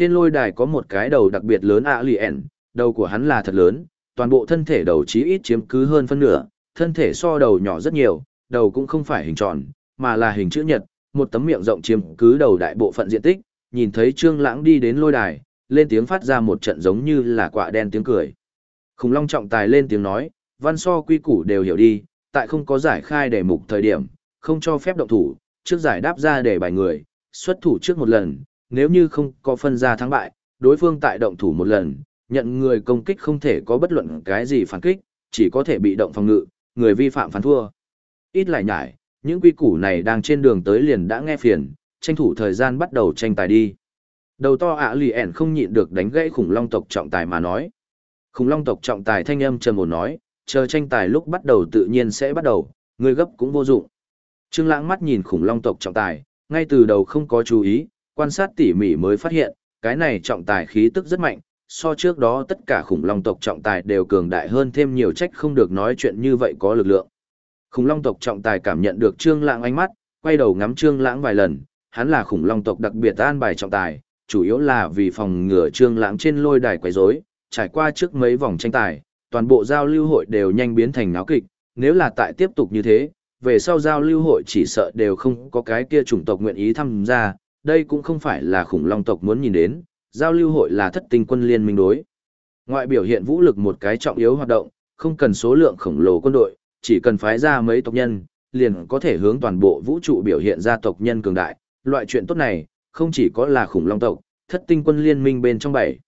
Trên lôi đài có một cái đầu đặc biệt lớn ạ lì ẻn, đầu của hắn là thật lớn, toàn bộ thân thể đầu chí ít chiếm cứ hơn phân nửa, thân thể so đầu nhỏ rất nhiều, đầu cũng không phải hình tròn, mà là hình chữ nhật, một tấm miệng rộng chiếm cứ đầu đại bộ phận diện tích, nhìn thấy Trương Lãng đi đến lôi đài, lên tiếng phát ra một trận giống như là quả đen tiếng cười. Khủng Long trọng tài lên tiếng nói, văn so quy củ đều hiểu đi, tại không có giải khai đề mục thời điểm, không cho phép động thủ, trước giải đáp ra để bài người, xuất thủ trước một lần, nếu như không có phân ra thắng bại, đối phương tại động thủ một lần, nhận người công kích không thể có bất luận cái gì phản kích, chỉ có thể bị động phòng ngự, người vi phạm phản thua. Ít lại nhải, những quy củ này đang trên đường tới liền đã nghe phiền, tranh thủ thời gian bắt đầu tranh tài đi. Đầu to ạ lì ẻn không nhịn được đánh gãy khủng long tộc trọng tài mà nói. Khủng long tộc trọng tài thanh âm trầm ổn nói, chờ tranh tài lúc bắt đầu tự nhiên sẽ bắt đầu, người gấp cũng vô dụng. Trương Lãng mắt nhìn khủng long tộc trọng tài, ngay từ đầu không có chú ý, quan sát tỉ mỉ mới phát hiện, cái này trọng tài khí tức rất mạnh, so trước đó tất cả khủng long tộc trọng tài đều cường đại hơn thêm nhiều trách không được nói chuyện như vậy có lực lượng. Khủng long tộc trọng tài cảm nhận được Trương Lãng ánh mắt, quay đầu ngắm Trương Lãng vài lần, hắn là khủng long tộc đặc biệt an bài trọng tài, chủ yếu là vì phòng ngừa Trương Lãng trên lôi đài quấy rối, trải qua trước mấy vòng tranh tài, toàn bộ giao lưu hội đều nhanh biến thành náo kịch, nếu là tại tiếp tục như thế, về sau giao lưu hội chỉ sợ đều không có cái kia chủng tộc nguyện ý tham gia, đây cũng không phải là khủng long tộc muốn nhìn đến, giao lưu hội là thất tinh quân liên minh đối. Ngoại biểu hiện vũ lực một cái trọng yếu hoạt động, không cần số lượng khổng lồ quân đội, chỉ cần phái ra mấy tộc nhân, liền có thể hướng toàn bộ vũ trụ biểu hiện ra tộc nhân cường đại. Loại chuyện tốt này, không chỉ có là khủng long tộc, thất tinh quân liên minh bên trong bảy.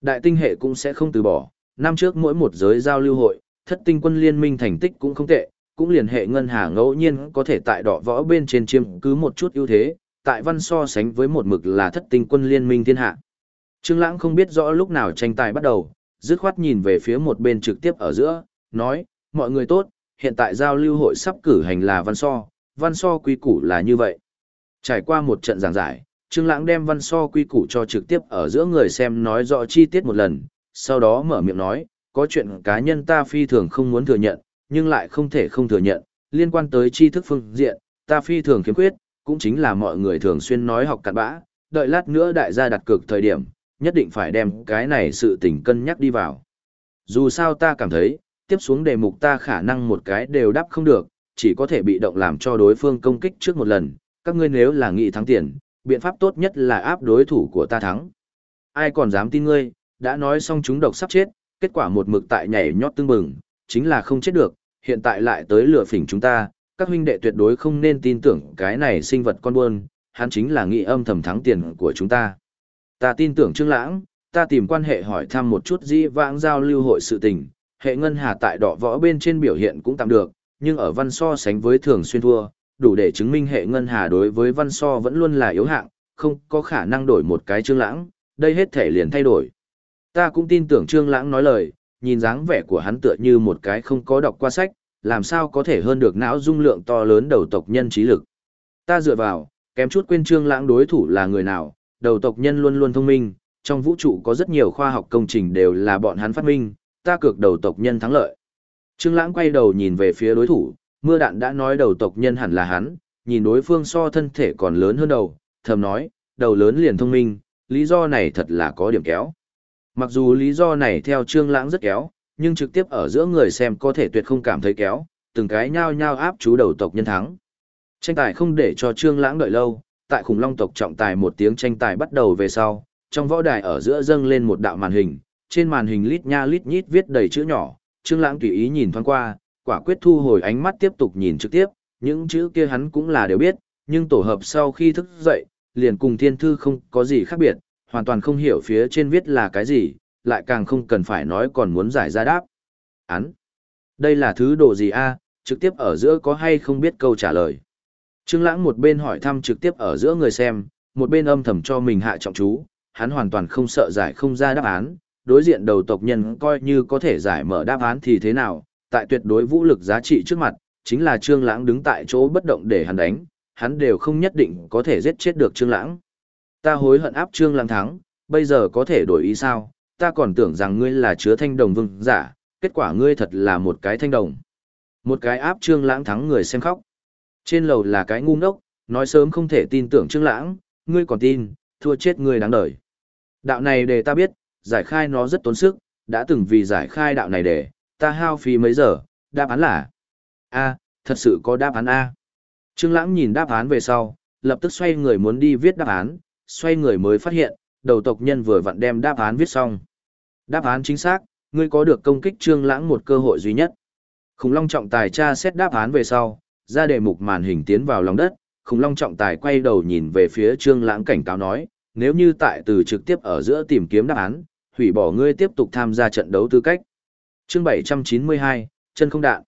Đại tinh hệ cũng sẽ không từ bỏ, năm trước mỗi một giới giao lưu hội, thất tinh quân liên minh thành tích cũng không tệ, cũng liền hệ ngân hà ngẫu nhiên có thể tại đỏ võ bên trên chiếm cứ một chút ưu thế, tại văn so sánh với một mực là thất tinh quân liên minh thiên hạ. Trương Lãng không biết rõ lúc nào tranh tài bắt đầu, dứt khoát nhìn về phía một bên trực tiếp ở giữa, nói, mọi người tốt, hiện tại giao lưu hội sắp cử hành là văn so, văn so quy củ là như vậy. Trải qua một trận giảng giải, Trương Lãng đem văn so quy củ cho trực tiếp ở giữa người xem nói rõ chi tiết một lần, sau đó mở miệng nói, có chuyện cá nhân ta phi thường không muốn thừa nhận, nhưng lại không thể không thừa nhận, liên quan tới tri thức phương diện, ta phi thường khiếm khuyết, cũng chính là mọi người thường xuyên nói học cặn bã, đợi lát nữa đại gia đặt cược thời điểm, nhất định phải đem cái này sự tình cân nhắc đi vào. Dù sao ta cảm thấy, tiếp xuống đề mục ta khả năng một cái đều đáp không được, chỉ có thể bị động làm cho đối phương công kích trước một lần, các ngươi nếu là nghị thắng tiền, biện pháp tốt nhất là áp đối thủ của ta thắng. Ai còn dám tin ngươi, đã nói xong chúng độc sắp chết, kết quả một mực tại nhảy nhót tương bừng, chính là không chết được, hiện tại lại tới lừa phỉnh chúng ta, các huynh đệ tuyệt đối không nên tin tưởng cái này sinh vật con buôn, hắn chính là nghị âm thầm thắng tiền của chúng ta. Ta tin tưởng Trương Lãng, ta tìm quan hệ hỏi thăm một chút dĩ vãng giao lưu hội sự tình, hệ ngân hà tại đỏ võ bên trên biểu hiện cũng tạm được, nhưng ở văn so sánh với thường xuyên thua, đủ để chứng minh hệ ngân hà đối với văn so vẫn luôn là yếu hạng, không có khả năng đổi một cái Trương Lãng, đây hết thể liền thay đổi. Ta cũng tin tưởng Trương Lãng nói lời, nhìn dáng vẻ của hắn tựa như một cái không có đọc qua sách, làm sao có thể hơn được não dung lượng to lớn đầu tộc nhân trí lực. Ta dựa vào, kém chút quên Trương Lãng đối thủ là người nào, đầu tộc nhân luôn luôn thông minh, trong vũ trụ có rất nhiều khoa học công trình đều là bọn hắn phát minh, ta cược đầu tộc nhân thắng lợi. Trương Lãng quay đầu nhìn về phía đối thủ, mưa đạn đã nói đầu tộc nhân hẳn là hắn, nhìn đối phương so thân thể còn lớn hơn đầu, thầm nói, đầu lớn liền thông minh, lý do này thật là có điểm kéo. Mặc dù lý do này theo Trương Lãng rất kéo, nhưng trực tiếp ở giữa người xem có thể tuyệt không cảm thấy kéo, từng cái nhao nhao áp chú đầu tộc nhân thắng. Tranh tài không để cho Trương Lãng đợi lâu, tại khủng long tộc trọng tài một tiếng tranh tài bắt đầu về sau, trong võ đài ở giữa dâng lên một đạo màn hình, trên màn hình lít nha lít nhít viết đầy chữ nhỏ, Trương Lãng tùy ý nhìn thoáng qua, quả quyết thu hồi ánh mắt tiếp tục nhìn trực tiếp, những chữ kia hắn cũng là đều biết, nhưng tổ hợp sau khi thức dậy, liền cùng thiên thư không có gì khác biệt, hoàn toàn không hiểu phía trên viết là cái gì, lại càng không cần phải nói còn muốn giải ra đáp. Án. Đây là thứ đồ gì a? trực tiếp ở giữa có hay không biết câu trả lời. Trương Lãng một bên hỏi thăm trực tiếp ở giữa người xem, một bên âm thầm cho mình hạ trọng chú, hắn hoàn toàn không sợ giải không ra đáp án, đối diện đầu tộc nhân coi như có thể giải mở đáp án thì thế nào, tại tuyệt đối vũ lực giá trị trước mặt, chính là Trương Lãng đứng tại chỗ bất động để hắn đánh, hắn đều không nhất định có thể giết chết được Trương Lãng. Ta hối hận áp Trương Lãng thắng, bây giờ có thể đổi ý sao? Ta còn tưởng rằng ngươi là chứa thanh đồng vương giả, kết quả ngươi thật là một cái thanh đồng. Một cái áp Trương Lãng thắng người xem khóc. Trên lầu là cái ngu ngốc, nói sớm không thể tin tưởng Trương Lãng, ngươi còn tin, thua chết ngươi đáng đời. Đạo này để ta biết, giải khai nó rất tốn sức, đã từng vì giải khai đạo này để, ta hao phí mấy giờ, đáp án là A, thật sự có đáp án A. Trương Lãng nhìn đáp án về sau, lập tức xoay người muốn đi viết đáp án, xoay người mới phát hiện, đầu tộc nhân vừa vặn đem đáp án viết xong. Đáp án chính xác, ngươi có được công kích Trương Lãng một cơ hội duy nhất. Khủng long trọng tài tra xét đáp án về sau, ra đề mục màn hình tiến vào lòng đất, khủng long trọng tài quay đầu nhìn về phía Trương Lãng cảnh cáo nói, nếu như tại từ trực tiếp ở giữa tìm kiếm đáp án, hủy bỏ ngươi tiếp tục tham gia trận đấu tư cách. Chương 792, chân không đạn.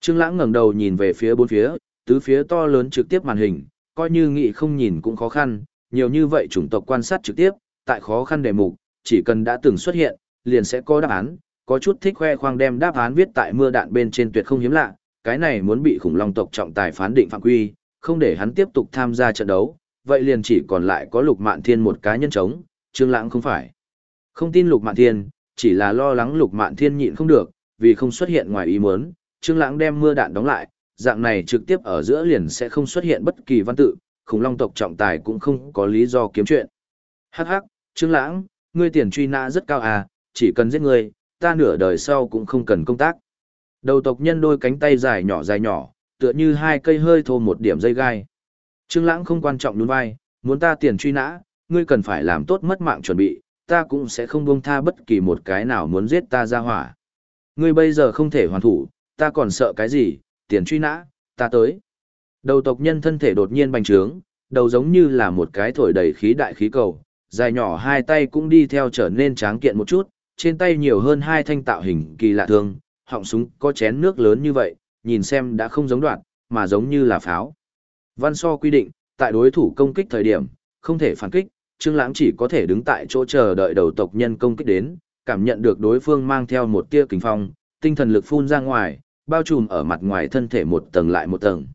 Trương Lãng ngẩng đầu nhìn về phía bốn phía, tứ phía to lớn trực tiếp màn hình, coi như nghị không nhìn cũng khó khăn, nhiều như vậy chủng tộc quan sát trực tiếp, tại khó khăn đề mục, chỉ cần đã từng xuất hiện, liền sẽ có đáp án, có chút thích khoe khoang đem đáp án viết tại mưa đạn bên trên tuyệt không hiếm lạ, cái này muốn bị khủng long tộc trọng tài phán định phạm quy, không để hắn tiếp tục tham gia trận đấu, vậy liền chỉ còn lại có Lục Mạn Thiên một cá nhân chống, Trương Lãng không phải. Không tin Lục Mạn Thiên, chỉ là lo lắng Lục Mạn Thiên nhịn không được, vì không xuất hiện ngoài ý muốn, Trương Lãng đem mưa đạn đóng lại, dạng này trực tiếp ở giữa liền sẽ không xuất hiện bất kỳ văn tự, khủng long tộc trọng tài cũng không có lý do kiếm chuyện. Hắc hắc, Trương Lãng, ngươi tiền truy nã rất cao à, chỉ cần giết ngươi, ta nửa đời sau cũng không cần công tác. Đầu tộc nhân đôi cánh tay dài nhỏ dài nhỏ, tựa như hai cây hơi thô một điểm dây gai. Trương Lãng không quan trọng nhún vai, muốn ta tiền truy nã, ngươi cần phải làm tốt mất mạng chuẩn bị, ta cũng sẽ không buông tha bất kỳ một cái nào muốn giết ta ra hỏa. Ngươi bây giờ không thể hoàn thủ, ta còn sợ cái gì, tiền truy nã, ta tới. Đầu tộc nhân thân thể đột nhiên bành trướng, đầu giống như là một cái thổi đầy khí đại khí cầu, dài nhỏ hai tay cũng đi theo trở nên tráng kiện một chút, trên tay nhiều hơn hai thanh tạo hình kỳ lạ thương, họng súng có chén nước lớn như vậy, nhìn xem đã không giống đoạn, mà giống như là pháo. Văn so quy định, tại đối thủ công kích thời điểm, không thể phản kích, Trương Lãng chỉ có thể đứng tại chỗ chờ đợi đầu tộc nhân công kích đến, cảm nhận được đối phương mang theo một tia kình phong, tinh thần lực phun ra ngoài, bao trùm ở mặt ngoài thân thể một tầng lại một tầng.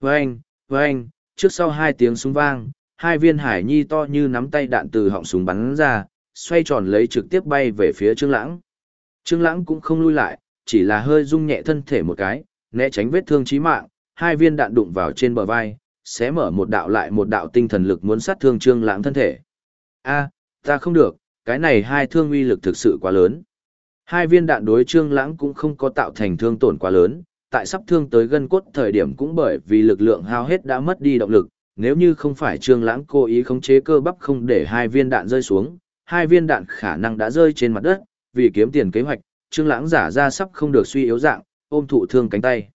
Oeng, oeng, trước sau hai tiếng súng vang, hai viên hải nhi to như nắm tay đạn từ họng súng bắn ra, xoay tròn lấy trực tiếp bay về phía Trương Lãng. Trương Lãng cũng không lui lại, chỉ là hơi rung nhẹ thân thể một cái, né tránh vết thương chí mạng, hai viên đạn đụng vào trên bờ vai, xé mở một đạo lại một đạo tinh thần lực muốn sát thương Trương Lãng thân thể. A, ta không được, cái này hai thương uy lực thực sự quá lớn. Hai viên đạn đối Trương Lãng cũng không có tạo thành thương tổn quá lớn, tại sắp thương tới gân cốt thời điểm cũng bởi vì lực lượng hao hết đã mất đi động lực, nếu như không phải Trương Lãng cố ý khống chế cơ bắp không để hai viên đạn rơi xuống, hai viên đạn khả năng đã rơi trên mặt đất, vì kiếm tiền kế hoạch, Trương Lãng giả ra sắp không được suy yếu dạng, ôm thụ thương cánh tay.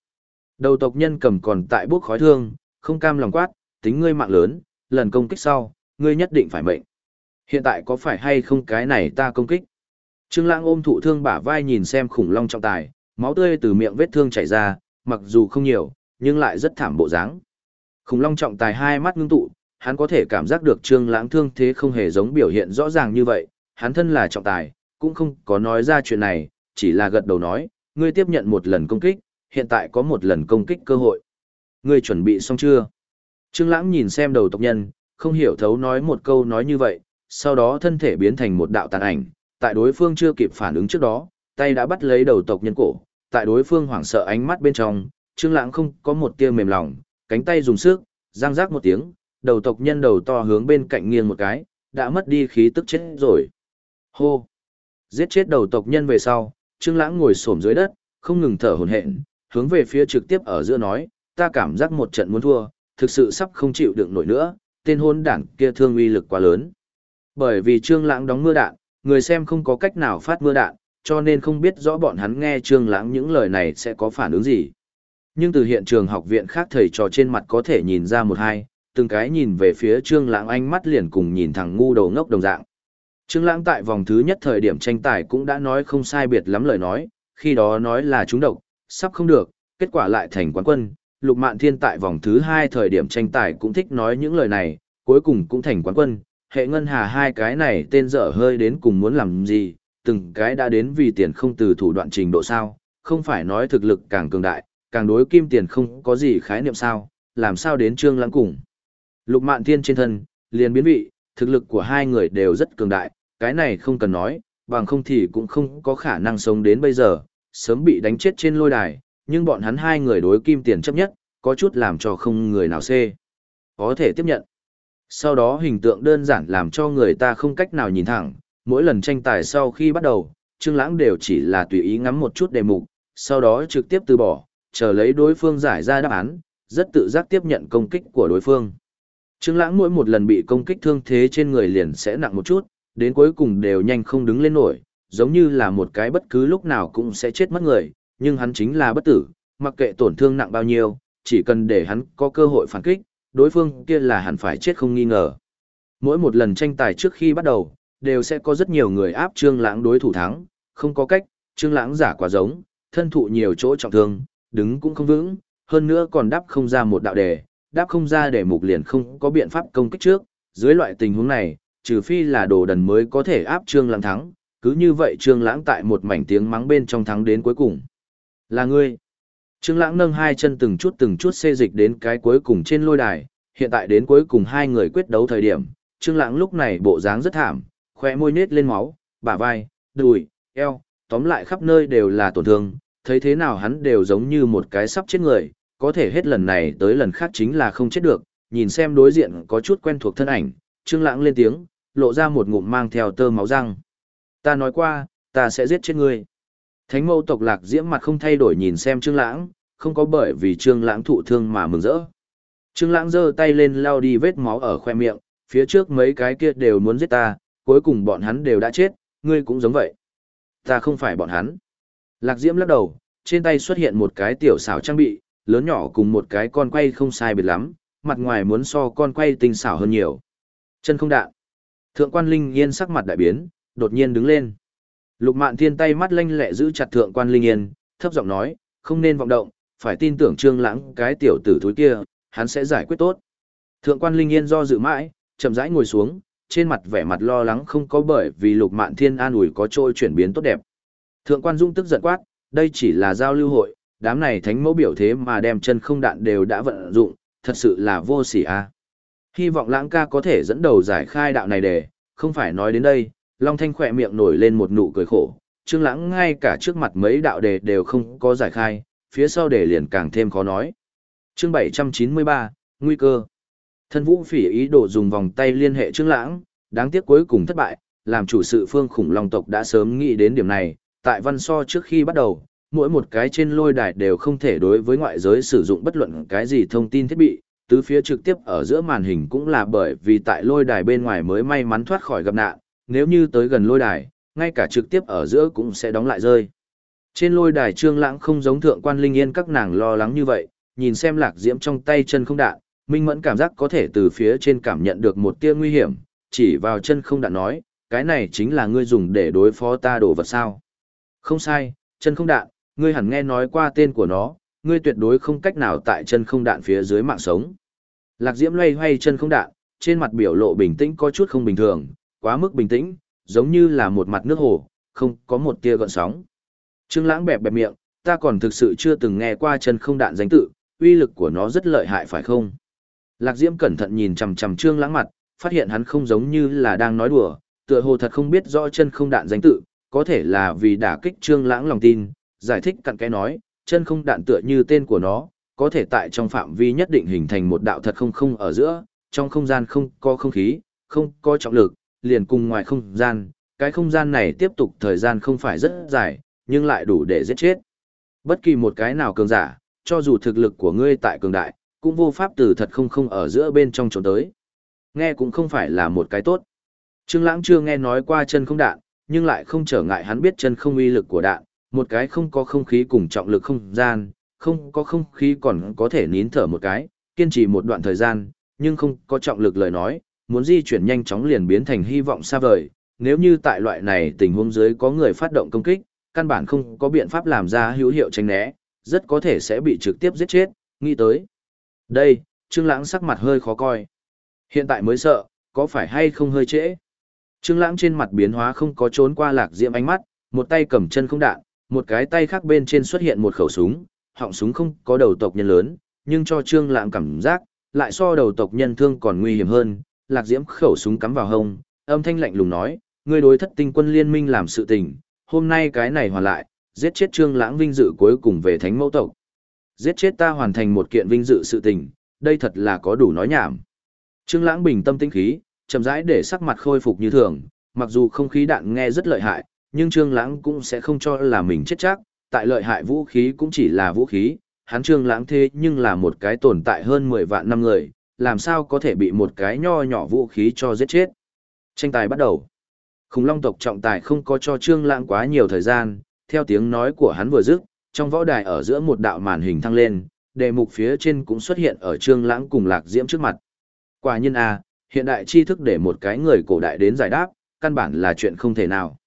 Đầu tộc nhân cầm còn tại bốc khói thương, không cam lòng quát, tính ngươi mạng lớn, lần công kích sau, ngươi nhất định phải mệnh. Hiện tại có phải hay không cái này ta công kích? Trương Lãng ôm thụ thương bả vai nhìn xem khủng long trọng tài, máu tươi từ miệng vết thương chảy ra, mặc dù không nhiều, nhưng lại rất thảm bộ dáng. Khủng long trọng tài hai mắt ngưng tụ, hắn có thể cảm giác được Trương Lãng thương thế không hề giống biểu hiện rõ ràng như vậy, hắn thân là trọng tài, cũng không có nói ra chuyện này, chỉ là gật đầu nói, ngươi tiếp nhận một lần công kích, hiện tại có một lần công kích cơ hội. Ngươi chuẩn bị xong chưa? Trương Lãng nhìn xem đầu tộc nhân, không hiểu thấu nói một câu nói như vậy, sau đó thân thể biến thành một đạo tàn ảnh, tại đối phương chưa kịp phản ứng trước đó, tay đã bắt lấy đầu tộc nhân cổ, tại đối phương hoảng sợ ánh mắt bên trong, Trương Lãng không có một tia mềm lòng, cánh tay dùng sức, giang rác một tiếng, đầu tộc nhân đầu to hướng bên cạnh nghiêng một cái, đã mất đi khí tức chết rồi. Hô! Giết chết đầu tộc nhân về sau, Trương Lãng ngồi xổm dưới đất, không ngừng thở hổn hển, hướng về phía trực tiếp ở giữa nói, ta cảm giác một trận muốn thua, thực sự sắp không chịu đựng nổi nữa, tên hôn đảng kia thương uy lực quá lớn. Bởi vì Trương Lãng đóng mưa đạn, người xem không có cách nào phát mưa đạn, cho nên không biết rõ bọn hắn nghe Trương Lãng những lời này sẽ có phản ứng gì. Nhưng từ hiện trường học viện khác thầy trò trên mặt có thể nhìn ra một hai, từng cái nhìn về phía Trương Lãng ánh mắt liền cùng nhìn thẳng ngu đầu ngốc đồng dạng. Trương Lãng tại vòng thứ nhất thời điểm tranh tài cũng đã nói không sai biệt lắm lời nói, khi đó nói là trúng độc, sắp không được, kết quả lại thành quán quân. Lục Mạn Thiên tại vòng thứ hai thời điểm tranh tài cũng thích nói những lời này, cuối cùng cũng thành quán quân. Hệ ngân hà hai cái này tên dở hơi đến cùng muốn làm gì, từng cái đã đến vì tiền không từ thủ đoạn trình độ sao, không phải nói thực lực càng cường đại, càng đối kim tiền không có gì khái niệm sao, làm sao đến trương lãng cùng. Lục mạn thiên trên thân, liền biến vị, thực lực của hai người đều rất cường đại, cái này không cần nói, bằng không thì cũng không có khả năng sống đến bây giờ, sớm bị đánh chết trên lôi đài, nhưng bọn hắn hai người đối kim tiền chấp nhất, có chút làm cho không người nào xê. Có thể tiếp nhận. Sau đó hình tượng đơn giản làm cho người ta không cách nào nhìn thẳng, mỗi lần tranh tài sau khi bắt đầu, Trương Lãng đều chỉ là tùy ý ngắm một chút đề mục, sau đó trực tiếp từ bỏ, chờ lấy đối phương giải ra đáp án, rất tự giác tiếp nhận công kích của đối phương. Trương Lãng mỗi một lần bị công kích thương thế trên người liền sẽ nặng một chút, đến cuối cùng đều nhanh không đứng lên nổi, giống như là một cái bất cứ lúc nào cũng sẽ chết mất người, nhưng hắn chính là bất tử, mặc kệ tổn thương nặng bao nhiêu, chỉ cần để hắn có cơ hội phản kích, đối phương kia là hẳn phải chết không nghi ngờ. Mỗi một lần tranh tài trước khi bắt đầu, đều sẽ có rất nhiều người áp Trương Lãng đối thủ thắng, không có cách, Trương Lãng giả quá giống, thân thụ nhiều chỗ trọng thương, đứng cũng không vững, hơn nữa còn đáp không ra một đạo đề, đáp không ra để mục liền không có biện pháp công kích trước, dưới loại tình huống này, trừ phi là đồ đần mới có thể áp Trương Lãng thắng, cứ như vậy Trương Lãng tại một mảnh tiếng mắng bên trong thắng đến cuối cùng. Là ngươi. Trương Lãng nâng hai chân từng chút từng chút xê dịch đến cái cuối cùng trên lôi đài, hiện tại đến cuối cùng hai người quyết đấu thời điểm, Trương Lãng lúc này bộ dáng rất thảm, khóe môi nết lên máu, bả vai, đùi, eo, tóm lại khắp nơi đều là tổn thương, thấy thế nào hắn đều giống như một cái sắp chết người, có thể hết lần này tới lần khác chính là không chết được, nhìn xem đối diện có chút quen thuộc thân ảnh, Trương Lãng lên tiếng, lộ ra một ngụm mang theo tơ máu răng. Ta nói qua, ta sẽ giết chết ngươi. Thánh mâu tộc lạc diễm mặt không thay đổi nhìn xem Trương Lãng, không có bởi vì Trương Lãng thụ thương mà mừng rỡ. Trương Lãng giơ tay lên lau đi vết máu ở khoe miệng, phía trước mấy cái kia đều muốn giết ta, cuối cùng bọn hắn đều đã chết, ngươi cũng giống vậy. Ta không phải bọn hắn. Lạc Diễm lắc đầu, trên tay xuất hiện một cái tiểu xảo trang bị, lớn nhỏ cùng một cái con quay không sai biệt lắm, mặt ngoài muốn so con quay tinh xảo hơn nhiều. Chân không đạn. Thượng quan Linh Yên sắc mặt đại biến, đột nhiên đứng lên. Lục Mạn Thiên tay mắt lanh lẹ giữ chặt thượng quan Linh Yên, thấp giọng nói, không nên vọng động, phải tin tưởng Trương Lãng cái tiểu tử thúi kia, hắn sẽ giải quyết tốt. Thượng quan Linh Yên do dự mãi, chậm rãi ngồi xuống, trên mặt vẻ mặt lo lắng không có bởi vì Lục Mạn Thiên an ủi có trôi chuyển biến tốt đẹp. Thượng quan Dung tức giận quát, đây chỉ là giao lưu hội, đám này thánh mẫu biểu thế mà đem chân không đạn đều đã vận dụng, thật sự là vô sỉ a. Hy vọng Lãng ca có thể dẫn đầu giải khai đạo này để, không phải nói đến đây, Long Thanh khỏe miệng nổi lên một nụ cười khổ, Trương Lãng ngay cả trước mặt mấy đạo đề đều không có giải khai, phía sau đề liền càng thêm khó nói. Chương 793, nguy cơ. Thân Vũ Phỉ ý đồ dùng vòng tay liên hệ Trương Lãng, đáng tiếc cuối cùng thất bại, làm chủ sự Phương Khủng Long tộc đã sớm nghĩ đến điểm này, tại văn so trước khi bắt đầu, mỗi một cái trên lôi đài đều không thể đối với ngoại giới sử dụng bất luận cái gì thông tin thiết bị, tứ phía trực tiếp ở giữa màn hình cũng là bởi vì tại lôi đài bên ngoài mới may mắn thoát khỏi gặp nạn, nếu như tới gần lôi đài, ngay cả trực tiếp ở giữa cũng sẽ đóng lại rơi. Trên lôi đài Trương Lãng không giống thượng quan Linh Yên các nàng lo lắng như vậy, nhìn xem Lạc Diễm trong tay chân không đạn, Minh Mẫn cảm giác có thể từ phía trên cảm nhận được một tia nguy hiểm, chỉ vào chân không đạn nói, cái này chính là ngươi dùng để đối phó ta đồ vật sao? Không sai, chân không đạn, ngươi hẳn nghe nói qua tên của nó, ngươi tuyệt đối không cách nào tại chân không đạn phía dưới mạng sống. Lạc Diễm loay hoay chân không đạn, trên mặt biểu lộ bình tĩnh có chút không bình thường, quá mức bình tĩnh, giống như là một mặt nước hồ, không có một tia gợn sóng. Trương Lãng bẹp bẹp miệng, ta còn thực sự chưa từng nghe qua chân không đạn danh tự, uy lực của nó rất lợi hại phải không? Lạc Diễm cẩn thận nhìn chằm chằm Trương Lãng mặt, phát hiện hắn không giống như là đang nói đùa, tựa hồ thật không biết rõ chân không đạn danh tự, có thể là vì đả kích Trương Lãng lòng tin, giải thích cặn kẽ nói, chân không đạn tựa như tên của nó, có thể tại trong phạm vi nhất định hình thành một đạo thật không không ở giữa, trong không gian không có không khí, không có trọng lực, liền cùng ngoài không gian, cái không gian này tiếp tục thời gian không phải rất dài, nhưng lại đủ để giết chết. Bất kỳ một cái nào cường giả, cho dù thực lực của ngươi tại cường đại, cũng vô pháp từ thật không không ở giữa bên trong trốn tới. Nghe cũng không phải là một cái tốt. Trương Lãng chưa nghe nói qua chân không đạn, nhưng lại không trở ngại hắn biết chân không uy lực của đạn, một cái không có không khí cùng trọng lực không gian, không có không khí còn có thể nín thở một cái, kiên trì một đoạn thời gian, nhưng không có trọng lực lời nói, muốn di chuyển nhanh chóng liền biến thành hy vọng xa vời. Nếu như tại loại này tình huống dưới có người phát động công kích, căn bản không có biện pháp làm ra hữu hiệu tránh né, rất có thể sẽ bị trực tiếp giết chết, nghĩ tới. Đây, Trương Lãng sắc mặt hơi khó coi. Hiện tại mới sợ, có phải hay không hơi trễ? Trương Lãng trên mặt biến hóa không có trốn qua lạc diễm ánh mắt, một tay cầm chân không đạn, một cái tay khác bên trên xuất hiện một khẩu súng, họng súng không có đầu tộc nhân lớn, nhưng cho Trương Lãng cảm giác lại so đầu tộc nhân thương còn nguy hiểm hơn. Lạc Diễm khẩu súng cắm vào hông, âm thanh lạnh lùng nói, ngươi đối thất tinh quân liên minh làm sự tình, hôm nay cái này hoàn lại, giết chết Trương Lãng vinh dự cuối cùng về Thánh Mẫu tộc. Giết chết ta hoàn thành một kiện vinh dự sự tình, đây thật là có đủ nói nhảm. Trương Lãng bình tâm tĩnh khí, chậm rãi để sắc mặt khôi phục như thường, mặc dù không khí đạn nghe rất lợi hại, nhưng Trương Lãng cũng sẽ không cho là mình chết chắc, tại lợi hại vũ khí cũng chỉ là vũ khí, hắn Trương Lãng thế nhưng là một cái tồn tại hơn 10 vạn năm người, làm sao có thể bị một cái nho nhỏ vũ khí cho giết chết. Tranh tài bắt đầu. Khủng long tộc trọng tài không có cho Trương Lãng quá nhiều thời gian, theo tiếng nói của hắn vừa dứt, trong võ đài ở giữa một đạo màn hình thăng lên, đề mục phía trên cũng xuất hiện ở Trương Lãng cùng Lạc Diễm trước mặt. Quả nhiên a, hiện đại tri thức để một cái người cổ đại đến giải đáp, căn bản là chuyện không thể nào.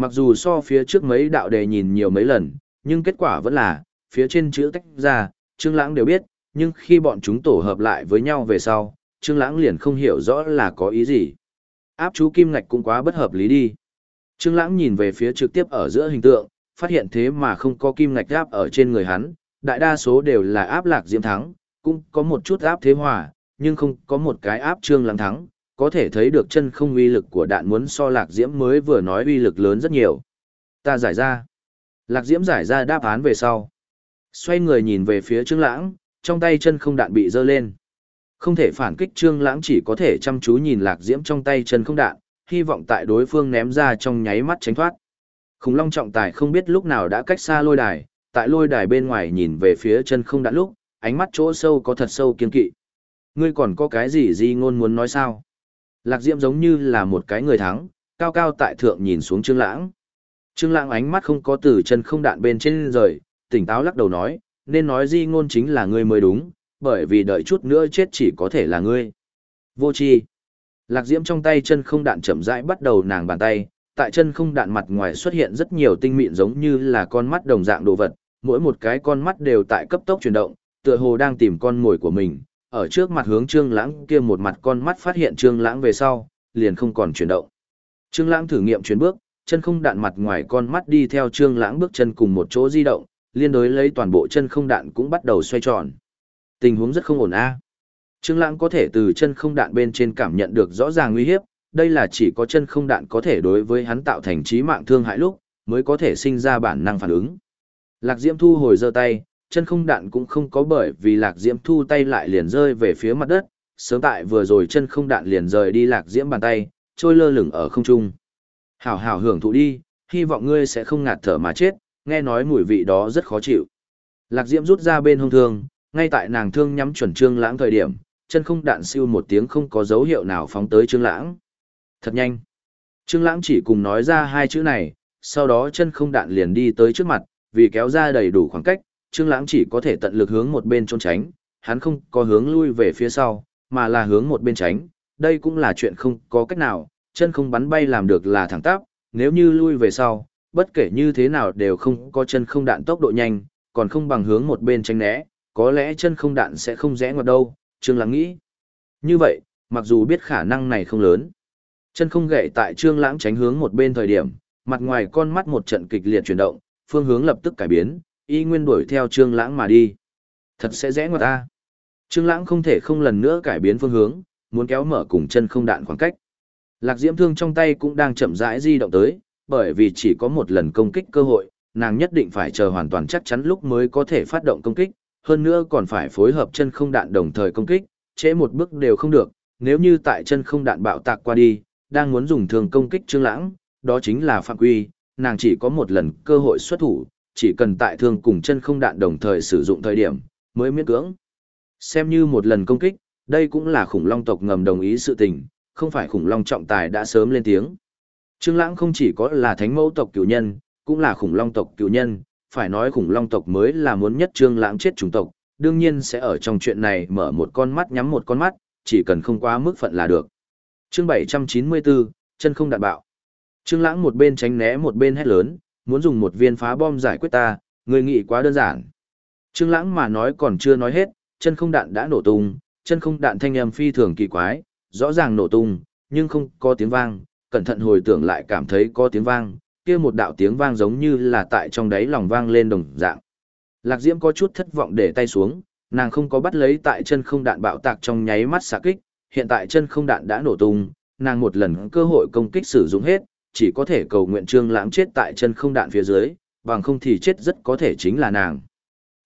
Mặc dù so phía trước mấy đạo đề nhìn nhiều mấy lần, nhưng kết quả vẫn là, phía trên chữ tách ra, Trương Lãng đều biết, nhưng khi bọn chúng tổ hợp lại với nhau về sau, Trương Lãng liền không hiểu rõ là có ý gì. Áp chú kim ngạch cũng quá bất hợp lý đi. Trương Lãng nhìn về phía trực tiếp ở giữa hình tượng, phát hiện thế mà không có kim ngạch áp ở trên người hắn, đại đa số đều là áp lạc diễm thắng, cũng có một chút áp thế hòa, nhưng không có một cái áp trương lãng thắng, có thể thấy được chân không uy lực của đạn muốn so lạc diễm mới vừa nói uy lực lớn rất nhiều. Ta giải ra. Lạc diễm giải ra đáp án về sau. Xoay người nhìn về phía trương lãng, trong tay chân không đạn bị giơ lên. Không thể phản kích trương lãng chỉ có thể chăm chú nhìn lạc diễm trong tay chân không đạn, hy vọng tại đối phương ném ra trong nháy mắt tránh thoát. Khủng long trọng tài không biết lúc nào đã cách xa lôi đài, tại lôi đài bên ngoài nhìn về phía chân không đạn lúc, ánh mắt chỗ sâu có thật sâu kiên kỵ. Ngươi còn có cái gì gì ngôn muốn nói sao? Lạc Diễm giống như là một cái người thắng, cao cao tại thượng nhìn xuống Trương Lãng. Trương Lãng ánh mắt không có từ chân không đạn bên trên rời, tỉnh táo lắc đầu nói, nên nói di ngôn chính là ngươi mới đúng, bởi vì đợi chút nữa chết chỉ có thể là ngươi. Vô tri. Lạc Diễm trong tay chân không đạn chậm rãi bắt đầu nàng bàn tay, tại chân không đạn mặt ngoài xuất hiện rất nhiều tinh mịn giống như là con mắt đồng dạng đồ vật, mỗi một cái con mắt đều tại cấp tốc chuyển động, tựa hồ đang tìm con mồi của mình, ở trước mặt hướng Trương Lãng kia một mặt con mắt phát hiện Trương Lãng về sau, liền không còn chuyển động. Trương Lãng thử nghiệm chuyển bước, chân không đạn mặt ngoài con mắt đi theo Trương Lãng bước chân cùng một chỗ di động, liên đối lấy toàn bộ chân không đạn cũng bắt đầu xoay tròn. Tình huống rất không ổn a. Trương Lãng có thể từ chân không đạn bên trên cảm nhận được rõ ràng nguy hiểm, đây là chỉ có chân không đạn có thể đối với hắn tạo thành chí mạng thương hại lúc, mới có thể sinh ra bản năng phản ứng. Lạc Diễm thu hồi giơ tay, chân không đạn cũng không có bởi vì Lạc Diễm thu tay lại liền rơi về phía mặt đất, sớm tại vừa rồi chân không đạn liền rời đi Lạc Diễm bàn tay, trôi lơ lửng ở không trung. Hảo hảo hưởng thụ đi, hy vọng ngươi sẽ không ngạt thở mà chết, nghe nói mùi vị đó rất khó chịu. Lạc Diễm rút ra bên hông thương, ngay tại nàng thương nhắm chuẩn Trương Lãng thời điểm, chân không đạn siêu một tiếng không có dấu hiệu nào phóng tới Trương Lãng. Thật nhanh. Trương Lãng chỉ cùng nói ra hai chữ này, sau đó chân không đạn liền đi tới trước mặt, vì kéo ra đầy đủ khoảng cách, Trương Lãng chỉ có thể tận lực hướng một bên trốn tránh, hắn không có hướng lui về phía sau, mà là hướng một bên tránh, đây cũng là chuyện không có cách nào, chân không bắn bay làm được là thẳng tắp, nếu như lui về sau, bất kể như thế nào đều không có chân không đạn tốc độ nhanh, còn không bằng hướng một bên tránh né, có lẽ chân không đạn sẽ không rẽ ngoặt đâu, Trương Lãng nghĩ. Như vậy, mặc dù biết khả năng này không lớn, Chân không gậy tại Trương Lãng tránh hướng một bên thời điểm, mặt ngoài con mắt một trận kịch liệt chuyển động, phương hướng lập tức cải biến, y nguyên đuổi theo Trương Lãng mà đi. Thật sẽ rẽ ngoặt ta. Trương Lãng không thể không lần nữa cải biến phương hướng, muốn kéo mở cùng chân không đạn khoảng cách. Lạc Diễm Thương trong tay cũng đang chậm rãi di động tới, bởi vì chỉ có một lần công kích cơ hội, nàng nhất định phải chờ hoàn toàn chắc chắn lúc mới có thể phát động công kích, hơn nữa còn phải phối hợp chân không đạn đồng thời công kích, trễ một bước đều không được, nếu như tại chân không đạn bạo tạc qua đi, đang muốn dùng thường công kích Trương Lãng, đó chính là phạm quy, nàng chỉ có một lần cơ hội xuất thủ, chỉ cần tại thương cùng chân không đạn đồng thời sử dụng thời điểm, mới miễn cưỡng. Xem như một lần công kích, đây cũng là khủng long tộc ngầm đồng ý sự tình, không phải khủng long trọng tài đã sớm lên tiếng. Trương Lãng không chỉ có là thánh mẫu tộc cửu nhân, cũng là khủng long tộc cửu nhân, phải nói khủng long tộc mới là muốn nhất Trương Lãng chết chủng tộc, đương nhiên sẽ ở trong chuyện này mở một con mắt nhắm một con mắt, chỉ cần không quá mức phận là được chương 794, chân không đạn bạo. Trương Lãng một bên tránh né một bên hét lớn, muốn dùng một viên phá bom giải quyết ta, người nghĩ quá đơn giản. Trương Lãng mà nói còn chưa nói hết, chân không đạn đã nổ tung, chân không đạn thanh âm phi thường kỳ quái, rõ ràng nổ tung, nhưng không có tiếng vang, cẩn thận hồi tưởng lại cảm thấy có tiếng vang, kia một đạo tiếng vang giống như là tại trong đáy lòng vang lên đồng dạng. Lạc Diễm có chút thất vọng để tay xuống, nàng không có bắt lấy tại chân không đạn bạo tạc trong nháy mắt xạ kích, hiện tại chân không đạn đã nổ tung, nàng một lần cơ hội công kích sử dụng hết, chỉ có thể cầu nguyện Trương Lãng chết tại chân không đạn phía dưới, bằng không thì chết rất có thể chính là nàng.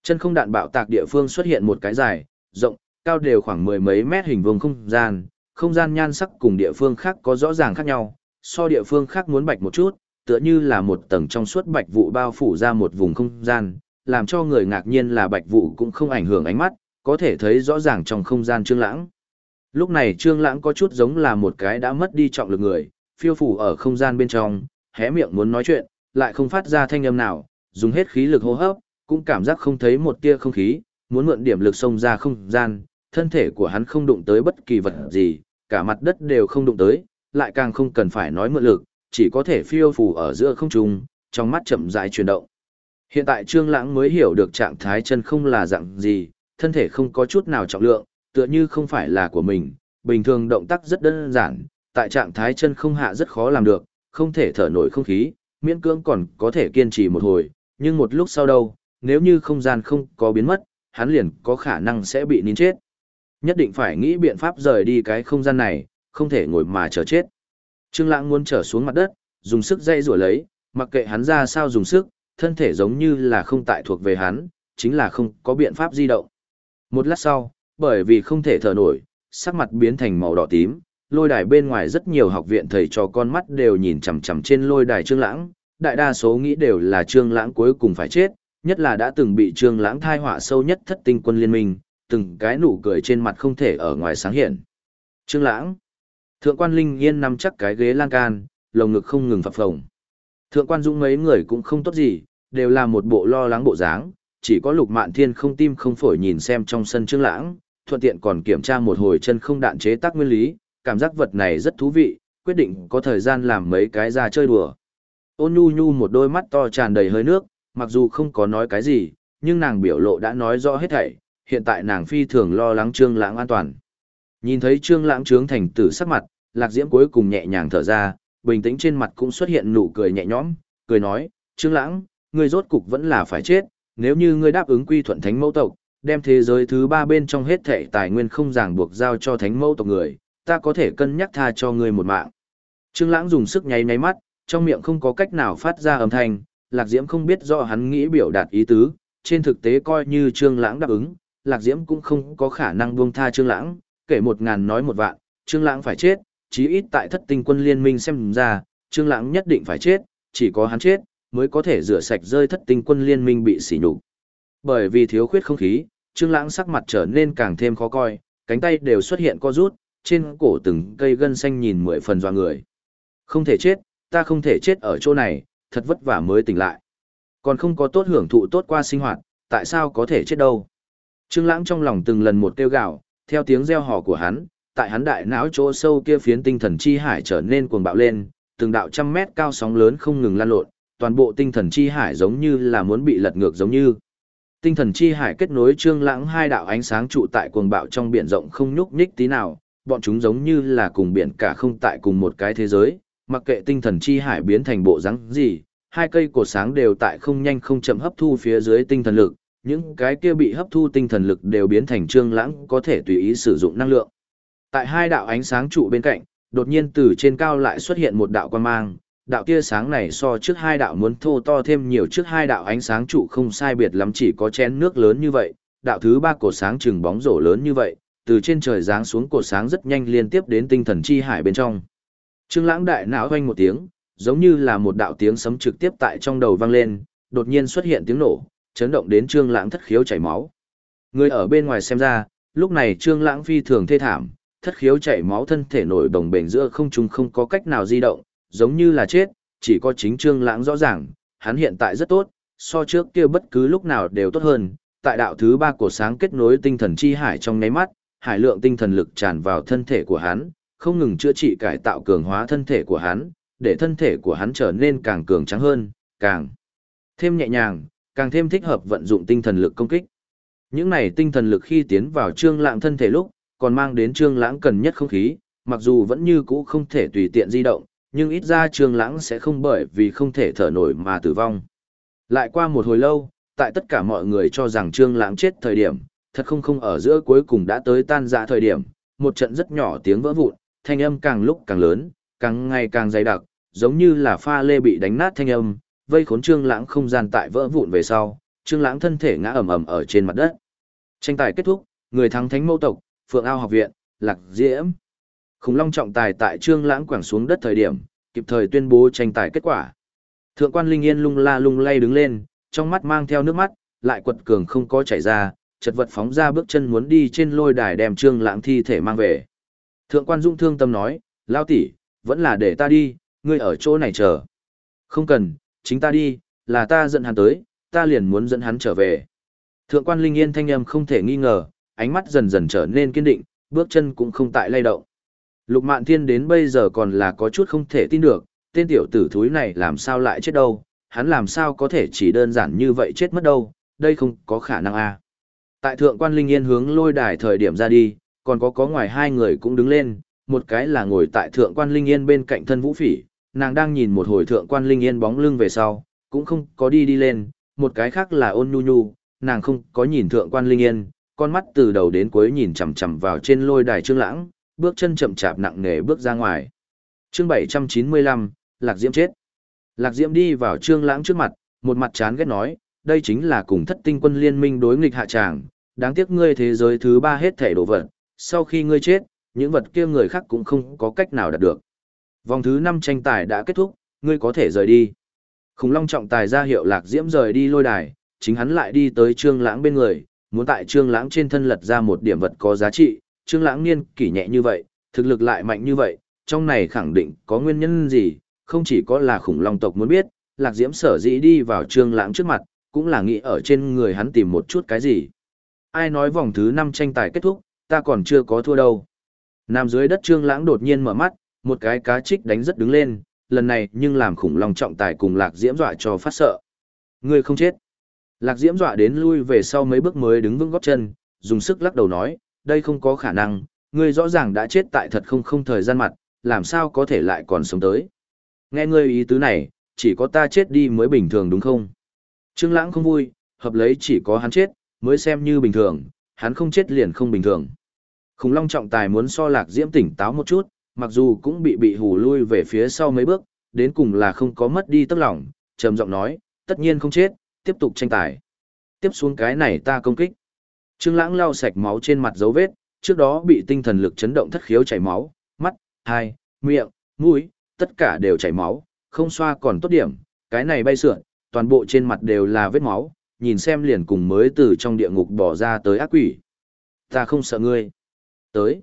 Chân không đạn bạo tạc địa phương xuất hiện một cái dài, rộng, cao đều khoảng mười mấy mét hình vuông không gian, không gian nhan sắc cùng địa phương khác có rõ ràng khác nhau, so địa phương khác muốn bạch một chút, tựa như là một tầng trong suốt bạch vụ bao phủ ra một vùng không gian, làm cho người ngạc nhiên là bạch vụ cũng không ảnh hưởng ánh mắt, có thể thấy rõ ràng trong không gian Trương Lãng. Lúc này Trương Lãng có chút giống là một cái đã mất đi trọng lực người, phiêu phù ở không gian bên trong, hé miệng muốn nói chuyện, lại không phát ra thanh âm nào, dùng hết khí lực hô hấp, cũng cảm giác không thấy một tia không khí, muốn mượn điểm lực xông ra không gian, thân thể của hắn không đụng tới bất kỳ vật gì, cả mặt đất đều không đụng tới, lại càng không cần phải nói mượn lực, chỉ có thể phiêu phù ở giữa không trung, trong mắt chậm rãi chuyển động. Hiện tại Trương Lãng mới hiểu được trạng thái chân không là dạng gì, thân thể không có chút nào trọng lượng, tựa như không phải là của mình, bình thường động tác rất đơn giản, tại trạng thái chân không hạ rất khó làm được, không thể thở nổi không khí, miễn cưỡng còn có thể kiên trì một hồi, nhưng một lúc sau đâu, nếu như không gian không có biến mất, hắn liền có khả năng sẽ bị nín chết. Nhất định phải nghĩ biện pháp rời đi cái không gian này, không thể ngồi mà chờ chết. Trương Lãng muốn trở xuống mặt đất, dùng sức dây rủa lấy, mặc kệ hắn ra sao dùng sức, thân thể giống như là không tại thuộc về hắn, chính là không có biện pháp di động. Một lát sau, bởi vì không thể thở nổi, sắc mặt biến thành màu đỏ tím, lôi đài bên ngoài rất nhiều học viện thầy trò con mắt đều nhìn chằm chằm trên lôi đài Trương Lãng, đại đa số nghĩ đều là Trương Lãng cuối cùng phải chết, nhất là đã từng bị Trương Lãng thai họa sâu nhất thất tinh quân liên minh, từng cái nụ cười trên mặt không thể ở ngoài sáng hiện. Trương Lãng. Thượng quan Linh Yên nằm chắc cái ghế lan can, lồng ngực không ngừng phập phồng. Thượng quan Dũng mấy người cũng không tốt gì, đều là một bộ lo lắng bộ dáng, chỉ có Lục Mạn Thiên không tim không phổi nhìn xem trong sân Trương Lãng, thuận tiện còn kiểm tra một hồi chân không đạn chế tác nguyên lý, cảm giác vật này rất thú vị, quyết định có thời gian làm mấy cái ra chơi đùa. Ôn Nhu Nhu một đôi mắt to tràn đầy hơi nước, mặc dù không có nói cái gì, nhưng nàng biểu lộ đã nói rõ hết thảy, hiện tại nàng phi thường lo lắng Trương Lãng an toàn. Nhìn thấy Trương Lãng trướng thành tử sắc mặt, Lạc Diễm cuối cùng nhẹ nhàng thở ra, bình tĩnh trên mặt cũng xuất hiện nụ cười nhẹ nhõm, cười nói, "Trương Lãng, ngươi rốt cục vẫn là phải chết, nếu như ngươi đáp ứng quy thuận Thánh Mẫu tộc, đem thế giới thứ ba bên trong hết thảy tài nguyên không ràng buộc giao cho Thánh Mẫu tộc người, ta có thể cân nhắc tha cho ngươi một mạng." Trương Lãng dùng sức nháy nháy mắt, trong miệng không có cách nào phát ra âm thanh, Lạc Diễm không biết rõ hắn nghĩ biểu đạt ý tứ, trên thực tế coi như Trương Lãng đáp ứng, Lạc Diễm cũng không có khả năng buông tha Trương Lãng, kể một ngàn nói một vạn, Trương Lãng phải chết, chí ít tại Thất Tinh Quân Liên Minh xem ra, Trương Lãng nhất định phải chết, chỉ có hắn chết mới có thể rửa sạch rơi Thất Tinh Quân Liên Minh bị sỉ nhục. Bởi vì thiếu khuyết không khí, Trương Lãng sắc mặt trở nên càng thêm khó coi, cánh tay đều xuất hiện co rút, trên cổ từng cây gân xanh nhìn mười phần doa người. Không thể chết, ta không thể chết ở chỗ này, thật vất vả mới tỉnh lại. Còn không có tốt hưởng thụ tốt qua sinh hoạt, tại sao có thể chết đâu? Trương Lãng trong lòng từng lần một kêu gào, theo tiếng reo hò của hắn, tại hắn đại não chỗ sâu kia phiến tinh thần chi hải trở nên cuồng bạo lên, từng đạo trăm mét cao sóng lớn không ngừng lan lộn, toàn bộ tinh thần chi hải giống như là muốn bị lật ngược giống như. Tinh thần chi hải kết nối Trương Lãng hai đạo ánh sáng trụ tại cuồng bạo trong biển rộng không nhúc nhích tí nào, bọn chúng giống như là cùng biển cả không tại cùng một cái thế giới, mặc kệ tinh thần chi hải biến thành bộ dáng gì, hai cây cột sáng đều tại không nhanh không chậm hấp thu phía dưới tinh thần lực, những cái kia bị hấp thu tinh thần lực đều biến thành trương lãng có thể tùy ý sử dụng năng lượng. Tại hai đạo ánh sáng trụ bên cạnh, đột nhiên từ trên cao lại xuất hiện một đạo quang mang, đạo tia sáng này so trước hai đạo muốn thô to thêm nhiều trước hai đạo ánh sáng trụ không sai biệt lắm chỉ có chén nước lớn như vậy, đạo thứ ba cột sáng chừng bóng rổ lớn như vậy, từ trên trời giáng xuống cột sáng rất nhanh liên tiếp đến tinh thần chi hải bên trong. Trương Lãng đại não hoanh một tiếng, giống như là một đạo tiếng sấm trực tiếp tại trong đầu vang lên, đột nhiên xuất hiện tiếng nổ, chấn động đến Trương Lãng thất khiếu chảy máu. Người ở bên ngoài xem ra, lúc này Trương Lãng phi thường thê thảm, thất khiếu chảy máu thân thể nổi đồng bền giữa không trung không có cách nào di động, giống như là chết, chỉ có chính Trương Lãng rõ ràng, hắn hiện tại rất tốt, so trước kia bất cứ lúc nào đều tốt hơn. Tại đạo thứ ba của sáng kết nối tinh thần chi hải trong nháy mắt, hải lượng tinh thần lực tràn vào thân thể của hắn, không ngừng chữa trị cải tạo cường hóa thân thể của hắn, để thân thể của hắn trở nên càng cường tráng hơn, càng thêm nhẹ nhàng, càng thêm thích hợp vận dụng tinh thần lực công kích. Những này tinh thần lực khi tiến vào trương lãng thân thể lúc, còn mang đến trương lãng cần nhất không khí, mặc dù vẫn như cũ không thể tùy tiện di động, nhưng ít ra trương lãng sẽ không bởi vì không thể thở nổi mà tử vong. Lại qua một hồi lâu, tại tất cả mọi người cho rằng trương lãng chết thời điểm, thật không không ở giữa cuối cùng đã tới tan rã thời điểm, một trận rất nhỏ tiếng vỡ vụn, thanh âm càng lúc càng lớn, càng ngày càng dày đặc, giống như là pha lê bị đánh nát thanh âm, vây khốn Trương Lãng không gian tại vỡ vụn về sau, Trương Lãng thân thể ngã ầm ầm ở trên mặt đất. Tranh tài kết thúc, Người thắng thánh mẫu tộc, Phượng Ao học viện, Lạc Diễm. Khủng long trọng tài tại Trương Lãng quẳng xuống đất thời điểm, kịp thời tuyên bố tranh tài kết quả. Thượng quan Linh Yên lung la lung lay đứng lên, trong mắt mang theo nước mắt, lại quật cường không có chảy ra, chật vật phóng ra bước chân muốn đi trên lôi đài đem Trương Lãng thi thể mang về. Thượng quan Dung thương tâm nói, lao tỷ, vẫn là để ta đi, ngươi ở chỗ này chờ. Không cần, chính ta đi, là ta dẫn hắn tới, ta liền muốn dẫn hắn trở về. Thượng quan Linh Yên thanh âm không thể nghi ngờ, ánh mắt dần dần trở nên kiên định, bước chân cũng không tại lay động. Lục Mạn Thiên đến bây giờ còn là có chút không thể tin được, tên tiểu tử thúi này làm sao lại chết đâu, hắn làm sao có thể chỉ đơn giản như vậy chết mất đâu, đây không có khả năng a. À. Tại thượng quan Linh Yên hướng lôi đài thời điểm ra đi, còn có có ngoài hai người cũng đứng lên, một cái là ngồi tại thượng quan Linh Yên bên cạnh thân vũ phỉ, nàng đang nhìn một hồi thượng quan Linh Yên bóng lưng về sau, cũng không có đi đi lên, một cái khác là ôn nhu nhu, nàng không có nhìn thượng quan Linh Yên, con mắt từ đầu đến cuối nhìn chằm chằm vào trên lôi đài trương lãng, bước chân chậm chạp nặng nề bước ra ngoài. Chương 795, Lạc Diễm chết. Lạc Diễm đi vào trương lãng trước mặt, một mặt chán ghét nói, đây chính là cùng thất tinh quân liên minh đối nghịch hạ tràng, đáng tiếc ngươi thế giới thứ ba hết thể đồ vật, sau khi ngươi chết, những vật kia người khác cũng không có cách nào đạt được. Vòng thứ năm tranh tài đã kết thúc, ngươi có thể rời đi. Khủng long trọng tài ra hiệu Lạc Diễm rời đi lôi đài, chính hắn lại đi tới Trương Lãng bên người, muốn tại Trương Lãng trên thân lật ra một điểm vật có giá trị, Trương Lãng niên kỷ nhẹ như vậy, thực lực lại mạnh như vậy, trong này khẳng định có nguyên nhân gì, không chỉ có là khủng long tộc muốn biết, Lạc Diễm sở dĩ đi vào Trương Lãng trước mặt, cũng là nghĩ ở trên người hắn tìm một chút cái gì. Ai nói vòng thứ 5 tranh tài kết thúc, ta còn chưa có thua đâu. Nằm dưới đất Trương Lãng đột nhiên mở mắt, một cái cá trích đánh rất đứng lên, lần này nhưng làm khủng long trọng tài cùng Lạc Diễm dọa cho phát sợ. Ngươi không chết. Lạc Diễm dọa đến lui về sau mấy bước mới đứng vững gót chân, dùng sức lắc đầu nói, đây không có khả năng, ngươi rõ ràng đã chết tại thật không không thời gian mặt, làm sao có thể lại còn sống tới. Nghe ngươi ý tứ này, chỉ có ta chết đi mới bình thường đúng không? Trương Lãng không vui, hợp lấy chỉ có hắn chết, mới xem như bình thường, hắn không chết liền không bình thường. Khủng long trọng tài muốn so lạc diễm tỉnh táo một chút, mặc dù cũng bị bị hù lui về phía sau mấy bước, đến cùng là không có mất đi tốc lòng, trầm giọng nói, tất nhiên không chết, tiếp tục tranh tài. Tiếp xuống cái này ta công kích. Trương Lãng lau sạch máu trên mặt dấu vết, trước đó bị tinh thần lực chấn động thất khiếu chảy máu, mắt, hai, miệng, mũi, tất cả đều chảy máu, không xoa còn tốt điểm, cái này bay sượn, toàn bộ trên mặt đều là vết máu, nhìn xem liền cùng mới từ trong địa ngục bỏ ra tới ác quỷ. Ta không sợ ngươi. Tới.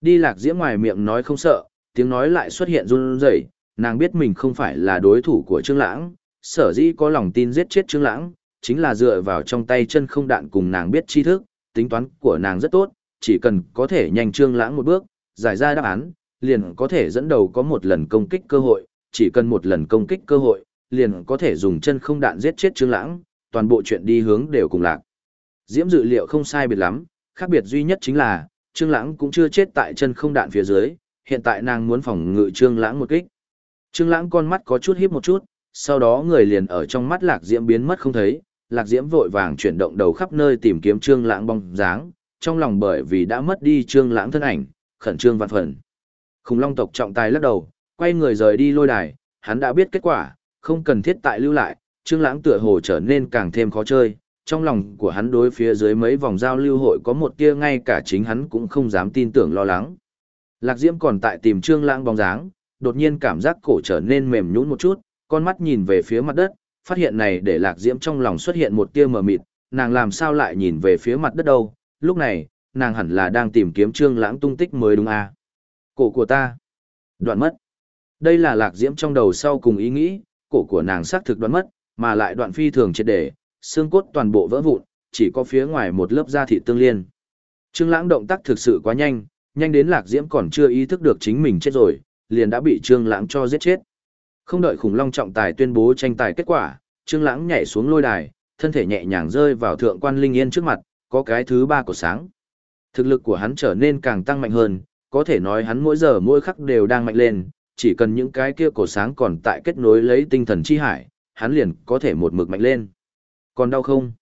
Đi lạc diễm ngoài miệng nói không sợ, tiếng nói lại xuất hiện run rẩy, nàng biết mình không phải là đối thủ của Trương Lãng, sở dĩ có lòng tin giết chết Trương Lãng, chính là dựa vào trong tay chân không đạn cùng nàng biết tri thức, tính toán của nàng rất tốt, chỉ cần có thể nhanh Trương Lãng một bước, giải ra đáp án, liền có thể dẫn đầu có một lần công kích cơ hội, chỉ cần một lần công kích cơ hội, liền có thể dùng chân không đạn giết chết Trương Lãng, toàn bộ chuyện đi hướng đều cùng lạc. Diễm dự liệu không sai biệt lắm, khác biệt duy nhất chính là, Trương Lãng cũng chưa chết tại chân không đạn phía dưới, hiện tại nàng muốn phòng ngự Trương Lãng một kích. Trương Lãng con mắt có chút híp một chút, sau đó người liền ở trong mắt Lạc Diễm biến mất không thấy, Lạc Diễm vội vàng chuyển động đầu khắp nơi tìm kiếm Trương Lãng bóng dáng, trong lòng bởi vì đã mất đi Trương Lãng thân ảnh, khẩn trương vạn phần. Khủng Long tộc trọng tài lắc đầu, quay người rời đi lôi đài, hắn đã biết kết quả, không cần thiết tại lưu lại, Trương Lãng tựa hồ trở nên càng thêm khó chơi, trong lòng của hắn đối phía dưới mấy vòng giao lưu hội có một tia ngay cả chính hắn cũng không dám tin tưởng lo lắng. Lạc Diễm còn tại tìm Trương Lãng bóng dáng, đột nhiên cảm giác cổ trở nên mềm nhũn một chút, con mắt nhìn về phía mặt đất, phát hiện này để Lạc Diễm trong lòng xuất hiện một tia mờ mịt, nàng làm sao lại nhìn về phía mặt đất đâu? Lúc này, nàng hẳn là đang tìm kiếm Trương Lãng tung tích mới đúng à? Cổ của ta đoạn mất. Đây là Lạc Diễm trong đầu sau cùng ý nghĩ, cổ của nàng xác thực đoán mất, mà lại đoạn phi thường triệt để, xương cốt toàn bộ vỡ vụn, chỉ có phía ngoài một lớp da thịt tương liên. Trương Lãng động tác thực sự quá nhanh, nhanh đến Lạc Diễm còn chưa ý thức được chính mình chết rồi, liền đã bị Trương Lãng cho giết chết. Không đợi khủng long trọng tài tuyên bố tranh tài kết quả, Trương Lãng nhảy xuống lôi đài, thân thể nhẹ nhàng rơi vào thượng quan Linh Yên trước mặt, có cái thứ ba của sáng. Thực lực của hắn trở nên càng tăng mạnh hơn, có thể nói hắn mỗi giờ mỗi khắc đều đang mạnh lên, chỉ cần những cái kia cổ sáng còn tại kết nối lấy tinh thần chi hải, hắn liền có thể một mực mạnh lên. Còn đau không?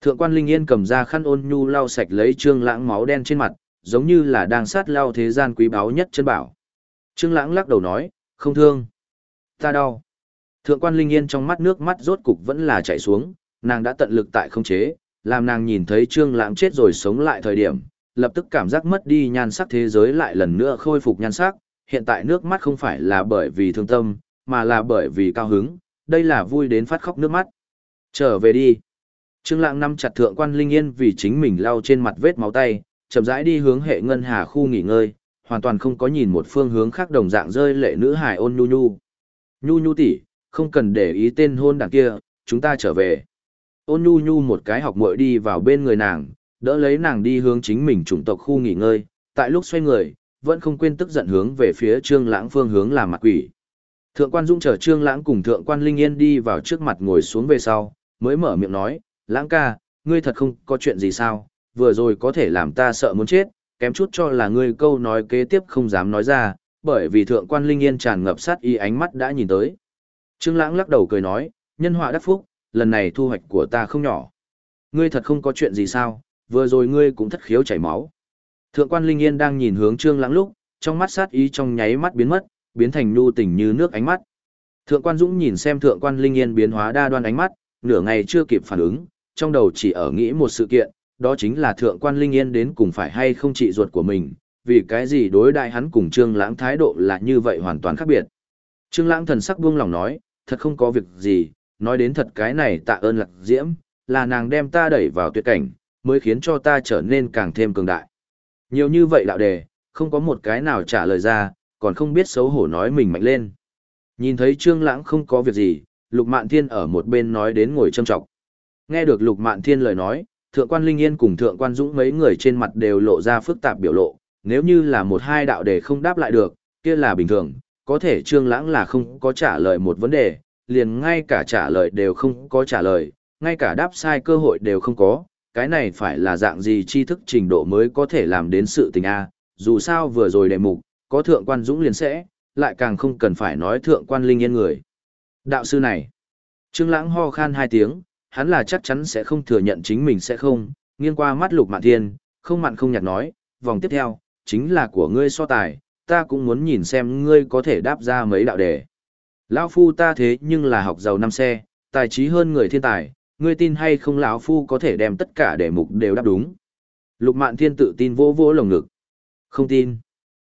Thượng quan Linh Yên cầm ra khăn ôn nhu lau sạch lấy trương lãng máu đen trên mặt, giống như là đang sát lau thế gian quý báu nhất chân bảo. Trương lãng lắc đầu nói, không thương. Ta đau. Thượng quan Linh Yên trong mắt nước mắt rốt cục vẫn là chảy xuống, nàng đã tận lực tại không chế, làm nàng nhìn thấy Trương Lãng chết rồi sống lại thời điểm, lập tức cảm giác mất đi nhan sắc thế giới lại lần nữa khôi phục nhan sắc, hiện tại nước mắt không phải là bởi vì thương tâm, mà là bởi vì cao hứng, đây là vui đến phát khóc nước mắt. Trở về đi. Trương Lãng nắm chặt thượng quan Linh Yên vì chính mình lau trên mặt vết máu tay, chậm rãi đi hướng hệ ngân hà khu nghỉ ngơi, hoàn toàn không có nhìn một phương hướng khác đồng dạng rơi lệ nữ hài ôn nhu nhu. Nhu nhu tỷ, không cần để ý tên hôn đản kia, chúng ta trở về. Ôn nhu nhu một cái học muội đi vào bên người nàng, đỡ lấy nàng đi hướng chính mình chủng tộc khu nghỉ ngơi, tại lúc xoay người, vẫn không quên tức giận hướng về phía Trương Lãng phương hướng làm mặt quỷ. Thượng quan Dung chờ Trương Lãng cùng Thượng quan Linh Yên đi vào trước mặt ngồi xuống về sau, mới mở miệng nói, "Lãng ca, ngươi thật không có chuyện gì sao? Vừa rồi có thể làm ta sợ muốn chết, kém chút cho là ngươi câu nói kế tiếp không dám nói ra, bởi vì Thượng quan Linh Yên tràn ngập sát y ánh mắt đã nhìn tới." Trương Lãng lắc đầu cười nói, "Nhân họa đắc phúc, lần này thu hoạch của ta không nhỏ. Ngươi thật không có chuyện gì sao? Vừa rồi ngươi cũng thất khiếu chảy máu." Thượng quan Linh Yên đang nhìn hướng Trương Lãng lúc, trong mắt sát ý trong nháy mắt biến mất, biến thành nhu tình như nước ánh mắt. Thượng quan Dũng nhìn xem Thượng quan Linh Yên biến hóa đa đoan ánh mắt, nửa ngày chưa kịp phản ứng, trong đầu chỉ ở nghĩ một sự kiện, đó chính là Thượng quan Linh Yên đến cùng phải hay không trị ruột của mình, vì cái gì đối đại hắn cùng Trương Lãng thái độ là như vậy hoàn toàn khác biệt. Trương Lãng thần sắc buông lòng nói, thật không có việc gì, nói đến thật cái này tạ ơn Lạc Diễm, là nàng đem ta đẩy vào tuyệt cảnh, mới khiến cho ta trở nên càng thêm cường đại. Nhiều như vậy đạo đề, không có một cái nào trả lời ra, còn không biết xấu hổ nói mình mạnh lên. Nhìn thấy Trương Lãng không có việc gì, Lục Mạn Thiên ở một bên nói đến ngồi châm trọng. Nghe được Lục Mạn Thiên lời nói, Thượng quan Linh Yên cùng Thượng quan Dũng mấy người trên mặt đều lộ ra phức tạp biểu lộ, nếu như là một hai đạo đề không đáp lại được, kia là bình thường, có thể Trương Lãng là không có trả lời một vấn đề, liền ngay cả trả lời đều không có trả lời, ngay cả đáp sai cơ hội đều không có, cái này phải là dạng gì tri thức trình độ mới có thể làm đến sự tình A, dù sao vừa rồi đề mục, có thượng quan dũng liền sẽ, lại càng không cần phải nói thượng quan linh yên người. Đạo sư này, Trương Lãng ho khan hai tiếng, hắn là chắc chắn sẽ không thừa nhận chính mình sẽ không, nghiêng qua mắt Lục Mạn Thiên, không mặn không nhạt nói, vòng tiếp theo, chính là của ngươi so tài, ta cũng muốn nhìn xem ngươi có thể đáp ra mấy đạo đề. Lão phu ta thế nhưng là học giàu năm xe, tài trí hơn người thiên tài, ngươi tin hay không lão phu có thể đem tất cả đề mục đều đáp đúng. Lục Mạn Thiên tự tin vô vô lồng ngực. Không tin.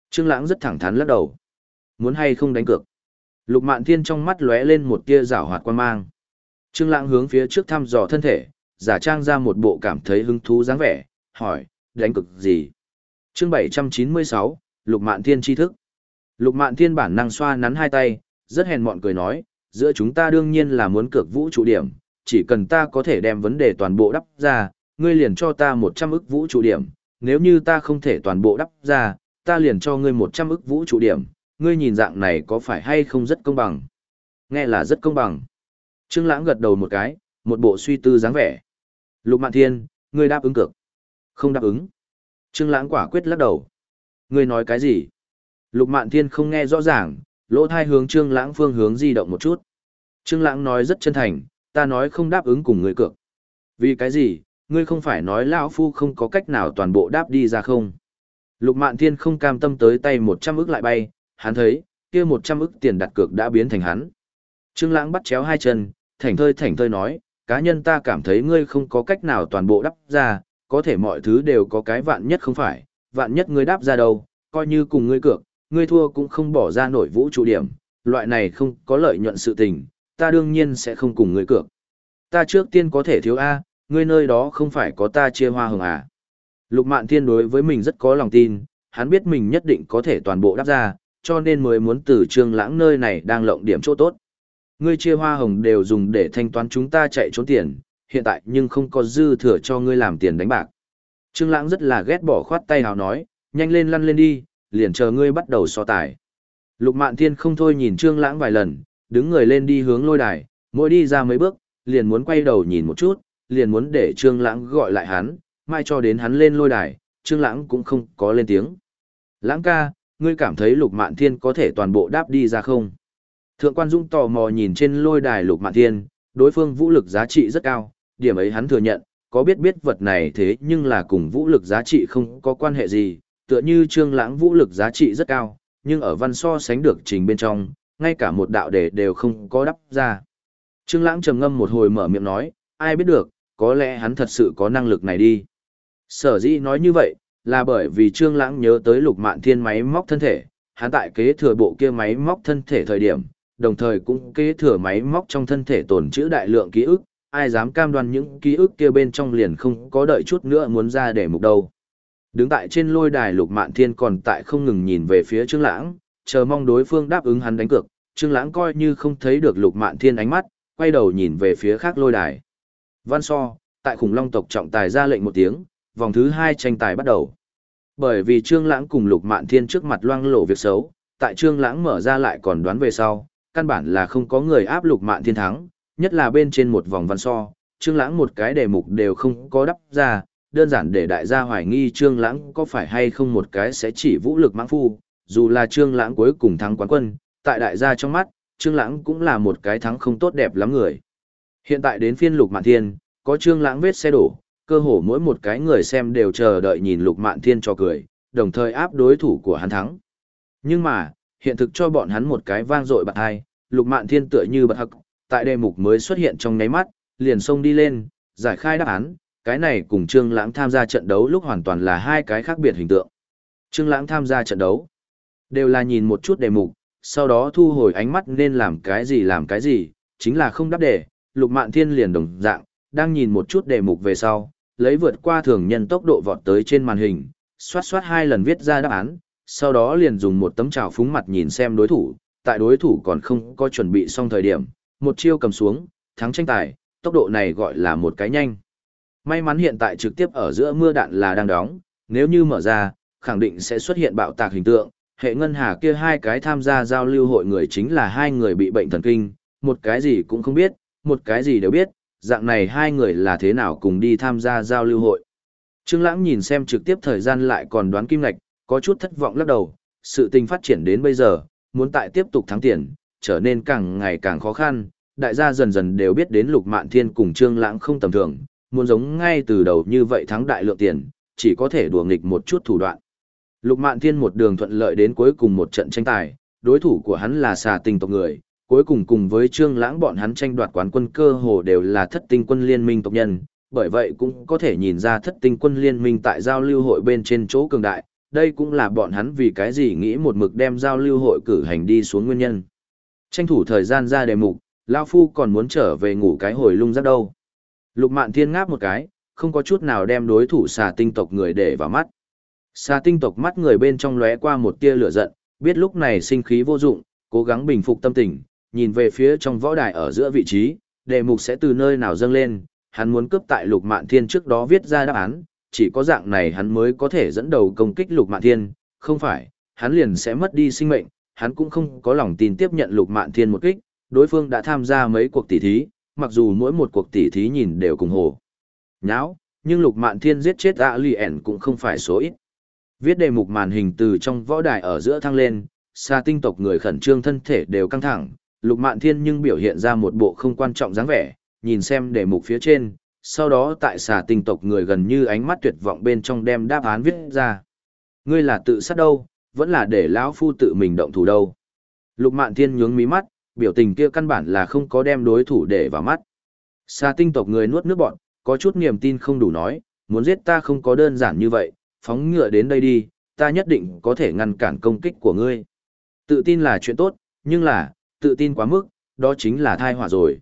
Trương Lãng rất thẳng thắn lắc đầu. Muốn hay không đánh cược. Lục Mạn Thiên trong mắt lóe lên một tia giảo hoạt quan mang. Trương Lãng hướng phía trước thăm dò thân thể, giả trang ra một bộ cảm thấy hứng thú dáng vẻ, hỏi, đánh cược gì? Chương 796, Lục Mạn Thiên tri thức. Lục Mạn Thiên bản năng xoa nắn hai tay, rất hèn mọn cười nói, giữa chúng ta đương nhiên là muốn cược vũ trụ điểm, chỉ cần ta có thể đem vấn đề toàn bộ đắp ra, ngươi liền cho ta 100 ức vũ trụ điểm, nếu như ta không thể toàn bộ đắp ra, ta liền cho ngươi 100 ức vũ trụ điểm, ngươi nhìn dạng này có phải hay không rất công bằng? Nghe là rất công bằng. Trương Lãng gật đầu một cái, một bộ suy tư dáng vẻ. Lục Mạn Thiên, ngươi đáp ứng cực. Không đáp ứng. Trương Lãng quả quyết lắc đầu. Ngươi nói cái gì? Lục Mạn Thiên không nghe rõ ràng, lỗ tai hướng Trương Lãng phương hướng di động một chút. Trương Lãng nói rất chân thành, ta nói không đáp ứng cùng ngươi cược. Vì cái gì, ngươi không phải nói lão phu không có cách nào toàn bộ đáp đi ra không? Lục Mạn Thiên không cam tâm tới tay 100 ức lại bay, hắn thấy, kia 100 ức tiền đặt cược đã biến thành hắn. Trương Lãng bắt chéo hai chân, thảnh thơi thảnh thơi nói, cá nhân ta cảm thấy ngươi không có cách nào toàn bộ đáp ra, có thể mọi thứ đều có cái vạn nhất không phải, vạn nhất ngươi đáp ra đâu, coi như cùng ngươi cược, ngươi thua cũng không bỏ ra nổi vũ trụ điểm, loại này không có lợi nhuận sự tình, ta đương nhiên sẽ không cùng ngươi cược. Ta trước tiên có thể thiếu A, ngươi nơi đó không phải có ta chia hoa hồng à. Lục Mạn Thiên đối với mình rất có lòng tin, hắn biết mình nhất định có thể toàn bộ đáp ra, cho nên mới muốn từ Trương Lãng nơi này đang lộng điểm chỗ tốt. Ngươi chia hoa hồng đều dùng để thanh toán chúng ta chạy trốn tiền, hiện tại nhưng không có dư thừa cho ngươi làm tiền đánh bạc. Trương Lãng rất là ghét bỏ khoát tay hào nói, nhanh lên lăn lên đi, liền chờ ngươi bắt đầu so tài. Lục Mạn Thiên không thôi nhìn Trương Lãng vài lần, đứng người lên đi hướng lôi đài, mỗi đi ra mấy bước, liền muốn quay đầu nhìn một chút, liền muốn để Trương Lãng gọi lại hắn, mai cho đến hắn lên lôi đài, Trương Lãng cũng không có lên tiếng. Lãng ca, ngươi cảm thấy Lục Mạn Thiên có thể toàn bộ đáp đi ra không? Thượng quan Dung tò mò nhìn trên lôi đài Lục Mạn Thiên, đối phương vũ lực giá trị rất cao, điểm ấy hắn thừa nhận, có biết biết vật này thế nhưng là cùng vũ lực giá trị không có quan hệ gì, tựa như Trương Lãng vũ lực giá trị rất cao, nhưng ở văn so sánh được trình bên trong, ngay cả một đạo đề đều không có đáp ra. Trương Lãng trầm ngâm một hồi mở miệng nói, ai biết được, có lẽ hắn thật sự có năng lực này đi. Sở dĩ nói như vậy, là bởi vì Trương Lãng nhớ tới Lục Mạn Thiên máy móc thân thể, hắn tại kế thừa bộ kia máy móc thân thể thời điểm, đồng thời cũng kế thừa máy móc trong thân thể tồn trữ đại lượng ký ức, ai dám cam đoan những ký ức kia bên trong liền không có đợi chút nữa muốn ra để mục đâu. Đứng tại trên lôi đài Lục Mạn Thiên còn tại không ngừng nhìn về phía Trương Lãng, chờ mong đối phương đáp ứng hắn đánh cược, Trương Lãng coi như không thấy được Lục Mạn Thiên ánh mắt, quay đầu nhìn về phía khác lôi đài. Văn So, tại khủng long tộc trọng tài ra lệnh một tiếng, vòng thứ hai tranh tài bắt đầu. Bởi vì Trương Lãng cùng Lục Mạn Thiên trước mặt loang lộ việc xấu, tại Trương Lãng mở ra lại còn đoán về sau, căn bản là không có người áp Lục Mạn Thiên thắng, nhất là bên trên một vòng văn so, Trương Lãng một cái đề mục đều không có đắp ra, đơn giản để đại gia hoài nghi Trương Lãng có phải hay không một cái sẽ chỉ vũ lực mãng phu, dù là Trương Lãng cuối cùng thắng quán quân, tại đại gia trong mắt, Trương Lãng cũng là một cái thắng không tốt đẹp lắm người. Hiện tại đến phiên Lục Mạn Thiên, có Trương Lãng vết xe đổ, cơ hồ mỗi một cái người xem đều chờ đợi nhìn Lục Mạn Thiên cho cười, đồng thời áp đối thủ của hắn thắng. Nhưng mà, hiện thực cho bọn hắn một cái vang dội bật hai, Lục Mạn Thiên tựa như bật hắc, tại đề mục mới xuất hiện trong nháy mắt, liền xông đi lên, giải khai đáp án, cái này cùng Trương Lãng tham gia trận đấu lúc hoàn toàn là hai cái khác biệt hình tượng. Trương Lãng tham gia trận đấu, đều là nhìn một chút đề mục, sau đó thu hồi ánh mắt nên làm cái gì làm cái gì, chính là không đáp đề, Lục Mạn Thiên liền đồng dạng, đang nhìn một chút đề mục về sau, lấy vượt qua thường nhân tốc độ vọt tới trên màn hình, xoát xoát hai lần viết ra đáp án, sau đó liền dùng một tấm trào phúng mặt nhìn xem đối thủ, tại đối thủ còn không có chuẩn bị xong thời điểm, một chiêu cầm xuống, thắng tranh tài, tốc độ này gọi là một cái nhanh. May mắn hiện tại trực tiếp ở giữa mưa đạn là đang đóng, nếu như mở ra, khẳng định sẽ xuất hiện bạo tạc hình tượng. Hệ ngân hà kia hai cái tham gia giao lưu hội người chính là hai người bị bệnh thần kinh, một cái gì cũng không biết, một cái gì đều biết, dạng này hai người là thế nào cùng đi tham gia giao lưu hội. Trương Lãng nhìn xem trực tiếp thời gian lại còn đoán kim ngạch, có chút thất vọng lắc đầu, sự tình phát triển đến bây giờ, muốn tại tiếp tục thắng tiền, trở nên càng ngày càng khó khăn, đại gia dần dần đều biết đến Lục Mạn Thiên cùng Trương Lãng không tầm thường, muốn giống ngay từ đầu như vậy thắng đại lượng tiền, chỉ có thể đùa nghịch một chút thủ đoạn. Lục Mạn Thiên một đường thuận lợi đến cuối cùng một trận tranh tài, đối thủ của hắn là xà tinh tộc người, cuối cùng cùng với Trương Lãng bọn hắn tranh đoạt quán quân cơ hồ đều là thất tinh quân liên minh tộc nhân, bởi vậy cũng có thể nhìn ra thất tinh quân liên minh tại giao lưu hội bên trên chỗ cường đại, đây cũng là bọn hắn vì cái gì nghĩ một mực đem giao lưu hội cử hành đi xuống nguyên nhân. Tranh thủ thời gian ra đề mục, Lão Phu còn muốn trở về ngủ cái hồi lung giấc đâu. Lục Mạn Thiên ngáp một cái, không có chút nào đem đối thủ xà tinh tộc người để vào mắt. Xà tinh tộc mắt người bên trong lóe qua một tia lửa giận, biết lúc này sinh khí vô dụng, cố gắng bình phục tâm tình, nhìn về phía trong võ đài ở giữa vị trí, đề mục sẽ từ nơi nào dâng lên, hắn muốn cướp tại Lục Mạn Thiên trước đó viết ra đáp án, chỉ có dạng này hắn mới có thể dẫn đầu công kích Lục Mạn Thiên, không phải, hắn liền sẽ mất đi sinh mệnh, hắn cũng không có lòng tin tiếp nhận Lục Mạn Thiên một kích, đối phương đã tham gia mấy cuộc tỷ thí, mặc dù mỗi một cuộc tỷ thí nhìn đều cùng hồ. Nháo, nhưng Lục Mạn Thiên giết chết ạ lì ẻn cũng không phải số ít. Viết đề mục màn hình từ trong võ đài ở giữa thăng lên, xa tinh tộc người khẩn trương thân thể đều căng thẳng, Lục Mạn Thiên nhưng biểu hiện ra một bộ không quan trọng dáng vẻ, nhìn xem đề mục phía trên, sau đó tại xà tinh tộc người gần như ánh mắt tuyệt vọng bên trong đem đáp án viết ra. Ngươi là tự sát đâu, vẫn là để lão phu tự mình động thủ đâu. Lục Mạn Thiên nhướng mí mắt, biểu tình kia căn bản là không có đem đối thủ để vào mắt. Xà tinh tộc người nuốt nước bọn, có chút niềm tin không đủ nói, muốn giết ta không có đơn giản như vậy, phóng ngựa đến đây đi, ta nhất định có thể ngăn cản công kích của ngươi. Tự tin là chuyện tốt, nhưng là, tự tin quá mức, đó chính là thai họa rồi.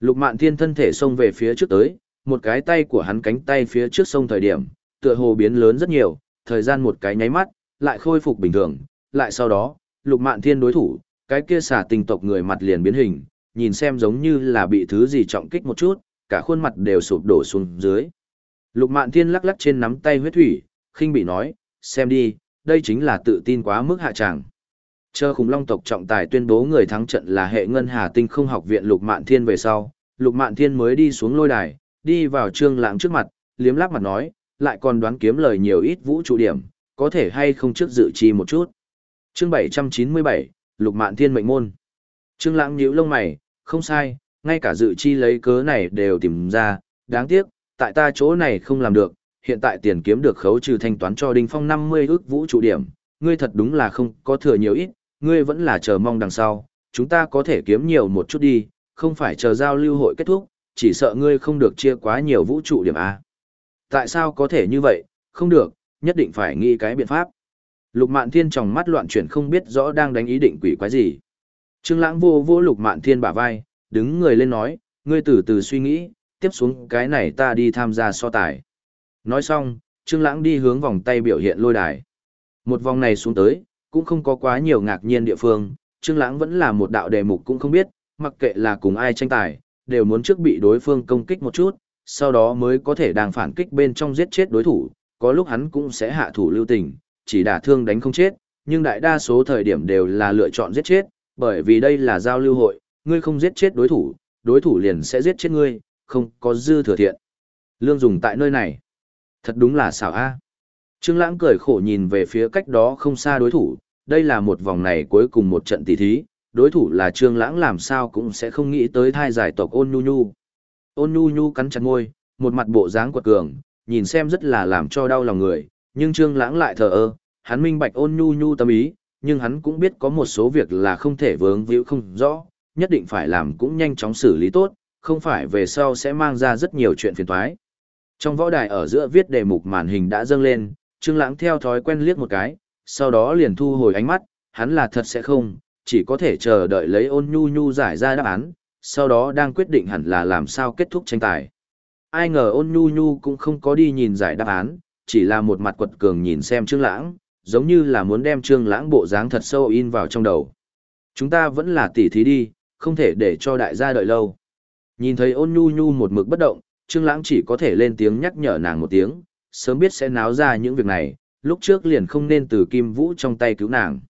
Lục Mạn Thiên thân thể xông về phía trước tới, một cái tay của hắn cánh tay phía trước sông thời điểm, tựa hồ biến lớn rất nhiều, thời gian một cái nháy mắt, lại khôi phục bình thường, lại sau đó, Lục Mạn Thiên đối thủ, cái kia xả tình tộc người mặt liền biến hình, nhìn xem giống như là bị thứ gì trọng kích một chút, cả khuôn mặt đều sụp đổ xuống dưới. Lục Mạn Thiên lắc lắc trên nắm tay huyết thủy, khinh bị nói, xem đi, đây chính là tự tin quá mức hạ tràng. Chờ khủng long tộc trọng tài tuyên bố người thắng trận là hệ ngân hà tinh không học viện Lục Mạn Thiên về sau, Lục Mạn Thiên mới đi xuống lôi đài, đi vào trương lãng trước mặt, liếm láp mặt nói, lại còn đoán kiếm lời nhiều ít vũ trụ điểm, có thể hay không trước dự chi một chút. Chương 797, Lục Mạn Thiên mệnh môn. Trương Lãng nhíu lông mày, không sai, ngay cả dự chi lấy cớ này đều tìm ra, đáng tiếc, tại ta chỗ này không làm được, hiện tại tiền kiếm được khấu trừ thanh toán cho Đinh Phong 50 ước vũ trụ điểm, ngươi thật đúng là không có thừa nhiều ít, ngươi vẫn là chờ mong đằng sau, chúng ta có thể kiếm nhiều một chút đi, không phải chờ giao lưu hội kết thúc, chỉ sợ ngươi không được chia quá nhiều vũ trụ điểm A. Tại sao có thể như vậy, không được, nhất định phải nghĩ cái biện pháp. Lục Mạn Thiên trong mắt loạn chuyển không biết rõ đang đánh ý định quỷ quái gì. Trương Lãng vô vô Lục Mạn Thiên bả vai, đứng người lên nói, ngươi từ từ suy nghĩ, tiếp xuống cái này ta đi tham gia so tài. Nói xong, Trương Lãng đi hướng vòng tay biểu hiện lôi đài. Một vòng này xuống tới, cũng không có quá nhiều ngạc nhiên địa phương, Trương Lãng vẫn là một đạo đề mục cũng không biết, mặc kệ là cùng ai tranh tài, đều muốn trước bị đối phương công kích một chút, sau đó mới có thể đang phản kích bên trong giết chết đối thủ, có lúc hắn cũng sẽ hạ thủ lưu tình, chỉ đả thương đánh không chết, nhưng đại đa số thời điểm đều là lựa chọn giết chết, bởi vì đây là giao lưu hội, ngươi không giết chết đối thủ, đối thủ liền sẽ giết chết ngươi, không có dư thừa thiện. Lương dùng tại nơi này. Thật đúng là xảo a. Trương Lãng cười khổ nhìn về phía cách đó không xa đối thủ, đây là một vòng này cuối cùng một trận tỷ thí, đối thủ là Trương Lãng làm sao cũng sẽ không nghĩ tới thai giải tộc Ôn Nhu Nhu. Ôn Nhu Nhu cắn chặt môi, một mặt bộ dáng quật cường, nhìn xem rất là làm cho đau lòng người, nhưng Trương Lãng lại thờ ơ, hắn minh bạch Ôn Nhu Nhu tâm ý, nhưng hắn cũng biết có một số việc là không thể vướng víu không rõ, nhất định phải làm cũng nhanh chóng xử lý tốt, không phải về sau sẽ mang ra rất nhiều chuyện phiền toái. Trong võ đài ở giữa viết đề mục màn hình đã dâng lên, Trương Lãng theo thói quen liếc một cái, sau đó liền thu hồi ánh mắt, hắn là thật sẽ không, chỉ có thể chờ đợi lấy ôn nhu nhu giải ra đáp án, sau đó đang quyết định hẳn là làm sao kết thúc tranh tài. Ai ngờ ôn nhu nhu cũng không có đi nhìn giải đáp án, chỉ là một mặt quật cường nhìn xem Trương Lãng, giống như là muốn đem Trương Lãng bộ dáng thật sâu in vào trong đầu. Chúng ta vẫn là tỷ thí đi, không thể để cho đại gia đợi lâu. Nhìn thấy ôn nhu nhu một mực bất động, Trương Lãng chỉ có thể lên tiếng nhắc nhở nàng một tiếng, sớm biết sẽ náo ra những việc này, lúc trước liền không nên từ Kim Vũ trong tay cứu nàng.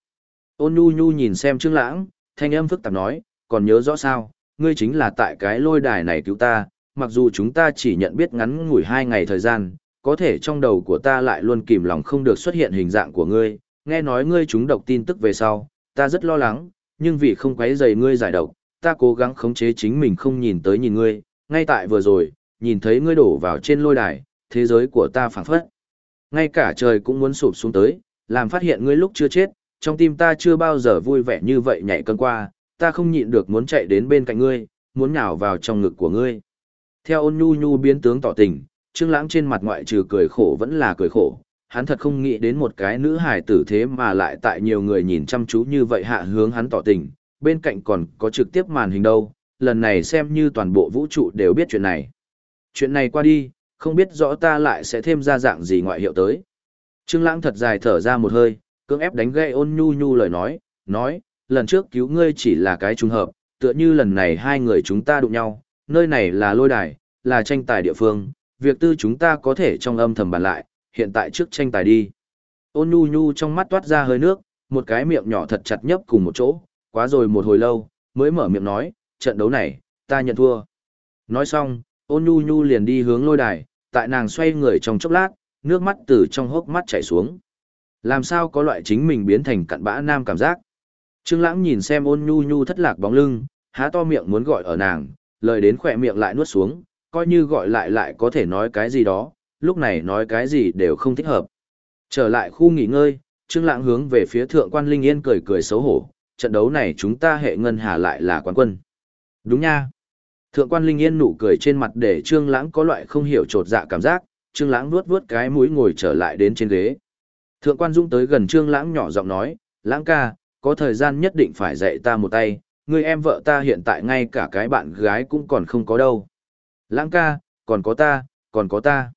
Ôn nhu nhu nhìn xem Trương Lãng, thanh âm phức tạp nói, còn nhớ rõ sao, ngươi chính là tại cái lôi đài này cứu ta, mặc dù chúng ta chỉ nhận biết ngắn ngủi hai ngày thời gian, có thể trong đầu của ta lại luôn kìm lòng không được xuất hiện hình dạng của ngươi, nghe nói ngươi chúng độc tin tức về sau, ta rất lo lắng, nhưng vì không quấy rầy ngươi giải độc, ta cố gắng khống chế chính mình không nhìn tới nhìn ngươi, ngay tại vừa rồi, nhìn thấy ngươi đổ vào trên lôi đài, thế giới của ta phảng phất. Ngay cả trời cũng muốn sụp xuống tới, làm phát hiện ngươi lúc chưa chết, trong tim ta chưa bao giờ vui vẻ như vậy nhảy cơn qua, ta không nhịn được muốn chạy đến bên cạnh ngươi, muốn nhào vào trong ngực của ngươi. Theo ôn nhu nhu biến tướng tỏ tình, Trương Lãng trên mặt ngoại trừ cười khổ vẫn là cười khổ, hắn thật không nghĩ đến một cái nữ hài tử thế mà lại tại nhiều người nhìn chăm chú như vậy hạ hướng hắn tỏ tình, bên cạnh còn có trực tiếp màn hình đâu, lần này xem như toàn bộ vũ trụ đều biết chuyện này. Chuyện này qua đi, không biết rõ ta lại sẽ thêm ra dạng gì ngoại hiệu tới. Trương Lãng thật dài thở ra một hơi, cưỡng ép đánh gậy ôn nhu nhu lời nói, nói, lần trước cứu ngươi chỉ là cái trùng hợp, tựa như lần này hai người chúng ta đụng nhau, nơi này là lôi đài, là tranh tài địa phương, việc tư chúng ta có thể trong âm thầm bàn lại, hiện tại trước tranh tài đi. Ôn nhu nhu trong mắt toát ra hơi nước, một cái miệng nhỏ thật chặt nhấp cùng một chỗ, quá rồi một hồi lâu, mới mở miệng nói, trận đấu này, ta nhận thua. Nói xong, ôn nhu nhu liền đi hướng lôi đài, tại nàng xoay người trong chốc lát, nước mắt từ trong hốc mắt chảy xuống. Làm sao có loại chính mình biến thành cặn bã nam cảm giác. Trương Lãng nhìn xem ôn nhu nhu thất lạc bóng lưng, há to miệng muốn gọi ở nàng, lời đến khỏe miệng lại nuốt xuống, coi như gọi lại lại có thể nói cái gì đó, lúc này nói cái gì đều không thích hợp. Trở lại khu nghỉ ngơi, Trương Lãng hướng về phía thượng quan Linh Yên cười cười xấu hổ, trận đấu này chúng ta hệ ngân hà lại là quán quân. Đúng nha. Thượng quan Linh Yên nụ cười trên mặt để Trương Lãng có loại không hiểu trột dạ cảm giác, Trương Lãng nuốt nuốt cái mũi ngồi trở lại đến trên ghế. Thượng quan Dung tới gần Trương Lãng nhỏ giọng nói, "Lãng ca, có thời gian nhất định phải dạy ta một tay, người em vợ ta hiện tại ngay cả cái bạn gái cũng còn không có đâu." "Lãng ca, còn có ta, còn có ta."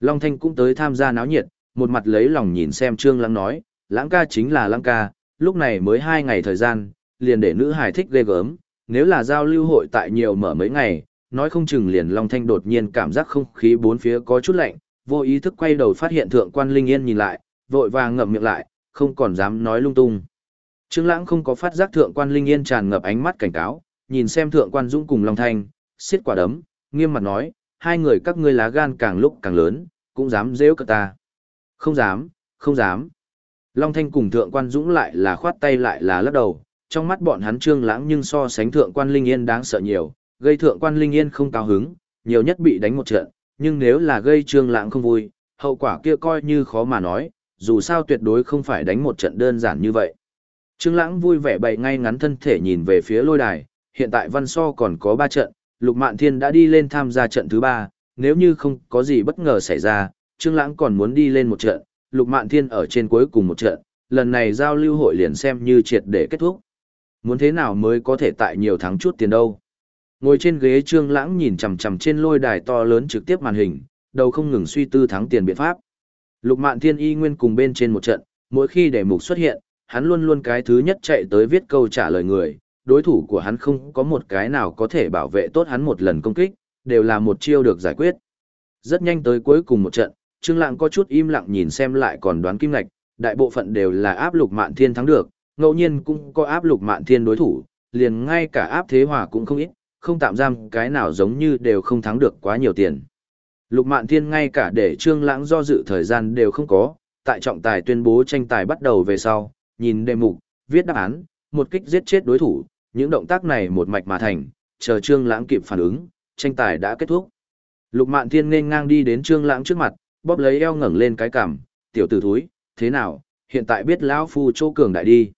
Long Thanh cũng tới tham gia náo nhiệt, một mặt lấy lòng nhìn xem Trương Lãng nói, "Lãng ca chính là Lãng ca, lúc này mới hai ngày thời gian, liền để nữ hài thích ghê gớm, nếu là giao lưu hội tại nhiều mở mấy ngày, nói không chừng liền Long Thanh đột nhiên cảm giác không khí bốn phía có chút lạnh, vô ý thức quay đầu phát hiện thượng quan Linh Yên nhìn lại, vội vàng ngậm miệng lại, không còn dám nói lung tung. Trương Lãng không có phát giác thượng quan Linh Yên tràn ngập ánh mắt cảnh cáo, nhìn xem thượng quan Dũng cùng Long Thanh, xiết quả đấm, nghiêm mặt nói, hai người các ngươi lá gan càng lúc càng lớn, cũng dám giễu cả ta. Không dám, không dám. Long Thanh cùng thượng quan Dũng lại là khoát tay lại là lắc đầu, trong mắt bọn hắn Trương Lãng nhưng so sánh thượng quan Linh Yên đáng sợ nhiều, gây thượng quan Linh Yên không cao hứng, nhiều nhất bị đánh một trận, nhưng nếu là gây Trương Lãng không vui, hậu quả kia coi như khó mà nói, dù sao tuyệt đối không phải đánh một trận đơn giản như vậy. Trương Lãng vui vẻ bày ngay ngắn thân thể nhìn về phía lôi đài, hiện tại văn so còn có 3 trận, Lục Mạn Thiên đã đi lên tham gia trận thứ ba, nếu như không có gì bất ngờ xảy ra, Trương Lãng còn muốn đi lên một trận, Lục Mạn Thiên ở trên cuối cùng một trận, lần này giao lưu hội liền xem như triệt để kết thúc. Muốn thế nào mới có thể tại nhiều tháng chút tiền đâu. Ngồi trên ghế Trương Lãng nhìn chằm chằm trên lôi đài to lớn trực tiếp màn hình, đầu không ngừng suy tư thắng tiền biện pháp. Lục Mạn Thiên y nguyên cùng bên trên một trận, mỗi khi đề mục xuất hiện, hắn luôn luôn cái thứ nhất chạy tới viết câu trả lời người, đối thủ của hắn không có một cái nào có thể bảo vệ tốt hắn một lần công kích, đều là một chiêu được giải quyết. Rất nhanh tới cuối cùng một trận, Trương Lãng có chút im lặng nhìn xem lại còn đoán kim ngạch, đại bộ phận đều là áp lục mạn thiên thắng được, ngẫu nhiên cũng có áp lục mạn thiên đối thủ, liền ngay cả áp thế hòa cũng không ít, không tạm giam cái nào giống như đều không thắng được quá nhiều tiền. Lục mạn thiên ngay cả để Trương Lãng do dự thời gian đều không có, tại trọng tài tuyên bố tranh tài bắt đầu về sau, nhìn đề mục, viết đáp án, một kích giết chết đối thủ, những động tác này một mạch mà thành, chờ Trương Lãng kịp phản ứng, tranh tài đã kết thúc. Lục Mạn Thiên nên ngang đi đến Trương Lãng trước mặt, bóp lấy eo ngẩng lên cái cằm, "Tiểu tử thúi, thế nào, hiện tại biết lão phu chỗ cường đại đi."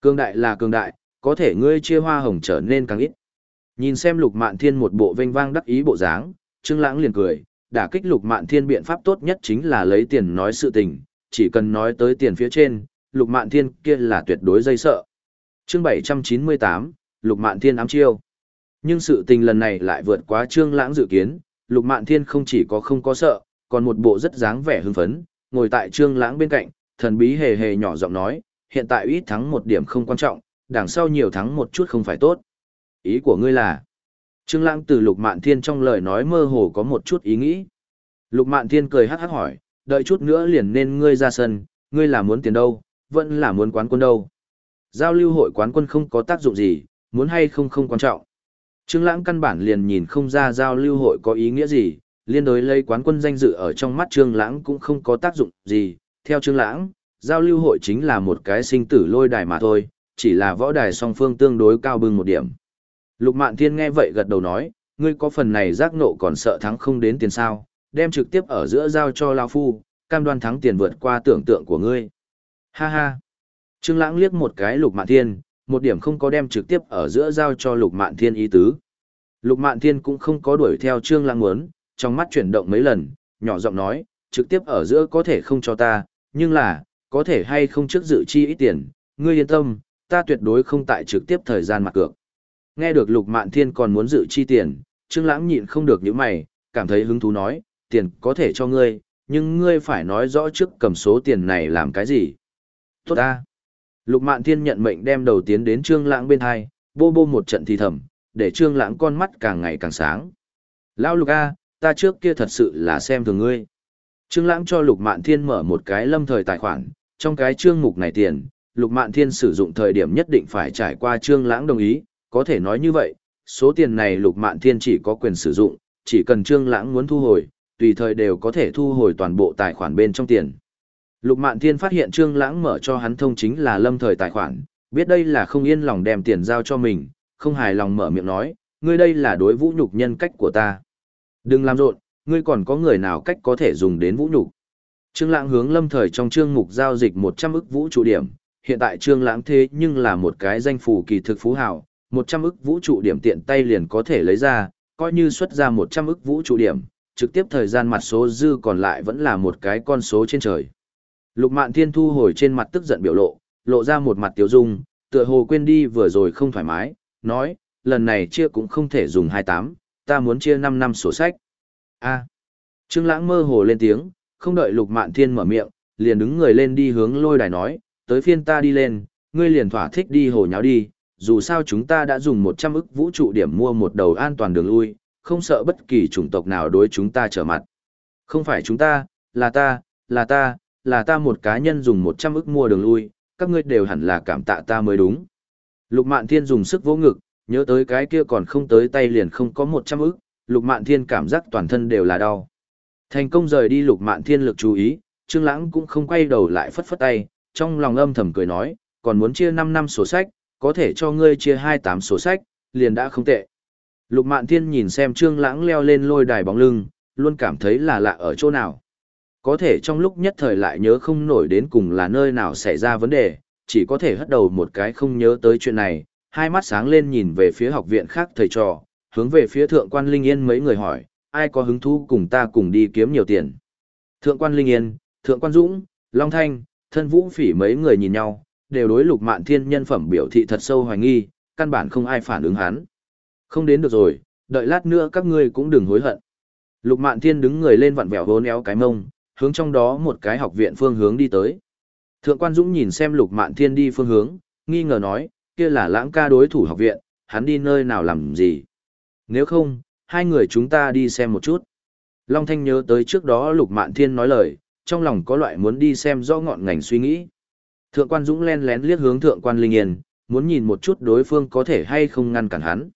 Cường đại là cường đại, có thể ngươi chia hoa hồng trở nên càng ít. Nhìn xem Lục Mạn Thiên một bộ vênh vang đắc ý bộ dáng, Trương Lãng liền cười, đả kích Lục Mạn Thiên biện pháp tốt nhất chính là lấy tiền nói sự tình, chỉ cần nói tới tiền phía trên, Lục Mạn Thiên kia là tuyệt đối dây sợ. Chương 798, Lục Mạn Thiên ám chiêu. Nhưng sự tình lần này lại vượt quá Trương Lãng dự kiến, Lục Mạn Thiên không chỉ có không có sợ, còn một bộ rất dáng vẻ hưng phấn, ngồi tại Trương Lãng bên cạnh, thần bí hề hề nhỏ giọng nói, hiện tại ít thắng một điểm không quan trọng, đằng sau nhiều thắng một chút không phải tốt. Ý của ngươi là? Trương Lãng từ Lục Mạn Thiên trong lời nói mơ hồ có một chút ý nghĩ. Lục Mạn Thiên cười hắc hắc hỏi, đợi chút nữa liền nên ngươi ra sân, ngươi là muốn tiền đâu, vẫn là muốn quán quân đâu. Giao lưu hội quán quân không có tác dụng gì, muốn hay không không quan trọng. Trương Lãng căn bản liền nhìn không ra giao lưu hội có ý nghĩa gì, liên đối lấy quán quân danh dự ở trong mắt Trương Lãng cũng không có tác dụng gì. Theo Trương Lãng, giao lưu hội chính là một cái sinh tử lôi đài mà thôi, chỉ là võ đài song phương tương đối cao bưng một điểm. Lục Mạn Thiên nghe vậy gật đầu nói, ngươi có phần này giác nộ còn sợ thắng không đến tiền sao, đem trực tiếp ở giữa giao cho lão phu, cam đoan thắng tiền vượt qua tưởng tượng của ngươi. Ha ha. Trương Lãng liếc một cái Lục Mạn Thiên, một điểm không có đem trực tiếp ở giữa giao cho Lục Mạn Thiên ý tứ. Lục Mạn Thiên cũng không có đuổi theo Trương Lãng muốn, trong mắt chuyển động mấy lần, nhỏ giọng nói, trực tiếp ở giữa có thể không cho ta, nhưng là, có thể hay không trước dự chi ít tiền, ngươi yên tâm, ta tuyệt đối không tại trực tiếp thời gian mặt cược. Nghe được Lục Mạn Thiên còn muốn dự chi tiền, Trương Lãng nhịn không được nhíu mày, cảm thấy hứng thú nói, tiền có thể cho ngươi, nhưng ngươi phải nói rõ trước cầm số tiền này làm cái gì. Tốt ta. Lục Mạn Thiên nhận mệnh đem đầu tiến đến Trương Lãng bên hai, bô bô một trận thì thầm, để Trương Lãng con mắt càng ngày càng sáng. Lão Lục A, ta trước kia thật sự là xem thường ngươi. Trương Lãng cho Lục Mạn Thiên mở một cái lâm thời tài khoản, trong cái chương mục này tiền, Lục Mạn Thiên sử dụng thời điểm nhất định phải trải qua Trương Lãng đồng ý, có thể nói như vậy, số tiền này Lục Mạn Thiên chỉ có quyền sử dụng, chỉ cần Trương Lãng muốn thu hồi, tùy thời đều có thể thu hồi toàn bộ tài khoản bên trong tiền. Lục Mạn Thiên phát hiện Trương Lãng mở cho hắn thông chính là lâm thời tài khoản, biết đây là không yên lòng đem tiền giao cho mình, không hài lòng mở miệng nói, ngươi đây là đối vũ nhục nhân cách của ta. Đừng làm rộn, ngươi còn có người nào cách có thể dùng đến vũ nhục. Trương Lãng hướng lâm thời trong chương mục giao dịch 100 ức vũ trụ điểm, hiện tại Trương Lãng thế nhưng là một cái danh phủ kỳ thực phú hào, 100 ức vũ trụ điểm tiện tay liền có thể lấy ra, coi như xuất ra 100 ức vũ trụ điểm, trực tiếp thời gian mặt số dư còn lại vẫn là một cái con số trên trời. Lục Mạn Thiên thu hồi trên mặt tức giận biểu lộ, lộ ra một mặt tiêu dung, tựa hồ quên đi vừa rồi không thoải mái, nói, lần này chia cũng không thể dùng 28, ta muốn chia 5 năm sổ sách. A. Trương Lãng mơ hồ lên tiếng, không đợi Lục Mạn Thiên mở miệng, liền đứng người lên đi hướng lôi đài nói, tới phiên ta đi lên, ngươi liền thỏa thích đi hồ nháo đi, dù sao chúng ta đã dùng 100 ức vũ trụ điểm mua một đầu an toàn đường lui, không sợ bất kỳ chủng tộc nào đối chúng ta trở mặt. Không phải chúng ta, là ta, là ta, là ta một cá nhân dùng 100 ức mua đường lui, các ngươi đều hẳn là cảm tạ ta mới đúng. Lục Mạn Thiên dùng sức vỗ ngực, nhớ tới cái kia còn không tới tay liền không có 100 ức, Lục Mạn Thiên cảm giác toàn thân đều là đau. Thành công rời đi Lục Mạn Thiên lực chú ý, Trương Lãng cũng không quay đầu lại phất phất tay, trong lòng âm thầm cười nói, còn muốn chia 5 năm sổ sách, có thể cho ngươi chia 28 sổ sách, liền đã không tệ. Lục Mạn Thiên nhìn xem Trương Lãng leo lên lôi đài bóng lưng, luôn cảm thấy là lạ ở chỗ nào. Có thể trong lúc nhất thời lại nhớ không nổi đến cùng là nơi nào xảy ra vấn đề, chỉ có thể hất đầu một cái không nhớ tới chuyện này, hai mắt sáng lên nhìn về phía học viện khác thầy trò, hướng về phía thượng quan Linh Yên mấy người hỏi, ai có hứng thú cùng ta cùng đi kiếm nhiều tiền. Thượng quan Linh Yên, thượng quan Dũng, Long Thanh, thân vũ phỉ mấy người nhìn nhau, đều đối lục mạn thiên nhân phẩm biểu thị thật sâu hoài nghi, căn bản không ai phản ứng hắn. Không đến được rồi, đợi lát nữa các ngươi cũng đừng hối hận. Lục mạn thiên đứng người lên vặn vẹo hố néo cái mông, hướng trong đó một cái học viện phương hướng đi tới. Thượng quan Dũng nhìn xem lục mạn thiên đi phương hướng, nghi ngờ nói, kia là lãng ca đối thủ học viện, hắn đi nơi nào làm gì. Nếu không, hai người chúng ta đi xem một chút. Long Thanh nhớ tới trước đó lục mạn thiên nói lời, trong lòng có loại muốn đi xem rõ ngọn ngành suy nghĩ. Thượng quan Dũng len lén liếc hướng thượng quan Linh Yên, muốn nhìn một chút đối phương có thể hay không ngăn cản hắn.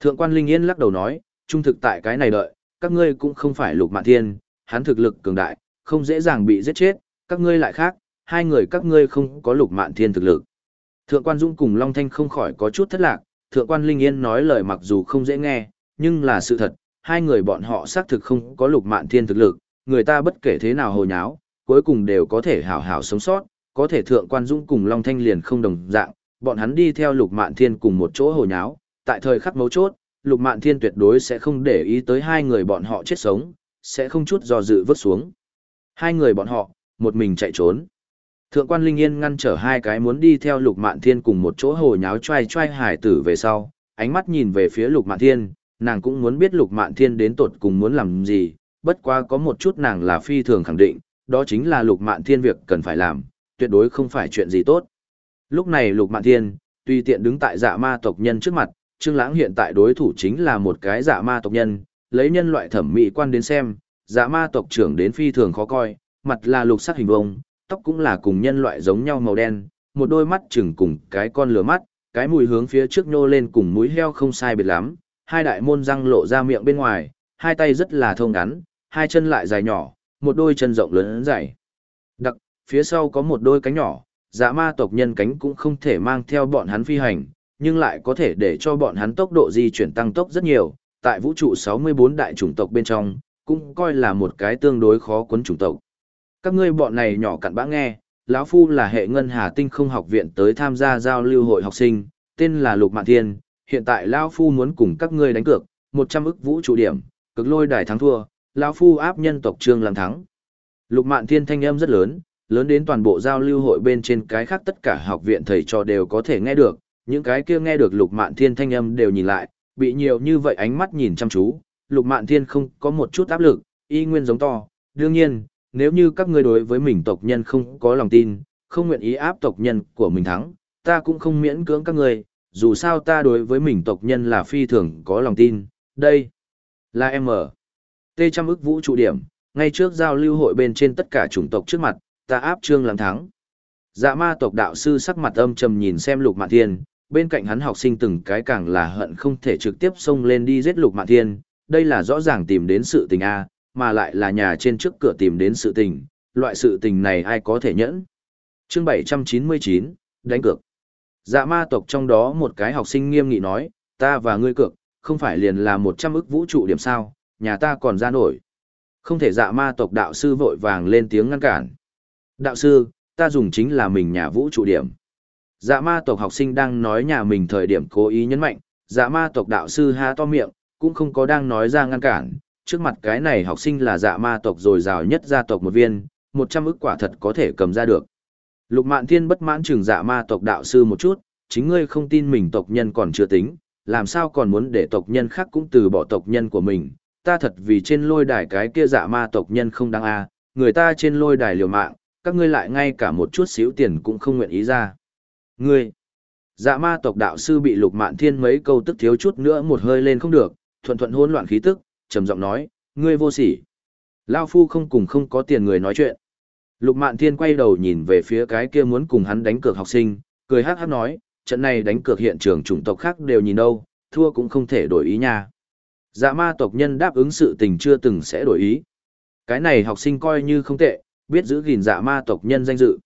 Thượng quan Linh Yên lắc đầu nói, trung thực tại cái này đợi, các ngươi cũng không phải lục mạn thiên, hắn thực lực cường đại, không dễ dàng bị giết chết, các ngươi lại khác, hai người các ngươi không có lục mạn thiên thực lực. Thượng quan Dũng cùng Long Thanh không khỏi có chút thất lạc, thượng quan Linh Yên nói lời mặc dù không dễ nghe, nhưng là sự thật, hai người bọn họ xác thực không có lục mạn thiên thực lực, người ta bất kể thế nào hồ nháo, cuối cùng đều có thể hảo hảo sống sót, có thể thượng quan Dũng cùng Long Thanh liền không đồng dạng, bọn hắn đi theo lục mạn thiên cùng một chỗ hồ nháo, tại thời khắc mấu chốt, lục mạn thiên tuyệt đối sẽ không để ý tới hai người bọn họ chết sống, sẽ không chút do dự vứt xuống. Hai người bọn họ, một mình chạy trốn. Thượng quan Linh Yên ngăn trở hai cái muốn đi theo Lục Mạn Thiên cùng một chỗ hồ nháo trai trai hải tử về sau, ánh mắt nhìn về phía Lục Mạn Thiên, nàng cũng muốn biết Lục Mạn Thiên đến tột cùng muốn làm gì, bất quá có một chút nàng là phi thường khẳng định, đó chính là Lục Mạn Thiên việc cần phải làm, tuyệt đối không phải chuyện gì tốt. Lúc này Lục Mạn Thiên, tuy tiện đứng tại dạ ma tộc nhân trước mặt, Trương Lãng hiện tại đối thủ chính là một cái dạ ma tộc nhân, lấy nhân loại thẩm mỹ quan đến xem, dạ ma tộc trưởng đến phi thường khó coi, mặt là lục sắc hình vông, tóc cũng là cùng nhân loại giống nhau màu đen, một đôi mắt chừng cùng cái con lửa mắt, cái mùi hướng phía trước nhô lên cùng mũi heo không sai biệt lắm, hai đại môn răng lộ ra miệng bên ngoài, hai tay rất là thông ngắn, hai chân lại dài nhỏ, một đôi chân rộng lớn dày. Đặc, phía sau có một đôi cánh nhỏ, dạ ma tộc nhân cánh cũng không thể mang theo bọn hắn phi hành, nhưng lại có thể để cho bọn hắn tốc độ di chuyển tăng tốc rất nhiều, tại vũ trụ 64 đại chủng tộc bên trong, cũng coi là một cái tương đối khó quấn chủng tộc. Các ngươi bọn này nhỏ cặn bã nghe, lão phu là hệ ngân hà tinh không học viện tới tham gia giao lưu hội học sinh, tên là Lục Mạn Thiên, hiện tại lão phu muốn cùng các ngươi đánh cược, 100 ức vũ trụ điểm, cực lôi đài thắng thua, lão phu áp nhân tộc trương làm thắng. Lục Mạn Thiên thanh âm rất lớn, lớn đến toàn bộ giao lưu hội bên trên cái khác tất cả học viện thầy trò đều có thể nghe được, những cái kia nghe được Lục Mạn Thiên thanh âm đều nhìn lại, bị nhiều như vậy ánh mắt nhìn chăm chú, Lục Mạn Thiên không có một chút áp lực, y nguyên giống to, đương nhiên, nếu như các ngươi đối với mình tộc nhân không có lòng tin, không nguyện ý áp tộc nhân của mình thắng, ta cũng không miễn cưỡng các ngươi, dù sao ta đối với mình tộc nhân là phi thường có lòng tin, đây là em ở. T trăm ức vũ trụ điểm, ngay trước giao lưu hội bên trên tất cả chủng tộc trước mặt, ta áp trương lắng thắng. Dạ ma tộc đạo sư sắc mặt âm trầm nhìn xem lục mạn thiên, bên cạnh hắn học sinh từng cái càng là hận không thể trực tiếp xông lên đi giết lục mạn thiên, đây là rõ ràng tìm đến sự tình A, mà lại là nhà trên trước cửa tìm đến sự tình, loại sự tình này ai có thể nhẫn. Chương 799, đánh cược. Dạ ma tộc trong đó một cái học sinh nghiêm nghị nói, ta và ngươi cược, không phải liền là 100 ức vũ trụ điểm sao, nhà ta còn ra nổi. Không thể dạ ma tộc đạo sư vội vàng lên tiếng ngăn cản. Đạo sư, ta dùng chính là mình nhà vũ trụ điểm. Dạ ma tộc học sinh đang nói nhà mình thời điểm cố ý nhấn mạnh, dạ ma tộc đạo sư ha to miệng, cũng không có đang nói ra ngăn cản, trước mặt cái này học sinh là dạ ma tộc rồi rào nhất gia tộc một viên, một trăm ức quả thật có thể cầm ra được. Lục Mạn Thiên bất mãn chừng dạ ma tộc đạo sư một chút, chính ngươi không tin mình tộc nhân còn chưa tính, làm sao còn muốn để tộc nhân khác cũng từ bỏ tộc nhân của mình, ta thật vì trên lôi đài cái kia dạ ma tộc nhân không đáng a, người ta trên lôi đài liều mạng, các ngươi lại ngay cả một chút xíu tiền cũng không nguyện ý ra. Ngươi, dạ ma tộc đạo sư bị lục mạn thiên mấy câu tức thiếu chút nữa một hơi lên không được, thuận thuận hỗn loạn khí tức, trầm giọng nói, ngươi vô sỉ. Lao phu không cùng không có tiền người nói chuyện. Lục Mạn Thiên quay đầu nhìn về phía cái kia muốn cùng hắn đánh cược học sinh, cười hắc hắc nói, trận này đánh cược hiện trường chủng tộc khác đều nhìn đâu, thua cũng không thể đổi ý nha. Dạ ma tộc nhân đáp ứng sự tình chưa từng sẽ đổi ý. Cái này học sinh coi như không tệ, biết giữ gìn dạ ma tộc nhân danh dự.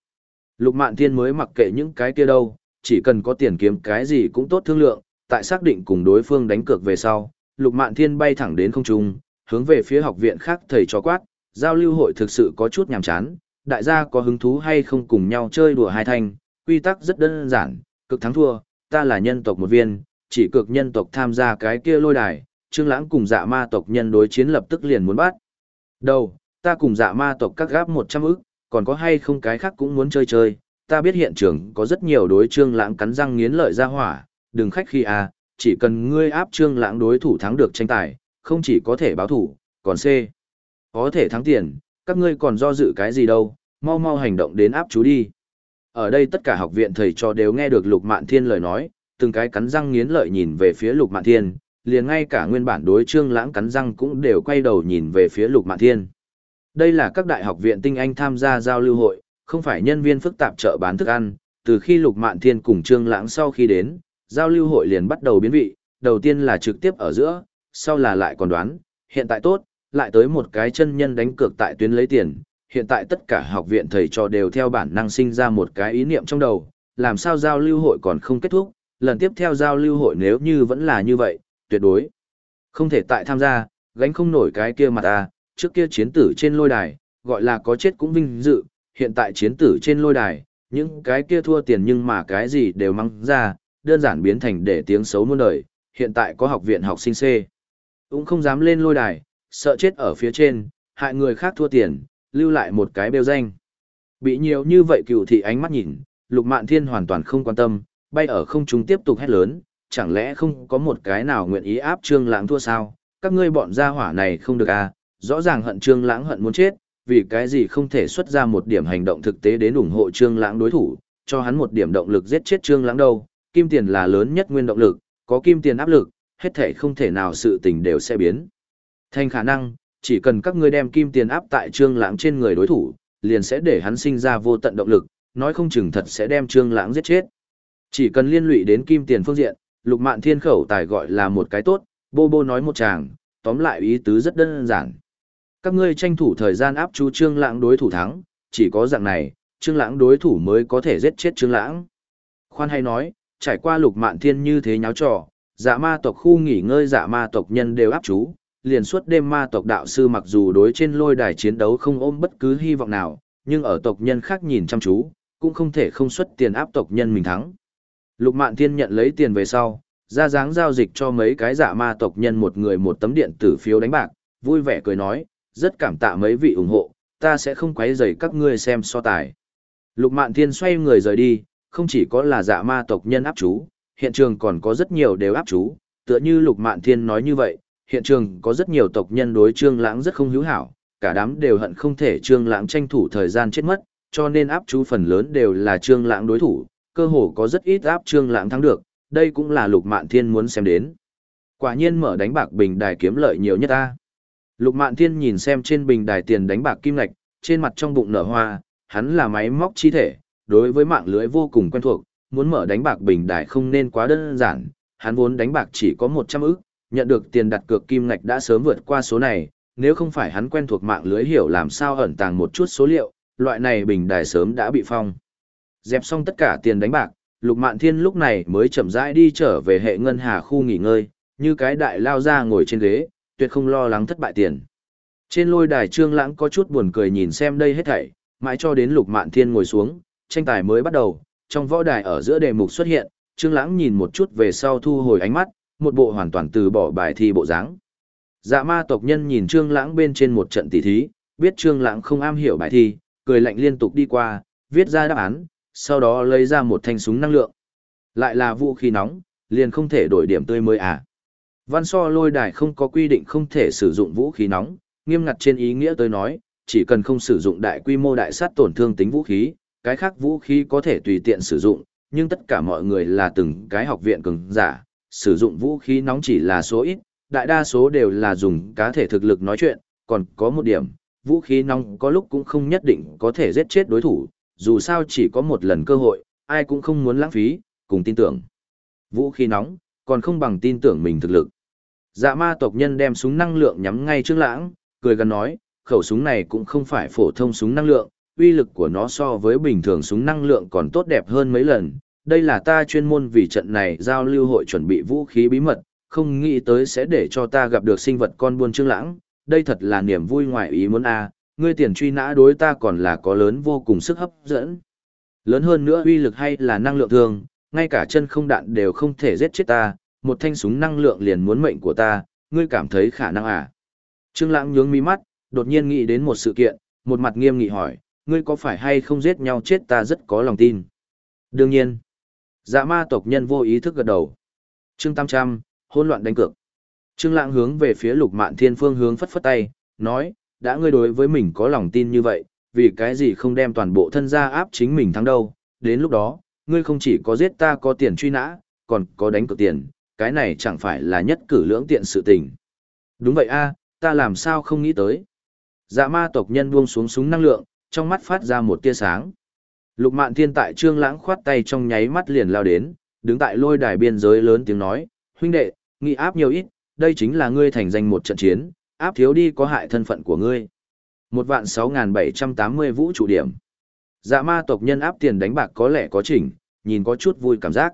Lục Mạn Thiên mới mặc kệ những cái kia đâu, chỉ cần có tiền kiếm cái gì cũng tốt thương lượng, tại xác định cùng đối phương đánh cược về sau, Lục Mạn Thiên bay thẳng đến không trung, hướng về phía học viện khác thầy cho quát, giao lưu hội thực sự có chút nhàm chán, đại gia có hứng thú hay không cùng nhau chơi đùa hai thanh, quy tắc rất đơn giản, cực thắng thua, ta là nhân tộc một viên, chỉ cực nhân tộc tham gia cái kia lôi đài, Trương Lãng cùng dạ ma tộc nhân đối chiến lập tức liền muốn bắt. đầu ta cùng dạ ma tộc các gáp 100 ức, còn có hay không cái khác cũng muốn chơi chơi, ta biết hiện trường có rất nhiều đối Trương Lãng cắn răng nghiến lợi ra hỏa, đừng khách khí à, chỉ cần ngươi áp Trương Lãng đối thủ thắng được tranh tài, không chỉ có thể báo thủ, còn C. Có thể thắng tiền, các ngươi còn do dự cái gì đâu, mau mau hành động đến áp chú đi. Ở đây tất cả học viện thầy trò đều nghe được Lục Mạn Thiên lời nói, từng cái cắn răng nghiến lợi nhìn về phía Lục Mạn Thiên, liền ngay cả nguyên bản đối Trương Lãng cắn răng cũng đều quay đầu nhìn về phía Lục Mạn Thiên. Đây là các đại học viện tinh anh tham gia giao lưu hội, không phải nhân viên phức tạp chợ bán thức ăn, từ khi Lục Mạn Thiên cùng Trương Lãng sau khi đến, giao lưu hội liền bắt đầu biến vị, đầu tiên là trực tiếp ở giữa, sau là lại còn đoán, hiện tại tốt, lại tới một cái chân nhân đánh cược tại tuyến lấy tiền, hiện tại tất cả học viện thầy trò đều theo bản năng sinh ra một cái ý niệm trong đầu, làm sao giao lưu hội còn không kết thúc, lần tiếp theo giao lưu hội nếu như vẫn là như vậy, tuyệt đối không thể tại tham gia, gánh không nổi cái kia mặt à, trước kia chiến tử trên lôi đài, gọi là có chết cũng vinh dự, hiện tại chiến tử trên lôi đài, những cái kia thua tiền nhưng mà cái gì đều mang ra, đơn giản biến thành để tiếng xấu muôn đời, hiện tại có học viện học sinh C. Cũng không dám lên lôi đài, sợ chết ở phía trên, hại người khác thua tiền, lưu lại một cái bêu danh. Bị nhiều như vậy cựu thị ánh mắt nhìn, lục mạn thiên hoàn toàn không quan tâm, bay ở không trung tiếp tục hét lớn, chẳng lẽ không có một cái nào nguyện ý áp trương lãng thua sao, các ngươi bọn gia hỏa này không được à, rõ ràng hận trương lãng hận muốn chết, vì cái gì không thể xuất ra một điểm hành động thực tế đến ủng hộ trương lãng đối thủ, cho hắn một điểm động lực giết chết trương lãng đâu, kim tiền là lớn nhất nguyên động lực, có kim tiền áp lực, hết thể không thể nào sự tình đều sẽ biến. Thành khả năng, chỉ cần các ngươi đem kim tiền áp tại trương lãng trên người đối thủ, liền sẽ để hắn sinh ra vô tận động lực, nói không chừng thật sẽ đem trương lãng giết chết. Chỉ cần liên lụy đến kim tiền phương diện, lục mạn thiên khẩu tài gọi là một cái tốt, bô bô nói một tràng, tóm lại ý tứ rất đơn giản. Các ngươi tranh thủ thời gian áp chú trương lãng đối thủ thắng, chỉ có dạng này, trương lãng đối thủ mới có thể giết chết trương lãng. Khoan hay nói, trải qua lục mạn thiên như thế nháo trò, dạ ma tộc khu nghỉ ngơi dạ ma tộc nhân đều áp chú, liền suốt đêm ma tộc đạo sư mặc dù đối trên lôi đài chiến đấu không ôm bất cứ hy vọng nào, nhưng ở tộc nhân khác nhìn chăm chú, cũng không thể không xuất tiền áp tộc nhân mình thắng. Lục Mạn Thiên nhận lấy tiền về sau, ra dáng giao dịch cho mấy cái dạ ma tộc nhân một người một tấm điện tử phiếu đánh bạc, vui vẻ cười nói, rất cảm tạ mấy vị ủng hộ, ta sẽ không quấy rầy các ngươi xem so tài. Lục Mạn Thiên xoay người rời đi, không chỉ có là dạ ma tộc nhân áp chú, hiện trường còn có rất nhiều đều áp chú, tựa như Lục Mạn Thiên nói như vậy, hiện trường có rất nhiều tộc nhân đối Trương Lãng rất không hữu hảo, cả đám đều hận không thể Trương Lãng tranh thủ thời gian chết mất, cho nên áp chú phần lớn đều là Trương Lãng đối thủ, cơ hồ có rất ít áp Trương Lãng thắng được, đây cũng là Lục Mạn Thiên muốn xem đến. Quả nhiên mở đánh bạc bình đài kiếm lợi nhiều nhất ta. Lục Mạn Thiên nhìn xem trên bình đài tiền đánh bạc kim ngạch, trên mặt trong bụng nở hoa, hắn là máy móc chi thể, đối với mạng lưới vô cùng quen thuộc, muốn mở đánh bạc bình đài không nên quá đơn giản, hắn vốn đánh bạc chỉ có 100 ức, nhận được tiền đặt cược kim ngạch đã sớm vượt qua số này, nếu không phải hắn quen thuộc mạng lưới hiểu làm sao ẩn tàng một chút số liệu, loại này bình đài sớm đã bị phong. Dẹp xong tất cả tiền đánh bạc, Lục Mạn Thiên lúc này mới chậm rãi đi trở về hệ ngân hà khu nghỉ ngơi, như cái đại lao ra ngồi trên ghế, tuyệt không lo lắng thất bại tiền. Trên lôi đài Trương Lãng có chút buồn cười nhìn xem đây hết thảy, mãi cho đến Lục Mạn Thiên ngồi xuống, tranh tài mới bắt đầu, trong võ đài ở giữa đề mục xuất hiện, Trương Lãng nhìn một chút về sau thu hồi ánh mắt, một bộ hoàn toàn từ bỏ bài thi bộ dáng. Dạ ma tộc nhân nhìn Trương Lãng bên trên một trận tỷ thí, biết Trương Lãng không am hiểu bài thi, cười lạnh liên tục đi qua, viết ra đáp án, sau đó lấy ra một thanh súng năng lượng. Lại là vũ khí nóng, liền không thể đổi điểm tươi mới à. Văn so lôi đài không có quy định không thể sử dụng vũ khí nóng, nghiêm ngặt trên ý nghĩa tôi nói, chỉ cần không sử dụng đại quy mô đại sát tổn thương tính vũ khí, cái khác vũ khí có thể tùy tiện sử dụng, nhưng tất cả mọi người là từng cái học viện cường giả, sử dụng vũ khí nóng chỉ là số ít, đại đa số đều là dùng cá thể thực lực nói chuyện, còn có một điểm, vũ khí nóng có lúc cũng không nhất định có thể giết chết đối thủ, dù sao chỉ có một lần cơ hội, ai cũng không muốn lãng phí, cùng tin tưởng. Vũ khí nóng, còn không bằng tin tưởng mình thực lực. Dạ ma tộc nhân đem súng năng lượng nhắm ngay trước lãng, cười gần nói, khẩu súng này cũng không phải phổ thông súng năng lượng, uy lực của nó so với bình thường súng năng lượng còn tốt đẹp hơn mấy lần, đây là ta chuyên môn vì trận này giao lưu hội chuẩn bị vũ khí bí mật, không nghĩ tới sẽ để cho ta gặp được sinh vật con buôn trương lãng, đây thật là niềm vui ngoài ý muốn a, ngươi tiền truy nã đối ta còn là có lớn vô cùng sức hấp dẫn. Lớn hơn nữa uy lực hay là năng lượng thường, ngay cả chân không đạn đều không thể giết chết ta, một thanh súng năng lượng liền muốn mệnh của ta, ngươi cảm thấy khả năng à? Trương Lãng nhướng mi mắt, đột nhiên nghĩ đến một sự kiện, một mặt nghiêm nghị hỏi, ngươi có phải hay không giết nhau chết ta rất có lòng tin. Đương nhiên. Dạ ma tộc nhân vô ý thức gật đầu. Chương 800, hỗn loạn đánh cược. Trương Lãng hướng về phía Lục Mạn Thiên phương hướng phất phất tay, nói, đã ngươi đối với mình có lòng tin như vậy, vì cái gì không đem toàn bộ thân gia áp chính mình thắng đâu, đến lúc đó, ngươi không chỉ có giết ta có tiền truy nã, còn có đánh cược tiền, cái này chẳng phải là nhất cử lưỡng tiện sự tình. Đúng vậy a, ta làm sao không nghĩ tới. Dạ ma tộc nhân buông xuống súng năng lượng, trong mắt phát ra một tia sáng. Lục Mạn Thiên tại Trương Lãng khoát tay trong nháy mắt liền lao đến, đứng tại lôi đài biên giới lớn tiếng nói, huynh đệ, nghị áp nhiều ít, đây chính là ngươi thành danh một trận chiến, áp thiếu đi có hại thân phận của ngươi. Một vạn sáu bảy trăm tám mươi vũ trụ điểm. Dạ ma tộc nhân áp tiền đánh bạc có lẽ có chỉnh, nhìn có chút vui cảm giác.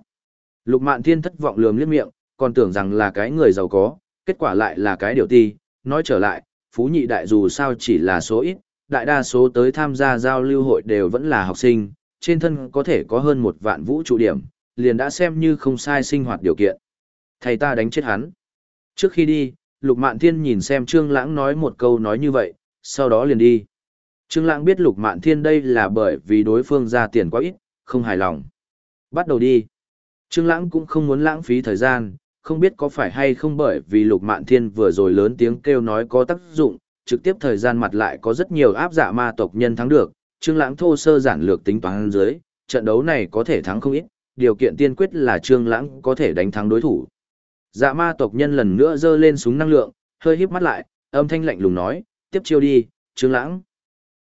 Lục Mạn Thiên thất vọng lườm liếc miệng, còn tưởng rằng là cái người giàu có, kết quả lại là cái điều ti, nói trở lại, phú nhị đại dù sao chỉ là số ít, đại đa số tới tham gia giao lưu hội đều vẫn là học sinh, trên thân có thể có hơn một vạn vũ trụ điểm, liền đã xem như không sai sinh hoạt điều kiện. Thầy ta đánh chết hắn. Trước khi đi, Lục Mạn Thiên nhìn xem Trương Lãng nói một câu nói như vậy, sau đó liền đi. Trương Lãng biết Lục Mạn Thiên đây là bởi vì đối phương ra tiền quá ít, không hài lòng. Bắt đầu đi. Trương Lãng cũng không muốn lãng phí thời gian, không biết có phải hay không bởi vì Lục Mạn Thiên vừa rồi lớn tiếng kêu nói có tác dụng, trực tiếp thời gian mặt lại có rất nhiều áp dạ ma tộc nhân thắng được, Trương Lãng thô sơ giản lược tính toán dưới, trận đấu này có thể thắng không ít, điều kiện tiên quyết là Trương Lãng có thể đánh thắng đối thủ. Dạ ma tộc nhân lần nữa giơ lên súng năng lượng, hơi híp mắt lại, âm thanh lạnh lùng nói, tiếp chiêu đi, Trương Lãng.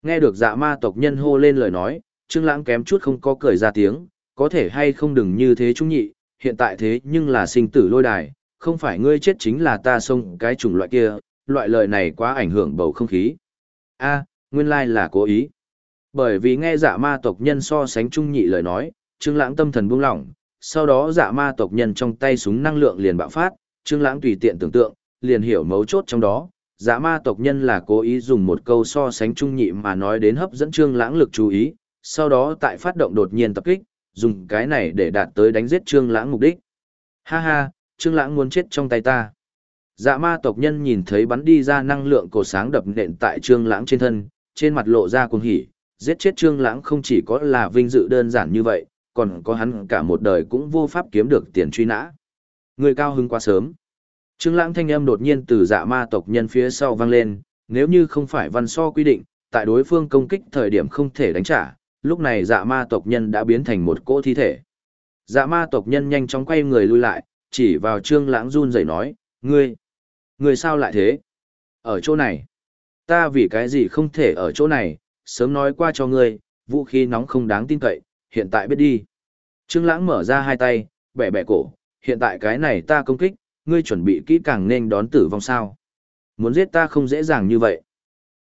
Nghe được dạ ma tộc nhân hô lên lời nói, Trương Lãng kém chút không có cười ra tiếng, có thể hay không đừng như thế chúng nhị, hiện tại thế nhưng là sinh tử lôi đài, không phải ngươi chết chính là ta xông cái chủng loại kia, loại lời này quá ảnh hưởng bầu không khí. A, nguyên lai là cố ý. Bởi vì nghe dạ ma tộc nhân so sánh trung nhị lời nói, Trương Lãng tâm thần buông lỏng, sau đó dạ ma tộc nhân trong tay súng năng lượng liền bạo phát, Trương Lãng tùy tiện tưởng tượng, liền hiểu mấu chốt trong đó. Dạ ma tộc nhân là cố ý dùng một câu so sánh trung nhị mà nói đến hấp dẫn Trương Lãng lực chú ý, sau đó tại phát động đột nhiên tập kích, dùng cái này để đạt tới đánh giết Trương Lãng mục đích. Ha ha, Trương Lãng muốn chết trong tay ta. Dạ ma tộc nhân nhìn thấy bắn đi ra năng lượng cổ sáng đập nện tại Trương Lãng trên thân, trên mặt lộ ra cuồng hỉ, giết chết Trương Lãng không chỉ có là vinh dự đơn giản như vậy, còn có hắn cả một đời cũng vô pháp kiếm được tiền truy nã. Người cao hứng quá sớm. Trương Lãng thanh âm đột nhiên từ dạ ma tộc nhân phía sau vang lên, nếu như không phải văn so quy định, tại đối phương công kích thời điểm không thể đánh trả, lúc này dạ ma tộc nhân đã biến thành một cỗ thi thể. Dạ ma tộc nhân nhanh chóng quay người lui lại, chỉ vào Trương Lãng run rẩy nói, "Ngươi, Người sao lại thế? Ở chỗ này? Ta vì cái gì không thể ở chỗ này, sớm nói qua cho ngươi, vũ khí nóng không đáng tin cậy, hiện tại biết đi." Trương Lãng mở ra hai tay, bẻ bẻ cổ, "Hiện tại cái này ta công kích, ngươi chuẩn bị kỹ càng nên đón tử vong sao? Muốn giết ta không dễ dàng như vậy."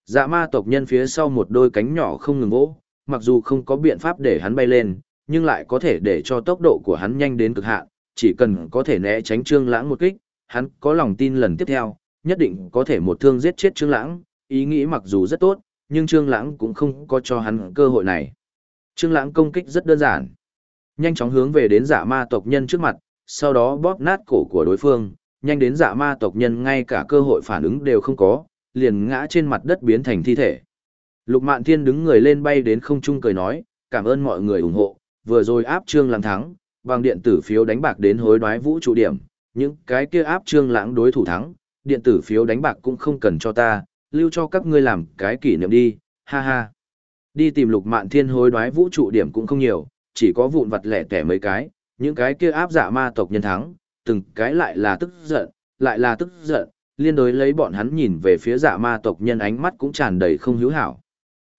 Dạ ma tộc nhân phía sau một đôi cánh nhỏ không ngừng vỗ, mặc dù không có biện pháp để hắn bay lên, nhưng lại có thể để cho tốc độ của hắn nhanh đến cực hạn, chỉ cần có thể né tránh Trương Lãng một kích, hắn có lòng tin lần tiếp theo, nhất định có thể một thương giết chết Trương Lãng, ý nghĩ mặc dù rất tốt, nhưng Trương Lãng cũng không có cho hắn cơ hội này. Trương Lãng công kích rất đơn giản, nhanh chóng hướng về đến Dạ Ma tộc nhân trước mặt, sau đó bóp nát cổ của đối phương, nhanh đến Dạ Ma tộc nhân ngay cả cơ hội phản ứng đều không có, liền ngã trên mặt đất biến thành thi thể. Lục Mạn Thiên đứng người lên bay đến không trung cười nói, cảm ơn mọi người ủng hộ, vừa rồi áp trương lãng thắng, bằng điện tử phiếu đánh bạc đến hối đoái vũ trụ điểm, những cái kia áp trương lãng đối thủ thắng, điện tử phiếu đánh bạc cũng không cần cho ta, lưu cho các ngươi làm cái kỷ niệm đi, ha ha. Đi tìm Lục Mạn Thiên hối đoái vũ trụ điểm cũng không nhiều, chỉ có vụn vặt lẻ tẻ mấy cái, những cái kia áp giả ma tộc nhân thắng, từng cái lại là tức giận, lại là tức giận, liên đối lấy bọn hắn nhìn về phía dạ ma tộc nhân ánh mắt cũng tràn đầy không hữu hảo.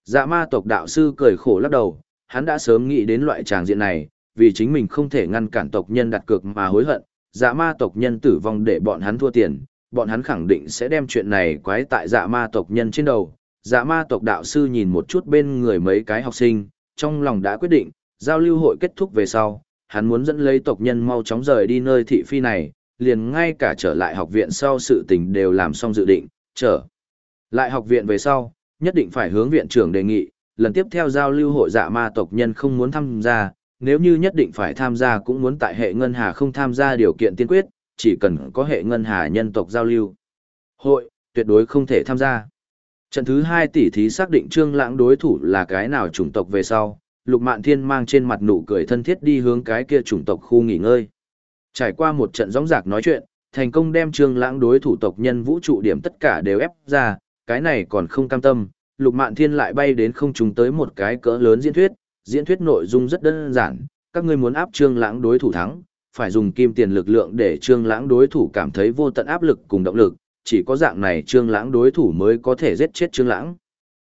Dạ ma tộc đạo sư cười khổ lắc đầu, hắn đã sớm nghĩ đến loại tràng diện này, vì chính mình không thể ngăn cản tộc nhân đặt cược mà hối hận, dạ ma tộc nhân tử vong để bọn hắn thua tiền, bọn hắn khẳng định sẽ đem chuyện này quái tại dạ ma tộc nhân trên đầu. Dạ ma tộc đạo sư nhìn một chút bên người mấy cái học sinh, trong lòng đã quyết định, giao lưu hội kết thúc về sau, hắn muốn dẫn lấy tộc nhân mau chóng rời đi nơi thị phi này, liền ngay cả trở lại học viện sau sự tình đều làm xong dự định, trở lại học viện về sau, nhất định phải hướng viện trưởng đề nghị, lần tiếp theo giao lưu hội dạ ma tộc nhân không muốn tham gia, nếu như nhất định phải tham gia cũng muốn tại hệ ngân hà không tham gia điều kiện tiên quyết, chỉ cần có hệ ngân hà nhân tộc giao lưu, Hội, tuyệt đối không thể tham gia. Trận thứ hai tỷ thí xác định Trương Lãng đối thủ là cái nào chủng tộc về sau, Lục Mạn Thiên mang trên mặt nụ cười thân thiết đi hướng cái kia chủng tộc khu nghỉ ngơi. Trải qua một trận rống rạc nói chuyện, thành công đem Trương Lãng đối thủ tộc nhân vũ trụ điểm tất cả đều ép ra, cái này còn không cam tâm, Lục Mạn Thiên lại bay đến không trung tới một cái cỡ lớn diễn thuyết, diễn thuyết nội dung rất đơn giản, các ngươi muốn áp Trương Lãng đối thủ thắng, phải dùng kim tiền lực lượng để Trương Lãng đối thủ cảm thấy vô tận áp lực cùng động lực, chỉ có dạng này Trương Lãng đối thủ mới có thể giết chết Trương Lãng.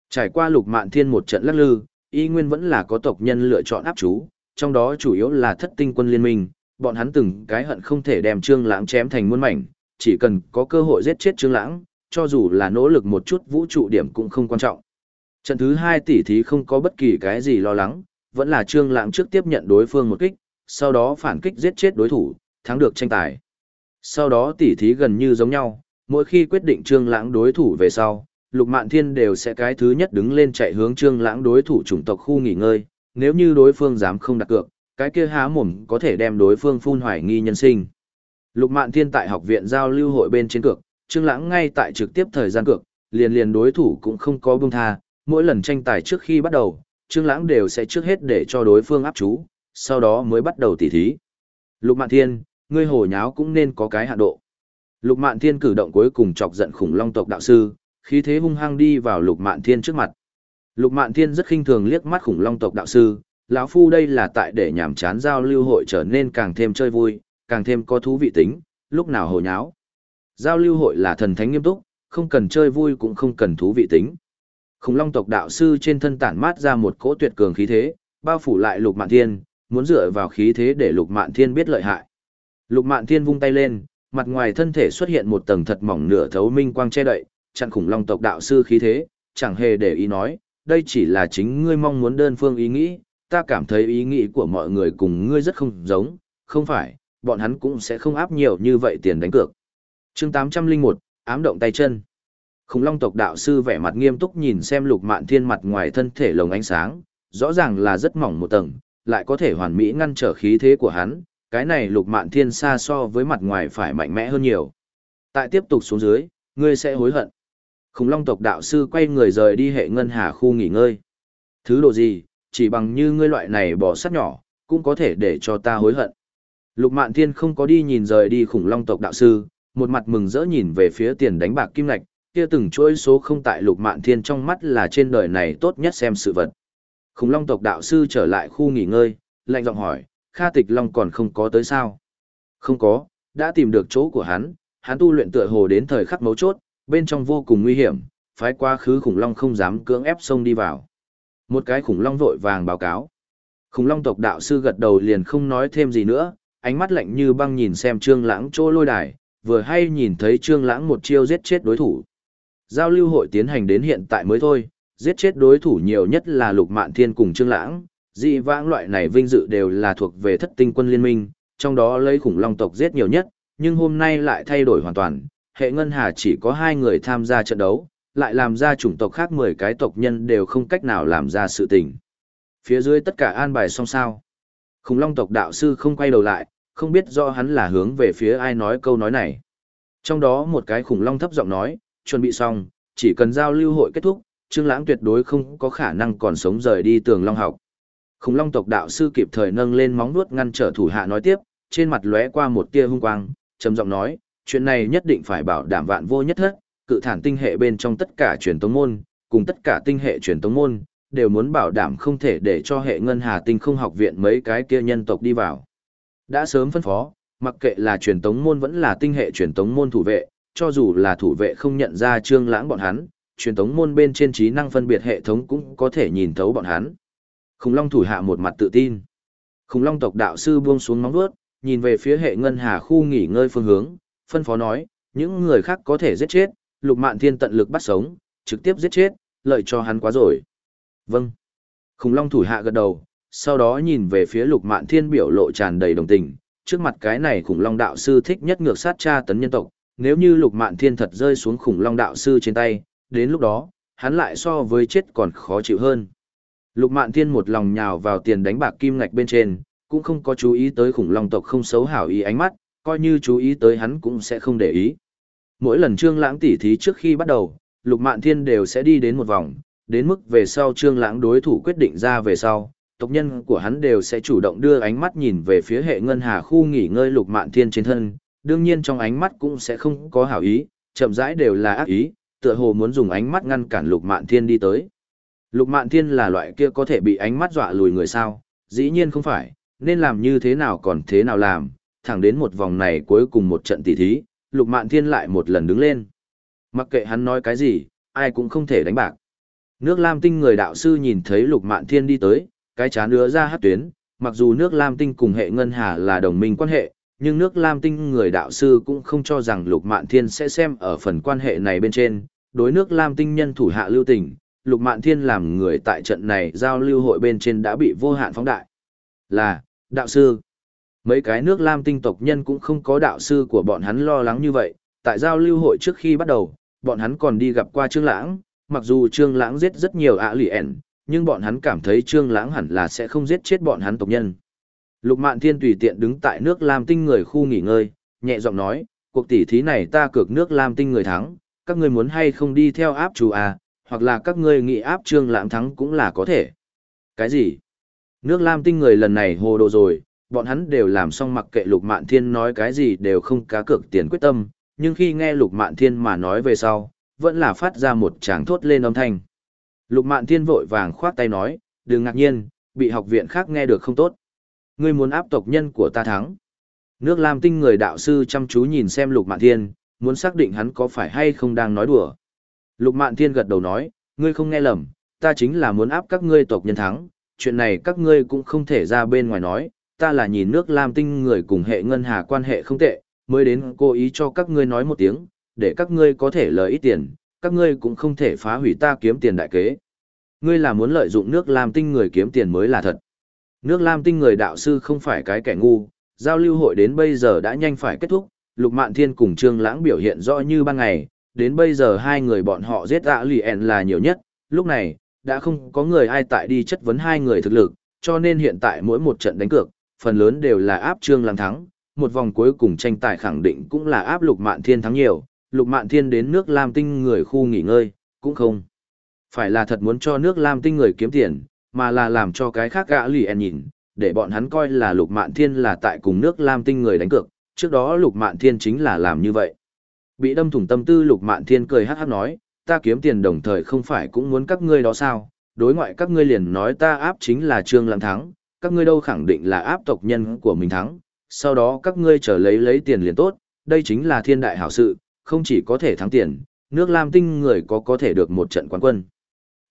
Trải qua Lục Mạn Thiên một trận lắc lư, y nguyên vẫn là có tộc nhân lựa chọn áp chú, trong đó chủ yếu là Thất Tinh quân liên minh, bọn hắn từng cái hận không thể đem Trương Lãng chém thành muôn mảnh, chỉ cần có cơ hội giết chết Trương Lãng, cho dù là nỗ lực một chút vũ trụ điểm cũng không quan trọng. Trận thứ 2 tỷ thí không có bất kỳ cái gì lo lắng, vẫn là Trương Lãng trước tiếp nhận đối phương một kích, sau đó phản kích giết chết đối thủ, thắng được tranh tài. Sau đó tỷ thí gần như giống nhau, mỗi khi quyết định Trương Lãng đối thủ về sau, Lục Mạn Thiên đều sẽ cái thứ nhất đứng lên chạy hướng Trương Lãng đối thủ chủng tộc khu nghỉ ngơi, nếu như đối phương dám không đặt cược, cái kia há mồm có thể đem đối phương phun hoài nghi nhân sinh. Lục Mạn Thiên tại học viện giao lưu hội bên trên cược, Trương Lãng ngay tại trực tiếp thời gian cược, liền liền đối thủ cũng không có buông tha, mỗi lần tranh tài trước khi bắt đầu, Trương Lãng đều sẽ trước hết để cho đối phương áp chú, sau đó mới bắt đầu tỉ thí. Lục Mạn Thiên, ngươi hồ nháo cũng nên có cái hạn độ. Lục Mạn Thiên cử động cuối cùng chọc giận khủng long tộc đạo sư, khí thế hung hăng đi vào Lục Mạn Thiên trước mặt. Lục Mạn Thiên rất khinh thường liếc mắt khủng long tộc đạo sư, lão phu đây là tại để nhảm chán giao lưu hội trở nên càng thêm chơi vui, càng thêm có thú vị tính, lúc nào hồ nháo. Giao lưu hội là thần thánh nghiêm túc, không cần chơi vui cũng không cần thú vị tính. Khủng long tộc đạo sư trên thân tản mát ra một cỗ tuyệt cường khí thế, bao phủ lại Lục Mạn Thiên, muốn dựa vào khí thế để Lục Mạn Thiên biết lợi hại. Lục Mạn Thiên vung tay lên, mặt ngoài thân thể xuất hiện một tầng thật mỏng nửa thấu minh quang che đậy, chặn khủng long tộc đạo sư khí thế, chẳng hề để ý nói, đây chỉ là chính ngươi mong muốn đơn phương ý nghĩ, ta cảm thấy ý nghĩ của mọi người cùng ngươi rất không giống, không phải, bọn hắn cũng sẽ không áp nhiều như vậy tiền đánh cược. Chương 801, ám động tay chân. Khủng long tộc đạo sư vẻ mặt nghiêm túc nhìn xem lục mạn thiên mặt ngoài thân thể lồng ánh sáng, rõ ràng là rất mỏng một tầng, lại có thể hoàn mỹ ngăn trở khí thế của hắn, cái này lục mạn thiên xa so với mặt ngoài phải mạnh mẽ hơn nhiều. Tại tiếp tục xuống dưới, ngươi sẽ hối hận. Khủng long tộc đạo sư quay người rời đi hệ ngân hà khu nghỉ ngơi. Thứ độ gì, chỉ bằng như ngươi loại này bỏ sắt nhỏ, cũng có thể để cho ta hối hận. Lục mạn thiên không có đi nhìn rời đi khủng long tộc đạo sư, một mặt mừng rỡ nhìn về phía tiền đánh bạc kim lạch, kia từng chuỗi số không tại lục mạn thiên trong mắt là trên đời này tốt nhất xem sự vật. Khủng long tộc đạo sư trở lại khu nghỉ ngơi, lạnh giọng hỏi, Kha Tịch Long còn không có tới sao? Không có, đã tìm được chỗ của hắn, hắn tu luyện tựa hồ đến thời khắc mấu chốt, bên trong vô cùng nguy hiểm, phái quá khứ khủng long không dám cưỡng ép xông đi vào. Một cái khủng long vội vàng báo cáo. Khủng long tộc đạo sư gật đầu liền không nói thêm gì nữa, ánh mắt lạnh như băng nhìn xem Trương Lãng chỗ lôi đài, vừa hay nhìn thấy Trương Lãng một chiêu giết chết đối thủ. Giao lưu hội tiến hành đến hiện tại mới thôi, giết chết đối thủ nhiều nhất là Lục Mạn Thiên cùng Trương Lãng, dị vãng loại này vinh dự đều là thuộc về thất tinh quân liên minh, trong đó lấy khủng long tộc giết nhiều nhất, nhưng hôm nay lại thay đổi hoàn toàn, hệ ngân hà chỉ có hai người tham gia trận đấu, lại làm ra chủng tộc khác 10 cái tộc nhân đều không cách nào làm ra sự tình. Phía dưới tất cả an bài xong sao. Khủng long tộc đạo sư không quay đầu lại, không biết do hắn là hướng về phía ai nói câu nói này. Trong đó một cái khủng long thấp giọng nói, chuẩn bị xong, chỉ cần giao lưu hội kết thúc, Trương Lãng tuyệt đối không có khả năng còn sống rời đi tường long học. Khủng long tộc đạo sư kịp thời nâng lên móng vuốt ngăn trở thủ hạ nói tiếp, trên mặt lóe qua một tia hung quang, trầm giọng nói, chuyện này nhất định phải bảo đảm vạn vô nhất thất, cự thản tinh hệ bên trong tất cả truyền tông môn, cùng tất cả tinh hệ truyền tông môn, đều muốn bảo đảm không thể để cho hệ ngân hà tinh không học viện mấy cái kia nhân tộc đi vào. Đã sớm phân phó, mặc kệ là truyền tống môn vẫn là tinh hệ truyền tống môn thủ vệ, cho dù là thủ vệ không nhận ra trương lãng bọn hắn, truyền thống môn bên trên trí năng phân biệt hệ thống cũng có thể nhìn thấu bọn hắn. Khủng long thủ hạ một mặt tự tin. Khủng long tộc đạo sư buông xuống móng vuốt, nhìn về phía hệ ngân hà khu nghỉ ngơi phương hướng, phân phó nói, những người khác có thể giết chết, lục mạn thiên tận lực bắt sống, trực tiếp giết chết, lợi cho hắn quá rồi. Vâng. Khủng long thủ hạ gật đầu, sau đó nhìn về phía lục mạn thiên biểu lộ tràn đầy đồng tình, trước mặt cái này khủng long đạo sư thích nhất ngược sát tra tấn nhân tộc, nếu như lục mạn thiên thật rơi xuống khủng long đạo sư trên tay, đến lúc đó, hắn lại so với chết còn khó chịu hơn. Lục Mạn Thiên một lòng nhào vào tiền đánh bạc kim ngạch bên trên, cũng không có chú ý tới khủng long tộc không xấu hảo ý ánh mắt, coi như chú ý tới hắn cũng sẽ không để ý. mỗi lần Trương Lãng tỉ thí trước khi bắt đầu, Lục Mạn Thiên đều sẽ đi đến một vòng, đến mức về sau Trương Lãng đối thủ quyết định ra về sau, tộc nhân của hắn đều sẽ chủ động đưa ánh mắt nhìn về phía hệ ngân hà khu nghỉ ngơi Lục Mạn Thiên trên thân, đương nhiên trong ánh mắt cũng sẽ không có hảo ý, chậm rãi đều là ác ý, tựa hồ muốn dùng ánh mắt ngăn cản Lục Mạn Thiên đi tới. Lục Mạn Thiên là loại kia có thể bị ánh mắt dọa lùi người sao? Dĩ nhiên không phải, nên làm như thế nào còn thế nào làm, thẳng đến một vòng này cuối cùng một trận tỷ thí, Lục Mạn Thiên lại một lần đứng lên. Mặc kệ hắn nói cái gì, ai cũng không thể đánh bạc. Nước Lam Tinh người đạo sư nhìn thấy Lục Mạn Thiên đi tới, cái chán nữa ra hát tuyến, mặc dù nước Lam Tinh cùng hệ ngân hà là đồng minh quan hệ, nhưng nước Lam Tinh người đạo sư cũng không cho rằng Lục Mạn Thiên sẽ xem ở phần quan hệ này bên trên, đối nước Lam Tinh nhân thủ hạ lưu tình, Lục Mạn Thiên làm người tại trận này giao lưu hội bên trên đã bị vô hạn phóng đại. Là, đạo sư. Mấy cái nước Lam Tinh tộc nhân cũng không có đạo sư của bọn hắn lo lắng như vậy, tại giao lưu hội trước khi bắt đầu, bọn hắn còn đi gặp qua Trương Lãng, mặc dù Trương Lãng giết rất nhiều ạ lì ẻn, nhưng bọn hắn cảm thấy Trương Lãng hẳn là sẽ không giết chết bọn hắn tộc nhân. Lục Mạn Thiên tùy tiện đứng tại nước Lam Tinh người khu nghỉ ngơi, nhẹ giọng nói, cuộc tỷ thí này ta cược nước Lam Tinh người thắng, các ngươi muốn hay không đi theo áp chủ à, hoặc là các ngươi nghĩ áp Trương Lãng thắng cũng là có thể. Cái gì? Nước Lam Tinh người lần này hồ đồ rồi, bọn hắn đều làm xong mặc kệ Lục Mạn Thiên nói cái gì đều không cá cược tiền quyết tâm, nhưng khi nghe Lục Mạn Thiên mà nói về sau, vẫn là phát ra một tràng thốt lên âm thanh. Lục Mạn Thiên vội vàng khoát tay nói, đừng ngạc nhiên, bị học viện khác nghe được không tốt. Ngươi muốn áp tộc nhân của ta thắng. Nước Lam Tinh người đạo sư chăm chú nhìn xem Lục Mạn Thiên, muốn xác định hắn có phải hay không đang nói đùa. Lục Mạn Thiên gật đầu nói, ngươi không nghe lầm, ta chính là muốn áp các ngươi tộc nhân thắng, chuyện này các ngươi cũng không thể ra bên ngoài nói, ta là nhìn nước Lam Tinh người cùng hệ ngân hà quan hệ không tệ, mới đến cố ý cho các ngươi nói một tiếng, để các ngươi có thể lời ít tiền, các ngươi cũng không thể phá hủy ta kiếm tiền đại kế. Ngươi là muốn lợi dụng nước Lam Tinh người kiếm tiền mới là thật. Nước Lam Tinh người đạo sư không phải cái kẻ ngu, giao lưu hội đến bây giờ đã nhanh phải kết thúc, Lục Mạn Thiên cùng Trương Lãng biểu hiện rõ như ban ngày, đến bây giờ hai người bọn họ giết ạ lì ẹn là nhiều nhất, lúc này, đã không có người ai tại đi chất vấn hai người thực lực, cho nên hiện tại mỗi một trận đánh cược, phần lớn đều là áp Trương Lãng thắng, một vòng cuối cùng tranh tài khẳng định cũng là áp Lục Mạn Thiên thắng nhiều, Lục Mạn Thiên đến nước Lam Tinh người khu nghỉ ngơi, cũng không. Phải là thật muốn cho nước Lam Tinh người kiếm tiền, mà là làm cho cái khác gã lì en nhìn, để bọn hắn coi là Lục Mạn Thiên là tại cùng nước Lam Tinh người đánh cược, trước đó Lục Mạn Thiên chính là làm như vậy. Bị đâm thủng tâm tư Lục Mạn Thiên cười hát hát nói, ta kiếm tiền đồng thời không phải cũng muốn các ngươi đó sao, đối ngoại các ngươi liền nói ta áp chính là Trương Lãng thắng, các ngươi đâu khẳng định là áp tộc nhân của mình thắng, sau đó các ngươi trở lấy lấy tiền liền tốt, đây chính là thiên đại hảo sự, không chỉ có thể thắng tiền, nước Lam Tinh người có có thể được một trận quán quân.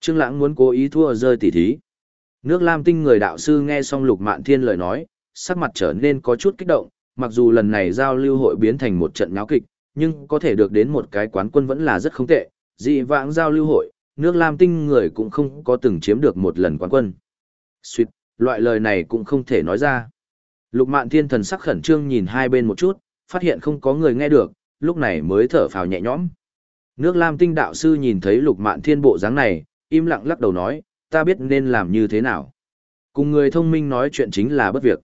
Trương Lãng muốn cố ý thua rơi tỷ thí. Nước Lam Tinh người đạo sư nghe xong Lục Mạn Thiên lời nói, sắc mặt trở nên có chút kích động, mặc dù lần này giao lưu hội biến thành một trận náo kịch, nhưng có thể được đến một cái quán quân vẫn là rất không tệ. Dị vãng giao lưu hội, nước Lam Tinh người cũng không có từng chiếm được một lần quán quân. Xuyệt, loại lời này cũng không thể nói ra. Lục Mạn Thiên thần sắc khẩn trương nhìn hai bên một chút, phát hiện không có người nghe được, lúc này mới thở phào nhẹ nhõm. Nước Lam Tinh đạo sư nhìn thấy Lục Mạn Thiên bộ dáng này, im lặng lắc đầu nói, ta biết nên làm như thế nào. Cùng người thông minh nói chuyện chính là bất việc.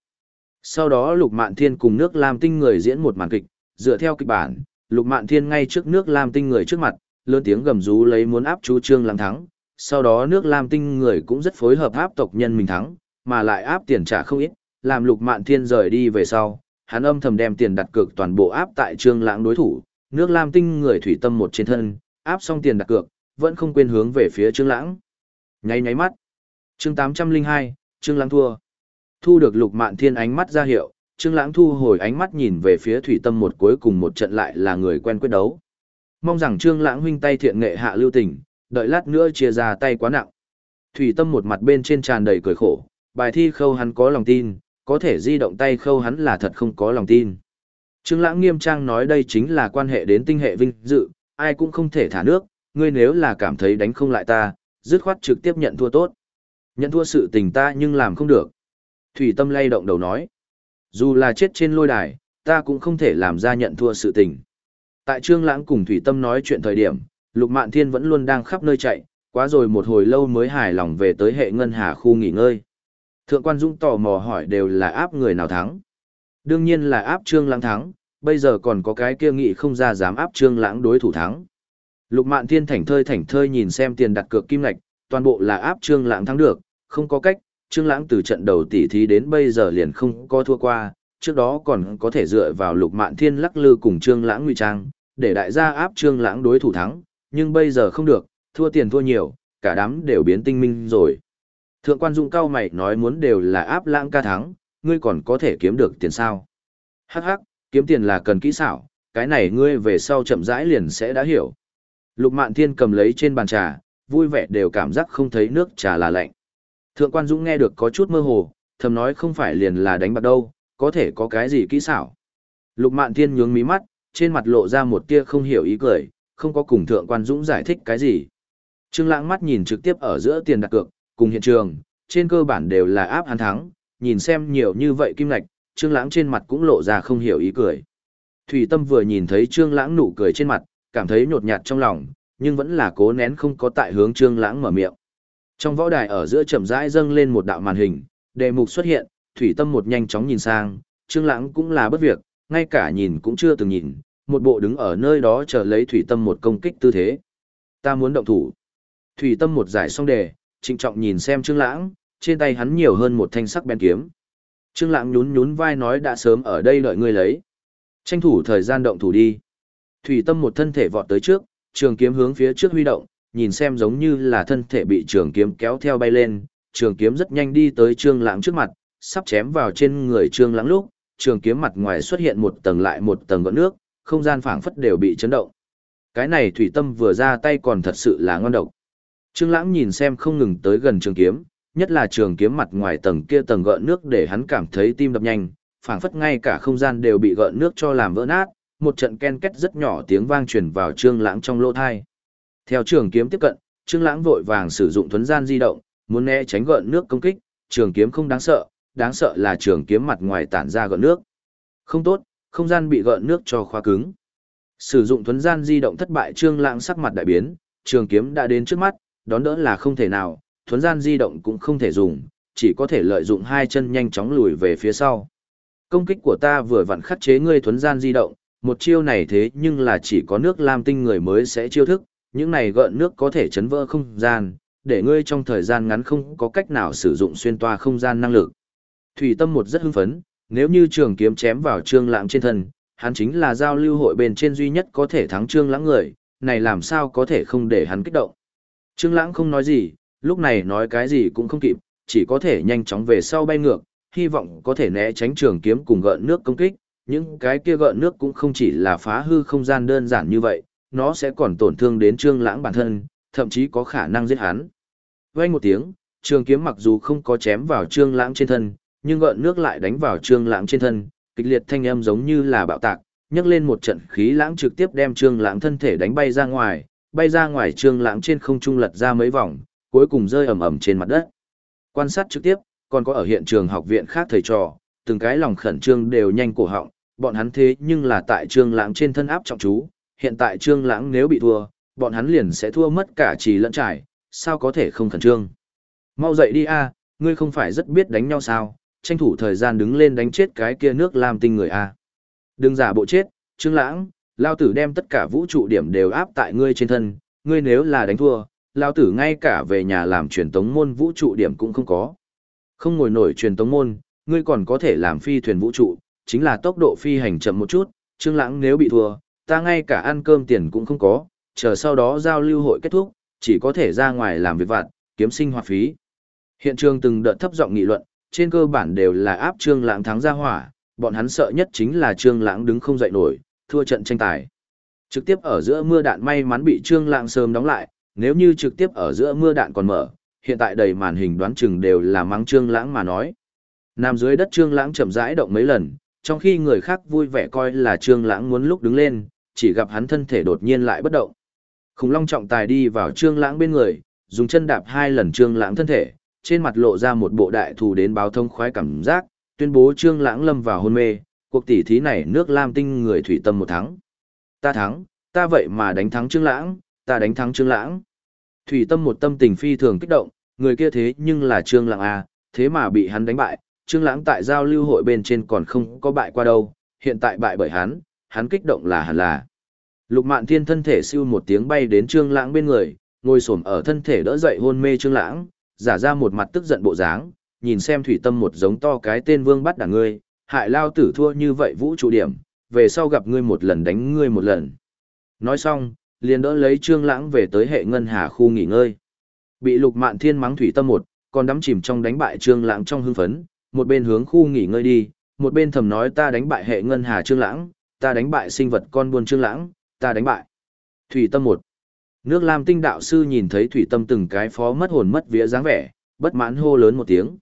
Sau đó Lục Mạn Thiên cùng nước Lam Tinh người diễn một màn kịch, dựa theo kịch bản, Lục Mạn Thiên ngay trước nước Lam Tinh người trước mặt, lớn tiếng gầm rú lấy muốn áp chú trương Lăng thắng. Sau đó nước Lam Tinh người cũng rất phối hợp áp tộc nhân mình thắng, mà lại áp tiền trả không ít, làm Lục Mạn Thiên rời đi về sau, hắn âm thầm đem tiền đặt cược toàn bộ áp tại Trương Lãng đối thủ, nước Lam Tinh người thủy tâm một trên thân, áp xong tiền đặt cược, vẫn không quên hướng về phía Trương Lãng. Nháy nháy mắt. Chương 802, Trương Lãng thua. Thu được Lục Mạn Thiên ánh mắt ra hiệu, Trương Lãng thu hồi ánh mắt nhìn về phía thủy tâm một cuối cùng một trận lại là người quen quyết đấu. Mong rằng Trương Lãng huynh tay thiện nghệ hạ lưu tình, đợi lát nữa chia ra tay quá nặng. Thủy tâm một mặt bên trên tràn đầy cười khổ, bài thi khâu hắn có lòng tin, có thể di động tay khâu hắn là thật không có lòng tin. Trương Lãng nghiêm trang nói đây chính là quan hệ đến tinh hệ vinh dự, ai cũng không thể thả nước, ngươi nếu là cảm thấy đánh không lại ta, dứt khoát trực tiếp nhận thua tốt. Nhận thua sự tình ta nhưng làm không được. Thủy Tâm lay động đầu nói, dù là chết trên lôi đài, ta cũng không thể làm ra nhận thua sự tình. Tại Trương Lãng cùng Thủy Tâm nói chuyện thời điểm, Lục Mạn Thiên vẫn luôn đang khắp nơi chạy, quá rồi một hồi lâu mới hài lòng về tới hệ ngân hà khu nghỉ ngơi. Thượng quan Dũng tò mò hỏi đều là áp người nào thắng. Đương nhiên là áp Trương Lãng thắng, Bây giờ còn có cái kia nghị không ra dám áp Trương Lãng đối thủ thắng. Lục Mạn Thiên thảnh thơi thảnh thơi nhìn xem tiền đặt cược kim ngạch, toàn bộ là áp Trương Lãng thắng được, không có cách, Trương Lãng từ trận đầu tỷ thí đến bây giờ liền không có thua qua, trước đó còn có thể dựa vào Lục Mạn Thiên lắc lư cùng Trương Lãng ngụy trang, để đại gia áp Trương Lãng đối thủ thắng, nhưng bây giờ không được, thua tiền thua nhiều, cả đám đều biến tinh minh rồi. Thượng quan Dung cao mày nói muốn đều là áp Lãng ca thắng, ngươi còn có thể kiếm được tiền sao? Hắc hắc, kiếm tiền là cần kỹ xảo, cái này ngươi về sau chậm rãi liền sẽ đã hiểu. Lục Mạn Thiên cầm lấy trên bàn trà, vui vẻ đều cảm giác không thấy nước trà là lạnh. Thượng quan Dũng nghe được có chút mơ hồ, thầm nói không phải liền là đánh bạc đâu, có thể có cái gì kỹ xảo. Lục Mạn Thiên nhướng mí mắt, trên mặt lộ ra một tia không hiểu ý cười, không có cùng Thượng quan Dũng giải thích cái gì. Trương Lãng mắt nhìn trực tiếp ở giữa tiền đặt cược, cùng hiện trường, trên cơ bản đều là áp hắn thắng, nhìn xem nhiều như vậy kim lạch, Trương Lãng trên mặt cũng lộ ra không hiểu ý cười. Thủy Tâm vừa nhìn thấy Trương Lãng nụ cười trên mặt, cảm thấy nhột nhạt trong lòng, nhưng vẫn là cố nén không có tại hướng Trương Lãng mở miệng. Trong võ đài ở giữa chậm rãi dâng lên một đạo màn hình, đề mục xuất hiện, Thủy Tâm một nhanh chóng nhìn sang, Trương Lãng cũng là bất việc, ngay cả nhìn cũng chưa từng nhìn, một bộ đứng ở nơi đó chờ lấy Thủy Tâm một công kích tư thế. Ta muốn động thủ. Thủy Tâm một giải xong đề, trịnh trọng nhìn xem Trương Lãng, trên tay hắn nhiều hơn một thanh sắc bén kiếm. Trương Lãng nhún nhún vai nói đã sớm ở đây đợi ngươi lấy. Tranh thủ thời gian động thủ đi. Thủy Tâm một thân thể vọt tới trước, trường kiếm hướng phía trước huy động, nhìn xem giống như là thân thể bị trường kiếm kéo theo bay lên, trường kiếm rất nhanh đi tới Trương Lãng trước mặt, sắp chém vào trên người Trương Lãng lúc, trường kiếm mặt ngoài xuất hiện một tầng lại một tầng gợn nước, không gian phảng phất đều bị chấn động. Cái này Thủy Tâm vừa ra tay còn thật sự là ngon độc. Trương Lãng nhìn xem không ngừng tới gần trường kiếm, nhất là trường kiếm mặt ngoài tầng kia tầng gợn nước để hắn cảm thấy tim đập nhanh, phảng phất ngay cả không gian đều bị gợn nước cho làm vỡ nát, một trận ken két rất nhỏ tiếng vang truyền vào Trương Lãng trong lỗ tai. Theo trường kiếm tiếp cận, Trương Lãng vội vàng sử dụng thuấn gian di động, muốn né tránh gợn nước công kích, trường kiếm không đáng sợ, đáng sợ là trường kiếm mặt ngoài tản ra gợn nước. Không tốt, không gian bị gợn nước cho khóa cứng. Sử dụng thuấn gian di động thất bại Trương Lãng sắc mặt đại biến, trường kiếm đã đến trước mắt, đón đỡ là không thể nào, thuấn gian di động cũng không thể dùng, chỉ có thể lợi dụng hai chân nhanh chóng lùi về phía sau. Công kích của ta vừa vặn khắc chế ngươi thuấn gian di động, một chiêu này thế nhưng là chỉ có nước lam tinh người mới sẽ chiêu thức, những này gợn nước có thể chấn vỡ không gian, để ngươi trong thời gian ngắn không có cách nào sử dụng xuyên toa không gian năng lực. Thủy Tâm một rất hưng phấn, nếu như trường kiếm chém vào Trương Lãng trên thân, hắn chính là giao lưu hội bên trên duy nhất có thể thắng Trương Lãng người, này làm sao có thể không để hắn kích động. Trương Lãng không nói gì, lúc này nói cái gì cũng không kịp, chỉ có thể nhanh chóng về sau bay ngược, hy vọng có thể né tránh trường kiếm cùng gợn nước công kích, những cái kia gợn nước cũng không chỉ là phá hư không gian đơn giản như vậy, nó sẽ còn tổn thương đến Trương Lãng bản thân, thậm chí có khả năng giết hắn. Vang một tiếng, trường kiếm mặc dù không có chém vào Trương Lãng trên thân, nhưng gợn nước lại đánh vào Trương Lãng trên thân, kịch liệt thanh âm giống như là bạo tạc, nhấc lên một trận khí lãng trực tiếp đem Trương Lãng thân thể đánh bay ra ngoài, bay ra ngoài Trương Lãng trên không trung lật ra mấy vòng, cuối cùng rơi ầm ầm trên mặt đất. Quan sát trực tiếp, còn có ở hiện trường học viện khác thầy trò, từng cái lòng khẩn trương đều nhanh cổ họng, bọn hắn thế nhưng là tại Trương Lãng trên thân áp trọng chú, hiện tại Trương Lãng nếu bị thua, bọn hắn liền sẽ thua mất cả trì lẫn trải, sao có thể không khẩn trương. Mau dậy đi a, ngươi không phải rất biết đánh nhau sao, tranh thủ thời gian đứng lên đánh chết cái kia nước làm tinh người a. Đừng giả bộ chết, Trương Lãng, lao tử đem tất cả vũ trụ điểm đều áp tại ngươi trên thân, ngươi nếu là đánh thua, lao tử ngay cả về nhà làm truyền tống môn vũ trụ điểm cũng không có. Không ngồi nổi truyền tống môn, ngươi còn có thể làm phi thuyền vũ trụ, chính là tốc độ phi hành chậm một chút, Trương Lãng nếu bị thua, ta ngay cả ăn cơm tiền cũng không có, chờ sau đó giao lưu hội kết thúc, chỉ có thể ra ngoài làm việc vặt, kiếm sinh hoạt phí. Hiện trường từng đợt thấp giọng nghị luận, trên cơ bản đều là áp Trương Lãng thắng ra hỏa, bọn hắn sợ nhất chính là Trương Lãng đứng không dậy nổi, thua trận tranh tài. Trực tiếp ở giữa mưa đạn may mắn bị Trương Lãng sớm đóng lại, nếu như trực tiếp ở giữa mưa đạn còn mở, hiện tại đầy màn hình đoán chừng đều là mắng Trương Lãng mà nói. Nằm dưới đất Trương Lãng chậm rãi động mấy lần, trong khi người khác vui vẻ coi là Trương Lãng muốn lúc đứng lên, chỉ gặp hắn thân thể đột nhiên lại bất động. Khủng long trọng tài đi vào Trương Lãng bên người, dùng chân đạp hai lần Trương Lãng thân thể, trên mặt lộ ra một bộ đại thù đến báo thông khoái cảm giác, tuyên bố Trương Lãng lâm vào hôn mê, cuộc tỷ thí này nước Lam Tinh người thủy tâm một thắng. Ta thắng, ta vậy mà đánh thắng Trương Lãng, ta đánh thắng Trương Lãng. Thủy tâm một tâm tình phi thường kích động, người kia thế nhưng là Trương Lãng à thế mà bị hắn đánh bại, Trương Lãng tại giao lưu hội bên trên còn không có bại qua đâu, hiện tại bại bởi hắn, hắn kích động là hẳn là. Lục Mạn Thiên thân thể siêu một tiếng bay đến Trương Lãng bên người, ngồi xổm ở thân thể đỡ dậy hôn mê Trương Lãng, giả ra một mặt tức giận bộ dáng, nhìn xem Thủy Tâm một giống to cái tên Vương bắt đả ngươi, hại lao tử thua như vậy vũ trụ điểm, về sau gặp ngươi một lần đánh ngươi một lần. Nói xong, liền đỡ lấy Trương Lãng về tới hệ ngân hà khu nghỉ ngơi. Bị Lục Mạn Thiên mắng Thủy Tâm một, còn đắm chìm trong đánh bại Trương Lãng trong hưng phấn, một bên hướng khu nghỉ ngơi đi, một bên thầm nói ta đánh bại hệ ngân hà Trương Lãng, ta đánh bại sinh vật con buôn Trương Lãng, ta đánh bại. Thủy Tâm một. Nước Lam Tinh đạo sư nhìn thấy Thủy Tâm từng cái phó mất hồn mất vía dáng vẻ, bất mãn hô lớn một tiếng.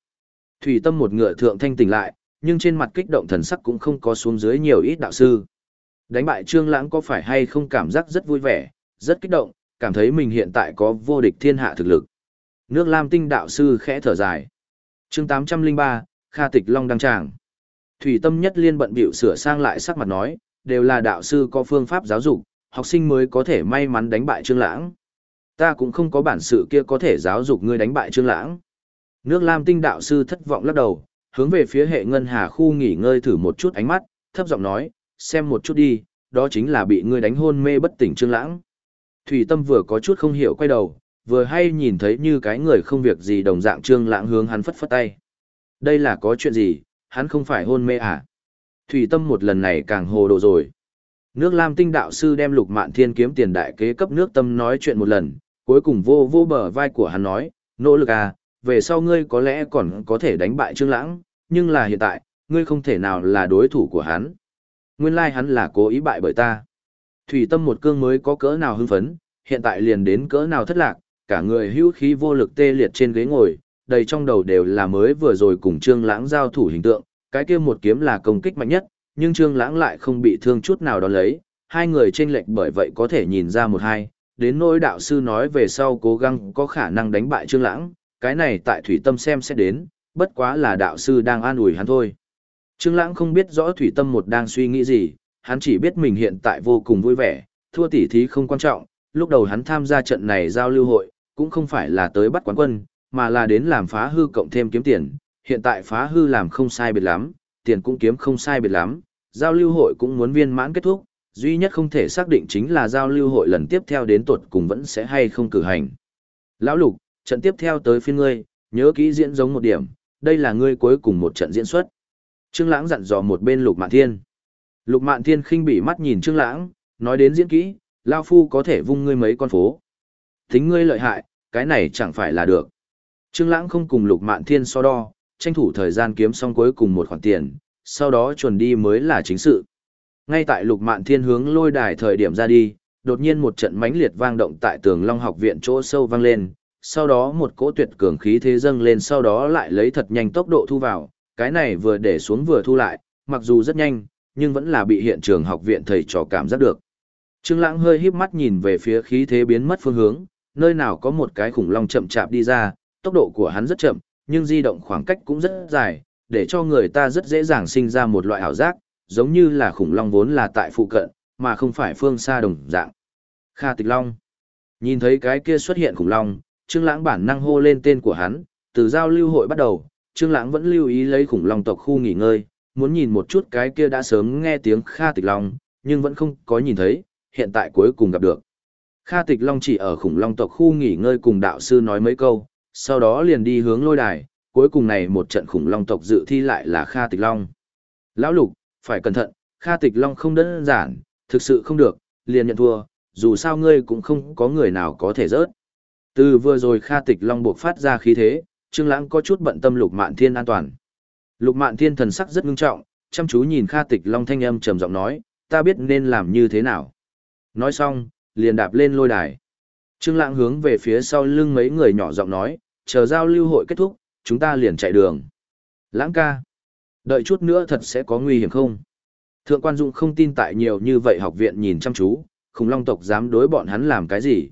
Thủy Tâm một ngựa thượng thanh tỉnh lại, nhưng trên mặt kích động thần sắc cũng không có xuống dưới nhiều ít đạo sư. Đánh bại Trương Lãng có phải hay không cảm giác rất vui vẻ, rất kích động, cảm thấy mình hiện tại có vô địch thiên hạ thực lực. Nước Lam Tinh đạo sư khẽ thở dài. Chương 803, Kha Tịch Long đăng tràng. Thủy Tâm nhất liên bận bịu sửa sang lại sắc mặt nói, đều là đạo sư có phương pháp giáo dục, học sinh mới có thể may mắn đánh bại Trương Lãng. Ta cũng không có bản sự kia có thể giáo dục ngươi đánh bại Trương Lãng. Nước Lam Tinh đạo sư thất vọng lắc đầu, hướng về phía hệ ngân hà khu nghỉ ngơi thử một chút ánh mắt, thấp giọng nói, xem một chút đi, đó chính là bị ngươi đánh hôn mê bất tỉnh Trương Lãng. Thủy Tâm vừa có chút không hiểu quay đầu, vừa hay nhìn thấy như cái người không việc gì đồng dạng Trương Lãng hướng hắn phất phất tay. Đây là có chuyện gì, hắn không phải hôn mê à? Thủy Tâm một lần này càng hồ đồ rồi. Nước Lam Tinh đạo sư đem Lục Mạn Thiên kiếm tiền đại kế cấp nước tâm nói chuyện một lần, cuối cùng vô vô bờ vai của hắn nói, nỗ lực à, về sau ngươi có lẽ còn có thể đánh bại Trương Lãng, nhưng là hiện tại, ngươi không thể nào là đối thủ của hắn. Nguyên lai like hắn là cố ý bại bởi ta. Thủy Tâm một cương mới có cỡ nào hưng phấn, hiện tại liền đến cỡ nào thất lạc, cả người hữu khí vô lực tê liệt trên ghế ngồi, đầy trong đầu đều là mới vừa rồi cùng Trương Lãng giao thủ hình tượng, cái kia một kiếm là công kích mạnh nhất, nhưng Trương Lãng lại không bị thương chút nào đó lấy, hai người chênh lệch bởi vậy có thể nhìn ra một hai, đến nỗi đạo sư nói về sau cố gắng có khả năng đánh bại Trương Lãng, cái này tại Thủy Tâm xem sẽ đến, bất quá là đạo sư đang an ủi hắn thôi. Trương Lãng không biết rõ Thủy Tâm một đang suy nghĩ gì, hắn chỉ biết mình hiện tại vô cùng vui vẻ, thua tỷ thí không quan trọng, lúc đầu hắn tham gia trận này giao lưu hội, cũng không phải là tới bắt quán quân, mà là đến làm phá hư cộng thêm kiếm tiền, hiện tại phá hư làm không sai biệt lắm, tiền cũng kiếm không sai biệt lắm, giao lưu hội cũng muốn viên mãn kết thúc, duy nhất không thể xác định chính là giao lưu hội lần tiếp theo đến tuột cùng vẫn sẽ hay không cử hành. Lão Lục, trận tiếp theo tới phiên ngươi, nhớ kỹ diễn giống một điểm, đây là ngươi cuối cùng một trận diễn xuất. Trương Lãng dặn dò một bên Lục Mạn Thiên. Lục Mạn Thiên khinh bỉ mắt nhìn Trương Lãng, nói đến diễn kỹ, lão phu có thể vung ngươi mấy con phố. Tính ngươi lợi hại, cái này chẳng phải là được. Trương Lãng không cùng Lục Mạn Thiên so đo, tranh thủ thời gian kiếm xong cuối cùng một khoản tiền, sau đó chuẩn đi mới là chính sự. Ngay tại Lục Mạn Thiên hướng lôi đài thời điểm ra đi, đột nhiên một trận mãnh liệt vang động tại Tường Long học viện chỗ sâu vang lên, sau đó một cỗ tuyệt cường khí thế dâng lên sau đó lại lấy thật nhanh tốc độ thu vào, cái này vừa để xuống vừa thu lại, mặc dù rất nhanh, nhưng vẫn là bị hiện trường học viện thầy trò cảm giác được. Trương Lãng hơi híp mắt nhìn về phía khí thế biến mất phương hướng, nơi nào có một cái khủng long chậm chạp đi ra, tốc độ của hắn rất chậm, nhưng di động khoảng cách cũng rất dài, để cho người ta rất dễ dàng sinh ra một loại ảo giác, giống như là khủng long vốn là tại phụ cận, mà không phải phương xa đồng dạng. Kha Tịch Long. Nhìn thấy cái kia xuất hiện khủng long, Trương Lãng bản năng hô lên tên của hắn, từ giao lưu hội bắt đầu, Trương Lãng vẫn lưu ý lấy khủng long tộc khu nghỉ ngơi, muốn nhìn một chút cái kia đã sớm nghe tiếng Kha Tịch Long, nhưng vẫn không có nhìn thấy, hiện tại cuối cùng gặp được. Kha Tịch Long chỉ ở khủng long tộc khu nghỉ ngơi cùng đạo sư nói mấy câu, sau đó liền đi hướng lôi đài, cuối cùng này một trận khủng long tộc dự thi lại là Kha Tịch Long. Lão Lục, phải cẩn thận, Kha Tịch Long không đơn giản, thực sự không được, liền nhận thua, dù sao ngươi cũng không có người nào có thể rớt. Từ vừa rồi Kha Tịch Long buộc phát ra khí thế, Trương Lãng có chút bận tâm Lục Mạn Thiên an toàn. Lục Mạn Thiên thần sắc rất nghiêm trọng, chăm chú nhìn Kha Tịch Long thanh âm trầm giọng nói, ta biết nên làm như thế nào. Nói xong, liền đạp lên lôi đài. Trương Lãng hướng về phía sau lưng mấy người nhỏ giọng nói, chờ giao lưu hội kết thúc, chúng ta liền chạy đường. Lãng ca, đợi chút nữa thật sẽ có nguy hiểm không? Thượng quan Dung không tin tại nhiều như vậy học viện nhìn chăm chú, khủng long tộc dám đối bọn hắn làm cái gì?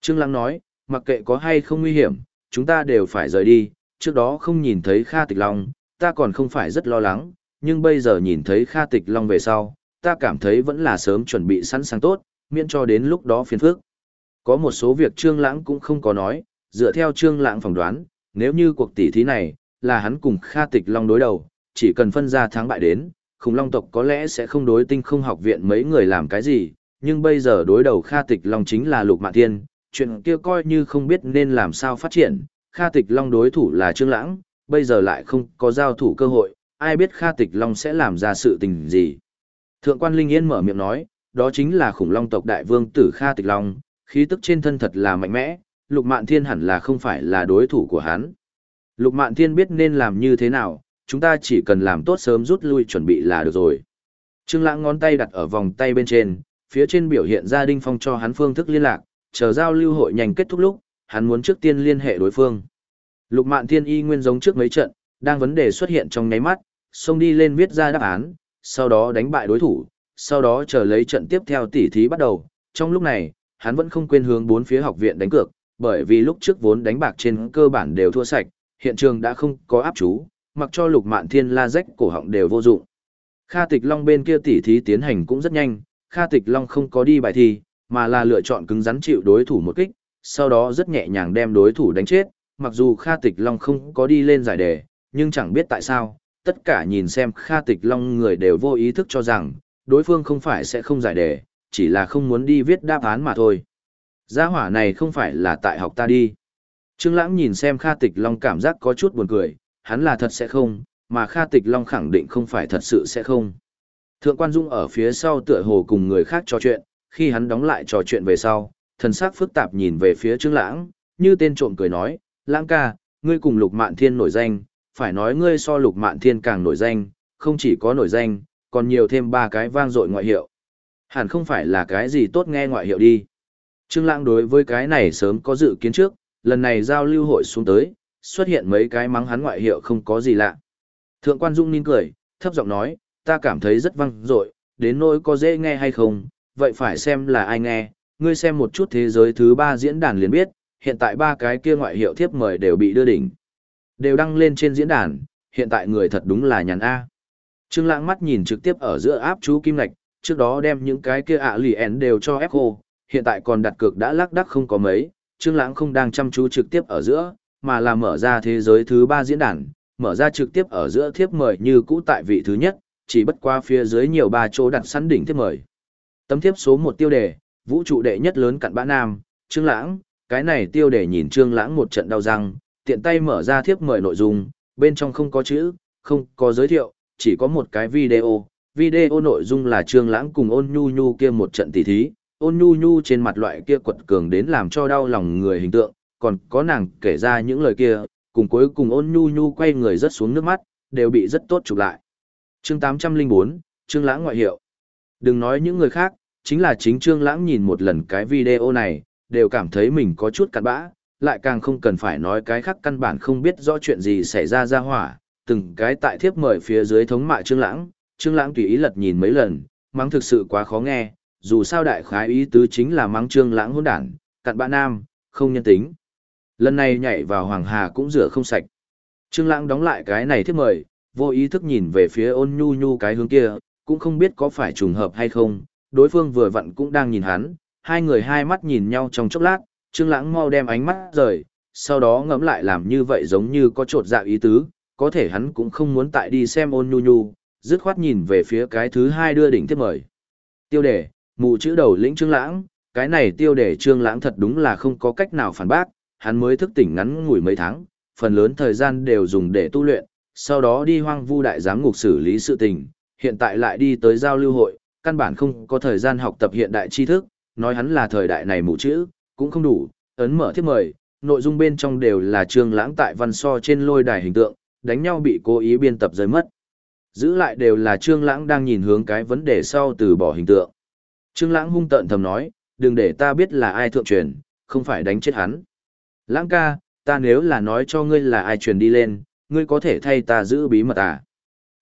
Trương Lãng nói, mặc kệ có hay không nguy hiểm, chúng ta đều phải rời đi, trước đó không nhìn thấy Kha Tịch Long, ta còn không phải rất lo lắng, nhưng bây giờ nhìn thấy Kha Tịch Long về sau, ta cảm thấy vẫn là sớm chuẩn bị sẵn sàng tốt, miễn cho đến lúc đó phiền phức. Có một số việc Trương Lãng cũng không có nói, dựa theo Trương Lãng phỏng đoán, nếu như cuộc tỷ thí này là hắn cùng Kha Tịch Long đối đầu, chỉ cần phân ra thắng bại đến, khủng long tộc có lẽ sẽ không đối tinh không học viện mấy người làm cái gì, nhưng bây giờ đối đầu Kha Tịch Long chính là Lục Mạn Thiên, chuyện kia coi như không biết nên làm sao phát triển, Kha Tịch Long đối thủ là Trương Lãng, bây giờ lại không có giao thủ cơ hội, ai biết Kha Tịch Long sẽ làm ra sự tình gì. Thượng quan Linh Yên mở miệng nói, đó chính là khủng long tộc đại vương tử Kha Tịch Long, khí tức trên thân thật là mạnh mẽ, Lục Mạn Thiên hẳn là không phải là đối thủ của hắn. Lục Mạn Thiên biết nên làm như thế nào, chúng ta chỉ cần làm tốt sớm rút lui chuẩn bị là được rồi. Trương Lãng ngón tay đặt ở vòng tay bên trên, phía trên biểu hiện ra Đinh Phong cho hắn phương thức liên lạc, chờ giao lưu hội nhanh kết thúc lúc, hắn muốn trước tiên liên hệ đối phương. Lục Mạn Thiên y nguyên giống trước mấy trận, đang vấn đề xuất hiện trong nháy mắt, xông đi lên viết ra đáp án, sau đó đánh bại đối thủ, sau đó chờ lấy trận tiếp theo tỉ thí bắt đầu. Trong lúc này, hắn vẫn không quên hướng bốn phía học viện đánh cược, bởi vì lúc trước vốn đánh bạc trên cơ bản đều thua sạch, hiện trường đã không có áp chú, mặc cho Lục Mạn Thiên la rách cổ họng đều vô dụng. Kha Tịch Long bên kia tỉ thí tiến hành cũng rất nhanh, Kha Tịch Long không có đi bài thi, mà là lựa chọn cứng rắn chịu đối thủ một kích, sau đó rất nhẹ nhàng đem đối thủ đánh chết, mặc dù Kha Tịch Long không có đi lên giải đề, nhưng chẳng biết tại sao, tất cả nhìn xem Kha Tịch Long người đều vô ý thức cho rằng, đối phương không phải sẽ không giải đề, chỉ là không muốn đi viết đáp án mà thôi. Gia hỏa này không phải là tại học ta đi. Trương Lãng nhìn xem Kha Tịch Long cảm giác có chút buồn cười, hắn là thật sẽ không, mà Kha Tịch Long khẳng định không phải thật sự sẽ không. Thượng quan Dung ở phía sau tựa hồ cùng người khác trò chuyện, khi hắn đóng lại trò chuyện về sau, thần sắc phức tạp nhìn về phía Trương Lãng, như tên trộm cười nói, "Lãng ca, ngươi cùng Lục Mạn Thiên nổi danh, phải nói ngươi so Lục Mạn Thiên càng nổi danh, không chỉ có nổi danh, còn nhiều thêm ba cái vang dội ngoại hiệu. Hẳn không phải là cái gì tốt nghe ngoại hiệu đi." Trương Lãng đối với cái này sớm có dự kiến trước, lần này giao lưu hội xuống tới, xuất hiện mấy cái mắng hắn ngoại hiệu không có gì lạ. Thượng quan Dung nín cười, thấp giọng nói, ta cảm thấy rất vang dội, đến nỗi có dễ nghe hay không, vậy phải xem là ai nghe, ngươi xem một chút thế giới thứ ba diễn đàn liền biết, hiện tại ba cái kia ngoại hiệu thiếp mời đều bị đưa đỉnh. Đều đăng lên trên diễn đàn, hiện tại người thật đúng là nhàn A. Trương lãng mắt nhìn trực tiếp ở giữa áp chú kim lạch, trước đó đem những cái kia ạ lì ẻn đều cho ép khô, hiện tại còn đặt cược đã lắc đắc không có mấy, Trương lãng không đang chăm chú trực tiếp ở giữa, mà là mở ra thế giới thứ ba diễn đàn, mở ra trực tiếp ở giữa thiếp mời như cũ tại vị thứ nhất, chỉ bất qua phía dưới nhiều ba chỗ đặt sẵn đỉnh thiếp mời. Tấm thiếp số một tiêu đề, vũ trụ đệ nhất lớn cặn bã nam, Trương Lãng, cái này tiêu đề nhìn Trương Lãng một trận đau răng, tiện tay mở ra thiếp mời nội dung, bên trong không có chữ, không có giới thiệu, chỉ có một cái video. Video nội dung là Trương Lãng cùng Ôn Nhu Nhu kia một trận tỉ thí, Ôn Nhu Nhu trên mặt loại kia quật cường đến làm cho đau lòng người hình tượng, còn có nàng kể ra những lời kia, cùng cuối cùng Ôn Nhu Nhu quay người rất xuống nước mắt, đều bị rất tốt chụp lại. Chương 804, Trương Lãng ngoại hiệu. Đừng nói những người khác, chính là chính Trương Lãng nhìn một lần cái video này, đều cảm thấy mình có chút cặn bã, lại càng không cần phải nói cái khác căn bản không biết rõ chuyện gì xảy ra ra hỏa, từng cái tại thiếp mời phía dưới thống mạ Trương Lãng, Trương Lãng tùy ý lật nhìn mấy lần, mắng thực sự quá khó nghe, dù sao đại khái ý tứ chính là mắng Trương Lãng hỗn đản, cặn bã nam, không nhân tính. Lần này nhảy vào Hoàng Hà cũng rửa không sạch. Trương Lãng đóng lại cái này thiết mời, vô ý thức nhìn về phía Ôn Nhu Nhu cái hướng kia, cũng không biết có phải trùng hợp hay không, đối phương vừa vặn cũng đang nhìn hắn, hai người hai mắt nhìn nhau trong chốc lát, Trương Lãng mau đem ánh mắt rời, sau đó ngẫm lại làm như vậy giống như có chột dạ ý tứ, có thể hắn cũng không muốn tại đi xem ôn nhu nhu, dứt khoát nhìn về phía cái thứ hai đưa đỉnh tiếp mời. Tiêu đề, mù chữ đầu lĩnh Trương Lãng, cái này tiêu đề Trương Lãng thật đúng là không có cách nào phản bác, hắn mới thức tỉnh ngắn ngủi mấy tháng, phần lớn thời gian đều dùng để tu luyện, sau đó đi hoang vu đại giám ngục xử lý sự tình, hiện tại lại đi tới giao lưu hội, căn bản không có thời gian học tập hiện đại tri thức, nói hắn là thời đại này mù chữ, cũng không đủ, ấn mở thiết mời, nội dung bên trong đều là trương lãng tại văn so trên lôi đài hình tượng, đánh nhau bị cố ý biên tập rơi mất. Giữ lại đều là trương lãng đang nhìn hướng cái vấn đề sau từ bỏ hình tượng. Trương lãng hung tợn thầm nói, đừng để ta biết là ai thượng truyền, không phải đánh chết hắn. Lãng ca, ta nếu là nói cho ngươi là ai truyền đi lên, ngươi có thể thay ta giữ bí mật à?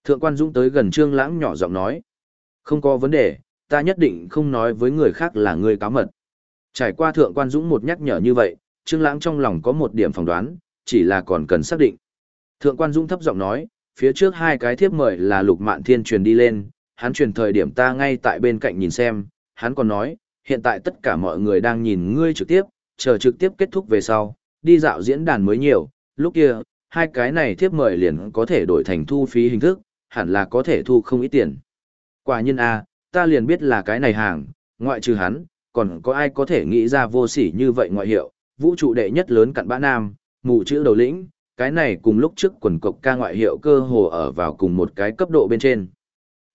Thượng quan Dũng tới gần Trương Lãng nhỏ giọng nói. Không có vấn đề, ta nhất định không nói với người khác là ngươi cáo mật. Trải qua Thượng quan Dũng một nhắc nhở như vậy, Trương Lãng trong lòng có một điểm phỏng đoán, chỉ là còn cần xác định. Thượng quan Dũng thấp giọng nói, phía trước hai cái thiếp mời là Lục Mạn Thiên truyền đi lên, hắn truyền thời điểm ta ngay tại bên cạnh nhìn xem, hắn còn nói, hiện tại tất cả mọi người đang nhìn ngươi trực tiếp, chờ trực tiếp kết thúc về sau, đi dạo diễn đàn mới nhiều, lúc kia, hai cái này thiếp mời liền có thể đổi thành thu phí hình thức, hẳn là có thể thu không ít tiền. Quả nhiên a, ta liền biết là cái này hàng, ngoại trừ hắn, còn có ai có thể nghĩ ra vô sỉ như vậy ngoại hiệu, vũ trụ đệ nhất lớn cặn bã nam, mù chữ đầu lĩnh, cái này cùng lúc trước quần cộc ca ngoại hiệu cơ hồ ở vào cùng một cái cấp độ bên trên.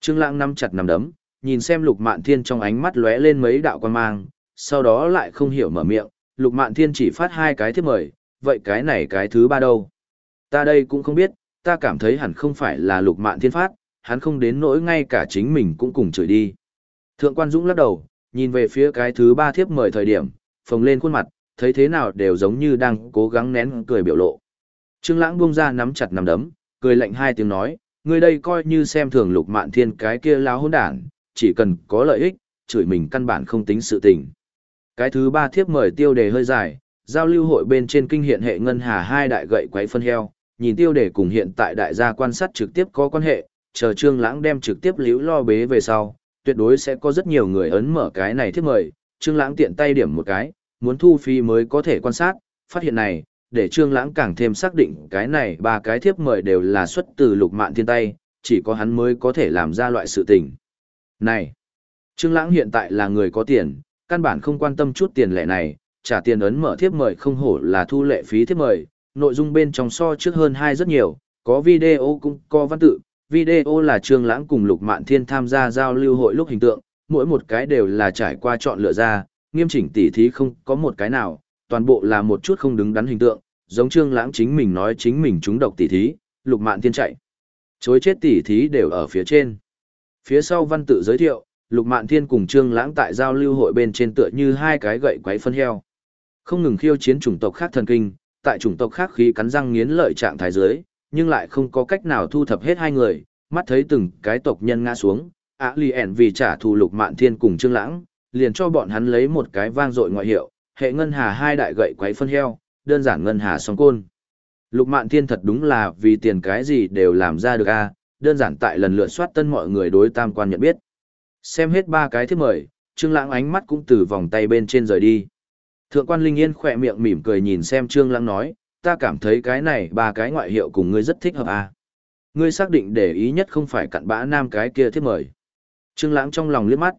Trương Lãng nắm chặt nắm đấm, nhìn xem Lục Mạn Thiên trong ánh mắt lóe lên mấy đạo quan mang, sau đó lại không hiểu mở miệng, Lục Mạn Thiên chỉ phát hai cái thiệp mời, vậy cái này cái thứ ba đâu? Ta đây cũng không biết, ta cảm thấy hẳn không phải là Lục Mạn Thiên phát, hắn không đến nỗi ngay cả chính mình cũng cùng chửi đi. Thượng quan Dũng lắc đầu, nhìn về phía cái thứ ba thiếp mời thời điểm, phồng lên khuôn mặt, thấy thế nào đều giống như đang cố gắng nén cười biểu lộ. Trương Lãng buông ra nắm chặt nắm đấm, cười lạnh hai tiếng nói, người đây coi như xem thường Lục Mạn Thiên cái kia láo hỗn đản, chỉ cần có lợi ích, chửi mình căn bản không tính sự tình. Cái thứ ba thiếp mời tiêu đề hơi dài, giao lưu hội bên trên kinh hiện hệ ngân hà hai đại gậy quấy phân heo, nhìn tiêu đề cùng hiện tại đại gia quan sát trực tiếp có quan hệ, chờ Trương Lãng đem trực tiếp liễu lo bế về sau, tuyệt đối sẽ có rất nhiều người ấn mở cái này thiếp mời, Trương Lãng tiện tay điểm một cái, muốn thu phí mới có thể quan sát, phát hiện này, để Trương Lãng càng thêm xác định cái này ba cái thiếp mời đều là xuất từ Lục Mạn Thiên tay, chỉ có hắn mới có thể làm ra loại sự tình. Này, Trương Lãng hiện tại là người có tiền, căn bản không quan tâm chút tiền lẻ này, trả tiền ấn mở thiếp mời không hổ là thu lệ phí thiếp mời, nội dung bên trong so trước hơn hai rất nhiều, có video cũng có văn tự, video là Trương Lãng cùng Lục Mạn Thiên tham gia giao lưu hội lúc hình tượng, mỗi một cái đều là trải qua chọn lựa ra, nghiêm chỉnh tỉ thí không có một cái nào, toàn bộ là một chút không đứng đắn hình tượng, giống Trương Lãng chính mình nói chính mình trúng độc tỷ thí, Lục Mạn Thiên chạy. Chối chết tỷ thí đều ở phía trên. Phía sau văn tự giới thiệu, Lục Mạn Thiên cùng Trương Lãng tại giao lưu hội bên trên tựa như hai cái gậy quấy phân heo. Không ngừng khiêu chiến chủng tộc khác thần kinh, tại chủng tộc khác khí cắn răng nghiến lợi trạng thái dưới, nhưng lại không có cách nào thu thập hết hai người, mắt thấy từng cái tộc nhân ngã xuống, ạ lì ẻn vì trả thù Lục Mạn Thiên cùng Trương Lãng, liền cho bọn hắn lấy một cái vang dội ngoại hiệu, hệ ngân hà hai đại gậy quấy phân heo, đơn giản ngân hà song côn. Lục Mạn Thiên thật đúng là vì tiền cái gì đều làm ra được a, đơn giản tại lần lượt soát tân mọi người đối tam quan nhận biết. Xem hết ba cái thiết mời, Trương Lãng ánh mắt cũng từ vòng tay bên trên rời đi. Thượng quan Linh Yên khẽ miệng mỉm cười nhìn xem Trương Lãng nói, ta cảm thấy cái này ba cái ngoại hiệu cùng ngươi rất thích hợp à. Ngươi xác định để ý nhất không phải cặn bã nam cái kia thiết mời. Trương Lãng trong lòng liếc mắt.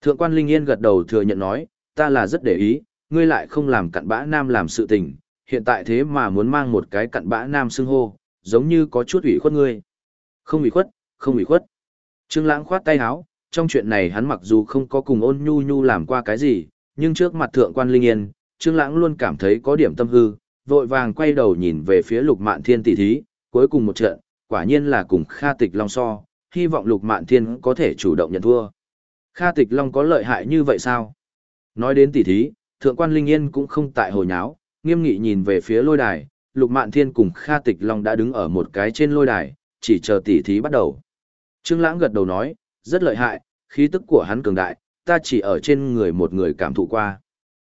Thượng quan Linh Yên gật đầu thừa nhận nói, ta là rất để ý, ngươi lại không làm cặn bã nam làm sự tình, hiện tại thế mà muốn mang một cái cặn bã nam xưng hô, giống như có chút ủy khuất ngươi. Không ủy khuất, không ủy khuất. Trương Lãng khoát tay áo, trong chuyện này hắn mặc dù không có cùng ôn nhu nhu làm qua cái gì, nhưng trước mặt thượng quan linh yên, Trương Lãng luôn cảm thấy có điểm tâm hư, vội vàng quay đầu nhìn về phía Lục Mạn Thiên tỷ thí, cuối cùng một trận, quả nhiên là cùng Kha Tịch Long so, hy vọng Lục Mạn Thiên có thể chủ động nhận thua. Kha Tịch Long có lợi hại như vậy sao? Nói đến tỷ thí, thượng quan linh yên cũng không tại hồi nháo, nghiêm nghị nhìn về phía lôi đài, Lục Mạn Thiên cùng Kha Tịch Long đã đứng ở một cái trên lôi đài, chỉ chờ tỷ thí bắt đầu. Trương Lãng gật đầu nói, rất lợi hại, khí tức của hắn cường đại, ta chỉ ở trên người một người cảm thụ qua.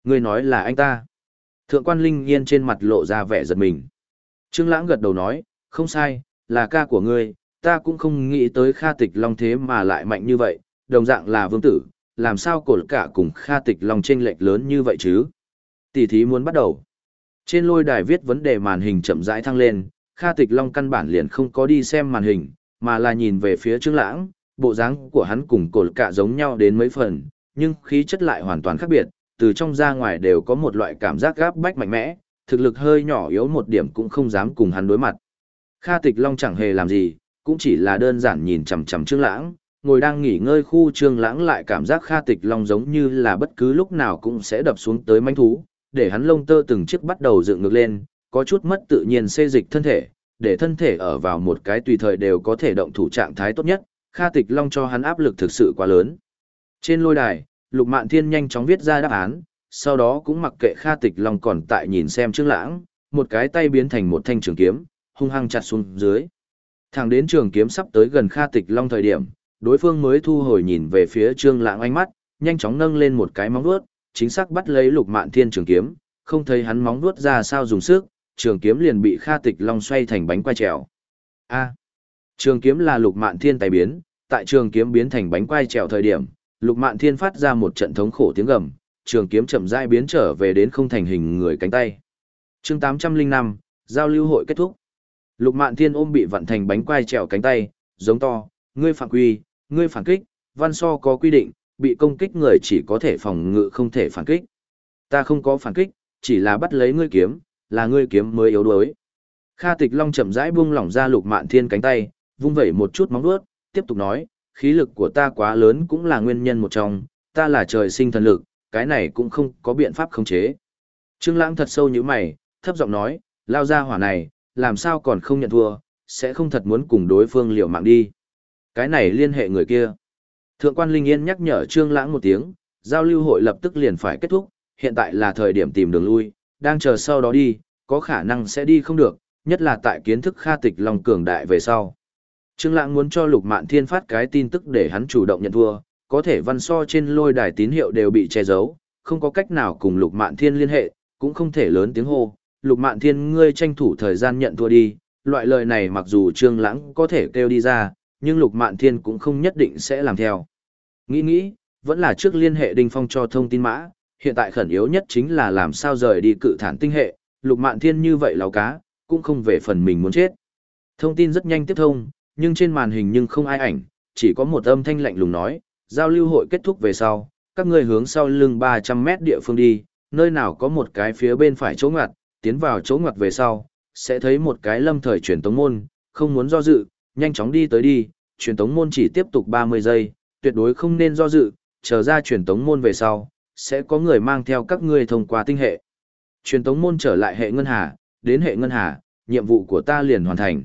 Ngươi nói là anh ta. Thượng quan Linh Yên trên mặt lộ ra vẻ giật mình. Trương Lãng gật đầu nói, không sai, là ca của ngươi, ta cũng không nghĩ tới Kha Tịch Long thế mà lại mạnh như vậy, đồng dạng là vương tử, làm sao cổ cả cùng Kha Tịch Long chênh lệch lớn như vậy chứ? Tỷ thí muốn bắt đầu. Trên lôi đài viết vấn đề màn hình chậm rãi thăng lên, Kha Tịch Long căn bản liền không có đi xem màn hình, mà là nhìn về phía Trương Lãng, bộ dáng của hắn cùng cổ cả giống nhau đến mấy phần, nhưng khí chất lại hoàn toàn khác biệt, từ trong ra ngoài đều có một loại cảm giác gáp bách mạnh mẽ, thực lực hơi nhỏ yếu một điểm cũng không dám cùng hắn đối mặt. Kha Tịch Long chẳng hề làm gì, cũng chỉ là đơn giản nhìn chằm chằm Trương Lãng, ngồi đang nghỉ ngơi khu Trương Lãng lại cảm giác Kha Tịch Long giống như là bất cứ lúc nào cũng sẽ đập xuống tới manh thú, để hắn lông tơ từng chiếc bắt đầu dựng ngược lên, có chút mất tự nhiên xê dịch thân thể, để thân thể ở vào một cái tùy thời đều có thể động thủ trạng thái tốt nhất, Kha Tịch Long cho hắn áp lực thực sự quá lớn. Trên lôi đài, Lục Mạn Thiên nhanh chóng viết ra đáp án, sau đó cũng mặc kệ Kha Tịch Long còn tại nhìn xem Trương Lãng, một cái tay biến thành một thanh trường kiếm, hung hăng chặt xuống dưới. Thẳng đến trường kiếm sắp tới gần Kha Tịch Long thời điểm, đối phương mới thu hồi nhìn về phía Trương Lãng ánh mắt, nhanh chóng nâng lên một cái móng vuốt, chính xác bắt lấy Lục Mạn Thiên trường kiếm, không thấy hắn móng vuốt ra sao dùng sức, trường kiếm liền bị Kha Tịch Long xoay thành bánh quai trèo. A. trường kiếm là Lục Mạn Thiên tài biến, tại trường kiếm biến thành bánh quai trèo thời điểm, Lục Mạn Thiên phát ra một trận thống khổ tiếng gầm, trường kiếm chậm rãi biến trở về đến không thành hình người cánh tay. Chương 805, giao lưu hội kết thúc. Lục Mạn Thiên ôm bị vặn thành bánh quai trèo cánh tay, giống to, ngươi phạm quy, ngươi phản kích, văn so có quy định, bị công kích người chỉ có thể phòng ngự không thể phản kích. Ta không có phản kích, chỉ là bắt lấy ngươi kiếm, là ngươi kiếm mới yếu đuối. Kha Tịch Long chậm rãi buông lỏng ra Lục Mạn Thiên cánh tay, vung vẩy một chút móng vuốt, tiếp tục nói, khí lực của ta quá lớn cũng là nguyên nhân một trong, ta là trời sinh thần lực, cái này cũng không có biện pháp khống chế. Trương Lãng thật sâu như mày, thấp giọng nói, lao ra hỏa này, làm sao còn không nhận thua, sẽ không thật muốn cùng đối phương liều mạng đi. Cái này liên hệ người kia. Thượng quan Linh Yên nhắc nhở Trương Lãng một tiếng, giao lưu hội lập tức liền phải kết thúc, hiện tại là thời điểm tìm đường lui, đang chờ sau đó đi, có khả năng sẽ đi không được, nhất là tại kiến thức Kha Tịch Long cường đại về sau. Trương Lãng muốn cho Lục Mạn Thiên phát cái tin tức để hắn chủ động nhận thua, có thể văn so trên lôi đài tín hiệu đều bị che giấu, không có cách nào cùng Lục Mạn Thiên liên hệ, cũng không thể lớn tiếng hô, Lục Mạn Thiên ngươi tranh thủ thời gian nhận thua đi, loại lời này mặc dù Trương Lãng có thể kêu đi ra, nhưng Lục Mạn Thiên cũng không nhất định sẽ làm theo. Nghĩ nghĩ, vẫn là trước liên hệ Đinh Phong cho thông tin mã, hiện tại khẩn yếu nhất chính là làm sao rời đi cự thản tinh hệ, Lục Mạn Thiên như vậy lào cá, cũng không về phần mình muốn chết. Thông tin rất nhanh tiếp thông, nhưng trên màn hình nhưng không ai ảnh, chỉ có một âm thanh lạnh lùng nói, giao lưu hội kết thúc về sau, các ngươi hướng sau lưng 300 mét địa phương đi, nơi nào có một cái phía bên phải chỗ ngoặt, tiến vào chỗ ngoặt về sau, sẽ thấy một cái lâm thời truyền tống môn, không muốn do dự, nhanh chóng đi tới đi, truyền tống môn chỉ tiếp tục 30 giây, tuyệt đối không nên do dự, chờ ra truyền tống môn về sau, sẽ có người mang theo các ngươi thông qua tinh hệ. Truyền tống môn trở lại hệ ngân hà, đến hệ ngân hà, nhiệm vụ của ta liền hoàn thành.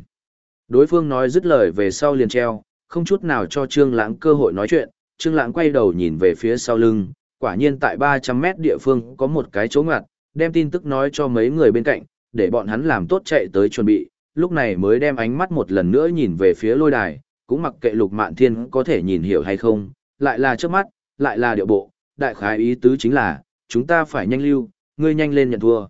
Đối phương nói dứt lời về sau liền treo, không chút nào cho Trương Lãng cơ hội nói chuyện, Trương Lãng quay đầu nhìn về phía sau lưng, quả nhiên tại 300 mét địa phương có một cái chỗ ngặt, đem tin tức nói cho mấy người bên cạnh, để bọn hắn làm tốt chạy tới chuẩn bị, lúc này mới đem ánh mắt một lần nữa nhìn về phía lôi đài, cũng mặc kệ Lục Mạn Thiên có thể nhìn hiểu hay không, lại là trước mắt, lại là điệu bộ, đại khái ý tứ chính là, chúng ta phải nhanh lưu, ngươi nhanh lên nhận thua.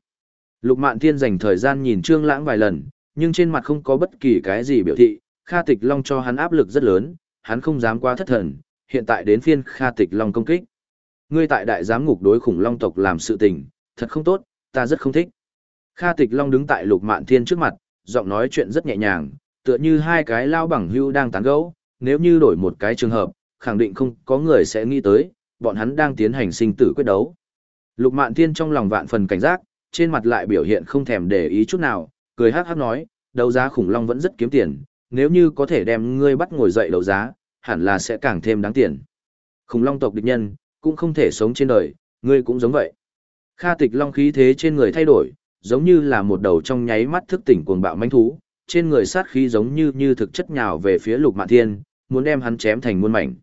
Lục Mạn Thiên dành thời gian nhìn Trương Lãng vài lần, nhưng trên mặt không có bất kỳ cái gì biểu thị, Kha Tịch Long cho hắn áp lực rất lớn, hắn không dám quá thất thần, hiện tại đến phiên Kha Tịch Long công kích. Ngươi tại đại giám ngục đối khủng long tộc làm sự tình, thật không tốt, ta rất không thích. Kha Tịch Long đứng tại Lục Mạn Thiên trước mặt, giọng nói chuyện rất nhẹ nhàng, tựa như hai cái lao bằng hưu đang tán gẫu, nếu như đổi một cái trường hợp, khẳng định không có người sẽ nghĩ tới, bọn hắn đang tiến hành sinh tử quyết đấu. Lục Mạn Thiên trong lòng vạn phần cảnh giác, trên mặt lại biểu hiện không thèm để ý chút nào, cười hắc hắc nói, đấu giá khủng long vẫn rất kiếm tiền, nếu như có thể đem ngươi bắt ngồi dậy đấu giá, hẳn là sẽ càng thêm đáng tiền. Khủng long tộc địch nhân, cũng không thể sống trên đời, ngươi cũng giống vậy. Kha tịch long khí thế trên người thay đổi, giống như là một đầu trong nháy mắt thức tỉnh cuồng bạo manh thú, trên người sát khí giống như như thực chất nhào về phía lục mạn thiên, muốn đem hắn chém thành muôn mảnh.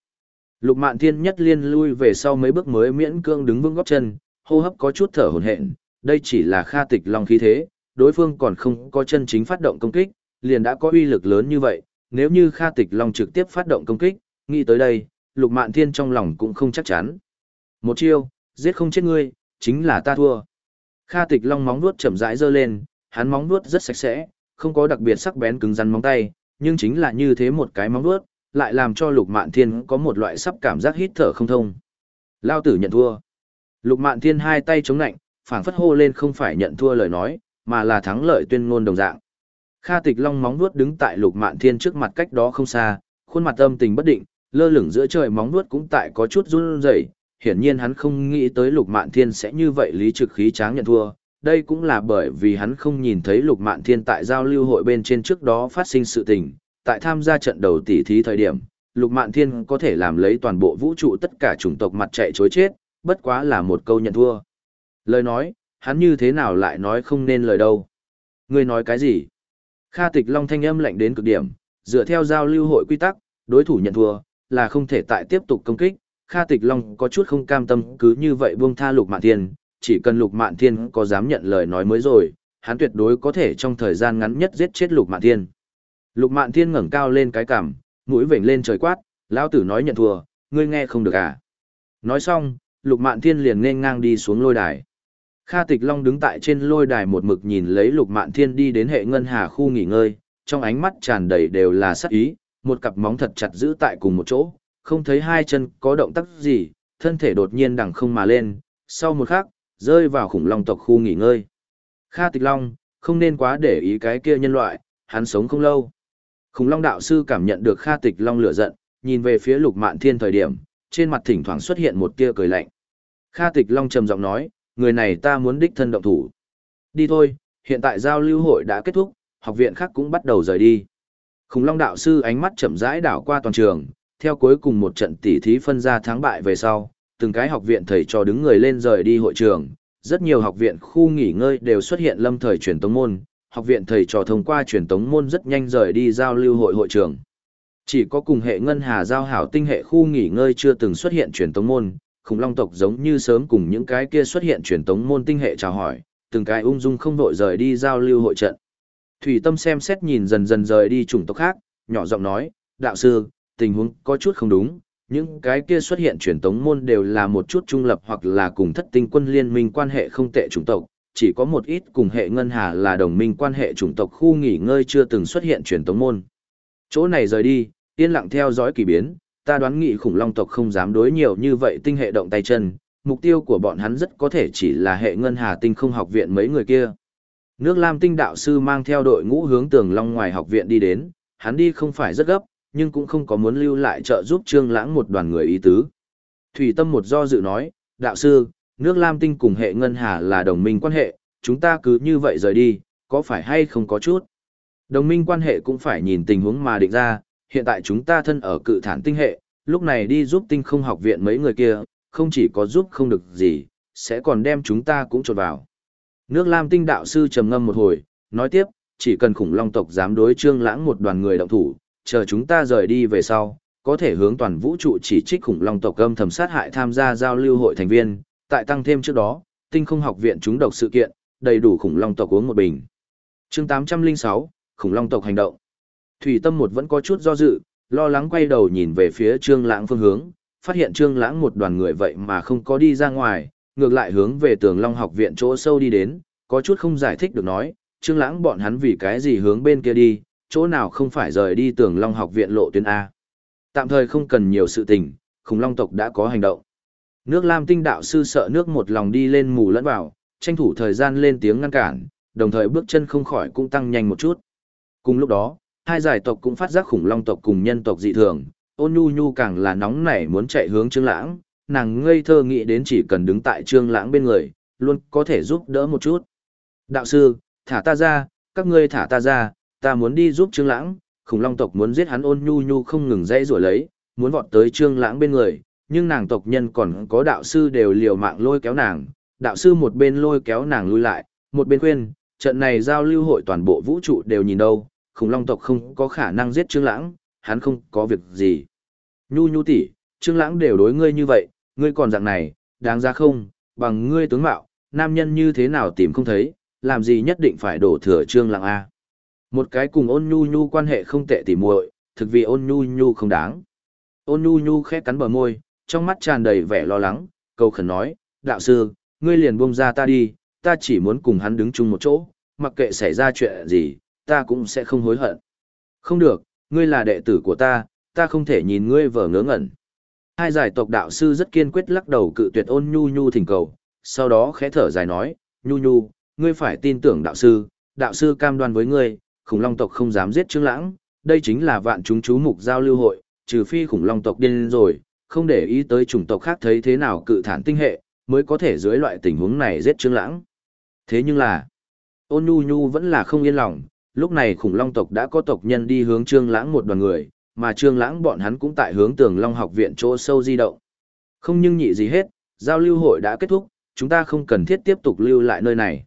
Lục mạn thiên nhất liên lui về sau mấy bước mới miễn cương đứng vững góc chân, hô hấp có chút thở hổn hển, đây chỉ là kha tịch long khí thế, đối phương còn không có chân chính phát động công kích, liền đã có uy lực lớn như vậy, nếu như kha tịch long trực tiếp phát động công kích, nghĩ tới đây, lục mạn thiên trong lòng cũng không chắc chắn. Một chiêu, giết không chết ngươi, chính là ta thua. Kha tịch long móng vuốt chậm rãi giơ lên, hắn móng vuốt rất sạch sẽ, không có đặc biệt sắc bén cứng rắn móng tay, nhưng chính là như thế một cái móng vuốt, lại làm cho lục mạn thiên có một loại sắp cảm giác hít thở không thông. Lao tử nhận thua. Lục mạn thiên hai tay chống lạnh, phảng phất hô lên không phải nhận thua lời nói, mà là thắng lợi tuyên ngôn đồng dạng. Kha tịch long móng vuốt đứng tại lục mạn thiên trước mặt cách đó không xa, khuôn mặt âm tình bất định, lơ lửng giữa trời móng vuốt cũng tại có chút run rẩy, hiển nhiên hắn không nghĩ tới lục mạn thiên sẽ như vậy lý trực khí tráng nhận thua. Đây cũng là bởi vì hắn không nhìn thấy lục mạn thiên tại giao lưu hội bên trên trước đó phát sinh sự tình, tại tham gia trận đầu tỷ thí thời điểm, lục mạn thiên có thể làm lấy toàn bộ vũ trụ tất cả chủng tộc mặt chạy chối chết, bất quá là một câu nhận thua. Lời nói, hắn như thế nào lại nói không nên lời đâu. Ngươi nói cái gì? Kha tịch long thanh âm lạnh đến cực điểm, dựa theo giao lưu hội quy tắc, đối thủ nhận thua, là không thể tại tiếp tục công kích, Kha Tịch Long có chút không cam tâm cứ như vậy buông tha Lục Mạn Thiên, chỉ cần Lục Mạn Thiên có dám nhận lời nói mới rồi, hắn tuyệt đối có thể trong thời gian ngắn nhất giết chết Lục Mạn Thiên. Lục Mạn Thiên ngẩng cao lên cái cằm, mũi vểnh lên trời quát, lão tử nói nhận thua, ngươi nghe không được à? Nói xong, Lục Mạn Thiên liền nên ngang đi xuống lôi đài. Kha Tịch Long đứng tại trên lôi đài một mực nhìn lấy Lục Mạn Thiên đi đến hệ ngân hà khu nghỉ ngơi, trong ánh mắt tràn đầy đều là sát ý, một cặp móng thật chặt giữ tại cùng một chỗ, không thấy hai chân có động tác gì, thân thể đột nhiên đằng không mà lên, sau một khắc, rơi vào khủng long tộc khu nghỉ ngơi. Kha Tịch Long, không nên quá để ý cái kia nhân loại, hắn sống không lâu. Khủng Long đạo sư cảm nhận được Kha Tịch Long lửa giận, nhìn về phía Lục Mạn Thiên thời điểm, trên mặt thỉnh thoảng xuất hiện một tia cười lạnh. Kha Tịch Long trầm giọng nói, người này ta muốn đích thân động thủ. Đi thôi, hiện tại giao lưu hội đã kết thúc, học viện khác cũng bắt đầu rời đi. Khủng Long đạo sư ánh mắt chậm rãi đảo qua toàn trường, theo cuối cùng một trận tỉ thí phân ra thắng bại về sau, từng cái học viện thầy trò đứng người lên rời đi hội trường, rất nhiều học viện khu nghỉ ngơi đều xuất hiện lâm thời truyền tống môn, học viện thầy trò thông qua truyền tống môn rất nhanh rời đi giao lưu hội hội trường. Chỉ có cùng hệ ngân hà giao hảo tinh hệ khu nghỉ ngơi chưa từng xuất hiện truyền tống môn, khủng long tộc giống như sớm cùng những cái kia xuất hiện truyền tống môn tinh hệ chào hỏi, từng cái ung dung không đội rời đi giao lưu hội trận. Thủy Tâm xem xét nhìn dần dần rời đi chủng tộc khác, nhỏ giọng nói, đạo sư, tình huống có chút không đúng, những cái kia xuất hiện truyền tống môn đều là một chút trung lập hoặc là cùng thất tinh quân liên minh quan hệ không tệ chủng tộc, chỉ có một ít cùng hệ ngân hà là đồng minh quan hệ chủng tộc khu nghỉ ngơi chưa từng xuất hiện truyền tống môn. Chỗ này rời đi, yên lặng theo dõi kỳ biến, ta đoán nghị khủng long tộc không dám đối nhiều như vậy tinh hệ động tay chân, mục tiêu của bọn hắn rất có thể chỉ là hệ ngân hà tinh không học viện mấy người kia. Nước Lam tinh đạo sư mang theo đội ngũ hướng tường long ngoài học viện đi đến, hắn đi không phải rất gấp, nhưng cũng không có muốn lưu lại trợ giúp Trương Lãng một đoàn người ý tứ. Thủy Tâm một do dự nói, đạo sư, nước Lam Tinh cùng hệ ngân hà là đồng minh quan hệ, chúng ta cứ như vậy rời đi, có phải hay không có chút? Đồng minh quan hệ cũng phải nhìn tình huống mà định ra, hiện tại chúng ta thân ở cự thản tinh hệ, lúc này đi giúp tinh không học viện mấy người kia, không chỉ có giúp không được gì, sẽ còn đem chúng ta cũng trột vào. Nước Lam Tinh đạo sư trầm ngâm một hồi, nói tiếp, chỉ cần khủng long tộc dám đối trương lãng một đoàn người động thủ, chờ chúng ta rời đi về sau, có thể hướng toàn vũ trụ chỉ trích khủng long tộc âm thầm sát hại tham gia giao lưu hội thành viên, tại tăng thêm trước đó, tinh không học viện chúng độc sự kiện, đầy đủ khủng long tộc uống một bình. chương 806, khủng long tộc hành động. Thủy tâm một vẫn có chút do dự, lo lắng quay đầu nhìn về phía trương lãng phương hướng, phát hiện trương lãng một đoàn người vậy mà không có đi ra ngoài, ngược lại hướng về tường long học viện chỗ sâu đi đến, có chút không giải thích được nói, trương lãng bọn hắn vì cái gì hướng bên kia đi, chỗ nào không phải rời đi tường long học viện lộ tuyến A. Tạm thời không cần nhiều sự tình, khủng long tộc đã có hành động. Nước Lam tinh đạo sư sợ nước một lòng đi lên mù lẫn vào, tranh thủ thời gian lên tiếng ngăn cản, đồng thời bước chân không khỏi cũng tăng nhanh một chút. Cùng lúc đó, hai giải tộc cũng phát giác khủng long tộc cùng nhân tộc dị thường, ôn nhu nhu càng là nóng nảy muốn chạy hướng trương lãng, nàng ngây thơ nghĩ đến chỉ cần đứng tại trương lãng bên người, luôn có thể giúp đỡ một chút. Đạo sư, thả ta ra, các ngươi thả ta ra, ta muốn đi giúp trương lãng, khủng long tộc muốn giết hắn ôn nhu nhu không ngừng dãy rủa lấy, muốn vọt tới trương lãng bên người, nhưng nàng tộc nhân còn có đạo sư đều liều mạng lôi kéo nàng, đạo sư một bên lôi kéo nàng lui lại, một bên khuyên, trận này giao lưu hội toàn bộ vũ trụ đều nhìn đâu, khủng long tộc không có khả năng giết Trương Lãng, hắn không có việc gì. Nhu nhu tỷ, Trương Lãng đều đối ngươi như vậy, ngươi còn dạng này, đáng ra không, bằng ngươi tướng mạo, nam nhân như thế nào tìm không thấy, làm gì nhất định phải đổ thừa Trương Lãng a. Một cái cùng ôn nhu nhu quan hệ không tệ tỉ muội, thực vì ôn nhu nhu không đáng. Ôn nhu nhu khẽ cắn bờ môi, trong mắt tràn đầy vẻ lo lắng, cầu khẩn nói, đạo sư, ngươi liền buông ra ta đi, ta chỉ muốn cùng hắn đứng chung một chỗ, mặc kệ xảy ra chuyện gì, ta cũng sẽ không hối hận. Không được, ngươi là đệ tử của ta, ta không thể nhìn ngươi vờ ngớ ngẩn. Hai giải tộc đạo sư rất kiên quyết lắc đầu cự tuyệt ôn nhu nhu thỉnh cầu, sau đó khẽ thở dài nói, nhu nhu, ngươi phải tin tưởng đạo sư, đạo sư cam đoan với ngươi, khủng long tộc không dám giết trương lãng, đây chính là vạn chúng chú mục giao lưu hội, trừ phi khủng long tộc điên rồi, không để ý tới chủng tộc khác thấy thế nào cự thản tinh hệ, mới có thể dưới loại tình huống này giết Trương Lãng. Thế nhưng là, ôn nhu nhu vẫn là không yên lòng, lúc này khủng long tộc đã có tộc nhân đi hướng Trương Lãng một đoàn người, mà Trương Lãng bọn hắn cũng tại hướng Tường Long học viện chỗ sâu di động. Không nhưng nhị gì hết, giao lưu hội đã kết thúc, chúng ta không cần thiết tiếp tục lưu lại nơi này.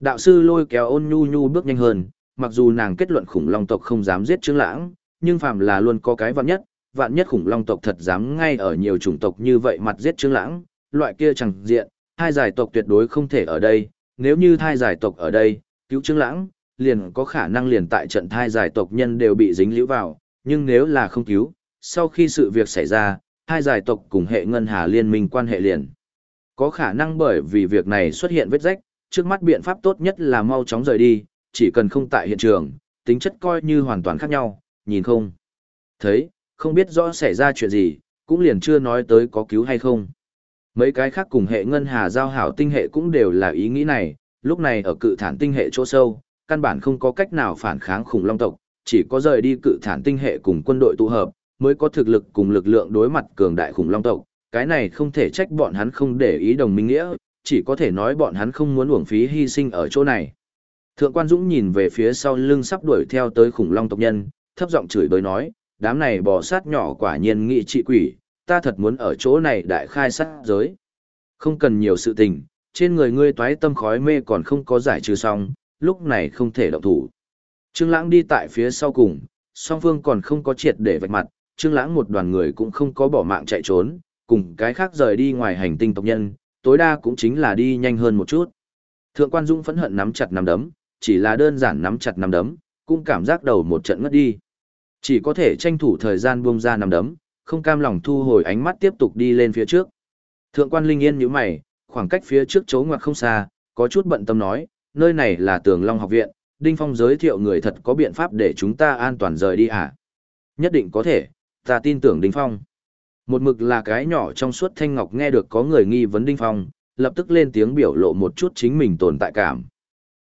Đạo sư lôi kéo ôn nhu nhu bước nhanh hơn, mặc dù nàng kết luận khủng long tộc không dám giết Trương Lãng, nhưng phàm là luôn có cái vạn nhất, vạn nhất khủng long tộc thật dám ngay ở nhiều chủng tộc như vậy mặt giết Trương Lãng, loại kia chẳng diện, hai giải tộc tuyệt đối không thể ở đây, nếu như hai giải tộc ở đây, cứu Trương Lãng, liền có khả năng liền tại trận thai giải tộc nhân đều bị dính liễu vào, nhưng nếu là không cứu, sau khi sự việc xảy ra, hai giải tộc cùng hệ ngân hà liên minh quan hệ liền. Có khả năng bởi vì việc này xuất hiện vết rách, trước mắt biện pháp tốt nhất là mau chóng rời đi, chỉ cần không tại hiện trường, tính chất coi như hoàn toàn khác nhau, nhìn không. Thấy, không biết rõ xảy ra chuyện gì, cũng liền chưa nói tới có cứu hay không. Mấy cái khác cùng hệ ngân hà giao hảo tinh hệ cũng đều là ý nghĩ này, lúc này ở cự thản tinh hệ chỗ sâu, căn bản không có cách nào phản kháng khủng long tộc, chỉ có rời đi cự thản tinh hệ cùng quân đội tụ hợp, mới có thực lực cùng lực lượng đối mặt cường đại khủng long tộc, cái này không thể trách bọn hắn không để ý đồng minh nghĩa, chỉ có thể nói bọn hắn không muốn uổng phí hy sinh ở chỗ này. Thượng quan Dũng nhìn về phía sau lưng sắp đuổi theo tới khủng long tộc nhân, thấp giọng chửi bới nói, đám này bò sát nhỏ quả nhiên nghị trị quỷ, ta thật muốn ở chỗ này đại khai sát giới. Không cần nhiều sự tình, trên người ngươi toái tâm khói mê còn không có giải trừ xong, lúc này không thể động thủ. Trương Lãng đi tại phía sau cùng, song phương còn không có triệt để vạch mặt, Trương Lãng một đoàn người cũng không có bỏ mạng chạy trốn, cùng cái khác rời đi ngoài hành tinh tộc nhân, tối đa cũng chính là đi nhanh hơn một chút. Thượng quan Dũng phẫn hận nắm chặt nắm đấm, chỉ là đơn giản nắm chặt nắm đấm, cũng cảm giác đầu một trận ngất đi. Chỉ có thể tranh thủ thời gian buông ra nắm đấm, không cam lòng thu hồi ánh mắt tiếp tục đi lên phía trước. Thượng quan Linh Yên nhíu mày, khoảng cách phía trước chỗ ngoặt không xa, có chút bận tâm nói, nơi này là Tường Long học viện, Đinh Phong giới thiệu người thật có biện pháp để chúng ta an toàn rời đi à? Nhất định có thể, ta tin tưởng Đinh Phong. Một mực là cái nhỏ trong suốt thanh ngọc nghe được có người nghi vấn Đinh Phong, lập tức lên tiếng biểu lộ một chút chính mình tồn tại cảm.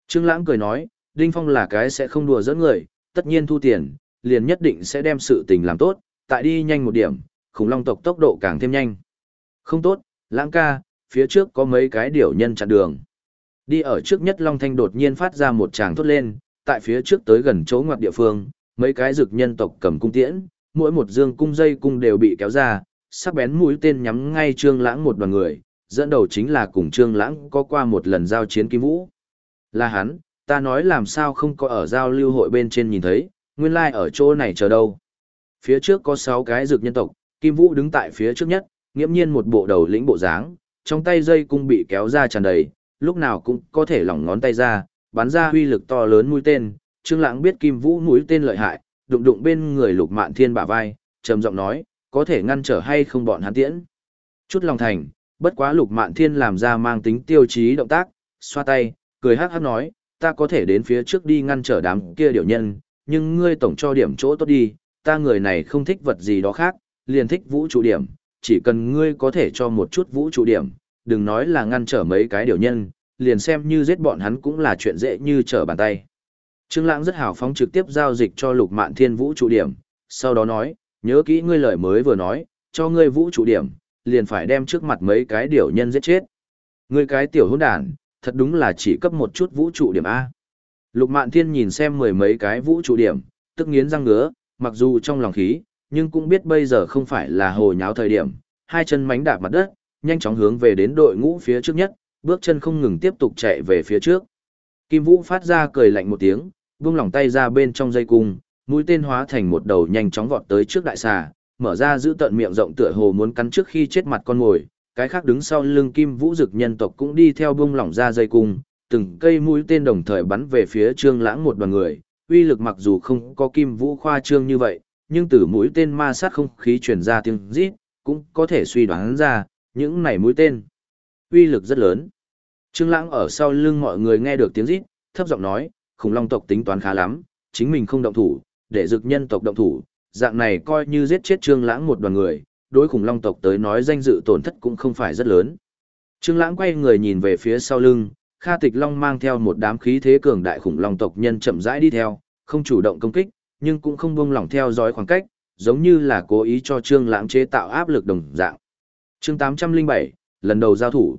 Trương Lãng cười nói, Đinh Phong là cái sẽ không đùa giỡn người, tất nhiên thu tiền, liền nhất định sẽ đem sự tình làm tốt, tại đi nhanh một điểm, khủng long tộc tốc độ càng thêm nhanh. Không tốt, Lãng ca, phía trước có mấy cái điểu nhân chặn đường. Đi ở trước nhất Long Thanh đột nhiên phát ra một tràng thốt lên, tại phía trước tới gần chỗ ngoặt địa phương, mấy cái rực nhân tộc cầm cung tiễn, mỗi một dương cung dây cung đều bị kéo ra, sắc bén mũi tên nhắm ngay Trương Lãng một đoàn người, dẫn đầu chính là cùng Trương Lãng có qua một lần giao chiến Kim Vũ. Là hắn, ta nói làm sao không có ở giao lưu hội bên trên nhìn thấy, nguyên lai like ở chỗ này chờ đâu. Phía trước có 6 cái dược nhân tộc, Kim Vũ đứng tại phía trước nhất, nghiễm nhiên một bộ đầu lĩnh bộ dáng, trong tay dây cung bị kéo ra tràn đầy, lúc nào cũng có thể lỏng ngón tay ra, bắn ra huy lực to lớn mũi tên, Trương Lãng biết Kim Vũ mũi tên lợi hại, đụng đụng bên người Lục Mạn Thiên bả vai, trầm giọng nói, có thể ngăn trở hay không bọn hắn tiễn. Chút lòng thành, bất quá Lục Mạn Thiên làm ra mang tính tiêu chí động tác, xoa tay, cười hắc hắc nói, ta có thể đến phía trước đi ngăn trở đám kia điệu nhân, nhưng ngươi tổng cho điểm chỗ tốt đi, ta người này không thích vật gì đó khác, liền thích vũ trụ điểm, chỉ cần ngươi có thể cho một chút vũ trụ điểm, đừng nói là ngăn trở mấy cái điều nhân, liền xem như giết bọn hắn cũng là chuyện dễ như trở bàn tay. Trương Lãng rất hào phóng trực tiếp giao dịch cho Lục Mạn Thiên vũ trụ điểm, sau đó nói, nhớ kỹ ngươi lời mới vừa nói, cho ngươi vũ trụ điểm, liền phải đem trước mặt mấy cái điều nhân giết chết. Ngươi cái tiểu hỗn đản, thật đúng là chỉ cấp một chút vũ trụ điểm a. Lục Mạn Thiên nhìn xem mười mấy cái vũ trụ điểm, tức nghiến răng ngứa, mặc dù trong lòng khí, nhưng cũng biết bây giờ không phải là hồ nháo thời điểm, hai chân mánh đạp mặt đất, nhanh chóng hướng về đến đội ngũ phía trước nhất, bước chân không ngừng tiếp tục chạy về phía trước. Kim Vũ phát ra cười lạnh một tiếng, buông lỏng tay ra bên trong dây cung, mũi tên hóa thành một đầu nhanh chóng vọt tới trước đại xà, mở ra giữ tận miệng rộng tựa hồ muốn cắn trước khi chết mặt con mồi, cái khác đứng sau lưng Kim Vũ Dực nhân tộc cũng đi theo bông lỏng ra dây cung, từng cây mũi tên đồng thời bắn về phía Trương Lãng một đoàn người, uy lực mặc dù không có Kim Vũ khoa trương như vậy, nhưng từ mũi tên ma sát không khí truyền ra tiếng rít, cũng có thể suy đoán ra, những này mũi tên. uy lực rất lớn. Trương Lãng ở sau lưng mọi người nghe được tiếng rít, thấp giọng nói, khủng long tộc tính toán khá lắm, chính mình không động thủ, để dực nhân tộc động thủ, dạng này coi như giết chết Trương Lãng một đoàn người, đối khủng long tộc tới nói danh dự tổn thất cũng không phải rất lớn. Trương Lãng quay người nhìn về phía sau lưng, Kha Tịch Long mang theo một đám khí thế cường đại khủng long tộc nhân chậm rãi đi theo, không chủ động công kích, nhưng cũng không buông lỏng theo dõi khoảng cách, giống như là cố ý cho Trương Lãng chế tạo áp lực đồng dạng. Chương 807, lần đầu giao thủ.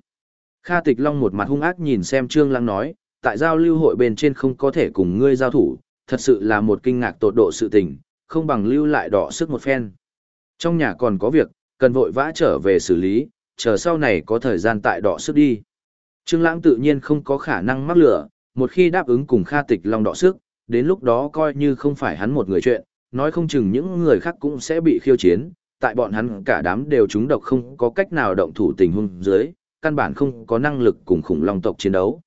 Kha Tịch Long một mặt hung ác nhìn xem Trương Lãng nói, tại giao lưu hội bên trên không có thể cùng ngươi giao thủ, thật sự là một kinh ngạc tột độ sự tình, không bằng lưu lại đỏ sức một phen. Trong nhà còn có việc, cần vội vã trở về xử lý, chờ sau này có thời gian tại đọ sức đi. Trương Lãng tự nhiên không có khả năng mắc lửa, một khi đáp ứng cùng Kha Tịch Long đọ sức, đến lúc đó coi như không phải hắn một người chuyện, nói không chừng những người khác cũng sẽ bị khiêu chiến, tại bọn hắn cả đám đều trúng độc không có cách nào động thủ tình huống dưới, căn bản không có năng lực cùng khủng long tộc chiến đấu.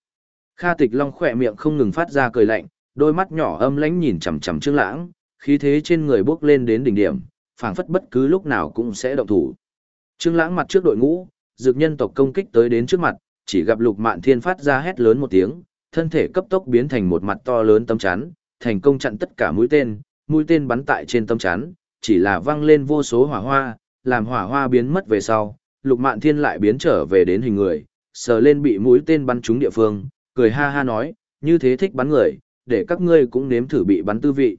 Kha Tịch Long khỏe miệng không ngừng phát ra cười lạnh, đôi mắt nhỏ âm lãnh nhìn chằm chằm Trương Lãng, khí thế trên người bốc lên đến đỉnh điểm, phảng phất bất cứ lúc nào cũng sẽ động thủ. Trương Lãng mặt trước đội ngũ, dược nhân tộc công kích tới đến trước mặt, chỉ gặp Lục Mạn Thiên phát ra hét lớn một tiếng, thân thể cấp tốc biến thành một mặt to lớn tấm chắn, thành công chặn tất cả mũi tên, mũi tên bắn tại trên tấm chắn, chỉ là văng lên vô số hỏa hoa, làm hỏa hoa biến mất về sau, Lục Mạn Thiên lại biến trở về đến hình người, sờ lên bị mũi tên bắn trúng địa phương, cười ha ha nói, như thế thích bắn người, để các ngươi cũng nếm thử bị bắn tư vị.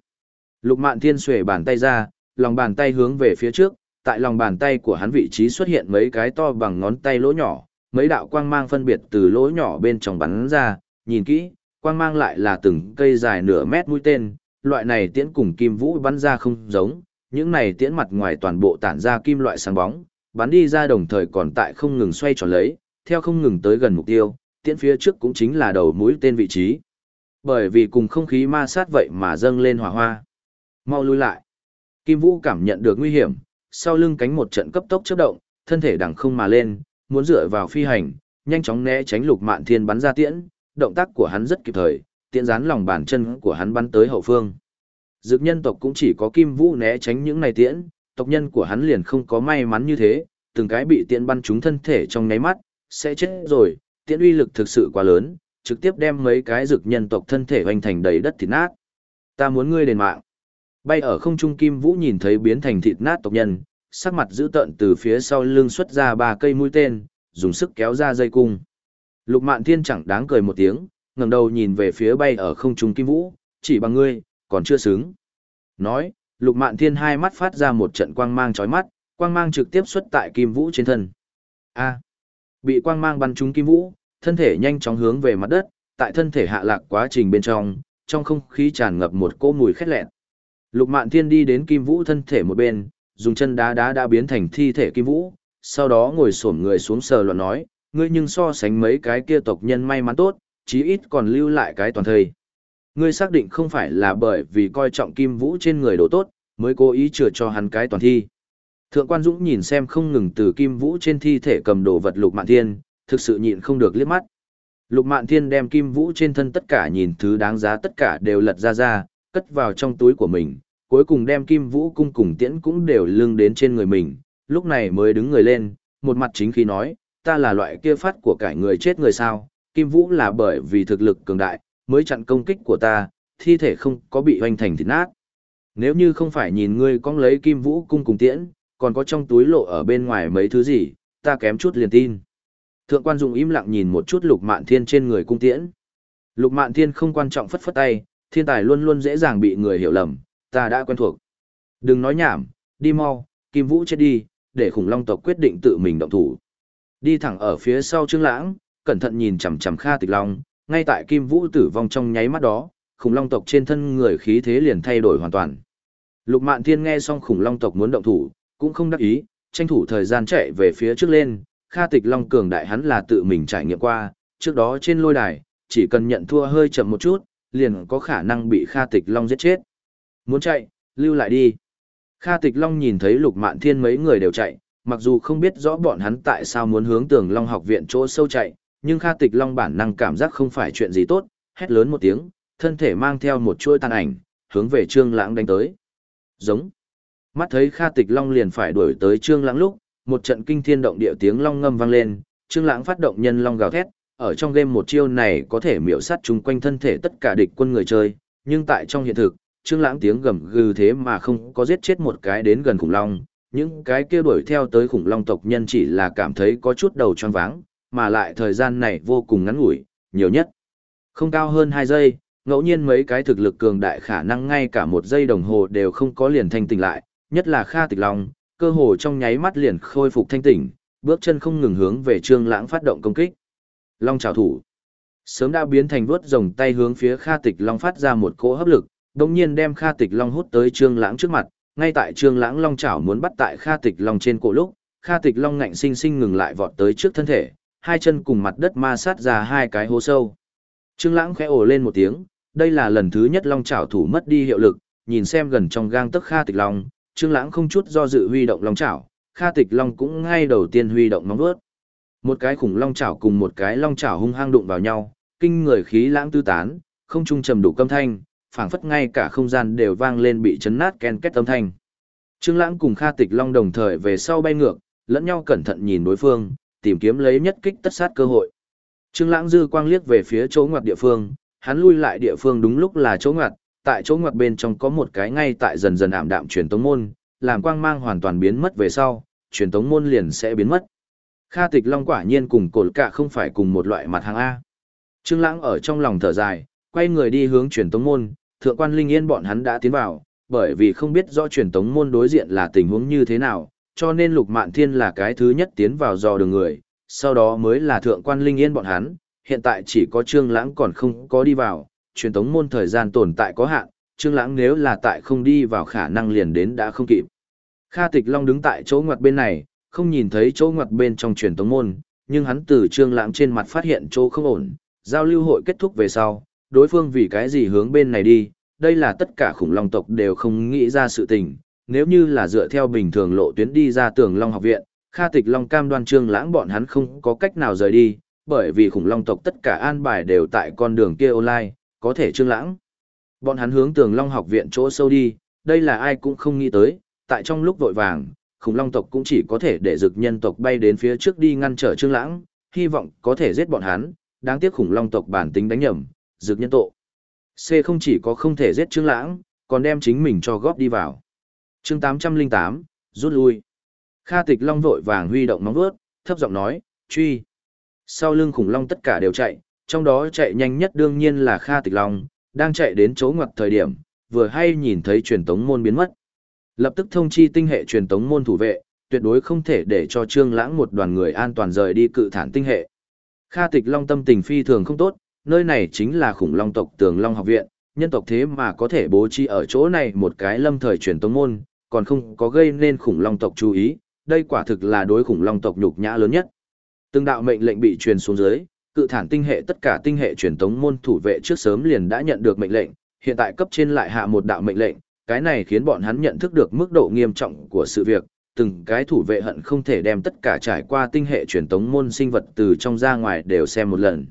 Lục Mạn Thiên xuề bàn tay ra, lòng bàn tay hướng về phía trước, tại lòng bàn tay của hắn vị trí xuất hiện mấy cái to bằng ngón tay lỗ nhỏ, mấy đạo quang mang phân biệt từ lỗ nhỏ bên trong bắn ra, nhìn kỹ, quang mang lại là từng cây dài nửa mét mũi tên, loại này tiễn cùng kim vũ bắn ra không giống, những này tiễn mặt ngoài toàn bộ tản ra kim loại sáng bóng, bắn đi ra đồng thời còn tại không ngừng xoay tròn lấy, theo không ngừng tới gần mục tiêu, tiễn phía trước cũng chính là đầu mũi tên vị trí. Bởi vì cùng không khí ma sát vậy mà dâng lên hỏa hoa. Mau lui lại. Kim Vũ cảm nhận được nguy hiểm, sau lưng cánh một trận cấp tốc chớp động, thân thể đằng không mà lên, muốn dựa vào phi hành, nhanh chóng né tránh Lục Mạn Thiên bắn ra tiễn, động tác của hắn rất kịp thời, tiễn dán lòng bàn chân của hắn bắn tới hậu phương. Dược nhân tộc cũng chỉ có Kim Vũ né tránh những này tiễn, tộc nhân của hắn liền không có may mắn như thế, từng cái bị tiễn bắn trúng thân thể trong nháy mắt, sẽ chết rồi, tiễn uy lực thực sự quá lớn, trực tiếp đem mấy cái dược nhân tộc thân thể hoành thành đầy đất thịt nát. Ta muốn ngươi đền mạng. Bay ở không trung Kim Vũ nhìn thấy biến thành thịt nát tộc nhân, sắc mặt dữ tợn từ phía sau lưng xuất ra ba cây mũi tên, dùng sức kéo ra dây cung. Lục Mạn Thiên chẳng đáng cười một tiếng, ngẩng đầu nhìn về phía bay ở không trung Kim Vũ, chỉ bằng ngươi, còn chưa xứng. Nói, Lục Mạn Thiên hai mắt phát ra một trận quang mang chói mắt, quang mang trực tiếp xuất tại Kim Vũ trên thân. A. bị quang mang bắn trúng Kim Vũ, thân thể nhanh chóng hướng về mặt đất, tại thân thể hạ lạc quá trình bên trong, trong không khí tràn ngập một cỗ mùi khét lẹn. Lục Mạn Thiên đi đến Kim Vũ thân thể một bên, dùng chân đá đá đã biến thành thi thể Kim Vũ, sau đó ngồi xổm người xuống sờ loạn nói, ngươi nhưng so sánh mấy cái kia tộc nhân may mắn tốt, chí ít còn lưu lại cái toàn thây. Ngươi xác định không phải là bởi vì coi trọng Kim Vũ trên người đồ tốt, mới cố ý chừa cho hắn cái toàn thi. Thượng quan Dũng nhìn xem không ngừng từ Kim Vũ trên thi thể cầm đồ vật Lục Mạn Thiên, thực sự nhịn không được liếc mắt. Lục Mạn Thiên đem Kim Vũ trên thân tất cả nhìn thứ đáng giá tất cả đều lật ra ra, cất vào trong túi của mình, cuối cùng đem Kim Vũ cung cùng tiễn cũng đều lưng đến trên người mình, lúc này mới đứng người lên, một mặt chính khí nói, ta là loại kia phát của cải người chết người sao, Kim Vũ là bởi vì thực lực cường đại, mới chặn công kích của ta, thi thể không có bị hoành thành thịt nát. Nếu như không phải nhìn ngươi con lấy Kim Vũ cung cùng tiễn, còn có trong túi lộ ở bên ngoài mấy thứ gì, ta kém chút liền tin. Thượng quan dùng im lặng nhìn một chút lục mạn thiên trên người cung tiễn. Lục mạn thiên không quan trọng phất phất tay, thiên tài luôn luôn dễ dàng bị người hiểu lầm, ta đã quen thuộc. Đừng nói nhảm, đi mau, Kim Vũ chết đi, để khủng long tộc quyết định tự mình động thủ. Đi thẳng ở phía sau Trương Lãng, cẩn thận nhìn chằm chằm Kha Tịch Long, ngay tại Kim Vũ tử vong trong nháy mắt đó, khủng long tộc trên thân người khí thế liền thay đổi hoàn toàn. Lục Mạn Thiên nghe xong khủng long tộc muốn động thủ, cũng không đắc ý, tranh thủ thời gian chạy về phía trước lên, Kha Tịch Long cường đại hắn là tự mình trải nghiệm qua, trước đó trên lôi đài, chỉ cần nhận thua hơi chậm một chút, liền có khả năng bị Kha Tịch Long giết chết. Muốn chạy, lưu lại đi. Kha Tịch Long nhìn thấy Lục Mạn Thiên mấy người đều chạy, mặc dù không biết rõ bọn hắn tại sao muốn hướng Tường Long học viện chỗ sâu chạy, nhưng Kha Tịch Long bản năng cảm giác không phải chuyện gì tốt, hét lớn một tiếng, thân thể mang theo một chuỗi tàn ảnh, hướng về Trương Lãng đánh tới. Giống. Mắt thấy Kha Tịch Long liền phải đuổi tới Trương Lãng lúc, một trận kinh thiên động địa tiếng long ngâm vang lên, Trương Lãng phát động nhân long gào thét, ở trong game một chiêu này có thể miểu sát chung quanh thân thể tất cả địch quân người chơi, nhưng tại trong hiện thực, Trương Lãng tiếng gầm gừ thế mà không có giết chết một cái đến gần khủng long, những cái kia đuổi theo tới khủng long tộc nhân chỉ là cảm thấy có chút đầu choáng váng, mà lại thời gian này vô cùng ngắn ngủi, nhiều nhất không cao hơn 2 giây, ngẫu nhiên mấy cái thực lực cường đại khả năng ngay cả một giây đồng hồ đều không có liền thanh tỉnh lại, nhất là Kha Tịch Long, cơ hồ trong nháy mắt liền khôi phục thanh tỉnh, bước chân không ngừng hướng về Trương Lãng phát động công kích. Long trào thủ. Sớm đã biến thành vớt rồng tay hướng phía Kha Tịch Long phát ra một cỗ hấp lực, đồng nhiên đem Kha Tịch Long hút tới Trương Lãng trước mặt, ngay tại Trương Lãng Long chảo muốn bắt tại Kha Tịch Long trên cổ lúc, Kha Tịch Long ngạnh sinh sinh ngừng lại vọt tới trước thân thể, hai chân cùng mặt đất ma sát ra hai cái hố sâu. Trương Lãng khẽ ồ lên một tiếng, đây là lần thứ nhất Long chảo thủ mất đi hiệu lực, nhìn xem gần trong gang tấc Kha Tịch Long, Trương Lãng không chút do dự huy động Long chảo, Kha Tịch Long cũng ngay đầu tiên huy động móng vuốt. Một cái khủng long chảo cùng một cái long chảo hung hăng đụng vào nhau, kinh người khí lãng tư tán, không trung trầm đủ âm thanh, phảng phất ngay cả không gian đều vang lên bị chấn nát ken két âm thanh. Trương Lãng cùng Kha Tịch Long đồng thời về sau bay ngược, lẫn nhau cẩn thận nhìn đối phương, tìm kiếm lấy nhất kích tất sát cơ hội. Trương Lãng dư quang liếc về phía chỗ ngoặt địa phương, hắn lui lại địa phương đúng lúc là chỗ ngoặt, tại chỗ ngoặt bên trong có một cái ngay tại dần dần ảm đạm truyền tống môn, làm quang mang hoàn toàn biến mất về sau, truyền tống môn liền sẽ biến mất. Kha Tịch Long quả nhiên cùng cột cả không phải cùng một loại mặt hàng A. Trương Lãng ở trong lòng thở dài, quay người đi hướng truyền tống môn, thượng quan Linh Yên bọn hắn đã tiến vào, bởi vì không biết rõ truyền tống môn đối diện là tình huống như thế nào, cho nên Lục Mạn Thiên là cái thứ nhất tiến vào dò đường người, sau đó mới là thượng quan Linh Yên bọn hắn, hiện tại chỉ có Trương Lãng còn không có đi vào, truyền tống môn thời gian tồn tại có hạn, Trương Lãng nếu là tại không đi vào khả năng liền đến đã không kịp. Kha Tịch Long đứng tại chỗ ngoặt bên này, không nhìn thấy chỗ ngoặt bên trong truyền tống môn, nhưng hắn từ Trương Lãng trên mặt phát hiện chỗ không ổn, giao lưu hội kết thúc về sau, đối phương vì cái gì hướng bên này đi, đây là tất cả khủng long tộc đều không nghĩ ra sự tình, nếu như là dựa theo bình thường lộ tuyến đi ra tường long học viện, Kha Tịch Long cam đoan Trương Lãng bọn hắn không có cách nào rời đi, bởi vì khủng long tộc tất cả an bài đều tại con đường kia online, có thể Trương Lãng. Bọn hắn hướng tường long học viện chỗ sâu đi, đây là ai cũng không nghĩ tới, tại trong lúc vội vàng, khủng long tộc cũng chỉ có thể để dực nhân tộc bay đến phía trước đi ngăn trở Trương Lãng, hy vọng có thể giết bọn hắn, đáng tiếc khủng long tộc bản tính đánh nhầm, dực nhân tộ. C không chỉ có không thể giết Trương Lãng, còn đem chính mình cho góp đi vào. Chương 808, rút lui. Kha Tịch Long vội vàng huy động móng vuốt, thấp giọng nói, "Truy." Sau lưng khủng long tất cả đều chạy, trong đó chạy nhanh nhất đương nhiên là Kha Tịch Long, đang chạy đến chỗ ngoặt thời điểm, vừa hay nhìn thấy truyền tống môn biến mất. Lập tức thông chi tinh hệ truyền tống môn thủ vệ, tuyệt đối không thể để cho Trương Lãng một đoàn người an toàn rời đi cự thản tinh hệ. Kha Tịch Long tâm tình phi thường không tốt, nơi này chính là khủng long tộc Tường Long học viện, nhân tộc thế mà có thể bố trí ở chỗ này một cái lâm thời truyền tống môn, còn không có gây nên khủng long tộc chú ý, đây quả thực là đối khủng long tộc nhục nhã lớn nhất. Từng đạo mệnh lệnh bị truyền xuống dưới, cự thản tinh hệ tất cả tinh hệ truyền tống môn thủ vệ trước sớm liền đã nhận được mệnh lệnh, hiện tại cấp trên lại hạ một đạo mệnh lệnh, cái này khiến bọn hắn nhận thức được mức độ nghiêm trọng của sự việc, từng cái thủ vệ hận không thể đem tất cả trải qua tinh hệ truyền tống môn sinh vật từ trong ra ngoài đều xem một lần.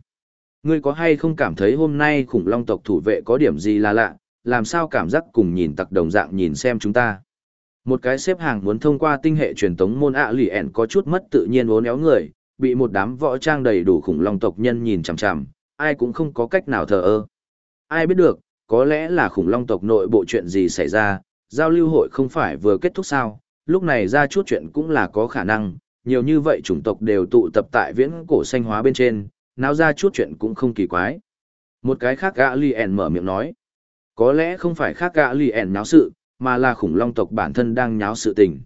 Ngươi có hay không cảm thấy hôm nay khủng long tộc thủ vệ có điểm gì là lạ, làm sao cảm giác cùng nhìn tặc đồng dạng nhìn xem chúng ta. Một cái xếp hàng muốn thông qua tinh hệ truyền tống môn ạ lì ẻn có chút mất tự nhiên uốn éo người, bị một đám võ trang đầy đủ khủng long tộc nhân nhìn chằm chằm, ai cũng không có cách nào thờ ơ. Ai biết được, có lẽ là khủng long tộc nội bộ chuyện gì xảy ra, giao lưu hội không phải vừa kết thúc sao, lúc này ra chút chuyện cũng là có khả năng, nhiều như vậy chủng tộc đều tụ tập tại viễn cổ xanh hóa bên trên, náo ra chút chuyện cũng không kỳ quái. Một cái khác gã Lien mở miệng nói, có lẽ không phải khác gã Lien náo sự, mà là khủng long tộc bản thân đang nháo sự tình.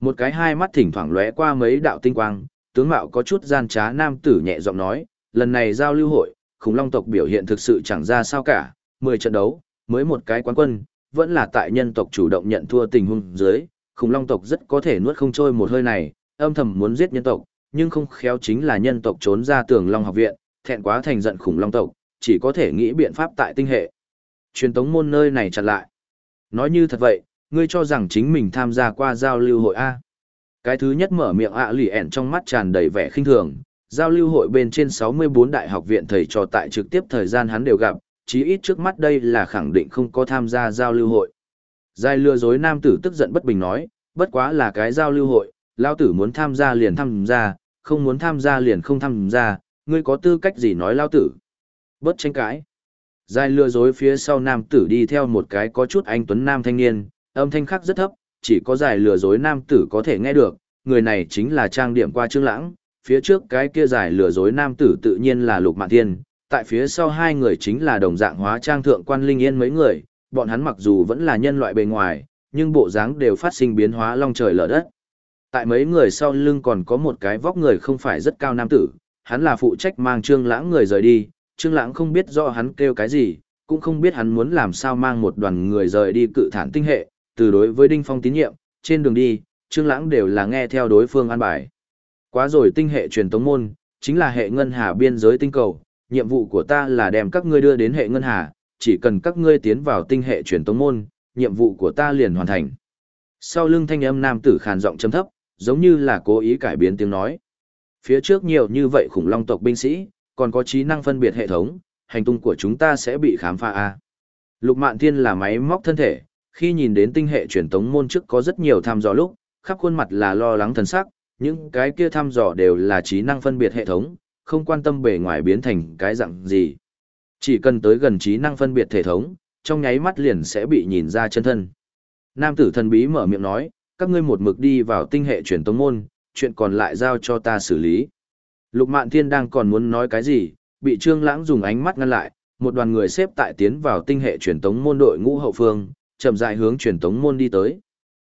Một cái hai mắt thỉnh thoảng lóe qua mấy đạo tinh quang, tướng mạo có chút gian trá nam tử nhẹ giọng nói, lần này giao lưu hội, khủng long tộc biểu hiện thực sự chẳng ra sao cả, 10 trận đấu, mới một cái quán quân, vẫn là tại nhân tộc chủ động nhận thua tình huống dưới, khủng long tộc rất có thể nuốt không trôi một hơi này, âm thầm muốn giết nhân tộc, nhưng không khéo chính là nhân tộc trốn ra tường long học viện, thẹn quá thành giận khủng long tộc, chỉ có thể nghĩ biện pháp tại tinh hệ. Truyền tống môn nơi này chặn lại. Nói như thật vậy, ngươi cho rằng chính mình tham gia qua giao lưu hội A. Cái thứ nhất mở miệng ạ lì ẻn trong mắt tràn đầy vẻ khinh thường, giao lưu hội bên trên 64 đại học viện thầy trò tại trực tiếp thời gian hắn đều gặp, chí ít trước mắt đây là khẳng định không có tham gia giao lưu hội. Giai lừa dối nam tử tức giận bất bình nói, bất quá là cái giao lưu hội, lao tử muốn tham gia liền tham gia, không muốn tham gia liền không tham gia, ngươi có tư cách gì nói lao tử. Bớt tranh cãi. Giai lừa dối phía sau nam tử đi theo một cái có chút anh tuấn nam thanh niên, âm thanh khắc rất thấp, chỉ có giải lừa dối nam tử có thể nghe được, người này chính là trang điểm qua Trương Lãng, phía trước cái kia giải lừa dối nam tử tự nhiên là Lục Mạn Thiên, tại phía sau hai người chính là đồng dạng hóa trang thượng quan linh yên mấy người, bọn hắn mặc dù vẫn là nhân loại bề ngoài, nhưng bộ dáng đều phát sinh biến hóa long trời lở đất. Tại mấy người sau lưng còn có một cái vóc người không phải rất cao nam tử, hắn là phụ trách mang Trương Lãng người rời đi, Trương Lãng không biết rõ hắn kêu cái gì, cũng không biết hắn muốn làm sao mang một đoàn người rời đi cự thản tinh hệ, từ đối với Đinh Phong tín nhiệm, trên đường đi, Trương Lãng đều là nghe theo đối phương an bài. Quá rồi tinh hệ truyền tống môn, chính là hệ ngân hà biên giới tinh cầu, nhiệm vụ của ta là đem các ngươi đưa đến hệ ngân hà, chỉ cần các ngươi tiến vào tinh hệ truyền tống môn, nhiệm vụ của ta liền hoàn thành. Sau lưng thanh âm nam tử khàn giọng trầm thấp, giống như là cố ý cải biến tiếng nói. Phía trước nhiều như vậy khủng long tộc binh sĩ, còn có trí năng phân biệt hệ thống, hành tung của chúng ta sẽ bị khám phá a. Lục Mạn Thiên là máy móc thân thể, khi nhìn đến tinh hệ truyền tống môn trước có rất nhiều thăm dò lúc, khắp khuôn mặt là lo lắng thần sắc, những cái kia thăm dò đều là trí năng phân biệt hệ thống, không quan tâm bề ngoài biến thành cái dạng gì. Chỉ cần tới gần trí năng phân biệt hệ thống, trong nháy mắt liền sẽ bị nhìn ra chân thân. Nam tử thần bí mở miệng nói, các ngươi một mực đi vào tinh hệ truyền tống môn, chuyện còn lại giao cho ta xử lý. Lục Mạn Thiên đang còn muốn nói cái gì, bị Trương Lãng dùng ánh mắt ngăn lại, một đoàn người xếp tại tiến vào tinh hệ truyền tống môn đội ngũ hậu phương, chậm rãi hướng truyền tống môn đi tới.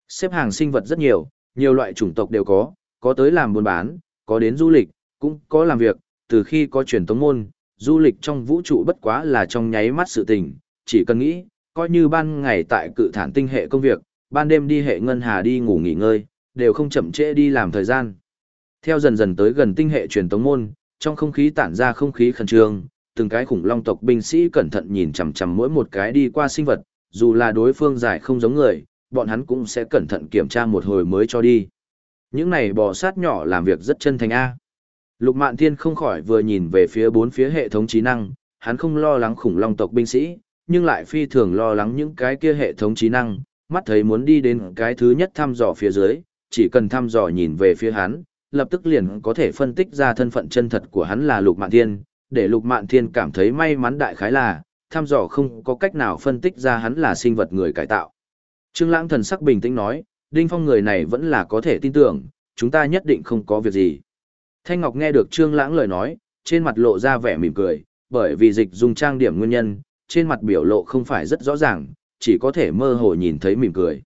Xếp hàng sinh vật rất nhiều, nhiều loại chủng tộc đều có, có tới làm buôn bán, có đến du lịch, cũng có làm việc, từ khi có truyền tống môn, du lịch trong vũ trụ bất quá là trong nháy mắt sự tình, chỉ cần nghĩ, coi như ban ngày tại cự thản tinh hệ công việc, ban đêm đi hệ ngân hà đi ngủ nghỉ ngơi, đều không chậm trễ đi làm thời gian. Theo dần dần tới gần tinh hệ truyền tống môn, trong không khí tản ra không khí khẩn trương, từng cái khủng long tộc binh sĩ cẩn thận nhìn chằm chằm mỗi một cái đi qua sinh vật, dù là đối phương giải không giống người, bọn hắn cũng sẽ cẩn thận kiểm tra một hồi mới cho đi. Những này bò sát nhỏ làm việc rất chân thành A. Lục Mạn Thiên không khỏi vừa nhìn về phía bốn phía hệ thống trí năng, hắn không lo lắng khủng long tộc binh sĩ, nhưng lại phi thường lo lắng những cái kia hệ thống trí năng, mắt thấy muốn đi đến cái thứ nhất thăm dò phía dưới, chỉ cần thăm dò nhìn về phía hắn, lập tức liền có thể phân tích ra thân phận chân thật của hắn là Lục Mạn Thiên, để Lục Mạn Thiên cảm thấy may mắn đại khái là, thăm dò không có cách nào phân tích ra hắn là sinh vật người cải tạo. Trương Lãng thần sắc bình tĩnh nói, Đinh Phong người này vẫn là có thể tin tưởng, chúng ta nhất định không có việc gì. Thanh Ngọc nghe được Trương Lãng lời nói, trên mặt lộ ra vẻ mỉm cười, bởi vì dịch dung trang điểm nguyên nhân, trên mặt biểu lộ không phải rất rõ ràng, chỉ có thể mơ hồ nhìn thấy mỉm cười.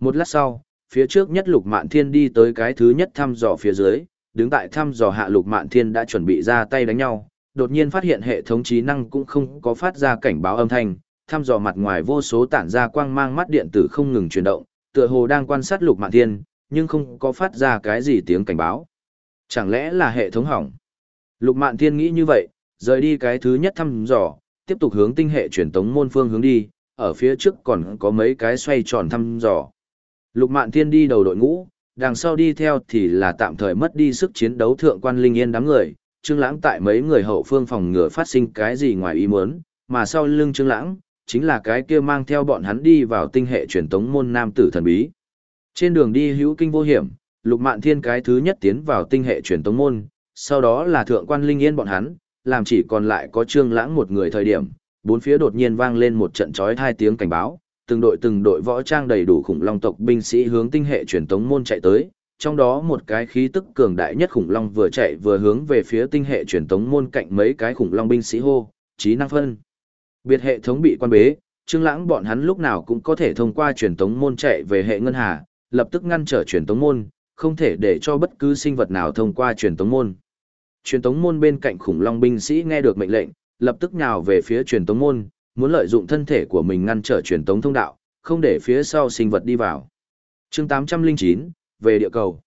Một lát sau, phía trước nhất Lục Mạn Thiên đi tới cái thứ nhất thăm dò phía dưới, đứng tại thăm dò hạ Lục Mạn Thiên đã chuẩn bị ra tay đánh nhau, đột nhiên phát hiện hệ thống trí năng cũng không có phát ra cảnh báo âm thanh, thăm dò mặt ngoài vô số tản ra quang mang mắt điện tử không ngừng chuyển động, tựa hồ đang quan sát Lục Mạn Thiên, nhưng không có phát ra cái gì tiếng cảnh báo. Chẳng lẽ là hệ thống hỏng? Lục Mạn Thiên nghĩ như vậy, rời đi cái thứ nhất thăm dò, tiếp tục hướng tinh hệ truyền tống môn phương hướng đi, ở phía trước còn có mấy cái xoay tròn thăm dò. Lục Mạn Thiên đi đầu đội ngũ, đằng sau đi theo thì là tạm thời mất đi sức chiến đấu thượng quan linh yên đám người, Trương Lãng tại mấy người hậu phương phòng ngừa phát sinh cái gì ngoài ý muốn, mà sau lưng Trương Lãng chính là cái kia mang theo bọn hắn đi vào tinh hệ truyền tống môn nam tử thần bí. Trên đường đi hữu kinh vô hiểm, Lục Mạn Thiên cái thứ nhất tiến vào tinh hệ truyền tống môn, sau đó là thượng quan linh yên bọn hắn, làm chỉ còn lại có Trương Lãng một người thời điểm, bốn phía đột nhiên vang lên một trận chói tai tiếng cảnh báo, từng đội từng đội võ trang đầy đủ khủng long tộc binh sĩ hướng tinh hệ truyền tống môn chạy tới, trong đó một cái khí tức cường đại nhất khủng long vừa chạy vừa hướng về phía tinh hệ truyền tống môn cạnh mấy cái khủng long binh sĩ hô, trí năng phân. Biệt hệ thống bị quan bế, Trương Lãng bọn hắn lúc nào cũng có thể thông qua truyền tống môn chạy về hệ ngân hà, lập tức ngăn trở truyền tống môn, không thể để cho bất cứ sinh vật nào thông qua truyền tống môn. Truyền tống môn bên cạnh khủng long binh sĩ nghe được mệnh lệnh, lập tức nhào về phía truyền tống môn, muốn lợi dụng thân thể của mình ngăn trở truyền tống thông đạo, không để phía sau sinh vật đi vào. Chương 809, về địa cầu.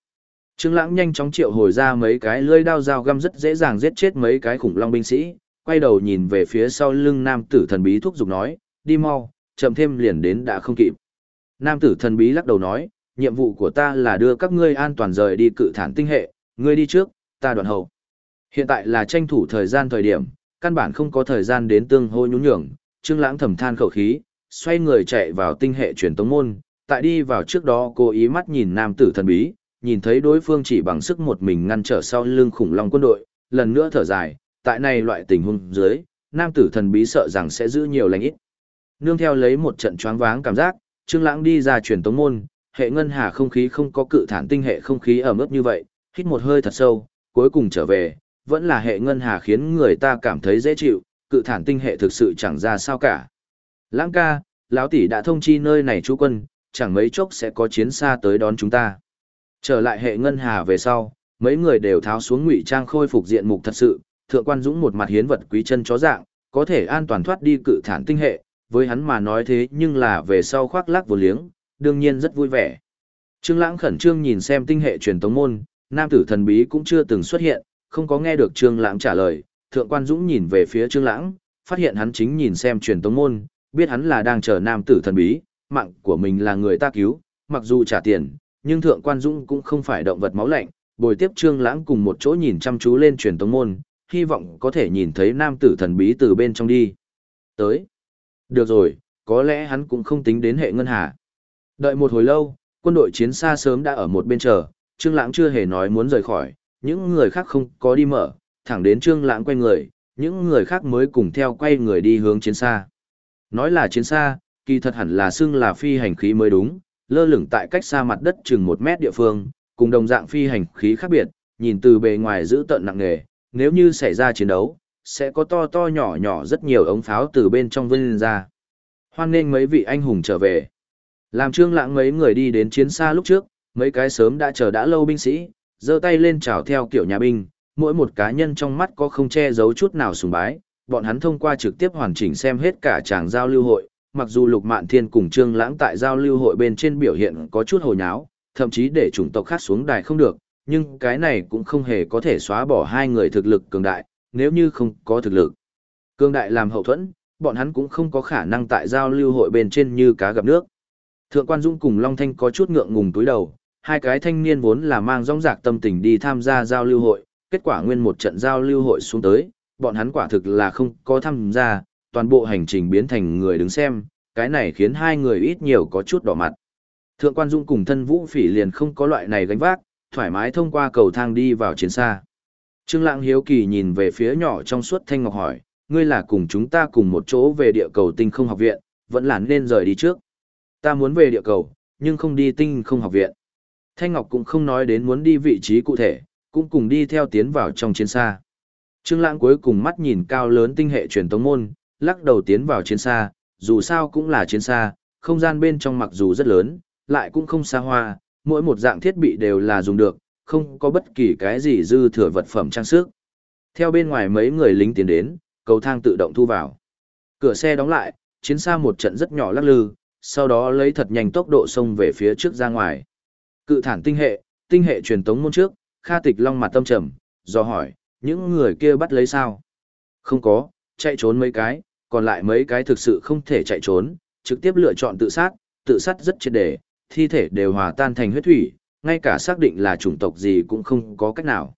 Trương Lãng nhanh chóng triệu hồi ra mấy cái lưỡi đao dao găm rất dễ dàng giết chết mấy cái khủng long binh sĩ, quay đầu nhìn về phía sau lưng nam tử thần bí thúc giục nói, đi mau, chậm thêm liền đến đã không kịp. Nam tử thần bí lắc đầu nói, nhiệm vụ của ta là đưa các ngươi an toàn rời đi cự thản tinh hệ, ngươi đi trước, ta đoạn hậu. Hiện tại là tranh thủ thời gian thời điểm, căn bản không có thời gian đến tương hô nhún nhường, Trương Lãng thầm than khẩu khí, xoay người chạy vào tinh hệ truyền tống môn, tại đi vào trước đó cố ý mắt nhìn nam tử thần bí, nhìn thấy đối phương chỉ bằng sức một mình ngăn trở sau lưng khủng long quân đội, lần nữa thở dài, tại này loại tình huống dưới, nam tử thần bí sợ rằng sẽ giữ nhiều lành ít. Nương theo lấy một trận choáng váng cảm giác, Trương Lãng đi ra truyền tống môn, hệ ngân hà không khí không có cự thản tinh hệ không khí ẩm ướt như vậy, hít một hơi thật sâu, cuối cùng trở về, vẫn là hệ ngân hà khiến người ta cảm thấy dễ chịu, cự thản tinh hệ thực sự chẳng ra sao cả. Lãng ca, lão tỷ đã thông chi nơi này chú quân, chẳng mấy chốc sẽ có chiến xa tới đón chúng ta. Trở lại hệ ngân hà về sau, mấy người đều tháo xuống ngụy trang khôi phục diện mục thật sự, thượng quan dũng một mặt hiến vật quý chân chó dạng, có thể an toàn thoát đi cự thản tinh hệ, với hắn mà nói thế nhưng là về sau khoác lác vô liếng, đương nhiên rất vui vẻ. Trương Lãng khẩn trương nhìn xem tinh hệ truyền tống môn, nam tử thần bí cũng chưa từng xuất hiện, không có nghe được Trương Lãng trả lời, Thượng quan Dũng nhìn về phía Trương Lãng, phát hiện hắn chính nhìn xem truyền tống môn, biết hắn là đang chờ nam tử thần bí, mạng của mình là người ta cứu, mặc dù trả tiền, nhưng Thượng quan Dũng cũng không phải động vật máu lạnh, bồi tiếp Trương Lãng cùng một chỗ nhìn chăm chú lên truyền tống môn, hy vọng có thể nhìn thấy nam tử thần bí từ bên trong đi. Tới. Được rồi, có lẽ hắn cũng không tính đến hệ ngân hà. Đợi một hồi lâu, quân đội chiến xa sớm đã ở một bên chờ, Trương Lãng chưa hề nói muốn rời khỏi, những người khác không có đi mở, thẳng đến Trương Lãng quay người, những người khác mới cùng theo quay người đi hướng chiến xa. Nói là chiến xa, kỳ thật hẳn là xưng là phi hành khí mới đúng, lơ lửng tại cách xa mặt đất chừng một mét địa phương, cùng đồng dạng phi hành khí khác biệt, nhìn từ bề ngoài giữ tận nặng nề, nếu như xảy ra chiến đấu, sẽ có to to nhỏ nhỏ rất nhiều ống pháo từ bên trong vươn ra. Hoan nghênh mấy vị anh hùng trở về. Làm trương lãng mấy người đi đến chiến xa lúc trước, mấy cái sớm đã chờ đã lâu binh sĩ, giơ tay lên chào theo kiểu nhà binh, mỗi một cá nhân trong mắt có không che giấu chút nào sùng bái, bọn hắn thông qua trực tiếp hoàn chỉnh xem hết cả tràng giao lưu hội, mặc dù Lục Mạn Thiên cùng Trương Lãng tại giao lưu hội bên trên biểu hiện có chút hồ nháo, thậm chí để chủng tộc khác xuống đài không được, nhưng cái này cũng không hề có thể xóa bỏ hai người thực lực cường đại, nếu như không có thực lực. Cường đại làm hậu thuẫn, bọn hắn cũng không có khả năng tại giao lưu hội bên trên như cá gặp nước. Thượng quan Dung cùng Long Thanh có chút ngượng ngùng túi đầu, hai cái thanh niên vốn là mang rong rạc tâm tình đi tham gia giao lưu hội, kết quả nguyên một trận giao lưu hội xuống tới, bọn hắn quả thực là không có tham gia, toàn bộ hành trình biến thành người đứng xem, cái này khiến hai người ít nhiều có chút đỏ mặt. Thượng quan Dung cùng thân vũ phỉ liền không có loại này gánh vác, thoải mái thông qua cầu thang đi vào chiến xa. Trương Lãng hiếu kỳ nhìn về phía nhỏ trong suốt thanh ngọc hỏi, ngươi là cùng chúng ta cùng một chỗ về địa cầu tinh không học viện, vẫn là nên rời đi trước. Ta muốn về địa cầu, nhưng không đi tinh không học viện. Thanh Ngọc cũng không nói đến muốn đi vị trí cụ thể, cũng cùng đi theo tiến vào trong chiến xa. Trương Lãng cuối cùng mắt nhìn cao lớn tinh hệ truyền tống môn, lắc đầu tiến vào chiến xa, dù sao cũng là chiến xa, không gian bên trong mặc dù rất lớn, lại cũng không xa hoa, mỗi một dạng thiết bị đều là dùng được, không có bất kỳ cái gì dư thừa vật phẩm trang sức. Theo bên ngoài mấy người lính tiến đến, cầu thang tự động thu vào. Cửa xe đóng lại, chiến xa một trận rất nhỏ lắc lư, sau đó lấy thật nhanh tốc độ xông về phía trước ra ngoài. Cự thản tinh hệ, tinh hệ truyền tống môn trước, Kha Tịch Long mặt tâm trầm, do hỏi, những người kia bắt lấy sao? Không có, chạy trốn mấy cái, còn lại mấy cái thực sự không thể chạy trốn, trực tiếp lựa chọn tự sát, tự sát rất triệt để, thi thể đều hòa tan thành huyết thủy, ngay cả xác định là chủng tộc gì cũng không có cách nào.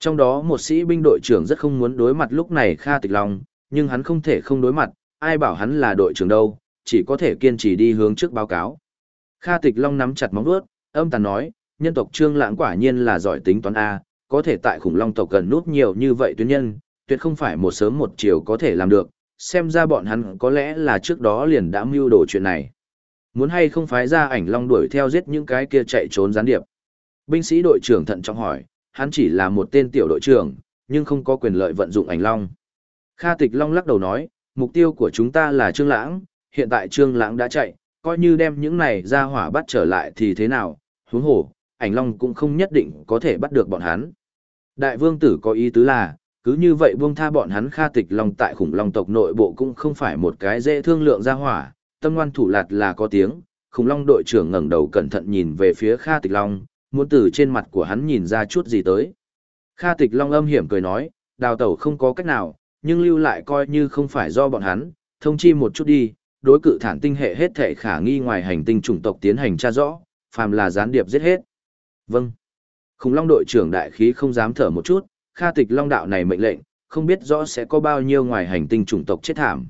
Trong đó một sĩ binh đội trưởng rất không muốn đối mặt lúc này Kha Tịch Long, nhưng hắn không thể không đối mặt, ai bảo hắn là đội trưởng đâu, chỉ có thể kiên trì đi hướng trước báo cáo. Kha Tịch Long nắm chặt móng vuốt, âm tàn nói, nhân tộc Trương Lãng quả nhiên là giỏi tính toán a, có thể tại khủng long tộc gần nút nhiều như vậy tuyến nhân, tuyệt không phải một sớm một chiều có thể làm được, xem ra bọn hắn có lẽ là trước đó liền đã mưu đồ chuyện này. Muốn hay không phái ra ảnh long đuổi theo giết những cái kia chạy trốn gián điệp. Binh sĩ đội trưởng thận trọng hỏi, hắn chỉ là một tên tiểu đội trưởng, nhưng không có quyền lợi vận dụng ảnh long. Kha Tịch Long lắc đầu nói, mục tiêu của chúng ta là Trương Lãng, hiện tại Trương Lãng đã chạy, coi như đem những này ra hỏa bắt trở lại thì thế nào, huống hồ, ảnh long cũng không nhất định có thể bắt được bọn hắn. Đại vương tử có ý tứ là, cứ như vậy buông tha bọn hắn Kha Tịch Long tại khủng long tộc nội bộ cũng không phải một cái dễ thương lượng ra hỏa, tâm ngoan thủ lạt là có tiếng, khủng long đội trưởng ngẩng đầu cẩn thận nhìn về phía Kha Tịch Long, muốn từ trên mặt của hắn nhìn ra chút gì tới. Kha Tịch Long âm hiểm cười nói, đào tẩu không có cách nào, nhưng lưu lại coi như không phải do bọn hắn, thông chi một chút đi, đối cự thản tinh hệ hết thể khả nghi ngoài hành tinh chủng tộc tiến hành tra rõ, phàm là gián điệp giết hết. Vâng. Khủng long đội trưởng đại khí không dám thở một chút, Kha Tịch Long đạo này mệnh lệnh, không biết rõ sẽ có bao nhiêu ngoài hành tinh chủng tộc chết thảm.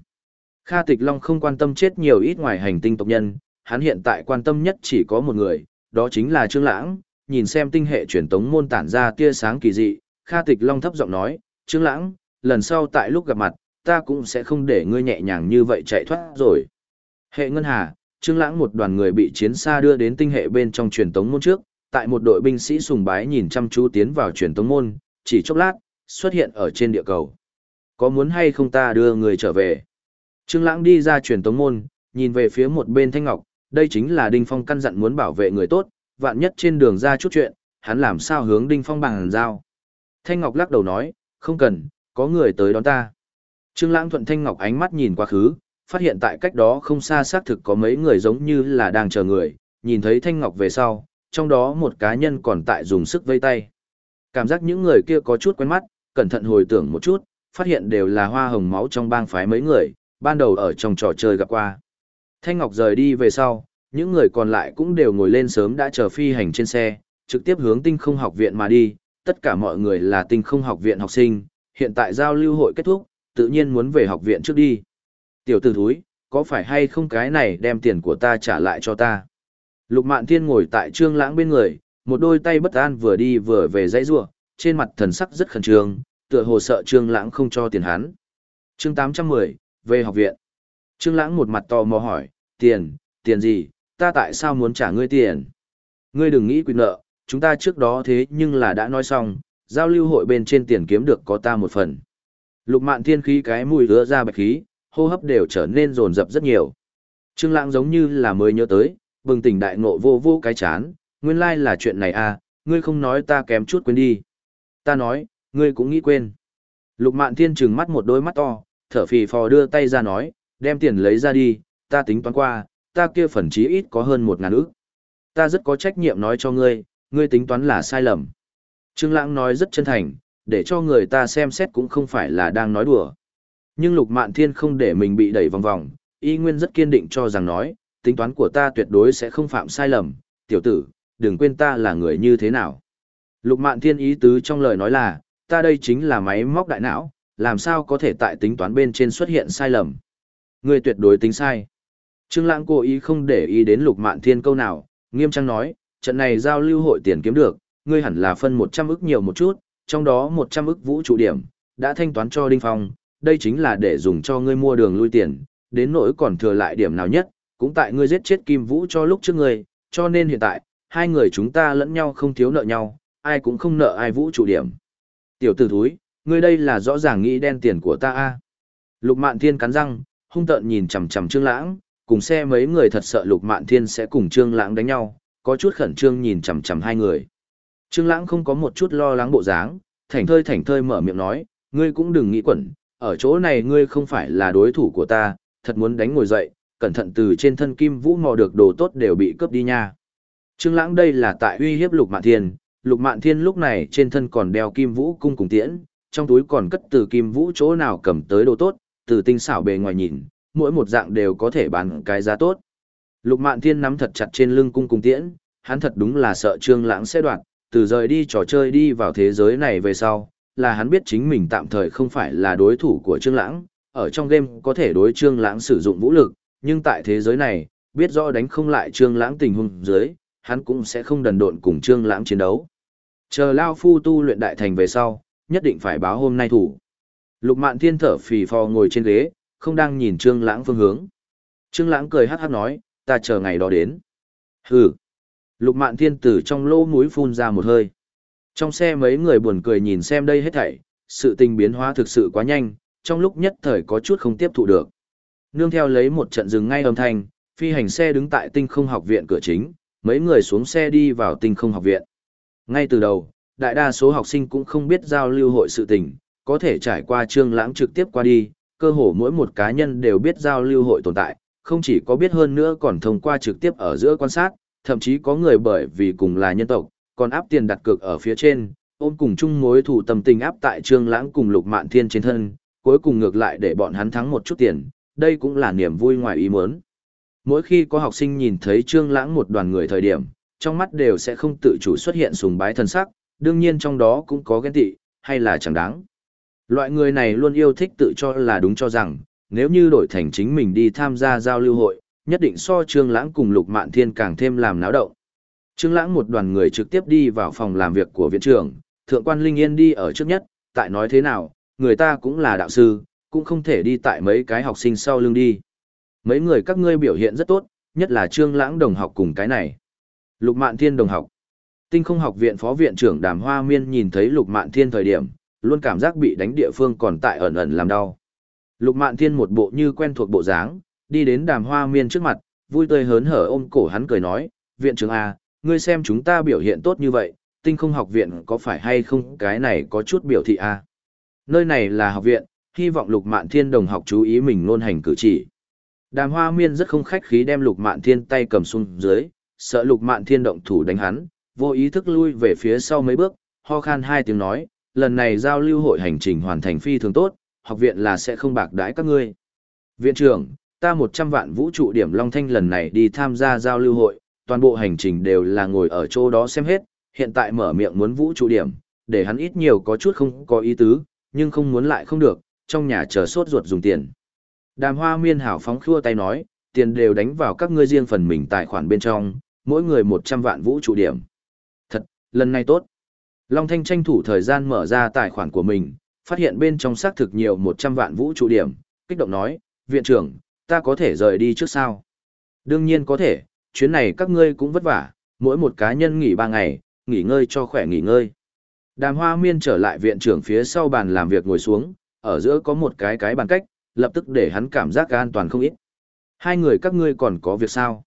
Kha Tịch Long không quan tâm chết nhiều ít ngoài hành tinh tộc nhân, hắn hiện tại quan tâm nhất chỉ có một người, đó chính là Trương Lãng, nhìn xem tinh hệ truyền tống môn tản ra tia sáng kỳ dị, Kha Tịch Long thấp giọng nói, "Trương Lãng, lần sau tại lúc gặp mặt, ta cũng sẽ không để ngươi nhẹ nhàng như vậy chạy thoát rồi." Hệ ngân hà, Trương Lãng một đoàn người bị chiến xa đưa đến tinh hệ bên trong truyền tống môn trước, tại một đội binh sĩ sùng bái nhìn chăm chú tiến vào truyền tống môn, chỉ chốc lát, xuất hiện ở trên địa cầu. Có muốn hay không ta đưa người trở về? Trương Lãng đi ra truyền tống môn, nhìn về phía một bên Thanh Ngọc, đây chính là Đinh Phong căn dặn muốn bảo vệ người tốt, vạn nhất trên đường ra chút chuyện, hắn làm sao hướng Đinh Phong bằng giao. Thanh Ngọc lắc đầu nói, không cần, có người tới đón ta. Trương Lãng thuận Thanh Ngọc ánh mắt nhìn qua khứ, phát hiện tại cách đó không xa xác thực có mấy người giống như là đang chờ người, nhìn thấy Thanh Ngọc về sau, trong đó một cá nhân còn tại dùng sức vây tay. Cảm giác những người kia có chút quen mắt, cẩn thận hồi tưởng một chút, phát hiện đều là hoa hồng máu trong bang phái mấy người, ban đầu ở trong trò chơi gặp qua. Thanh Ngọc rời đi về sau, những người còn lại cũng đều ngồi lên sớm đã chờ phi hành trên xe, trực tiếp hướng tinh không học viện mà đi, tất cả mọi người là tinh không học viện học sinh, hiện tại giao lưu hội kết thúc, tự nhiên muốn về học viện trước đi. Tiểu tử thúi, có phải hay không cái này đem tiền của ta trả lại cho ta? Lục Mạn Thiên ngồi tại Trương Lãng bên người, một đôi tay bất an vừa đi vừa về dãy rủa, trên mặt thần sắc rất khẩn trương, tựa hồ sợ Trương Lãng không cho tiền hắn. Chương 810, về học viện. Trương Lãng một mặt to mò hỏi, "Tiền, tiền gì? Ta tại sao muốn trả ngươi tiền?" "Ngươi đừng nghĩ quyền nợ, chúng ta trước đó thế nhưng là đã nói xong, giao lưu hội bên trên tiền kiếm được có ta một phần." Lục Mạn Thiên khí cái mùi lửa ra bạch khí, hô hấp đều trở nên rồn rập rất nhiều. Trương Lãng giống như là mới nhớ tới, bừng tỉnh đại ngộ vô vô cái chán, nguyên lai là chuyện này à, ngươi không nói ta kém chút quên đi. Ta nói, ngươi cũng nghĩ quên. Lục Mạn Thiên trừng mắt một đôi mắt to, thở phì phò đưa tay ra nói, đem tiền lấy ra đi, ta tính toán qua, ta kia phần chí ít có hơn một ngàn ức. Ta rất có trách nhiệm nói cho ngươi, ngươi tính toán là sai lầm. Trương Lãng nói rất chân thành, để cho người ta xem xét cũng không phải là đang nói đùa. Nhưng Lục Mạn Thiên không để mình bị đẩy vòng vòng, y nguyên rất kiên định cho rằng nói, tính toán của ta tuyệt đối sẽ không phạm sai lầm, tiểu tử, đừng quên ta là người như thế nào. Lục Mạn Thiên ý tứ trong lời nói là, ta đây chính là máy móc đại não, làm sao có thể tại tính toán bên trên xuất hiện sai lầm. Ngươi tuyệt đối tính sai. Trương Lãng cố ý không để ý đến Lục Mạn Thiên câu nào, nghiêm trang nói, trận này giao lưu hội tiền kiếm được, ngươi hẳn là phân 100 ức nhiều một chút, trong đó 100 ức vũ trụ điểm, đã thanh toán cho Đinh Phong, đây chính là để dùng cho ngươi mua đường lui tiền, đến nỗi còn thừa lại điểm nào nhất, cũng tại ngươi giết chết Kim Vũ cho lúc trước ngươi, cho nên hiện tại, hai người chúng ta lẫn nhau không thiếu nợ nhau, ai cũng không nợ ai vũ trụ điểm. Tiểu tử thúi, ngươi đây là rõ ràng nghĩ đen tiền của ta a. Lục Mạn Thiên cắn răng, hung tợn nhìn chằm chằm Trương Lãng, cùng xe mấy người thật sợ Lục Mạn Thiên sẽ cùng Trương Lãng đánh nhau, có chút khẩn trương nhìn chằm chằm hai người. Trương Lãng không có một chút lo lắng bộ dáng, thảnh thơi thảnh thơi mở miệng nói, ngươi cũng đừng nghĩ quẩn, ở chỗ này ngươi không phải là đối thủ của ta, thật muốn đánh ngồi dậy, cẩn thận từ trên thân Kim Vũ mò được đồ tốt đều bị cướp đi nha. Trương Lãng đây là tại uy hiếp Lục Mạn Thiên, Lục Mạn Thiên lúc này trên thân còn đeo Kim Vũ cung cùng tiễn, trong túi còn cất từ Kim Vũ chỗ nào cầm tới đồ tốt, từ tinh xảo bề ngoài nhìn, mỗi một dạng đều có thể bán cái giá tốt. Lục Mạn Thiên nắm thật chặt trên lưng cung cùng tiễn, hắn thật đúng là sợ Trương Lãng sẽ đoạt, từ rời đi trò chơi đi vào thế giới này về sau, là hắn biết chính mình tạm thời không phải là đối thủ của Trương Lãng, ở trong game có thể đối Trương Lãng sử dụng vũ lực, nhưng tại thế giới này, biết rõ đánh không lại Trương Lãng tình huống dưới, hắn cũng sẽ không đần độn cùng Trương Lãng chiến đấu. Chờ lão Phu tu luyện đại thành về sau, nhất định phải báo hôm nay thủ. Lục Mạn Thiên thở phì phò ngồi trên ghế, không đang nhìn Trương Lãng phương hướng. Trương Lãng cười hắc hắc nói, ta chờ ngày đó đến. Hừ. Lục Mạn Thiên Tử trong lỗ mũi phun ra một hơi. Trong xe mấy người buồn cười nhìn xem đây hết thảy, sự tình biến hóa thực sự quá nhanh, trong lúc nhất thời có chút không tiếp thụ được. Nương theo lấy một trận dừng ngay âm thanh, phi hành xe đứng tại tinh không học viện cửa chính, mấy người xuống xe đi vào tinh không học viện. Ngay từ đầu, đại đa số học sinh cũng không biết giao lưu hội sự tình, có thể trải qua trương lãng trực tiếp qua đi, cơ hồ mỗi một cá nhân đều biết giao lưu hội tồn tại, không chỉ có biết hơn nữa còn thông qua trực tiếp ở giữa quan sát, thậm chí có người bởi vì cùng là nhân tộc, còn áp tiền đặt cược ở phía trên, ôm cùng chung mối thủ tâm tình áp tại Trương Lãng cùng Lục Mạn Thiên trên thân, cuối cùng ngược lại để bọn hắn thắng một chút tiền, đây cũng là niềm vui ngoài ý muốn. Mỗi khi có học sinh nhìn thấy Trương Lãng một đoàn người thời điểm, trong mắt đều sẽ không tự chủ xuất hiện sùng bái thần sắc, đương nhiên trong đó cũng có ghen tị, hay là chẳng đáng. Loại người này luôn yêu thích tự cho là đúng cho rằng, nếu như đổi thành chính mình đi tham gia giao lưu hội, nhất định so Trương Lãng cùng Lục Mạn Thiên càng thêm làm náo động. Trương Lãng một đoàn người trực tiếp đi vào phòng làm việc của viện trưởng, thượng quan Linh Yên đi ở trước nhất, tại nói thế nào, người ta cũng là đạo sư, cũng không thể đi tại mấy cái học sinh sau lưng đi. Mấy người các ngươi biểu hiện rất tốt, nhất là Trương Lãng đồng học cùng cái này. Lục Mạn Thiên đồng học. Tinh không học viện phó viện trưởng Đàm Hoa Miên nhìn thấy Lục Mạn Thiên thời điểm, luôn cảm giác bị đánh địa phương còn tại ẩn ẩn làm đau. Lục Mạn Thiên một bộ như quen thuộc bộ dáng, đi đến Đàm Hoa Miên trước mặt, vui tươi hớn hở ôm cổ hắn cười nói, "Viện trưởng a, ngươi xem chúng ta biểu hiện tốt như vậy, Tinh không học viện có phải hay không cái này có chút biểu thị a?" Nơi này là học viện, hy vọng Lục Mạn Thiên đồng học chú ý mình ngôn hành cử chỉ. Đàm Hoa Miên rất không khách khí đem Lục Mạn Thiên tay cầm xuống dưới, sợ Lục Mạn Thiên động thủ đánh hắn, vô ý thức lui về phía sau mấy bước, ho khan hai tiếng nói, lần này giao lưu hội hành trình hoàn thành phi thường tốt, học viện là sẽ không bạc đãi các ngươi. Viện trưởng, ta 100 vạn vũ trụ điểm Long Thanh lần này đi tham gia giao lưu hội, toàn bộ hành trình đều là ngồi ở chỗ đó xem hết, hiện tại mở miệng muốn vũ trụ điểm, để hắn ít nhiều có chút không có ý tứ, nhưng không muốn lại không được, trong nhà chờ sốt ruột dùng tiền. Đàm hoa miên hảo phóng khua tay nói, tiền đều đánh vào các ngươi riêng phần mình tài khoản bên trong, mỗi người 100 vạn vũ trụ điểm. Thật, lần này tốt. Long Thanh tranh thủ thời gian mở ra tài khoản của mình, phát hiện bên trong xác thực nhiều 100 vạn vũ trụ điểm, kích động nói, viện trưởng, ta có thể rời đi trước sao? Đương nhiên có thể, chuyến này các ngươi cũng vất vả, mỗi một cá nhân nghỉ ba ngày, nghỉ ngơi cho khỏe nghỉ ngơi. Đàm hoa miên trở lại viện trưởng phía sau bàn làm việc ngồi xuống, ở giữa có một cái cái bàn cách, lập tức để hắn cảm giác an toàn không ít. Hai người các ngươi còn có việc sao?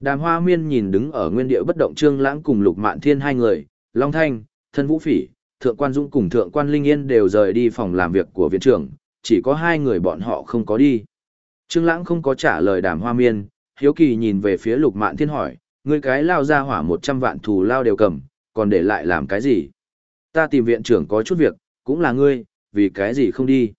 Đàm hoa miên nhìn đứng ở nguyên địa bất động trương lãng cùng lục mạn thiên hai người, Long Thanh, thân vũ phỉ, thượng quan dũng cùng thượng quan linh yên đều rời đi phòng làm việc của viện trưởng, chỉ có hai người bọn họ không có đi. Trương lãng không có trả lời đàm hoa miên, hiếu kỳ nhìn về phía lục mạn thiên hỏi, ngươi cái lao ra hỏa một trăm vạn thù lao đều cầm, còn để lại làm cái gì? Ta tìm viện trưởng có chút việc, cũng là ngươi, vì cái gì không đi?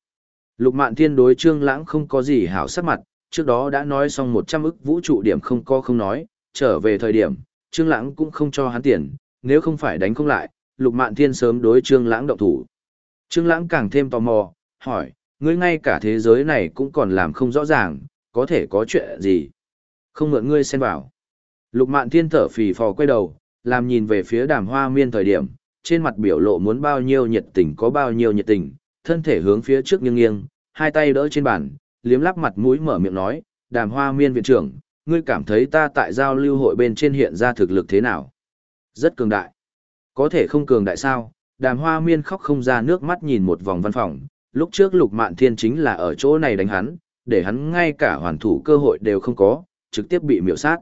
Lục mạn thiên đối trương lãng không có gì hảo sắc mặt, trước đó đã nói xong một trăm ức vũ trụ điểm không có không nói, trở về thời điểm, trương lãng cũng không cho hắn tiền, nếu không phải đánh không lại, lục mạn thiên sớm đối trương lãng động thủ. Trương lãng càng thêm tò mò, hỏi, ngươi ngay cả thế giới này cũng còn làm không rõ ràng, có thể có chuyện gì? Không mượn ngươi xen vào. Lục mạn thiên thở phì phò quay đầu, làm nhìn về phía đàm hoa miên thời điểm, trên mặt biểu lộ muốn bao nhiêu nhiệt tình có bao nhiêu nhiệt tình, thân thể hướng phía trước nghiêng nghiêng, hai tay đỡ trên bàn, liếm lắp mặt mũi mở miệng nói, đàm hoa miên viện trưởng, ngươi cảm thấy ta tại giao lưu hội bên trên hiện ra thực lực thế nào? Rất cường đại. Có thể không cường đại sao? Đàm hoa miên khóc không ra nước mắt nhìn một vòng văn phòng, lúc trước lục mạn thiên chính là ở chỗ này đánh hắn, để hắn ngay cả hoàn thủ cơ hội đều không có, trực tiếp bị miểu sát.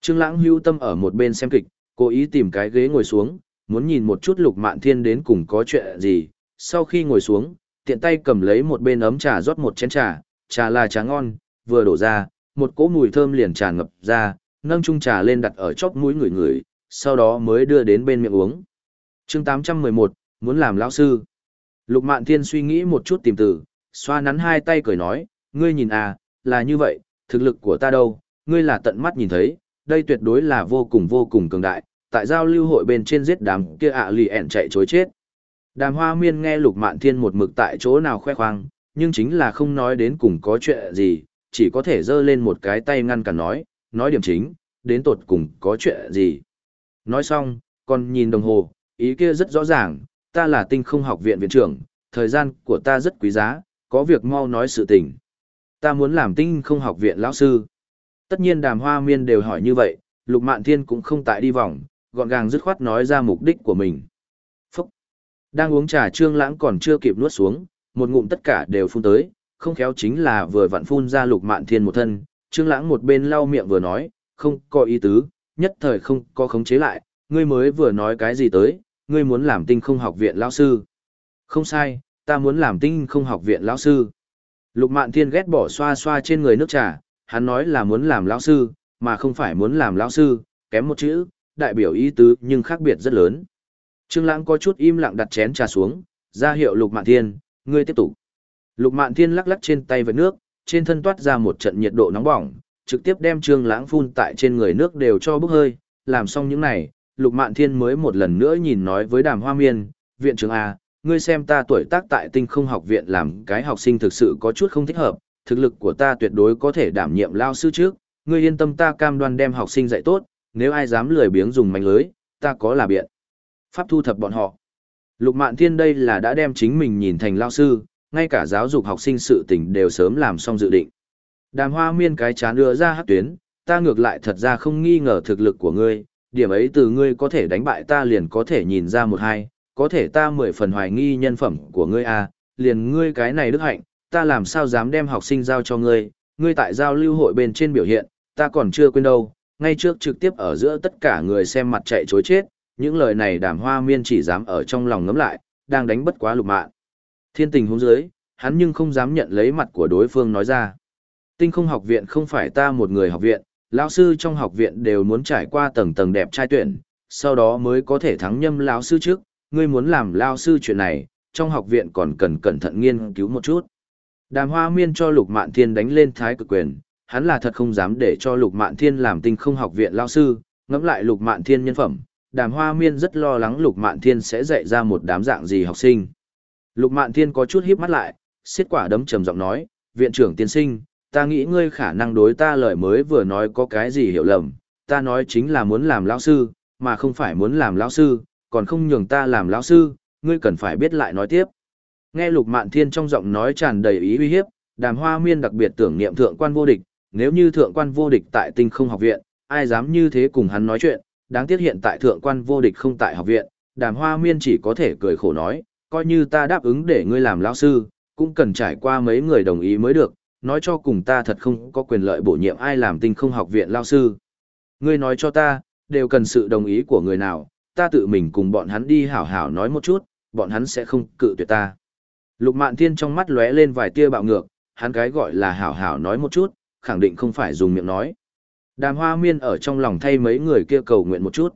Trương lãng hưu tâm ở một bên xem kịch, cố ý tìm cái ghế ngồi xuống, muốn nhìn một chút lục mạn thiên đến cùng có chuyện gì. Sau khi ngồi xuống, tiện tay cầm lấy một bên ấm trà rót một chén trà, trà là trà ngon, vừa đổ ra, một cỗ mùi thơm liền tràn ngập ra, nâng chung trà lên đặt ở chóp mũi người người, sau đó mới đưa đến bên miệng uống. chương 811, muốn làm lão sư. Lục Mạn Thiên suy nghĩ một chút tìm từ, xoa nắn hai tay cười nói, ngươi nhìn à, là như vậy, thực lực của ta đâu, ngươi là tận mắt nhìn thấy, đây tuyệt đối là vô cùng vô cùng cường đại, tại giao lưu hội bên trên giết đám kia ạ lì ẻn chạy chối chết. Đàm hoa miên nghe Lục Mạn Thiên một mực tại chỗ nào khoe khoang, nhưng chính là không nói đến cùng có chuyện gì, chỉ có thể giơ lên một cái tay ngăn cản nói, nói điểm chính, đến tột cùng có chuyện gì. Nói xong, còn nhìn đồng hồ, ý kia rất rõ ràng, ta là tinh không học viện viện trưởng, thời gian của ta rất quý giá, có việc mau nói sự tình. Ta muốn làm tinh không học viện lão sư. Tất nhiên đàm hoa miên đều hỏi như vậy, lục mạn thiên cũng không tại đi vòng, gọn gàng dứt khoát nói ra mục đích của mình. Phúc! Đang uống trà trương lãng còn chưa kịp nuốt xuống, một ngụm tất cả đều phun tới, không khéo chính là vừa vặn phun ra lục mạn thiên một thân, trương lãng một bên lau miệng vừa nói, không có ý tứ, nhất thời không có khống chế lại, ngươi mới vừa nói cái gì tới, ngươi muốn làm tinh không học viện lão sư. Không sai, ta muốn làm tinh không học viện lão sư. Lục mạn thiên ghét bỏ xoa xoa trên người nước trà, hắn nói là muốn làm lão sư, mà không phải muốn làm lão sư, kém một chữ, đại biểu ý tứ nhưng khác biệt rất lớn. Trương lãng có chút im lặng đặt chén trà xuống, ra hiệu lục mạn thiên, ngươi tiếp tục. Lục mạn thiên lắc lắc trên tay với nước, trên thân toát ra một trận nhiệt độ nóng bỏng, trực tiếp đem trương lãng phun tại trên người nước đều cho bốc hơi, làm xong những này, lục mạn thiên mới một lần nữa nhìn nói với đàm hoa miên, viện trưởng A, ngươi xem ta tuổi tác tại tinh không học viện làm cái học sinh thực sự có chút không thích hợp, thực lực của ta tuyệt đối có thể đảm nhiệm lao sư trước, ngươi yên tâm ta cam đoan đem học sinh dạy tốt, nếu ai dám lười biếng dùng mánh lưới, ta có là biện. Pháp thu thập bọn họ. Lục Mạn Thiên đây là đã đem chính mình nhìn thành lao sư, ngay cả giáo dục học sinh sự tình đều sớm làm xong dự định. Đàm hoa miên cái chán đưa ra hát tuyến, ta ngược lại thật ra không nghi ngờ thực lực của ngươi, điểm ấy từ ngươi có thể đánh bại ta liền có thể nhìn ra một hai, có thể ta mười phần hoài nghi nhân phẩm của ngươi à, liền ngươi cái này đức hạnh, ta làm sao dám đem học sinh giao cho ngươi, ngươi tại giao lưu hội bên trên biểu hiện, ta còn chưa quên đâu, ngay trước trực tiếp ở giữa tất cả người xem mặt chạy chối chết, những lời này đàm hoa miên chỉ dám ở trong lòng ngấm lại, đang đánh bất quá lục mạng. Thiên tình hôn dưới, hắn nhưng không dám nhận lấy mặt của đối phương nói ra. Tinh không học viện không phải ta một người học viện, lão sư trong học viện đều muốn trải qua tầng tầng đẹp trai tuyển, sau đó mới có thể thắng nhâm lão sư trước, ngươi muốn làm lão sư chuyện này, trong học viện còn cần cẩn thận nghiên cứu một chút. Đàm Hoa Miên cho Lục Mạn Thiên đánh lên thái cực quyền, hắn là thật không dám để cho Lục Mạn Thiên làm tinh không học viện lão sư, ngẫm lại Lục Mạn Thiên nhân phẩm, Đàm Hoa Miên rất lo lắng Lục Mạn Thiên sẽ dạy ra một đám dạng gì học sinh. Lục Mạn Thiên có chút híp mắt lại, xiết quả đấm trầm giọng nói, "Viện trưởng tiên sinh, ta nghĩ ngươi khả năng đối ta lời mới vừa nói có cái gì hiểu lầm, ta nói chính là muốn làm lão sư, mà không phải muốn làm lão sư, còn không nhường ta làm lão sư, ngươi cần phải biết lại nói tiếp." Nghe Lục Mạn Thiên trong giọng nói tràn đầy ý uy hiếp, Đàm Hoa Miên đặc biệt tưởng niệm thượng quan vô địch, nếu như thượng quan vô địch tại Tinh Không học viện, ai dám như thế cùng hắn nói chuyện, đáng tiếc hiện tại thượng quan vô địch không tại học viện, Đàm Hoa Miên chỉ có thể cười khổ nói, coi như ta đáp ứng để ngươi làm lão sư, cũng cần trải qua mấy người đồng ý mới được, nói cho cùng ta thật không có quyền lợi bổ nhiệm ai làm tinh không học viện lao sư. Ngươi nói cho ta, đều cần sự đồng ý của người nào, ta tự mình cùng bọn hắn đi hảo hảo nói một chút, bọn hắn sẽ không cự tuyệt ta. Lục Mạn Thiên trong mắt lóe lên vài tia bạo ngược, hắn cái gọi là hảo hảo nói một chút, khẳng định không phải dùng miệng nói. Đàm Hoa Miên ở trong lòng thay mấy người kia cầu nguyện một chút.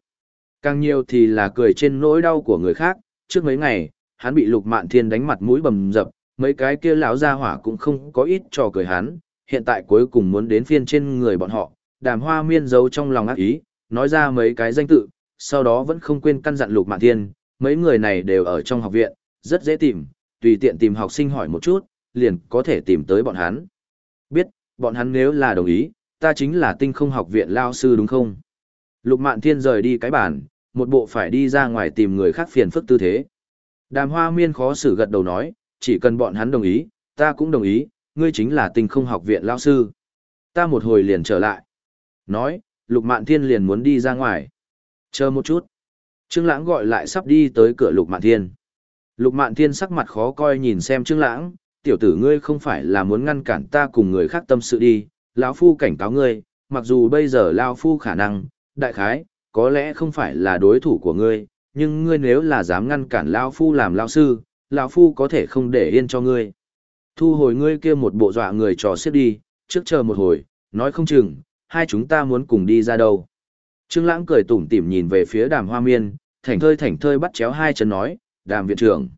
Càng nhiều thì là cười trên nỗi đau của người khác, trước mấy ngày, hắn bị Lục Mạn Thiên đánh mặt mũi bầm dập, mấy cái kia lão gia hỏa cũng không có ít trò cười hắn, hiện tại cuối cùng muốn đến phiên trên người bọn họ, Đàm Hoa Miên giấu trong lòng ác ý, nói ra mấy cái danh tự, sau đó vẫn không quên căn dặn Lục Mạn Thiên, mấy người này đều ở trong học viện, rất dễ tìm, tùy tiện tìm học sinh hỏi một chút, liền có thể tìm tới bọn hắn. Biết, bọn hắn nếu là đồng ý, ta chính là tinh không học viện lao sư đúng không? Lục Mạn Thiên rời đi cái bàn, một bộ phải đi ra ngoài tìm người khác phiền phức tư thế. Đàm Hoa Miên khó xử gật đầu nói, chỉ cần bọn hắn đồng ý, ta cũng đồng ý, ngươi chính là tinh không học viện lao sư. Ta một hồi liền trở lại. Nói, Lục Mạn Thiên liền muốn đi ra ngoài. Chờ một chút. Trương Lãng gọi lại sắp đi tới cửa Lục Mạn Thiên. Lục Mạn Thiên sắc mặt khó coi nhìn xem Trương Lãng, tiểu tử ngươi không phải là muốn ngăn cản ta cùng người khác tâm sự đi, lão phu cảnh cáo ngươi, mặc dù bây giờ lão phu khả năng, đại khái, có lẽ không phải là đối thủ của ngươi, nhưng ngươi nếu là dám ngăn cản lão phu làm lão sư, lão phu có thể không để yên cho ngươi. Thu hồi ngươi kia một bộ dọa người trò xếp đi, trước chờ một hồi, nói không chừng, hai chúng ta muốn cùng đi ra đâu. Trương Lãng cười tủm tỉm nhìn về phía Đàm Hoa Miên, thảnh thơi thảnh thơi bắt chéo hai chân nói, "Đàm viện trưởng."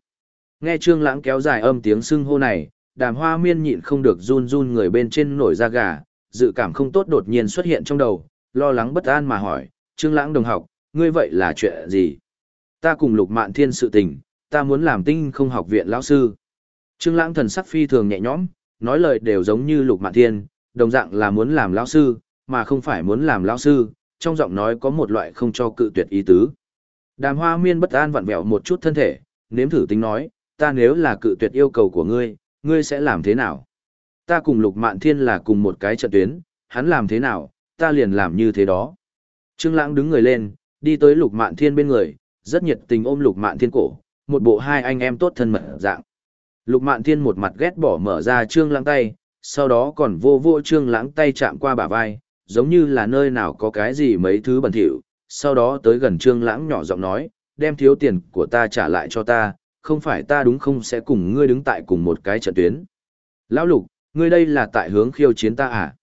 Nghe Trương Lãng kéo dài âm tiếng xưng hô này, Đàm Hoa Miên nhịn không được run run người bên trên nổi da gà, dự cảm không tốt đột nhiên xuất hiện trong đầu, lo lắng bất an mà hỏi, "Trương Lãng đồng học, ngươi vậy là chuyện gì?" "Ta cùng Lục Mạn Thiên sự tình, ta muốn làm tinh không học viện lão sư." Trương Lãng thần sắc phi thường nhẹ nhõm, nói lời đều giống như Lục Mạn Thiên, đồng dạng là muốn làm lão sư, mà không phải muốn làm lão sư, trong giọng nói có một loại không cho cự tuyệt ý tứ. Đàm Hoa Miên bất an vặn vẹo một chút thân thể, nếm thử tính nói, ta nếu là cự tuyệt yêu cầu của ngươi, ngươi sẽ làm thế nào? Ta cùng Lục Mạn Thiên là cùng một cái trận tuyến, hắn làm thế nào, ta liền làm như thế đó. Trương Lãng đứng người lên, đi tới Lục Mạn Thiên bên người, rất nhiệt tình ôm Lục Mạn Thiên cổ, một bộ hai anh em tốt thân mật dạng. Lục Mạn Thiên một mặt ghét bỏ mở ra Trương Lãng tay, sau đó còn vô vô Trương Lãng tay chạm qua bả vai, giống như là nơi nào có cái gì mấy thứ bẩn thỉu, sau đó tới gần Trương Lãng nhỏ giọng nói, đem thiếu tiền của ta trả lại cho ta, không phải ta đúng không sẽ cùng ngươi đứng tại cùng một cái trận tuyến. Lão Lục, ngươi đây là tại hướng khiêu chiến ta à?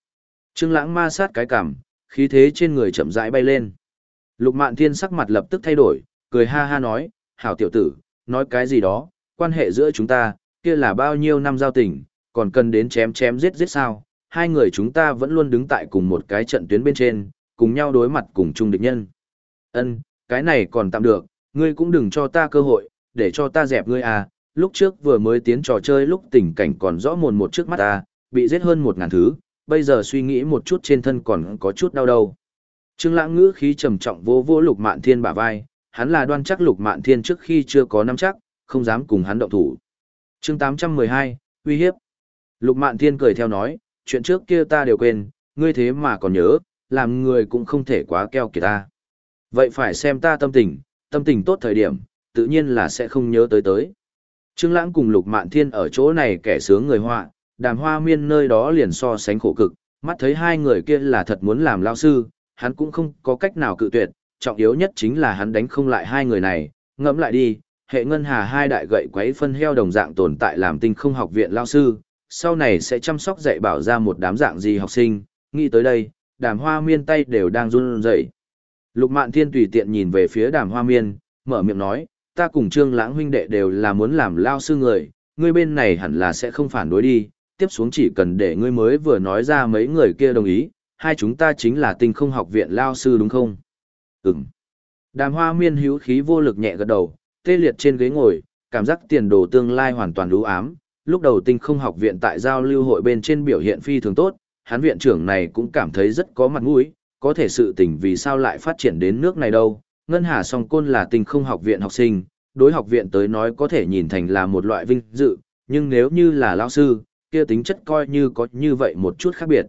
Trương Lãng ma sát cái cằm, khí thế trên người chậm rãi bay lên. Lục Mạn Thiên sắc mặt lập tức thay đổi, cười ha ha nói, hảo tiểu tử, nói cái gì đó, quan hệ giữa chúng ta, kia là bao nhiêu năm giao tình, còn cần đến chém chém giết giết sao, hai người chúng ta vẫn luôn đứng tại cùng một cái trận tuyến bên trên, cùng nhau đối mặt cùng chung địch nhân. Ân, cái này còn tạm được, ngươi cũng đừng cho ta cơ hội, để cho ta dẹp ngươi à, lúc trước vừa mới tiến trò chơi lúc tình cảnh còn rõ mồn một trước mắt ta, bị giết hơn một ngàn thứ, bây giờ suy nghĩ một chút trên thân còn có chút đau đầu. Trương Lãng ngữ khí trầm trọng vô vô Lục Mạn Thiên bả vai, hắn là đoan chắc Lục Mạn Thiên trước khi chưa có nắm chắc, không dám cùng hắn động thủ. Chương 812, uy hiếp. Lục Mạn Thiên cười theo nói, chuyện trước kia ta đều quên, ngươi thế mà còn nhớ, làm người cũng không thể quá keo kiệt ta. Vậy phải xem ta tâm tình, tâm tình tốt thời điểm, tự nhiên là sẽ không nhớ tới tới. Trương Lãng cùng Lục Mạn Thiên ở chỗ này kẻ sướng người họa, Đàm Hoa Miên nơi đó liền so sánh khổ cực, mắt thấy hai người kia là thật muốn làm lão sư, hắn cũng không có cách nào cự tuyệt, trọng yếu nhất chính là hắn đánh không lại hai người này, ngẫm lại đi, hệ ngân hà hai đại gậy quấy phân heo đồng dạng tồn tại làm tinh không học viện lão sư, sau này sẽ chăm sóc dạy bảo ra một đám dạng gì học sinh, nghĩ tới đây, Đàm Hoa Miên tay đều đang run rẩy. Lục Mạn Thiên tùy tiện nhìn về phía Đàm Hoa Miên, mở miệng nói, ta cùng Trương Lãng huynh đệ đều là muốn làm lao sư người, ngươi bên này hẳn là sẽ không phản đối đi, tiếp xuống chỉ cần để ngươi mới vừa nói ra mấy người kia đồng ý, hai chúng ta chính là tinh không học viện lao sư đúng không? Ừm. Đàm Hoa Miên hữu khí vô lực nhẹ gật đầu, tê liệt trên ghế ngồi, cảm giác tiền đồ tương lai hoàn toàn lú ám. Lúc đầu tinh không học viện tại giao lưu hội bên trên biểu hiện phi thường tốt, hắn viện trưởng này cũng cảm thấy rất có mặt mũi, có thể sự tình vì sao lại phát triển đến nước này đâu, Ngân Hà Song Côn là tinh không học viện học sinh, đối học viện tới nói có thể nhìn thành là một loại vinh dự, nhưng nếu như là lão sư, kia tính chất coi như có như vậy một chút khác biệt.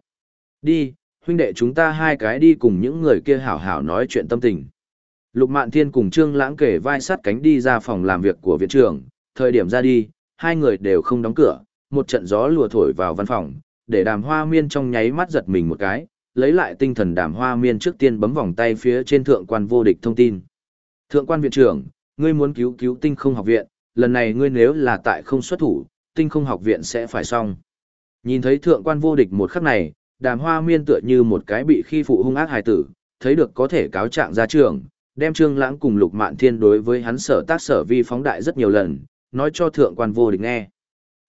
Đi, huynh đệ chúng ta hai cái đi cùng những người kia hảo hảo nói chuyện tâm tình. Lục Mạn Thiên cùng Trương Lãng kể vai sát cánh đi ra phòng làm việc của viện trưởng, thời điểm ra đi, hai người đều không đóng cửa, một trận gió lùa thổi vào văn phòng, để đàm hoa miên trong nháy mắt giật mình một cái, lấy lại tinh thần đàm hoa miên trước tiên bấm vòng tay phía trên thượng quan vô địch thông tin. Thượng quan viện trưởng, ngươi muốn cứu cứu tinh không học viện, lần này ngươi nếu là tại không xuất thủ, tinh không học viện sẽ phải xong. Nhìn thấy thượng quan vô địch một khắc này, đàm hoa miên tựa như một cái bị khi phụ hung ác hài tử, thấy được có thể cáo trạng ra trường, đem trương lãng cùng lục mạn thiên đối với hắn sở tác sở vi phóng đại rất nhiều lần, nói cho thượng quan vô địch nghe.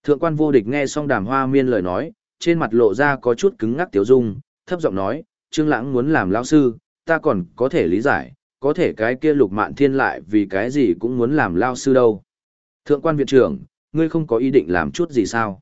Thượng quan vô địch nghe xong đàm hoa miên lời nói, trên mặt lộ ra có chút cứng ngắc tiếu dung, thấp giọng nói, trương lãng muốn làm lão sư, ta còn có thể lý giải, có thể cái kia lục mạn thiên lại vì cái gì cũng muốn làm lao sư đâu. Thượng quan viện trưởng, ngươi không có ý định làm chút gì sao?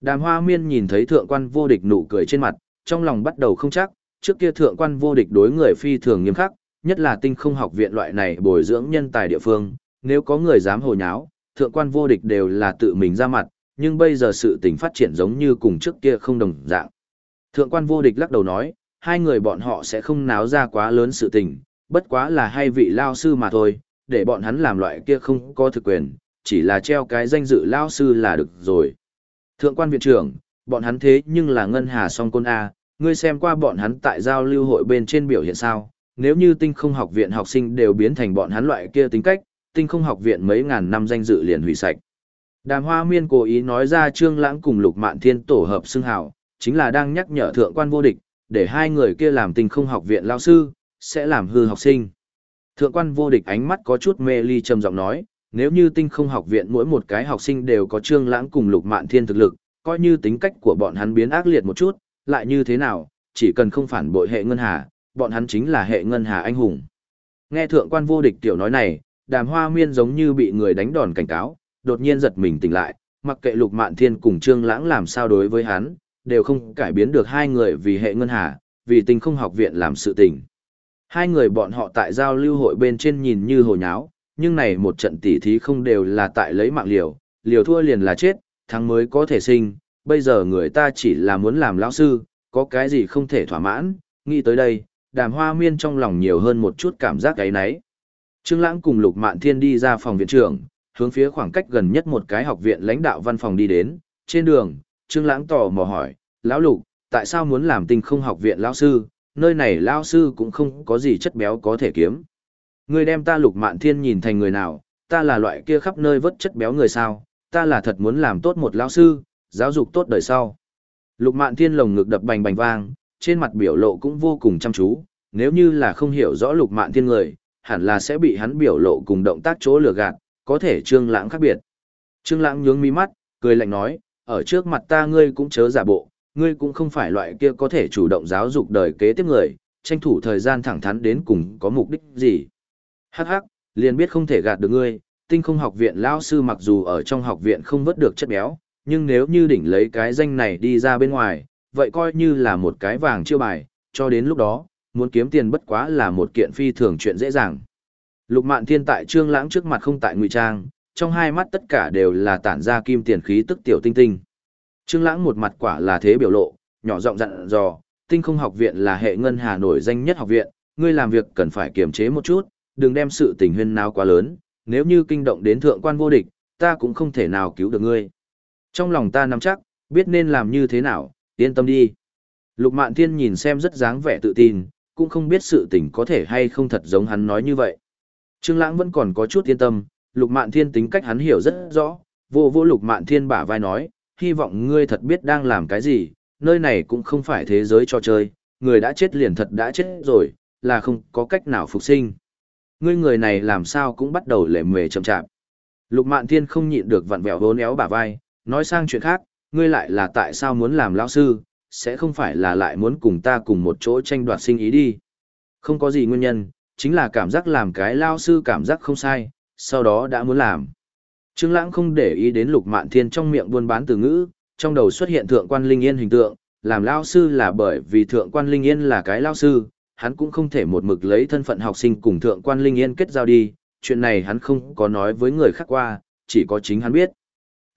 Đàm hoa miên nhìn thấy thượng quan vô địch nụ cười trên mặt, trong lòng bắt đầu không chắc, trước kia thượng quan vô địch đối người phi thường nghiêm khắc, nhất là tinh không học viện loại này bồi dưỡng nhân tài địa phương, nếu có người dám hồ nháo, thượng quan vô địch đều là tự mình ra mặt, nhưng bây giờ sự tình phát triển giống như cùng trước kia không đồng dạng. Thượng quan vô địch lắc đầu nói, hai người bọn họ sẽ không náo ra quá lớn sự tình, bất quá là hai vị lao sư mà thôi, để bọn hắn làm loại kia không có thực quyền, chỉ là treo cái danh dự lao sư là được rồi. Thượng quan viện trưởng, bọn hắn thế nhưng là ngân hà song côn A, ngươi xem qua bọn hắn tại giao lưu hội bên trên biểu hiện sao, nếu như tinh không học viện học sinh đều biến thành bọn hắn loại kia tính cách, tinh không học viện mấy ngàn năm danh dự liền hủy sạch. Đàm hoa miên cố ý nói ra trương lãng cùng lục mạn thiên tổ hợp xưng hào, chính là đang nhắc nhở thượng quan vô địch, để hai người kia làm tinh không học viện lao sư, sẽ làm hư học sinh. Thượng quan vô địch ánh mắt có chút mê ly trầm giọng nói, nếu như tinh không học viện mỗi một cái học sinh đều có trương lãng cùng lục mạn thiên thực lực, coi như tính cách của bọn hắn biến ác liệt một chút, lại như thế nào, chỉ cần không phản bội hệ ngân hà, bọn hắn chính là hệ ngân hà anh hùng. Nghe thượng quan vô địch tiểu nói này, đàm hoa miên giống như bị người đánh đòn cảnh cáo, đột nhiên giật mình tỉnh lại, mặc kệ lục mạn thiên cùng trương lãng làm sao đối với hắn, đều không cải biến được hai người vì hệ ngân hà, vì tình không học viện làm sự tình. Hai người bọn họ tại giao lưu hội bên trên nhìn như hồ nháo, nhưng này một trận tỉ thí không đều là tại lấy mạng liều, liều thua liền là chết, thắng mới có thể sinh, bây giờ người ta chỉ là muốn làm lão sư, có cái gì không thể thỏa mãn, nghĩ tới đây, đàm hoa miên trong lòng nhiều hơn một chút cảm giác gáy náy. Trương Lãng cùng Lục Mạn Thiên đi ra phòng viện trưởng, hướng phía khoảng cách gần nhất một cái học viện lãnh đạo văn phòng đi đến, trên đường, Trương Lãng tò mò hỏi, lão Lục, tại sao muốn làm tinh không học viện lão sư, nơi này lão sư cũng không có gì chất béo có thể kiếm. Ngươi đem ta Lục Mạn Thiên nhìn thành người nào, ta là loại kia khắp nơi vất chất béo người sao, ta là thật muốn làm tốt một lão sư, giáo dục tốt đời sau. Lục Mạn Thiên lồng ngực đập bành bành vang, trên mặt biểu lộ cũng vô cùng chăm chú, nếu như là không hiểu rõ Lục Mạn Thiên người, hẳn là sẽ bị hắn biểu lộ cùng động tác chỗ lừa gạt, có thể Trương Lãng khác biệt. Trương Lãng nhướng mi mắt, cười lạnh nói, ở trước mặt ta ngươi cũng chớ giả bộ, ngươi cũng không phải loại kia có thể chủ động giáo dục đời kế tiếp người, tranh thủ thời gian thẳng thắn đến cùng có mục đích gì. Hắc hắc, liền biết không thể gạt được ngươi, tinh không học viện lão sư mặc dù ở trong học viện không vớt được chất béo, nhưng nếu như đỉnh lấy cái danh này đi ra bên ngoài, vậy coi như là một cái vàng chiêu bài, cho đến lúc đó, muốn kiếm tiền bất quá là một kiện phi thường chuyện dễ dàng. Lục Mạn Thiên tại Trương Lãng trước mặt không tại ngụy trang, trong hai mắt tất cả đều là tản ra kim tiền khí tức tiểu tinh tinh. Trương Lãng một mặt quả là thế biểu lộ, nhỏ giọng dặn dò, Tinh Không Học viện là hệ ngân hà nổi danh nhất học viện, ngươi làm việc cần phải kiềm chế một chút, đừng đem sự tình huyên náo quá lớn, nếu như kinh động đến thượng quan vô địch, ta cũng không thể nào cứu được ngươi. Trong lòng ta nắm chắc, biết nên làm như thế nào, yên tâm đi. Lục Mạn Thiên nhìn xem rất dáng vẻ tự tin, cũng không biết sự tình có thể hay không thật giống hắn nói như vậy. Trương Lãng vẫn còn có chút yên tâm, Lục Mạn Thiên tính cách hắn hiểu rất rõ, vô vô Lục Mạn Thiên bả vai nói, hy vọng ngươi thật biết đang làm cái gì, nơi này cũng không phải thế giới cho chơi, người đã chết liền thật đã chết rồi, là không có cách nào phục sinh. Ngươi người này làm sao cũng bắt đầu lệ mề chậm chạp. Lục Mạn Thiên không nhịn được vặn vẹo vốn éo bả vai, nói sang chuyện khác, ngươi lại là tại sao muốn làm lão sư, sẽ không phải là lại muốn cùng ta cùng một chỗ tranh đoạt sinh ý đi. Không có gì nguyên nhân, chính là cảm giác làm cái lao sư cảm giác không sai, sau đó đã muốn làm. Trương Lãng không để ý đến Lục Mạn Thiên trong miệng buôn bán từ ngữ, trong đầu xuất hiện thượng quan Linh Yên hình tượng, làm lao sư là bởi vì thượng quan Linh Yên là cái lao sư, hắn cũng không thể một mực lấy thân phận học sinh cùng thượng quan Linh Yên kết giao đi, chuyện này hắn không có nói với người khác qua, chỉ có chính hắn biết.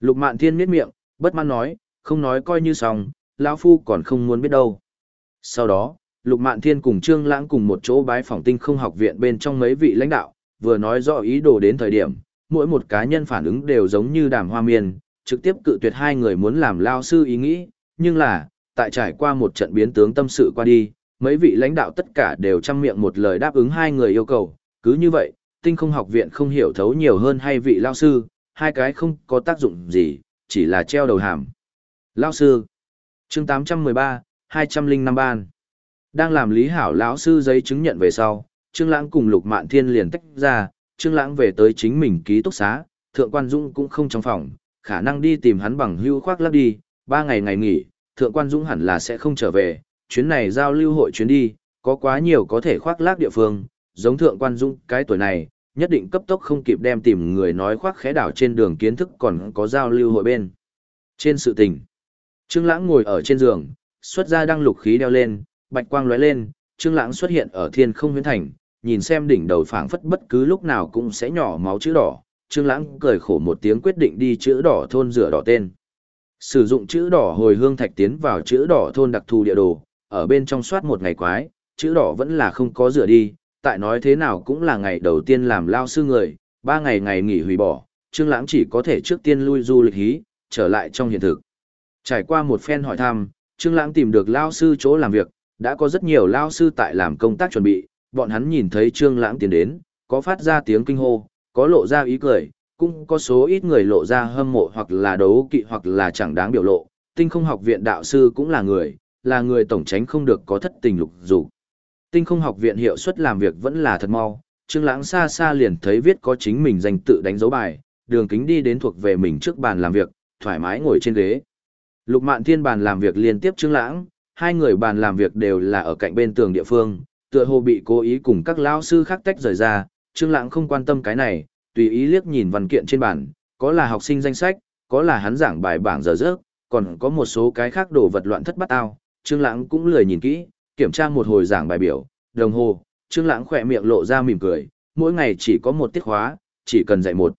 Lục Mạn Thiên miết miệng, bất mãn nói, không nói coi như xong, lão phu còn không muốn biết đâu. Sau đó, Lục Mạn Thiên cùng Trương Lãng cùng một chỗ bái phỏng tinh không học viện bên trong mấy vị lãnh đạo, vừa nói rõ ý đồ đến thời điểm, mỗi một cá nhân phản ứng đều giống như đàm hoa miên, trực tiếp cự tuyệt hai người muốn làm lao sư ý nghĩ, nhưng là, tại trải qua một trận biến tướng tâm sự qua đi, mấy vị lãnh đạo tất cả đều chăm miệng một lời đáp ứng hai người yêu cầu, cứ như vậy, tinh không học viện không hiểu thấu nhiều hơn hai vị lao sư, hai cái không có tác dụng gì, chỉ là treo đầu hàm. Lao sư chương 813, 205 ban. Đang làm lý hảo lão sư giấy chứng nhận về sau, Trương Lãng cùng Lục Mạn Thiên liền tách ra, Trương Lãng về tới chính mình ký túc xá, Thượng Quan Dũng cũng không trong phòng, khả năng đi tìm hắn bằng hưu khoác lác đi, ba ngày ngày nghỉ, Thượng Quan Dũng hẳn là sẽ không trở về, chuyến này giao lưu hội chuyến đi, có quá nhiều có thể khoác lác địa phương, giống Thượng Quan dung cái tuổi này, nhất định cấp tốc không kịp đem tìm người nói khoác khẽ đảo trên đường kiến thức còn có giao lưu hội bên. Trên sự tình, Trương Lãng ngồi ở trên giường, xuất ra đăng lục khí đeo lên, bạch quang lóe lên, Trương Lãng xuất hiện ở thiên không huyễn thành, nhìn xem đỉnh đầu phảng phất bất cứ lúc nào cũng sẽ nhỏ máu chữ đỏ, Trương Lãng cười khổ một tiếng quyết định đi chữ đỏ thôn rửa đỏ tên. Sử dụng chữ đỏ hồi hương thạch tiến vào chữ đỏ thôn đặc thù địa đồ, ở bên trong soát một ngày quái, chữ đỏ vẫn là không có rửa đi, tại nói thế nào cũng là ngày đầu tiên làm lao sư người, ba ngày ngày nghỉ hủy bỏ, Trương Lãng chỉ có thể trước tiên lui du lịch hí, trở lại trong hiện thực. Trải qua một phen hỏi thăm, Trương Lãng tìm được lao sư chỗ làm việc, đã có rất nhiều lao sư tại làm công tác chuẩn bị, bọn hắn nhìn thấy Trương Lãng tiến đến, có phát ra tiếng kinh hô, có lộ ra ý cười, cũng có số ít người lộ ra hâm mộ hoặc là đấu kỵ hoặc là chẳng đáng biểu lộ. Tinh không học viện đạo sư cũng là người, là người tổng tránh không được có thất tình lục dục. Tinh không học viện hiệu suất làm việc vẫn là thật mau, Trương Lãng xa xa liền thấy viết có chính mình danh tự đánh dấu bài, đường kính đi đến thuộc về mình trước bàn làm việc, thoải mái ngồi trên ghế. Lục Mạn Thiên bàn làm việc liên tiếp Trương Lãng, hai người bàn làm việc đều là ở cạnh bên tường địa phương, tựa hồ bị cố ý cùng các lão sư khác tách rời ra, Trương Lãng không quan tâm cái này, tùy ý liếc nhìn văn kiện trên bàn, có là học sinh danh sách, có là hắn giảng bài bảng giờ giấc, còn có một số cái khác đồ vật loạn thất bát ao, Trương Lãng cũng lười nhìn kỹ, kiểm tra một hồi giảng bài biểu, đồng hồ, Trương Lãng khẽ miệng lộ ra mỉm cười, mỗi ngày chỉ có một tiết khóa, chỉ cần dạy một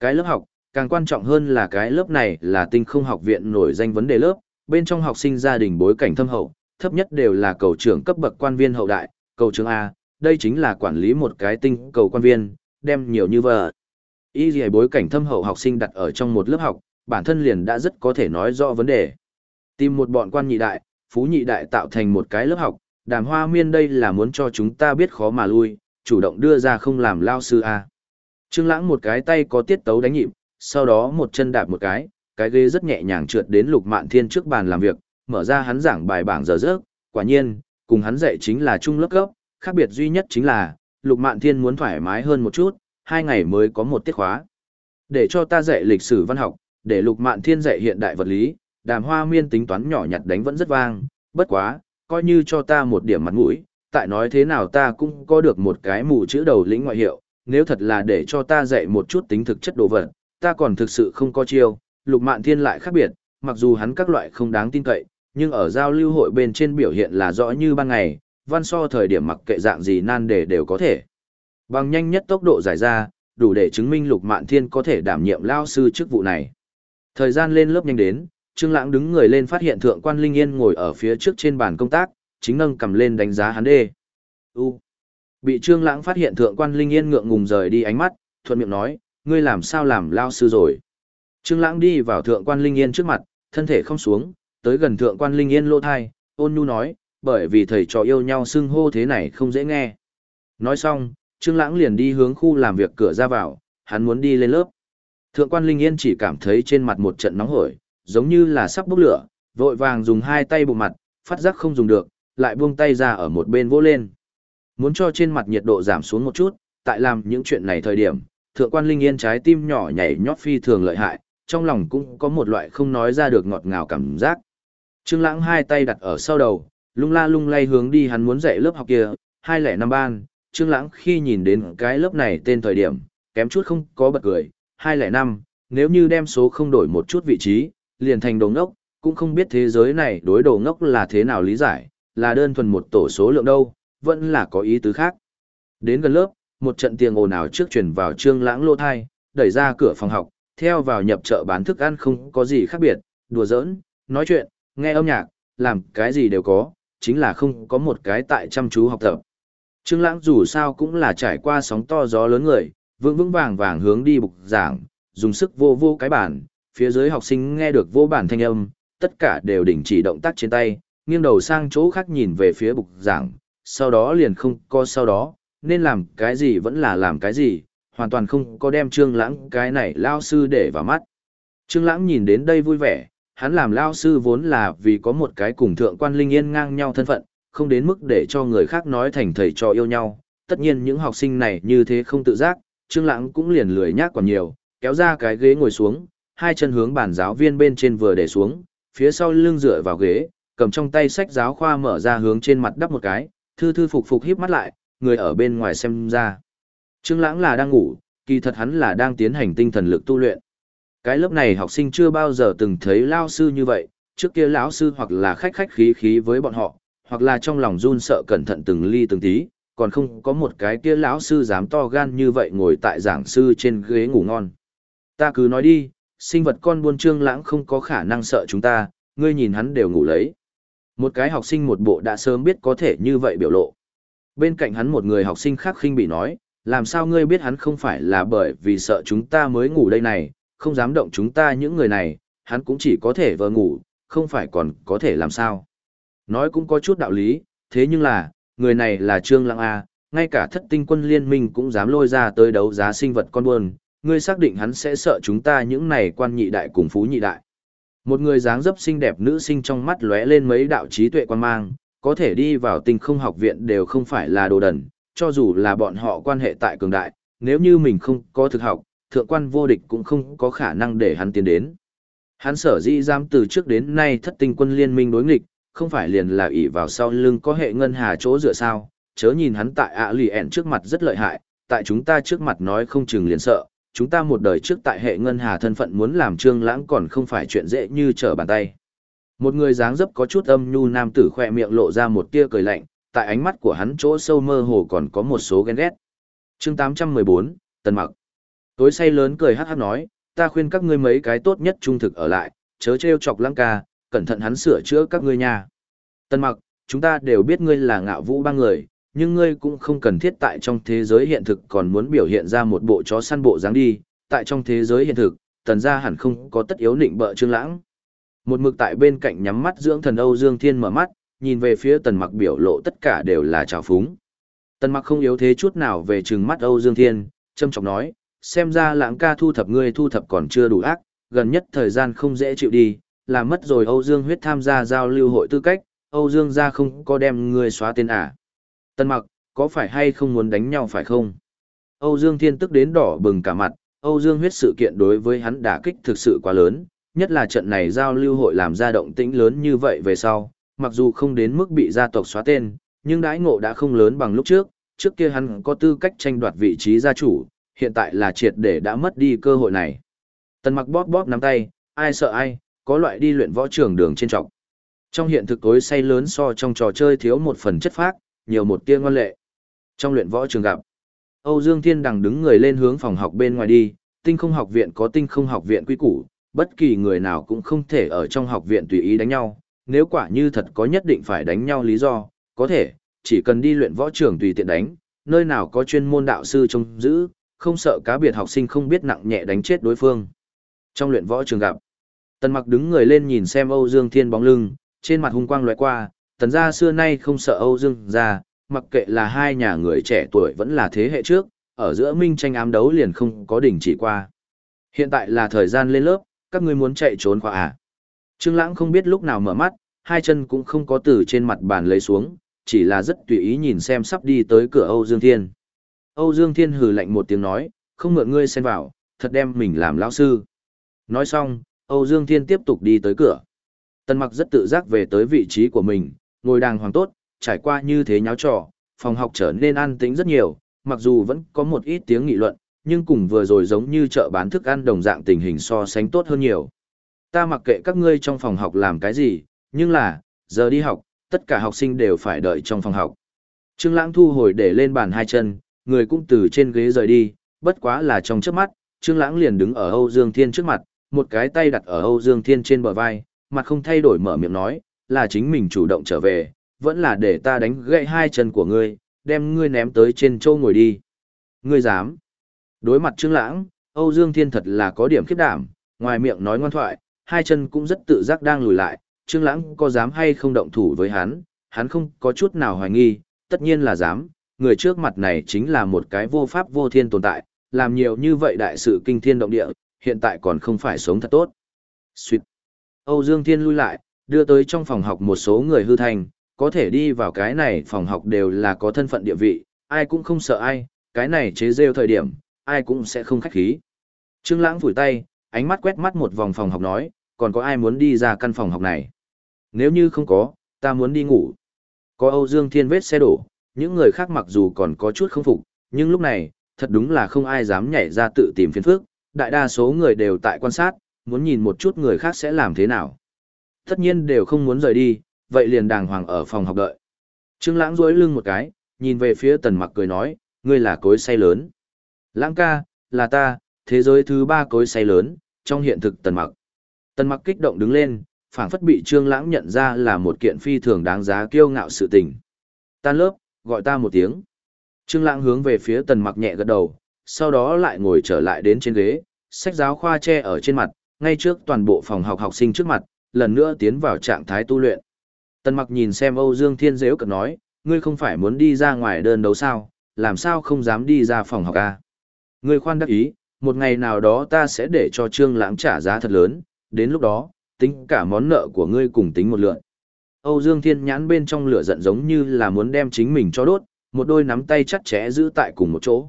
cái lớp học, càng quan trọng hơn là cái lớp này là Tinh Không Học viện nổi danh vấn đề lớp, bên trong học sinh gia đình bối cảnh thâm hậu, thấp nhất đều là cầu trưởng cấp bậc quan viên hậu đại, cầu trưởng A, đây chính là quản lý một cái tinh cầu quan viên, đem nhiều như vợ. Y gì bối cảnh thâm hậu học sinh đặt ở trong một lớp học, bản thân liền đã rất có thể nói rõ vấn đề. Tìm một bọn quan nhị đại, phú nhị đại tạo thành một cái lớp học, đàm hoa miên đây là muốn cho chúng ta biết khó mà lui, chủ động đưa ra không làm lao sư A. Trương lãng một cái tay có tiết tấu đánh nhịp, sau đó một chân đạp một cái, cái ghế rất nhẹ nhàng trượt đến lục mạn thiên trước bàn làm việc, mở ra hắn giảng bài bảng giờ giấc, quả nhiên, cùng hắn dạy chính là trung lớp cấp, khác biệt duy nhất chính là, lục mạn thiên muốn thoải mái hơn một chút, hai ngày mới có một tiết khóa. Để cho ta dạy lịch sử văn học, để lục mạn thiên dạy hiện đại vật lý, đàm hoa miên tính toán nhỏ nhặt đánh vẫn rất vang, bất quá, coi như cho ta một điểm mặt mũi, tại nói thế nào ta cũng có được một cái mù chữ đầu lĩnh ngoại hiệu, nếu thật là để cho ta dạy một chút tính thực chất đồ vật, ta còn thực sự không có chiêu, lục mạn thiên lại khác biệt, mặc dù hắn các loại không đáng tin cậy, nhưng ở giao lưu hội bên trên biểu hiện là rõ như ban ngày, văn so thời điểm mặc kệ dạng gì nan đề đều có thể. Bằng nhanh nhất tốc độ giải ra, đủ để chứng minh lục mạn thiên có thể đảm nhiệm lao sư chức vụ này. Thời gian lên lớp nhanh đến, Trương Lãng đứng người lên phát hiện thượng quan Linh Yên ngồi ở phía trước trên bàn công tác, chính nâng cầm lên đánh giá hắn đê. U. Bị Trương Lãng phát hiện thượng quan Linh Yên ngượng ngùng rời đi ánh mắt, thuận miệng nói, ngươi làm sao làm lao sư rồi. Trương Lãng đi vào thượng quan Linh Yên trước mặt, thân thể không xuống, tới gần thượng quan Linh Yên lô tai, ôn nhu nói, bởi vì thầy trò yêu nhau xưng hô thế này không dễ nghe. Nói xong, Trương Lãng liền đi hướng khu làm việc cửa ra vào, hắn muốn đi lên lớp. Thượng quan Linh Yên chỉ cảm thấy trên mặt một trận nóng hổi, giống như là sắp bốc lửa, vội vàng dùng hai tay bụng mặt, phát giác không dùng được, lại buông tay ra ở một bên vỗ lên. Muốn cho trên mặt nhiệt độ giảm xuống một chút, tại làm những chuyện này thời điểm, thượng quan Linh Yên trái tim nhỏ nhảy nhót phi thường lợi hại, trong lòng cũng có một loại không nói ra được ngọt ngào cảm giác. Trương Lãng hai tay đặt ở sau đầu, lung la lung lay hướng đi hắn muốn dạy lớp học kia, hai lẻ năm ban, Trương Lãng khi nhìn đến cái lớp này tên thời điểm, kém chút không có bật cười, hai lẻ năm, nếu như đem số không đổi một chút vị trí, liền thành đồ ngốc, cũng không biết thế giới này đối đồ ngốc là thế nào lý giải, là đơn thuần một tổ số lượng đâu, vẫn là có ý tứ khác. Đến gần lớp, một trận tiếng ồn ào trước truyền vào Trương Lãng lô thai, đẩy ra cửa phòng học, theo vào nhập chợ bán thức ăn không có gì khác biệt, đùa giỡn, nói chuyện, nghe âm nhạc, làm cái gì đều có, chính là không có một cái tại chăm chú học tập. Trương Lãng dù sao cũng là trải qua sóng to gió lớn người, vững vững vàng vàng hướng đi bục giảng, dùng sức vô vô cái bản, phía dưới học sinh nghe được vô bản thanh âm, tất cả đều đình chỉ động tác trên tay, nghiêng đầu sang chỗ khác nhìn về phía bục giảng, sau đó liền không có sau đó, nên làm cái gì vẫn là làm cái gì, hoàn toàn không có đem Trương Lãng cái này lao sư để vào mắt. Trương Lãng nhìn đến đây vui vẻ, hắn làm lao sư vốn là vì có một cái cùng thượng quan linh yên ngang nhau thân phận, không đến mức để cho người khác nói thành thầy trò yêu nhau. Tất nhiên những học sinh này như thế không tự giác, Trương Lãng cũng liền lười nhác còn nhiều, kéo ra cái ghế ngồi xuống, hai chân hướng bàn giáo viên bên trên vừa để xuống, phía sau lưng dựa vào ghế, cầm trong tay sách giáo khoa mở ra hướng trên mặt đắp một cái, thư thư phục phục híp mắt lại, người ở bên ngoài xem ra. Trương Lãng là đang ngủ, kỳ thật hắn là đang tiến hành tinh thần lực tu luyện. Cái lớp này học sinh chưa bao giờ từng thấy lão sư như vậy, trước kia lão sư hoặc là khách khách khí khí với bọn họ, hoặc là trong lòng run sợ cẩn thận từng ly từng tí, còn không có một cái kia lão sư dám to gan như vậy ngồi tại giảng sư trên ghế ngủ ngon. Ta cứ nói đi, sinh vật con buôn trương lãng không có khả năng sợ chúng ta, ngươi nhìn hắn đều ngủ lấy. Một cái học sinh một bộ đã sớm biết có thể như vậy biểu lộ. Bên cạnh hắn một người học sinh khác khinh bị nói, làm sao ngươi biết hắn không phải là bởi vì sợ chúng ta mới ngủ đây này, không dám động chúng ta những người này, hắn cũng chỉ có thể vờ ngủ, không phải còn có thể làm sao. Nói cũng có chút đạo lý, thế nhưng là, người này là Trương lãng A, ngay cả thất tinh quân liên minh cũng dám lôi ra tới đấu giá sinh vật con buôn, ngươi xác định hắn sẽ sợ chúng ta những này quan nhị đại cùng phú nhị đại. Một người dáng dấp xinh đẹp nữ sinh trong mắt lóe lên mấy đạo trí tuệ quan mang, có thể đi vào tinh không học viện đều không phải là đồ đần, cho dù là bọn họ quan hệ tại cường đại, nếu như mình không có thực học, thượng quan vô địch cũng không có khả năng để hắn tiến đến. Hắn sở dĩ dám từ trước đến nay thất tinh quân liên minh đối nghịch, không phải liền là ỷ vào sau lưng có hệ ngân hà chỗ dựa sao, chớ nhìn hắn tại ạ lì ẻn trước mặt rất lợi hại, tại chúng ta trước mặt nói không chừng liền sợ, chúng ta một đời trước tại hệ ngân hà thân phận muốn làm trương lãng còn không phải chuyện dễ như trở bàn tay. Một người dáng dấp có chút âm nhu nam tử khoe miệng lộ ra một tia cười lạnh, tại ánh mắt của hắn chỗ sâu mơ hồ còn có một số ghen ghét. Chương 814, Tần Mặc. Tối say lớn cười hắc hắc nói, ta khuyên các ngươi mấy cái tốt nhất trung thực ở lại, chớ trêu chọc lãng ca, cẩn thận hắn sửa chữa các ngươi nha. Tần Mặc, chúng ta đều biết ngươi là ngạo vũ ba người, nhưng ngươi cũng không cần thiết tại trong thế giới hiện thực còn muốn biểu hiện ra một bộ chó săn bộ dáng đi, tại trong thế giới hiện thực, tần gia hẳn không có tất yếu nịnh bợ trương lãng. Một mực tại bên cạnh nhắm mắt dưỡng thần Âu Dương Thiên mở mắt, nhìn về phía tần mặc biểu lộ tất cả đều là trào phúng. Tần mặc không yếu thế chút nào về trừng mắt Âu Dương Thiên, trầm trọng nói, xem ra lãng ca thu thập ngươi thu thập còn chưa đủ ác, gần nhất thời gian không dễ chịu đi, làm mất rồi Âu Dương huyết tham gia giao lưu hội tư cách, Âu Dương gia không có đem ngươi xóa tên à. Tần mặc, có phải hay không muốn đánh nhau phải không? Âu Dương Thiên tức đến đỏ bừng cả mặt, Âu Dương huyết sự kiện đối với hắn đả kích thực sự quá lớn, nhất là trận này giao lưu hội làm ra động tĩnh lớn như vậy về sau, mặc dù không đến mức bị gia tộc xóa tên, nhưng đãi ngộ đã không lớn bằng lúc trước, trước kia hắn có tư cách tranh đoạt vị trí gia chủ, hiện tại là triệt để đã mất đi cơ hội này. Tần mặc bóp bóp nắm tay, ai sợ ai, có loại đi luyện võ trường đường trên trọc. Trong hiện thực tối say lớn so trong trò chơi thiếu một phần chất phác, nhiều một tia ngoan lệ. Trong luyện võ trường gặp, Âu Dương Thiên Đằng đứng người lên hướng phòng học bên ngoài đi, tinh không học viện có tinh không học viện quy củ, bất kỳ người nào cũng không thể ở trong học viện tùy ý đánh nhau, nếu quả như thật có nhất định phải đánh nhau lý do, có thể, chỉ cần đi luyện võ trường tùy tiện đánh, nơi nào có chuyên môn đạo sư trông giữ, không sợ cá biệt học sinh không biết nặng nhẹ đánh chết đối phương. Trong luyện võ trường gặp, Tần Mặc đứng người lên nhìn xem Âu Dương Thiên bóng lưng, trên mặt hung quang lóe qua, tần gia xưa nay không sợ Âu Dương gia, mặc kệ là hai nhà người trẻ tuổi vẫn là thế hệ trước, ở giữa minh tranh ám đấu liền không có đỉnh chỉ qua. Hiện tại là thời gian lên lớp, các ngươi muốn chạy trốn khoa à? Trương Lãng không biết lúc nào mở mắt, hai chân cũng không có từ trên mặt bàn lấy xuống, chỉ là rất tùy ý nhìn xem sắp đi tới cửa Âu Dương Thiên. Âu Dương Thiên hừ lạnh một tiếng nói, không mượn ngươi xen vào, thật đem mình làm lão sư. Nói xong, Âu Dương Thiên tiếp tục đi tới cửa. Tần mặc rất tự giác về tới vị trí của mình, ngồi đàng hoàng tốt, trải qua như thế nháo trò, phòng học trở nên an tĩnh rất nhiều, mặc dù vẫn có một ít tiếng nghị luận, nhưng cùng vừa rồi giống như chợ bán thức ăn đồng dạng tình hình so sánh tốt hơn nhiều. Ta mặc kệ các ngươi trong phòng học làm cái gì, nhưng là, giờ đi học, tất cả học sinh đều phải đợi trong phòng học. Trương Lãng thu hồi để lên bàn hai chân, người cũng từ trên ghế rời đi, bất quá là trong chớp mắt, Trương Lãng liền đứng ở Âu Dương Thiên trước mặt, một cái tay đặt ở Âu Dương Thiên trên bờ vai, mặt không thay đổi mở miệng nói, là chính mình chủ động trở về, vẫn là để ta đánh gãy hai chân của ngươi, đem ngươi ném tới trên châu ngồi đi. Ngươi dám? Đối mặt Trương Lãng, Âu Dương Thiên thật là có điểm khiếp đảm, ngoài miệng nói ngoan thoại, hai chân cũng rất tự giác đang lùi lại, Trương Lãng có dám hay không động thủ với hắn, hắn không có chút nào hoài nghi, tất nhiên là dám, người trước mặt này chính là một cái vô pháp vô thiên tồn tại, làm nhiều như vậy đại sự kinh thiên động địa, hiện tại còn không phải sống thật tốt. Xuyệt. Âu Dương Thiên lui lại, đưa tới trong phòng học một số người hư thành, có thể đi vào cái này phòng học đều là có thân phận địa vị, ai cũng không sợ ai, cái này chế rêu thời điểm, ai cũng sẽ không khách khí. Trương Lãng phủi tay, ánh mắt quét mắt một vòng phòng học nói, còn có ai muốn đi ra căn phòng học này? Nếu như không có, ta muốn đi ngủ. Có Âu Dương Thiên vết xe đổ, những người khác mặc dù còn có chút không phục, nhưng lúc này, thật đúng là không ai dám nhảy ra tự tìm phiền phức, đại đa số người đều tại quan sát, muốn nhìn một chút người khác sẽ làm thế nào. Tất nhiên đều không muốn rời đi, vậy liền đàng hoàng ở phòng học đợi. Trương Lãng duỗi lưng một cái, nhìn về phía Tần Mặc cười nói, ngươi là cối say lớn. Lãng ca, là ta, thế giới thứ ba cối say lớn, trong hiện thực Tần Mặc. Tần Mặc kích động đứng lên, phảng phất bị Trương Lãng nhận ra là một kiện phi thường đáng giá kiêu ngạo sự tình. Tan lớp, gọi ta một tiếng. Trương Lãng hướng về phía Tần Mặc nhẹ gật đầu, sau đó lại ngồi trở lại đến trên ghế, sách giáo khoa che ở trên mặt, ngay trước toàn bộ phòng học học sinh trước mặt, lần nữa tiến vào trạng thái tu luyện. Tần Mặc nhìn xem Âu Dương Thiên dễ cật nói, ngươi không phải muốn đi ra ngoài đơn đấu sao, làm sao không dám đi ra phòng học a? Ngươi khoan đắc ý, một ngày nào đó ta sẽ để cho Trương Lãng trả giá thật lớn, đến lúc đó, tính cả món nợ của ngươi cùng tính một lượt. Âu Dương Thiên nhãn bên trong lửa giận giống như là muốn đem chính mình cho đốt, một đôi nắm tay chặt chẽ giữ tại cùng một chỗ.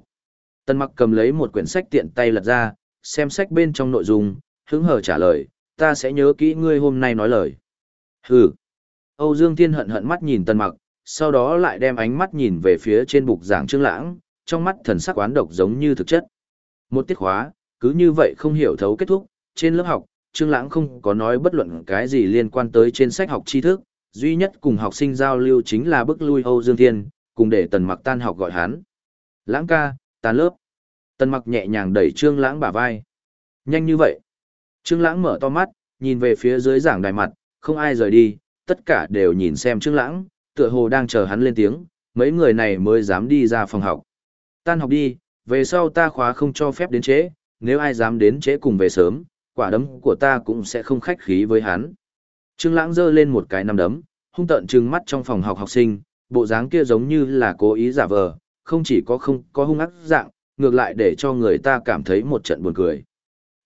Tân mặc cầm lấy một quyển sách tiện tay lật ra, xem sách bên trong nội dung, hứng hờ trả lời, ta sẽ nhớ kỹ ngươi hôm nay nói lời. Hừ. Âu Dương Thiên hận hận mắt nhìn Tần mặc, sau đó lại đem ánh mắt nhìn về phía trên bục giảng trương lãng, trong mắt thần sắc oán độc giống như thực chất. Một tiết khóa, cứ như vậy không hiểu thấu kết thúc, trên lớp học, Trương Lãng không có nói bất luận cái gì liên quan tới trên sách học tri thức, duy nhất cùng học sinh giao lưu chính là bức lui Âu Dương Thiên, cùng để Tần Mặc tan học gọi hắn. Lãng ca, tan lớp. Tần Mặc nhẹ nhàng đẩy Trương Lãng bả vai. Nhanh như vậy. Trương Lãng mở to mắt, nhìn về phía dưới giảng đài mặt, không ai rời đi, tất cả đều nhìn xem Trương Lãng, tựa hồ đang chờ hắn lên tiếng, mấy người này mới dám đi ra phòng học. Tan học đi, về sau ta khóa không cho phép đến trễ, nếu ai dám đến trễ cùng về sớm, quả đấm của ta cũng sẽ không khách khí với hắn. Trương Lãng giơ lên một cái nắm đấm, hung tợn trừng mắt trong phòng học học sinh, bộ dáng kia giống như là cố ý giả vờ, không chỉ có không có hung ác dạng, ngược lại để cho người ta cảm thấy một trận buồn cười.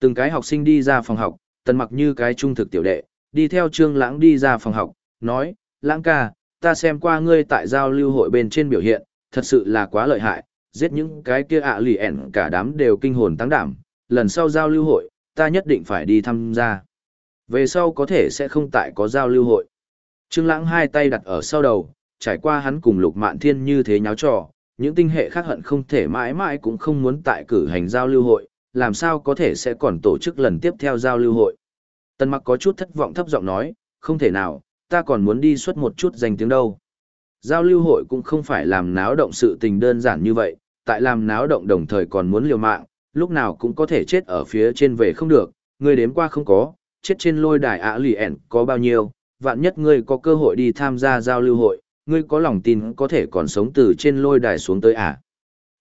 Từng cái học sinh đi ra phòng học, tần mặc như cái trung thực tiểu đệ, đi theo Trương Lãng đi ra phòng học, nói, Lãng ca, ta xem qua ngươi tại giao lưu hội bên trên biểu hiện, thật sự là quá lợi hại, giết những cái kia ạ lì ẻn cả đám đều kinh hồn tăng đảm, lần sau giao lưu hội, ta nhất định phải đi tham gia. Về sau có thể sẽ không tại có giao lưu hội. Trương Lãng hai tay đặt ở sau đầu, trải qua hắn cùng Lục Mạn Thiên như thế nháo trò, những tinh hệ khác hận không thể mãi mãi cũng không muốn tại cử hành giao lưu hội, làm sao có thể sẽ còn tổ chức lần tiếp theo giao lưu hội. Tân Mặc có chút thất vọng thấp giọng nói, không thể nào, ta còn muốn đi xuất một chút danh tiếng đâu. Giao lưu hội cũng không phải làm náo động sự tình đơn giản như vậy, tại làm náo động đồng thời còn muốn liều mạng, lúc nào cũng có thể chết ở phía trên về không được, ngươi đếm qua không có, chết trên lôi đài ạ lì ẻn có bao nhiêu, vạn nhất ngươi có cơ hội đi tham gia giao lưu hội, ngươi có lòng tin có thể còn sống từ trên lôi đài xuống tới à.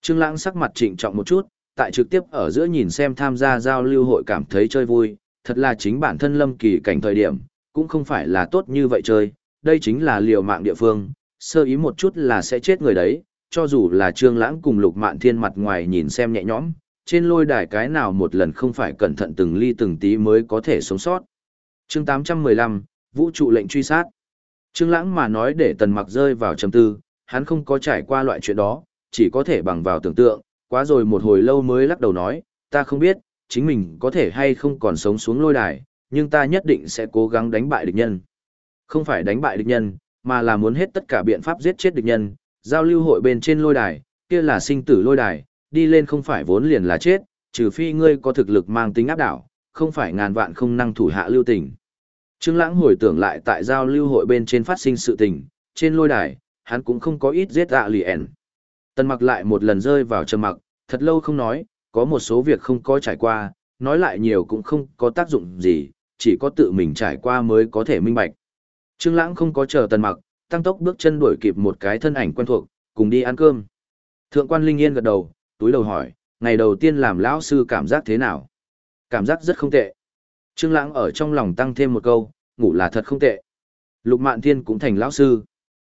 Trương Lãng sắc mặt trịnh trọng một chút, tại trực tiếp ở giữa nhìn xem tham gia giao lưu hội cảm thấy chơi vui, thật là chính bản thân lâm kỳ cảnh thời điểm, cũng không phải là tốt như vậy chơi, đây chính là liều mạng địa phương, sơ ý một chút là sẽ chết người đấy, cho dù là Trương Lãng cùng Lục Mạn Thiên mặt ngoài nhìn xem nhẹ nhõm, trên lôi đài cái nào một lần không phải cẩn thận từng ly từng tí mới có thể sống sót. Chương 815, Vũ trụ lệnh truy sát. Trương Lãng mà nói để Tần Mặc rơi vào trầm tư, hắn không có trải qua loại chuyện đó, chỉ có thể bằng vào tưởng tượng, quá rồi một hồi lâu mới lắc đầu nói, ta không biết, chính mình có thể hay không còn sống xuống lôi đài, nhưng ta nhất định sẽ cố gắng đánh bại địch nhân. Không phải đánh bại địch nhân, mà là muốn hết tất cả biện pháp giết chết địch nhân, giao lưu hội bên trên lôi đài, kia là sinh tử lôi đài, đi lên không phải vốn liền là chết, trừ phi ngươi có thực lực mang tính áp đảo, không phải ngàn vạn không năng thủ hạ lưu tình. Trương Lãng hồi tưởng lại tại giao lưu hội bên trên phát sinh sự tình, trên lôi đài, hắn cũng không có ít giết ạ liền. Tần Mặc lại một lần rơi vào trầm mặc, thật lâu không nói, có một số việc không có trải qua, nói lại nhiều cũng không có tác dụng gì, chỉ có tự mình trải qua mới có thể minh bạch. Trương Lãng không có chờ Tần Mặc, tăng tốc bước chân đuổi kịp một cái thân ảnh quen thuộc, cùng đi ăn cơm. Thượng quan Linh Yên gật đầu, túi đầu hỏi, ngày đầu tiên làm lão sư cảm giác thế nào? Cảm giác rất không tệ. Trương Lãng ở trong lòng tăng thêm một câu, ngủ là thật không tệ. Lục Mạn Thiên cũng thành lão sư.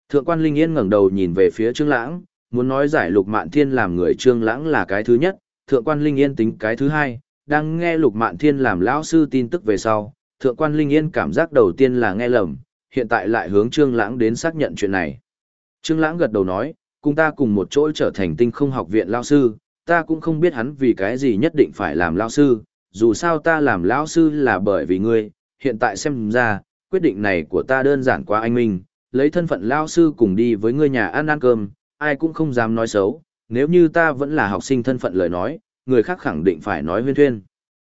Thượng quan Linh Yên ngẩng đầu nhìn về phía Trương Lãng, muốn nói giải Lục Mạn Thiên làm người Trương Lãng là cái thứ nhất, Thượng quan Linh Yên tính cái thứ hai, đang nghe Lục Mạn Thiên làm lão sư tin tức về sau, Thượng quan Linh Yên cảm giác đầu tiên là nghe lầm, hiện tại lại hướng Trương Lãng đến xác nhận chuyện này. Trương Lãng gật đầu nói, cùng ta cùng một chỗ trở thành tinh không học viện lão sư, ta cũng không biết hắn vì cái gì nhất định phải làm lão sư, dù sao ta làm lão sư là bởi vì ngươi, hiện tại xem ra, quyết định này của ta đơn giản quá anh minh, lấy thân phận lão sư cùng đi với ngươi nhà ăn ăn cơm, ai cũng không dám nói xấu, nếu như ta vẫn là học sinh thân phận lời nói, người khác khẳng định phải nói huyên thuyên.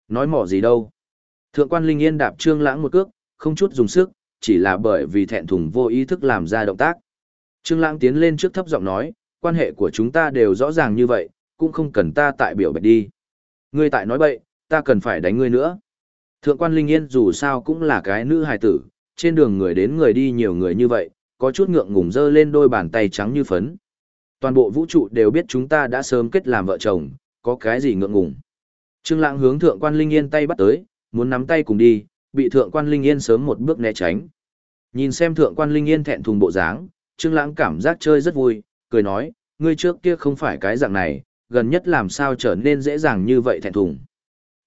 Nói mỏ gì đâu. Thượng quan Linh Yên đạp Trương Lãng một cước, không chút dùng sức, chỉ là bởi vì thẹn thùng vô ý thức làm ra động tác. Trương Lãng tiến lên trước thấp giọng nói, quan hệ của chúng ta đều rõ ràng như vậy, cũng không cần ta tại biểu bạch đi. Ngươi tại nói bậy, ta cần phải đánh ngươi nữa. Thượng quan Linh Yên dù sao cũng là cái nữ hài tử, trên đường người đến người đi nhiều người như vậy, có chút ngượng ngùng dơ lên đôi bàn tay trắng như phấn. Toàn bộ vũ trụ đều biết chúng ta đã sớm kết làm vợ chồng, có cái gì ngượng ngùng. Trương Lãng hướng Thượng quan Linh Yên tay bắt tới, muốn nắm tay cùng đi, bị Thượng quan Linh Yên sớm một bước né tránh. Nhìn xem Thượng quan Linh Yên thẹn thùng bộ dáng, Trương Lãng cảm giác chơi rất vui, cười nói, ngươi trước kia không phải cái dạng này, gần nhất làm sao trở nên dễ dàng như vậy thẹn thùng.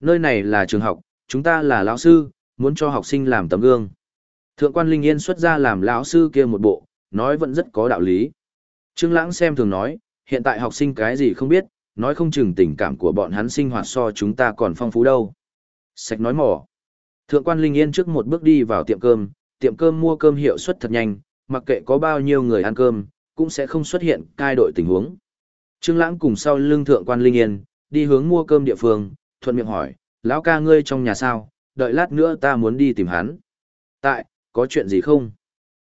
Nơi này là trường học, chúng ta là lão sư, muốn cho học sinh làm tấm gương. Thượng quan Linh Yên xuất ra làm lão sư kia một bộ, nói vẫn rất có đạo lý. Trương Lãng xem thường nói, hiện tại học sinh cái gì không biết, nói không chừng tình cảm của bọn hắn sinh hoạt so chúng ta còn phong phú đâu. Sạch nói mỏ. Thượng quan Linh Yên trước một bước đi vào tiệm cơm, tiệm cơm mua cơm hiệu suất thật nhanh, mặc kệ có bao nhiêu người ăn cơm, cũng sẽ không xuất hiện cai đội tình huống. Trương Lãng cùng sau lưng thượng quan Linh Yên, đi hướng mua cơm địa phương, thuận miệng hỏi, lão ca ngươi trong nhà sao, đợi lát nữa ta muốn đi tìm hắn. Tại, có chuyện gì không?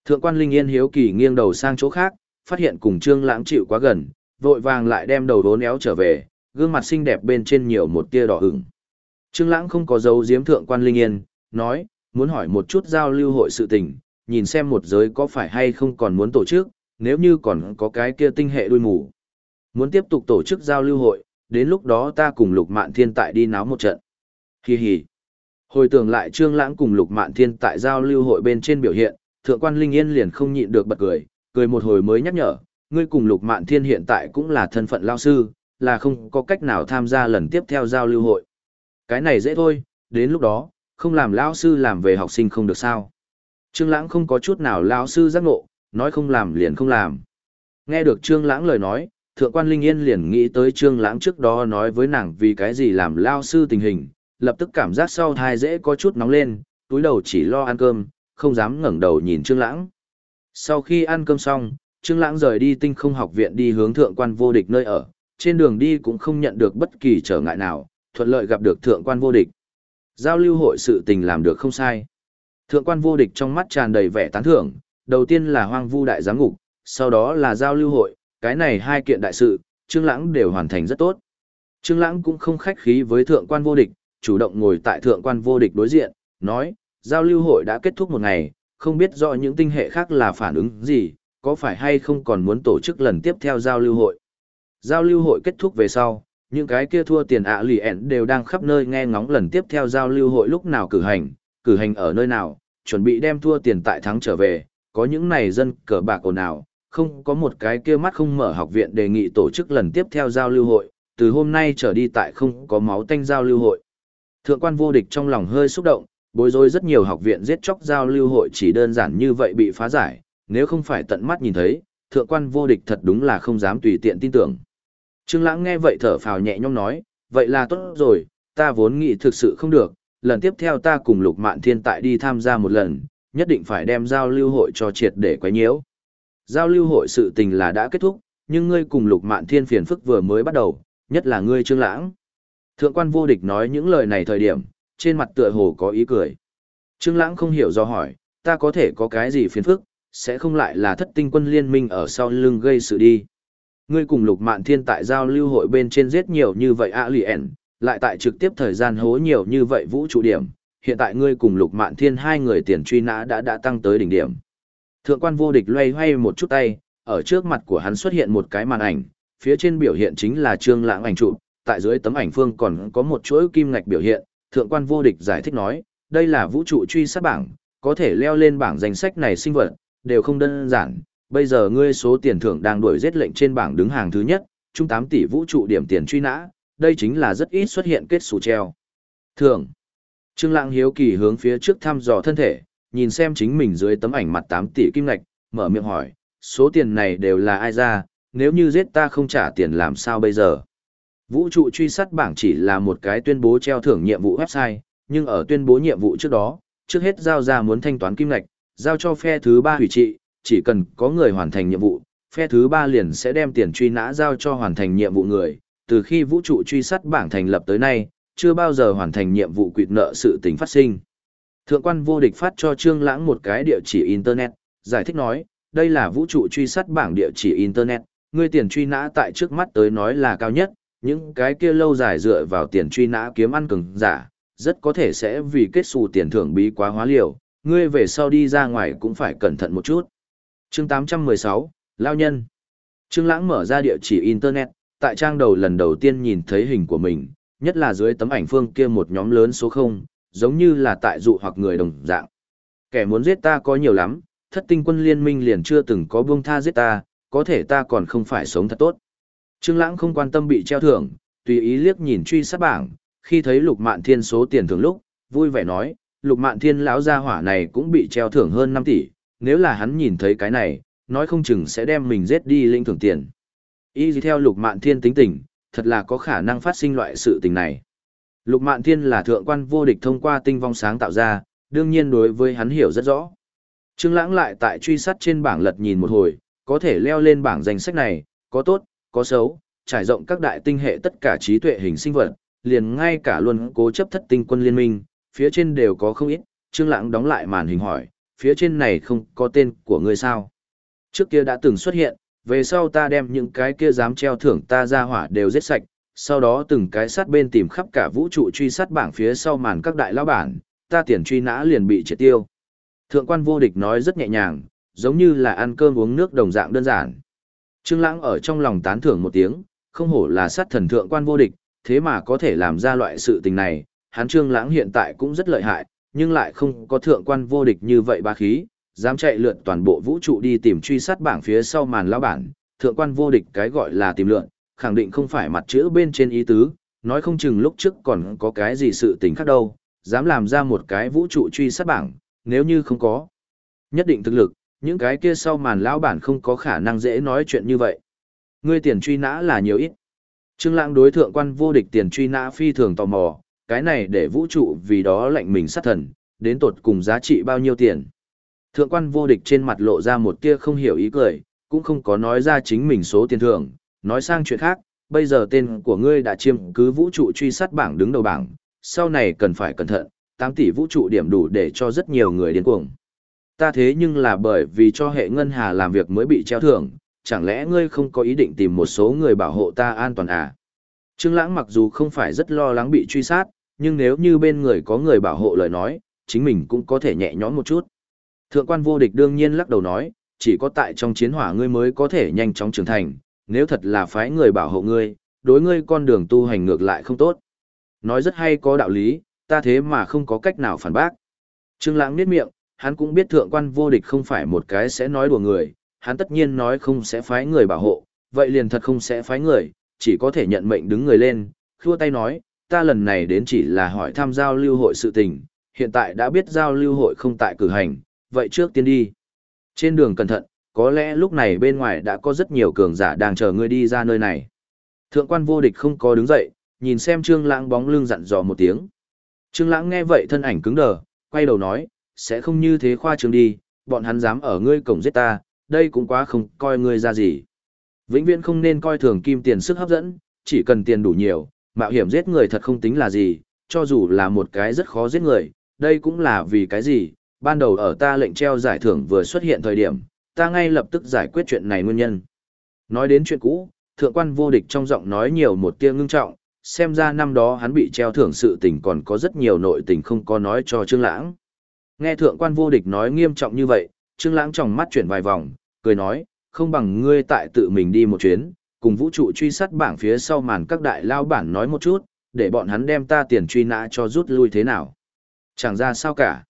Thượng quan Linh Yên hiếu kỳ nghiêng đầu sang chỗ khác, phát hiện cùng Trương Lãng chịu quá gần, vội vàng lại đem đầu đốn éo trở về, gương mặt xinh đẹp bên trên nhiều một tia đỏ ửng. Trương Lãng không có dấu giếm thượng quan Linh Yên, nói, muốn hỏi một chút giao lưu hội sự tình, nhìn xem một giới có phải hay không còn muốn tổ chức, nếu như còn có cái kia tinh hệ đuôi mù. Muốn tiếp tục tổ chức giao lưu hội, đến lúc đó ta cùng Lục Mạn Thiên tại đi náo một trận. Hi hi. Hồi tưởng lại Trương Lãng cùng Lục Mạn Thiên tại giao lưu hội bên trên biểu hiện, Thượng quan Linh Yên liền không nhịn được bật cười, cười một hồi mới nhắc nhở, ngươi cùng Lục Mạn Thiên hiện tại cũng là thân phận lão sư, là không có cách nào tham gia lần tiếp theo giao lưu hội. Cái này dễ thôi, đến lúc đó, không làm lão sư làm về học sinh không được sao. Trương Lãng không có chút nào lão sư giác ngộ, nói không làm liền không làm. Nghe được Trương Lãng lời nói, Thượng quan Linh Yên liền nghĩ tới Trương Lãng trước đó nói với nàng vì cái gì làm lão sư tình hình, lập tức cảm giác sau thai dễ có chút nóng lên, túi đầu chỉ lo ăn cơm, không dám ngẩng đầu nhìn Trương Lãng. Sau khi ăn cơm xong, Trương Lãng rời đi Tinh Không Học viện đi hướng Thượng quan vô địch nơi ở, trên đường đi cũng không nhận được bất kỳ trở ngại nào, thuận lợi gặp được Thượng quan vô địch. Giao lưu hội sự tình làm được không sai. Thượng quan vô địch trong mắt tràn đầy vẻ tán thưởng, đầu tiên là hoang vu đại giám ngục, sau đó là giao lưu hội, cái này hai kiện đại sự, Trương Lãng đều hoàn thành rất tốt. Trương Lãng cũng không khách khí với thượng quan vô địch, chủ động ngồi tại thượng quan vô địch đối diện, nói, giao lưu hội đã kết thúc một ngày, không biết rõ những tinh hệ khác là phản ứng gì, có phải hay không còn muốn tổ chức lần tiếp theo giao lưu hội. Giao lưu hội kết thúc về sau, những cái kia thua tiền ạ lì ẹn đều đang khắp nơi nghe ngóng lần tiếp theo giao lưu hội lúc nào cử hành, cử hành ở nơi nào, chuẩn bị đem thua tiền tại thắng trở về, có những này dân cờ bạc ồn ào, không có một cái kia mắt không mở học viện đề nghị tổ chức lần tiếp theo giao lưu hội, từ hôm nay trở đi tại không có máu tanh giao lưu hội. Thượng quan vô địch trong lòng hơi xúc động, bối rối rất nhiều học viện giết chóc giao lưu hội chỉ đơn giản như vậy bị phá giải, nếu không phải tận mắt nhìn thấy, thượng quan vô địch thật đúng là không dám tùy tiện tin tưởng. Trương Lãng nghe vậy thở phào nhẹ nhõm nói, vậy là tốt rồi, ta vốn nghĩ thực sự không được, lần tiếp theo ta cùng Lục Mạn Thiên tại đi tham gia một lần, nhất định phải đem giao lưu hội cho triệt để quấy nhiễu. Giao lưu hội sự tình là đã kết thúc, nhưng ngươi cùng Lục Mạn Thiên phiền phức vừa mới bắt đầu, nhất là ngươi Trương Lãng. Thượng quan vô địch nói những lời này thời điểm, trên mặt tựa hồ có ý cười. Trương Lãng không hiểu do hỏi, ta có thể có cái gì phiền phức, sẽ không lại là thất tinh quân liên minh ở sau lưng gây sự đi. Ngươi cùng Lục Mạn Thiên tại giao lưu hội bên trên giết nhiều như vậy alien, lại tại trực tiếp thời gian hố nhiều như vậy vũ trụ điểm, hiện tại ngươi cùng Lục Mạn Thiên hai người tiền truy nã đã đã tăng tới đỉnh điểm. Thượng quan vô địch loay hoay một chút tay, ở trước mặt của hắn xuất hiện một cái màn ảnh, phía trên biểu hiện chính là Trương Lãng ảnh chụp, tại dưới tấm ảnh phương còn có một chuỗi kim ngạch biểu hiện, Thượng quan vô địch giải thích nói, đây là vũ trụ truy sát bảng, có thể leo lên bảng danh sách này sinh vật, đều không đơn giản. Bây giờ ngươi số tiền thưởng đang đuổi giết lệnh trên bảng đứng hàng thứ nhất, trung 8 tỷ vũ trụ điểm tiền truy nã, đây chính là rất ít xuất hiện kết sủ treo. Thưởng. Trương Lãng hiếu kỳ hướng phía trước thăm dò thân thể, nhìn xem chính mình dưới tấm ảnh mặt 8 tỷ kim ngạch, mở miệng hỏi, số tiền này đều là ai ra, nếu như giết ta không trả tiền làm sao bây giờ? Vũ trụ truy sát bảng chỉ là một cái tuyên bố treo thưởng nhiệm vụ website, nhưng ở tuyên bố nhiệm vụ trước đó, trước hết giao ra muốn thanh toán kim ngạch, giao cho phe thứ ba hủy trị, chỉ cần có người hoàn thành nhiệm vụ, phe thứ ba liền sẽ đem tiền truy nã giao cho hoàn thành nhiệm vụ người. Từ khi vũ trụ truy sát bảng thành lập tới nay, chưa bao giờ hoàn thành nhiệm vụ quyệt nợ sự tình phát sinh. Thượng quan vô địch phát cho Trương Lãng một cái địa chỉ Internet, giải thích nói, đây là vũ trụ truy sát bảng địa chỉ Internet, ngươi tiền truy nã tại trước mắt tới nói là cao nhất, những cái kia lâu dài dựa vào tiền truy nã kiếm ăn cứng giả, rất có thể sẽ vì kết xù tiền thưởng bí quá hóa liều, ngươi về sau đi ra ngoài cũng phải cẩn thận một chút. Chương 816, Lao Nhân Trương Lãng mở ra địa chỉ Internet, tại trang đầu lần đầu tiên nhìn thấy hình của mình, nhất là dưới tấm ảnh phương kia một nhóm lớn số 0, giống như là tại dụ hoặc người đồng dạng. Kẻ muốn giết ta có nhiều lắm, thất tinh quân liên minh liền chưa từng có buông tha giết ta, có thể ta còn không phải sống thật tốt. Trương Lãng không quan tâm bị treo thưởng, tùy ý liếc nhìn truy sát bảng, khi thấy Lục Mạn Thiên số tiền thưởng lúc, vui vẻ nói, Lục Mạn Thiên lão gia hỏa này cũng bị treo thưởng hơn 5 tỷ, nếu là hắn nhìn thấy cái này, nói không chừng sẽ đem mình giết đi linh thưởng tiền. Y theo Lục Mạn Thiên tính tình, thật là có khả năng phát sinh loại sự tình này. Lục Mạn Thiên là thượng quan vô địch thông qua tinh vong sáng tạo ra, đương nhiên đối với hắn hiểu rất rõ. Trương Lãng lại tại truy sát trên bảng lật nhìn một hồi, có thể leo lên bảng danh sách này, có tốt, có xấu, trải rộng các đại tinh hệ tất cả trí tuệ hình sinh vật, liền ngay cả luôn cố chấp thất tinh quân liên minh, phía trên đều có không ít, Trương Lãng đóng lại màn hình hỏi, phía trên này không có tên của ngươi sao? Trước kia đã từng xuất hiện, về sau ta đem những cái kia dám treo thưởng ta ra hỏa đều giết sạch, sau đó từng cái sát bên tìm khắp cả vũ trụ truy sát bảng phía sau màn các đại lão bản, ta tiền truy nã liền bị triệt tiêu. Thượng quan vô địch nói rất nhẹ nhàng, giống như là ăn cơm uống nước đồng dạng đơn giản. Trương Lãng ở trong lòng tán thưởng một tiếng, không hổ là sát thần thượng quan vô địch, thế mà có thể làm ra loại sự tình này, hắn Trương Lãng hiện tại cũng rất lợi hại, nhưng lại không có thượng quan vô địch như vậy bá khí, dám chạy lượn toàn bộ vũ trụ đi tìm truy sát bảng phía sau màn lão bản, thượng quan vô địch cái gọi là tìm lượn, khẳng định không phải mặt chữ bên trên ý tứ, nói không chừng lúc trước còn có cái gì sự tình khác đâu, dám làm ra một cái vũ trụ truy sát bảng, nếu như không có. Nhất định thực lực, những cái kia sau màn lão bản không có khả năng dễ nói chuyện như vậy. Ngươi tiền truy nã là nhiều ít. Trương Lãng đối thượng quan vô địch tiền truy nã phi thường tò mò, cái này để vũ trụ vì đó lệnh mình sát thần, đến tột cùng giá trị bao nhiêu tiền. Thượng quan vô địch trên mặt lộ ra một tia không hiểu ý cười, cũng không có nói ra chính mình số tiền thưởng, nói sang chuyện khác, bây giờ tên của ngươi đã chiếm cứ vũ trụ truy sát bảng đứng đầu bảng, sau này cần phải cẩn thận, 8 tỷ vũ trụ điểm đủ để cho rất nhiều người điên cuồng. Ta thế nhưng là bởi vì cho hệ ngân hà làm việc mới bị treo thưởng, chẳng lẽ ngươi không có ý định tìm một số người bảo hộ ta an toàn à? Trương Lãng mặc dù không phải rất lo lắng bị truy sát, nhưng nếu như bên người có người bảo hộ lời nói, chính mình cũng có thể nhẹ nhõm một chút. Thượng quan vô địch đương nhiên lắc đầu nói, chỉ có tại trong chiến hỏa ngươi mới có thể nhanh chóng trưởng thành, nếu thật là phái người bảo hộ ngươi, đối ngươi con đường tu hành ngược lại không tốt. Nói rất hay có đạo lý, ta thế mà không có cách nào phản bác. Trương Lãng niết miệng, hắn cũng biết thượng quan vô địch không phải một cái sẽ nói đùa người, hắn tất nhiên nói không sẽ phái người bảo hộ, vậy liền thật không sẽ phái người, chỉ có thể nhận mệnh đứng người lên, khua tay nói, ta lần này đến chỉ là hỏi tham giao lưu hội sự tình, hiện tại đã biết giao lưu hội không tại cử hành, vậy trước tiên đi. Trên đường cẩn thận, có lẽ lúc này bên ngoài đã có rất nhiều cường giả đang chờ ngươi đi ra nơi này. Thượng quan vô địch không có đứng dậy, nhìn xem Trương Lãng bóng lưng dặn dò một tiếng. Trương Lãng nghe vậy thân ảnh cứng đờ, quay đầu nói, sẽ không như thế khoa trương đi, bọn hắn dám ở ngươi cổng giết ta, đây cũng quá không coi ngươi ra gì. Vĩnh viễn không nên coi thường kim tiền sức hấp dẫn, chỉ cần tiền đủ nhiều, mạo hiểm giết người thật không tính là gì, cho dù là một cái rất khó giết người, đây cũng là vì cái gì, ban đầu ở ta lệnh treo giải thưởng vừa xuất hiện thời điểm, ta ngay lập tức giải quyết chuyện này nguyên nhân. Nói đến chuyện cũ, thượng quan vô địch trong giọng nói nhiều một tia ngưng trọng, xem ra năm đó hắn bị treo thưởng sự tình còn có rất nhiều nội tình không có nói cho Trương Lãng. Nghe thượng quan vô địch nói nghiêm trọng như vậy, Trương Lãng trong mắt chuyển vài vòng, cười nói, không bằng ngươi tại tự mình đi một chuyến, cùng vũ trụ truy sát bảng phía sau màn các đại lao bản nói một chút, để bọn hắn đem ta tiền truy nã cho rút lui thế nào. Chẳng ra sao cả.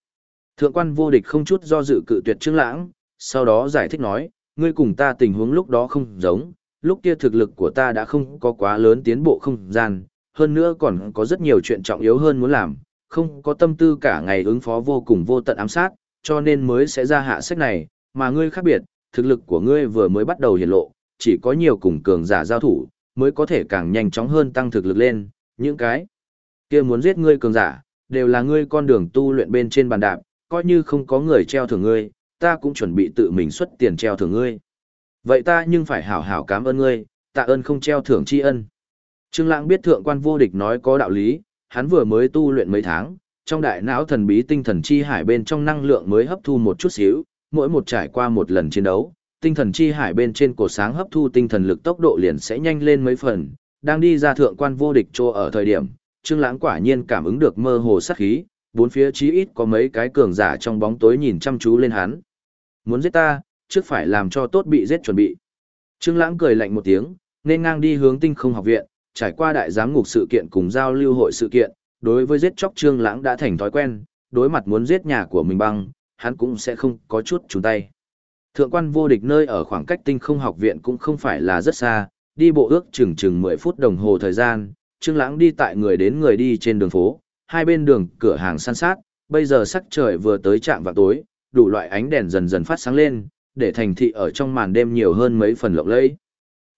Thượng quan vô địch không chút do dự cự tuyệt Trương Lãng, sau đó giải thích nói, ngươi cùng ta tình huống lúc đó không giống, lúc kia thực lực của ta đã không có quá lớn tiến bộ không gian, hơn nữa còn có rất nhiều chuyện trọng yếu hơn muốn làm, không có tâm tư cả ngày ứng phó vô cùng vô tận ám sát, cho nên mới sẽ ra hạ sách này, mà ngươi khác biệt, thực lực của ngươi vừa mới bắt đầu hiện lộ, chỉ có nhiều cùng cường giả giao thủ, mới có thể càng nhanh chóng hơn tăng thực lực lên, những cái kia muốn giết ngươi cường giả, đều là ngươi con đường tu luyện bên trên bàn đạp, coi như không có người treo thưởng ngươi, ta cũng chuẩn bị tự mình xuất tiền treo thưởng ngươi. Vậy ta nhưng phải hảo hảo cảm ơn ngươi, tạ ơn không treo thưởng tri ân. Trương Lãng biết thượng quan vô địch nói có đạo lý, hắn vừa mới tu luyện mấy tháng, trong đại não thần bí tinh thần chi hải bên trong năng lượng mới hấp thu một chút xíu, mỗi một trải qua một lần chiến đấu, tinh thần chi hải bên trên cổ sáng hấp thu tinh thần lực tốc độ liền sẽ nhanh lên mấy phần, đang đi ra thượng quan vô địch chỗ ở thời điểm, Trương Lãng quả nhiên cảm ứng được mơ hồ sát khí, bốn phía chí ít có mấy cái cường giả trong bóng tối nhìn chăm chú lên hắn. Muốn giết ta, trước phải làm cho tốt bị giết chuẩn bị. Trương Lãng cười lạnh một tiếng, nên ngang đi hướng Tinh Không Học viện, trải qua đại giám ngục sự kiện cùng giao lưu hội sự kiện, đối với giết chóc Trương Lãng đã thành thói quen, đối mặt muốn giết nhà của mình băng, hắn cũng sẽ không có chút chùn tay. Thượng quan vô địch nơi ở khoảng cách Tinh Không Học viện cũng không phải là rất xa, đi bộ ước chừng chừng 10 phút đồng hồ thời gian, Trương Lãng đi tại người đến người đi trên đường phố, hai bên đường cửa hàng san sát, bây giờ sắc trời vừa tới trạm vào tối, đủ loại ánh đèn dần dần phát sáng lên, để thành thị ở trong màn đêm nhiều hơn mấy phần lộng lẫy.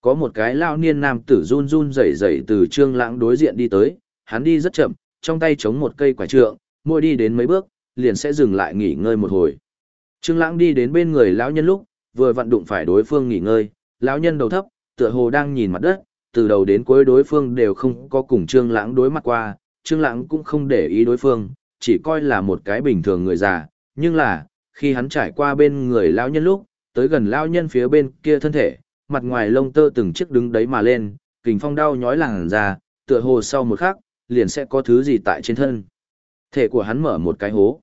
Có một cái lao niên nam tử run run rẩy rẩy từ Trương Lãng đối diện đi tới, hắn đi rất chậm, trong tay chống một cây quả trượng, mỗi đi đến mấy bước, liền sẽ dừng lại nghỉ ngơi một hồi. Trương Lãng đi đến bên người lão nhân lúc, vừa vận đụng phải đối phương nghỉ ngơi, lão nhân đầu thấp, tựa hồ đang nhìn mặt đất, từ đầu đến cuối đối phương đều không có cùng Trương Lãng đối mặt qua, Trương Lãng cũng không để ý đối phương, chỉ coi là một cái bình thường người già, nhưng là, khi hắn trải qua bên người lão nhân lúc, tới gần lão nhân phía bên kia thân thể, mặt ngoài lông tơ từng chiếc đứng đấy mà lên, kình phong đau nhói làng ra, tựa hồ sau một khắc, liền sẽ có thứ gì tại trên thân. Thể của hắn mở một cái hố.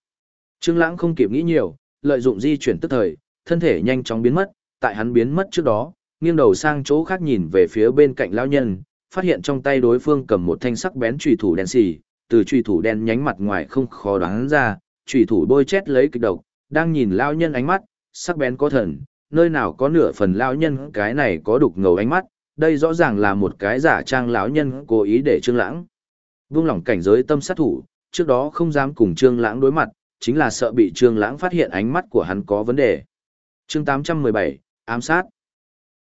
Trương Lãng không kịp nghĩ nhiều, lợi dụng di chuyển tức thời, thân thể nhanh chóng biến mất, tại hắn biến mất trước đó, nghiêng đầu sang chỗ khác nhìn về phía bên cạnh lão nhân, phát hiện trong tay đối phương cầm một thanh sắc bén chùy thủ đen xì, từ chùy thủ đen nhánh mặt ngoài không khó đoán ra, chùy thủ bôi chét lấy kịch độc, đang nhìn lão nhân ánh mắt, sắc bén có thần, nơi nào có nửa phần lão nhân cái này có đục ngầu ánh mắt, đây rõ ràng là một cái giả trang lão nhân cố ý để Trương Lãng buông lỏng cảnh giới tâm sát thủ, trước đó không dám cùng Trương Lãng đối mặt, chính là sợ bị Trương Lãng phát hiện ánh mắt của hắn có vấn đề. Chương 817, ám sát.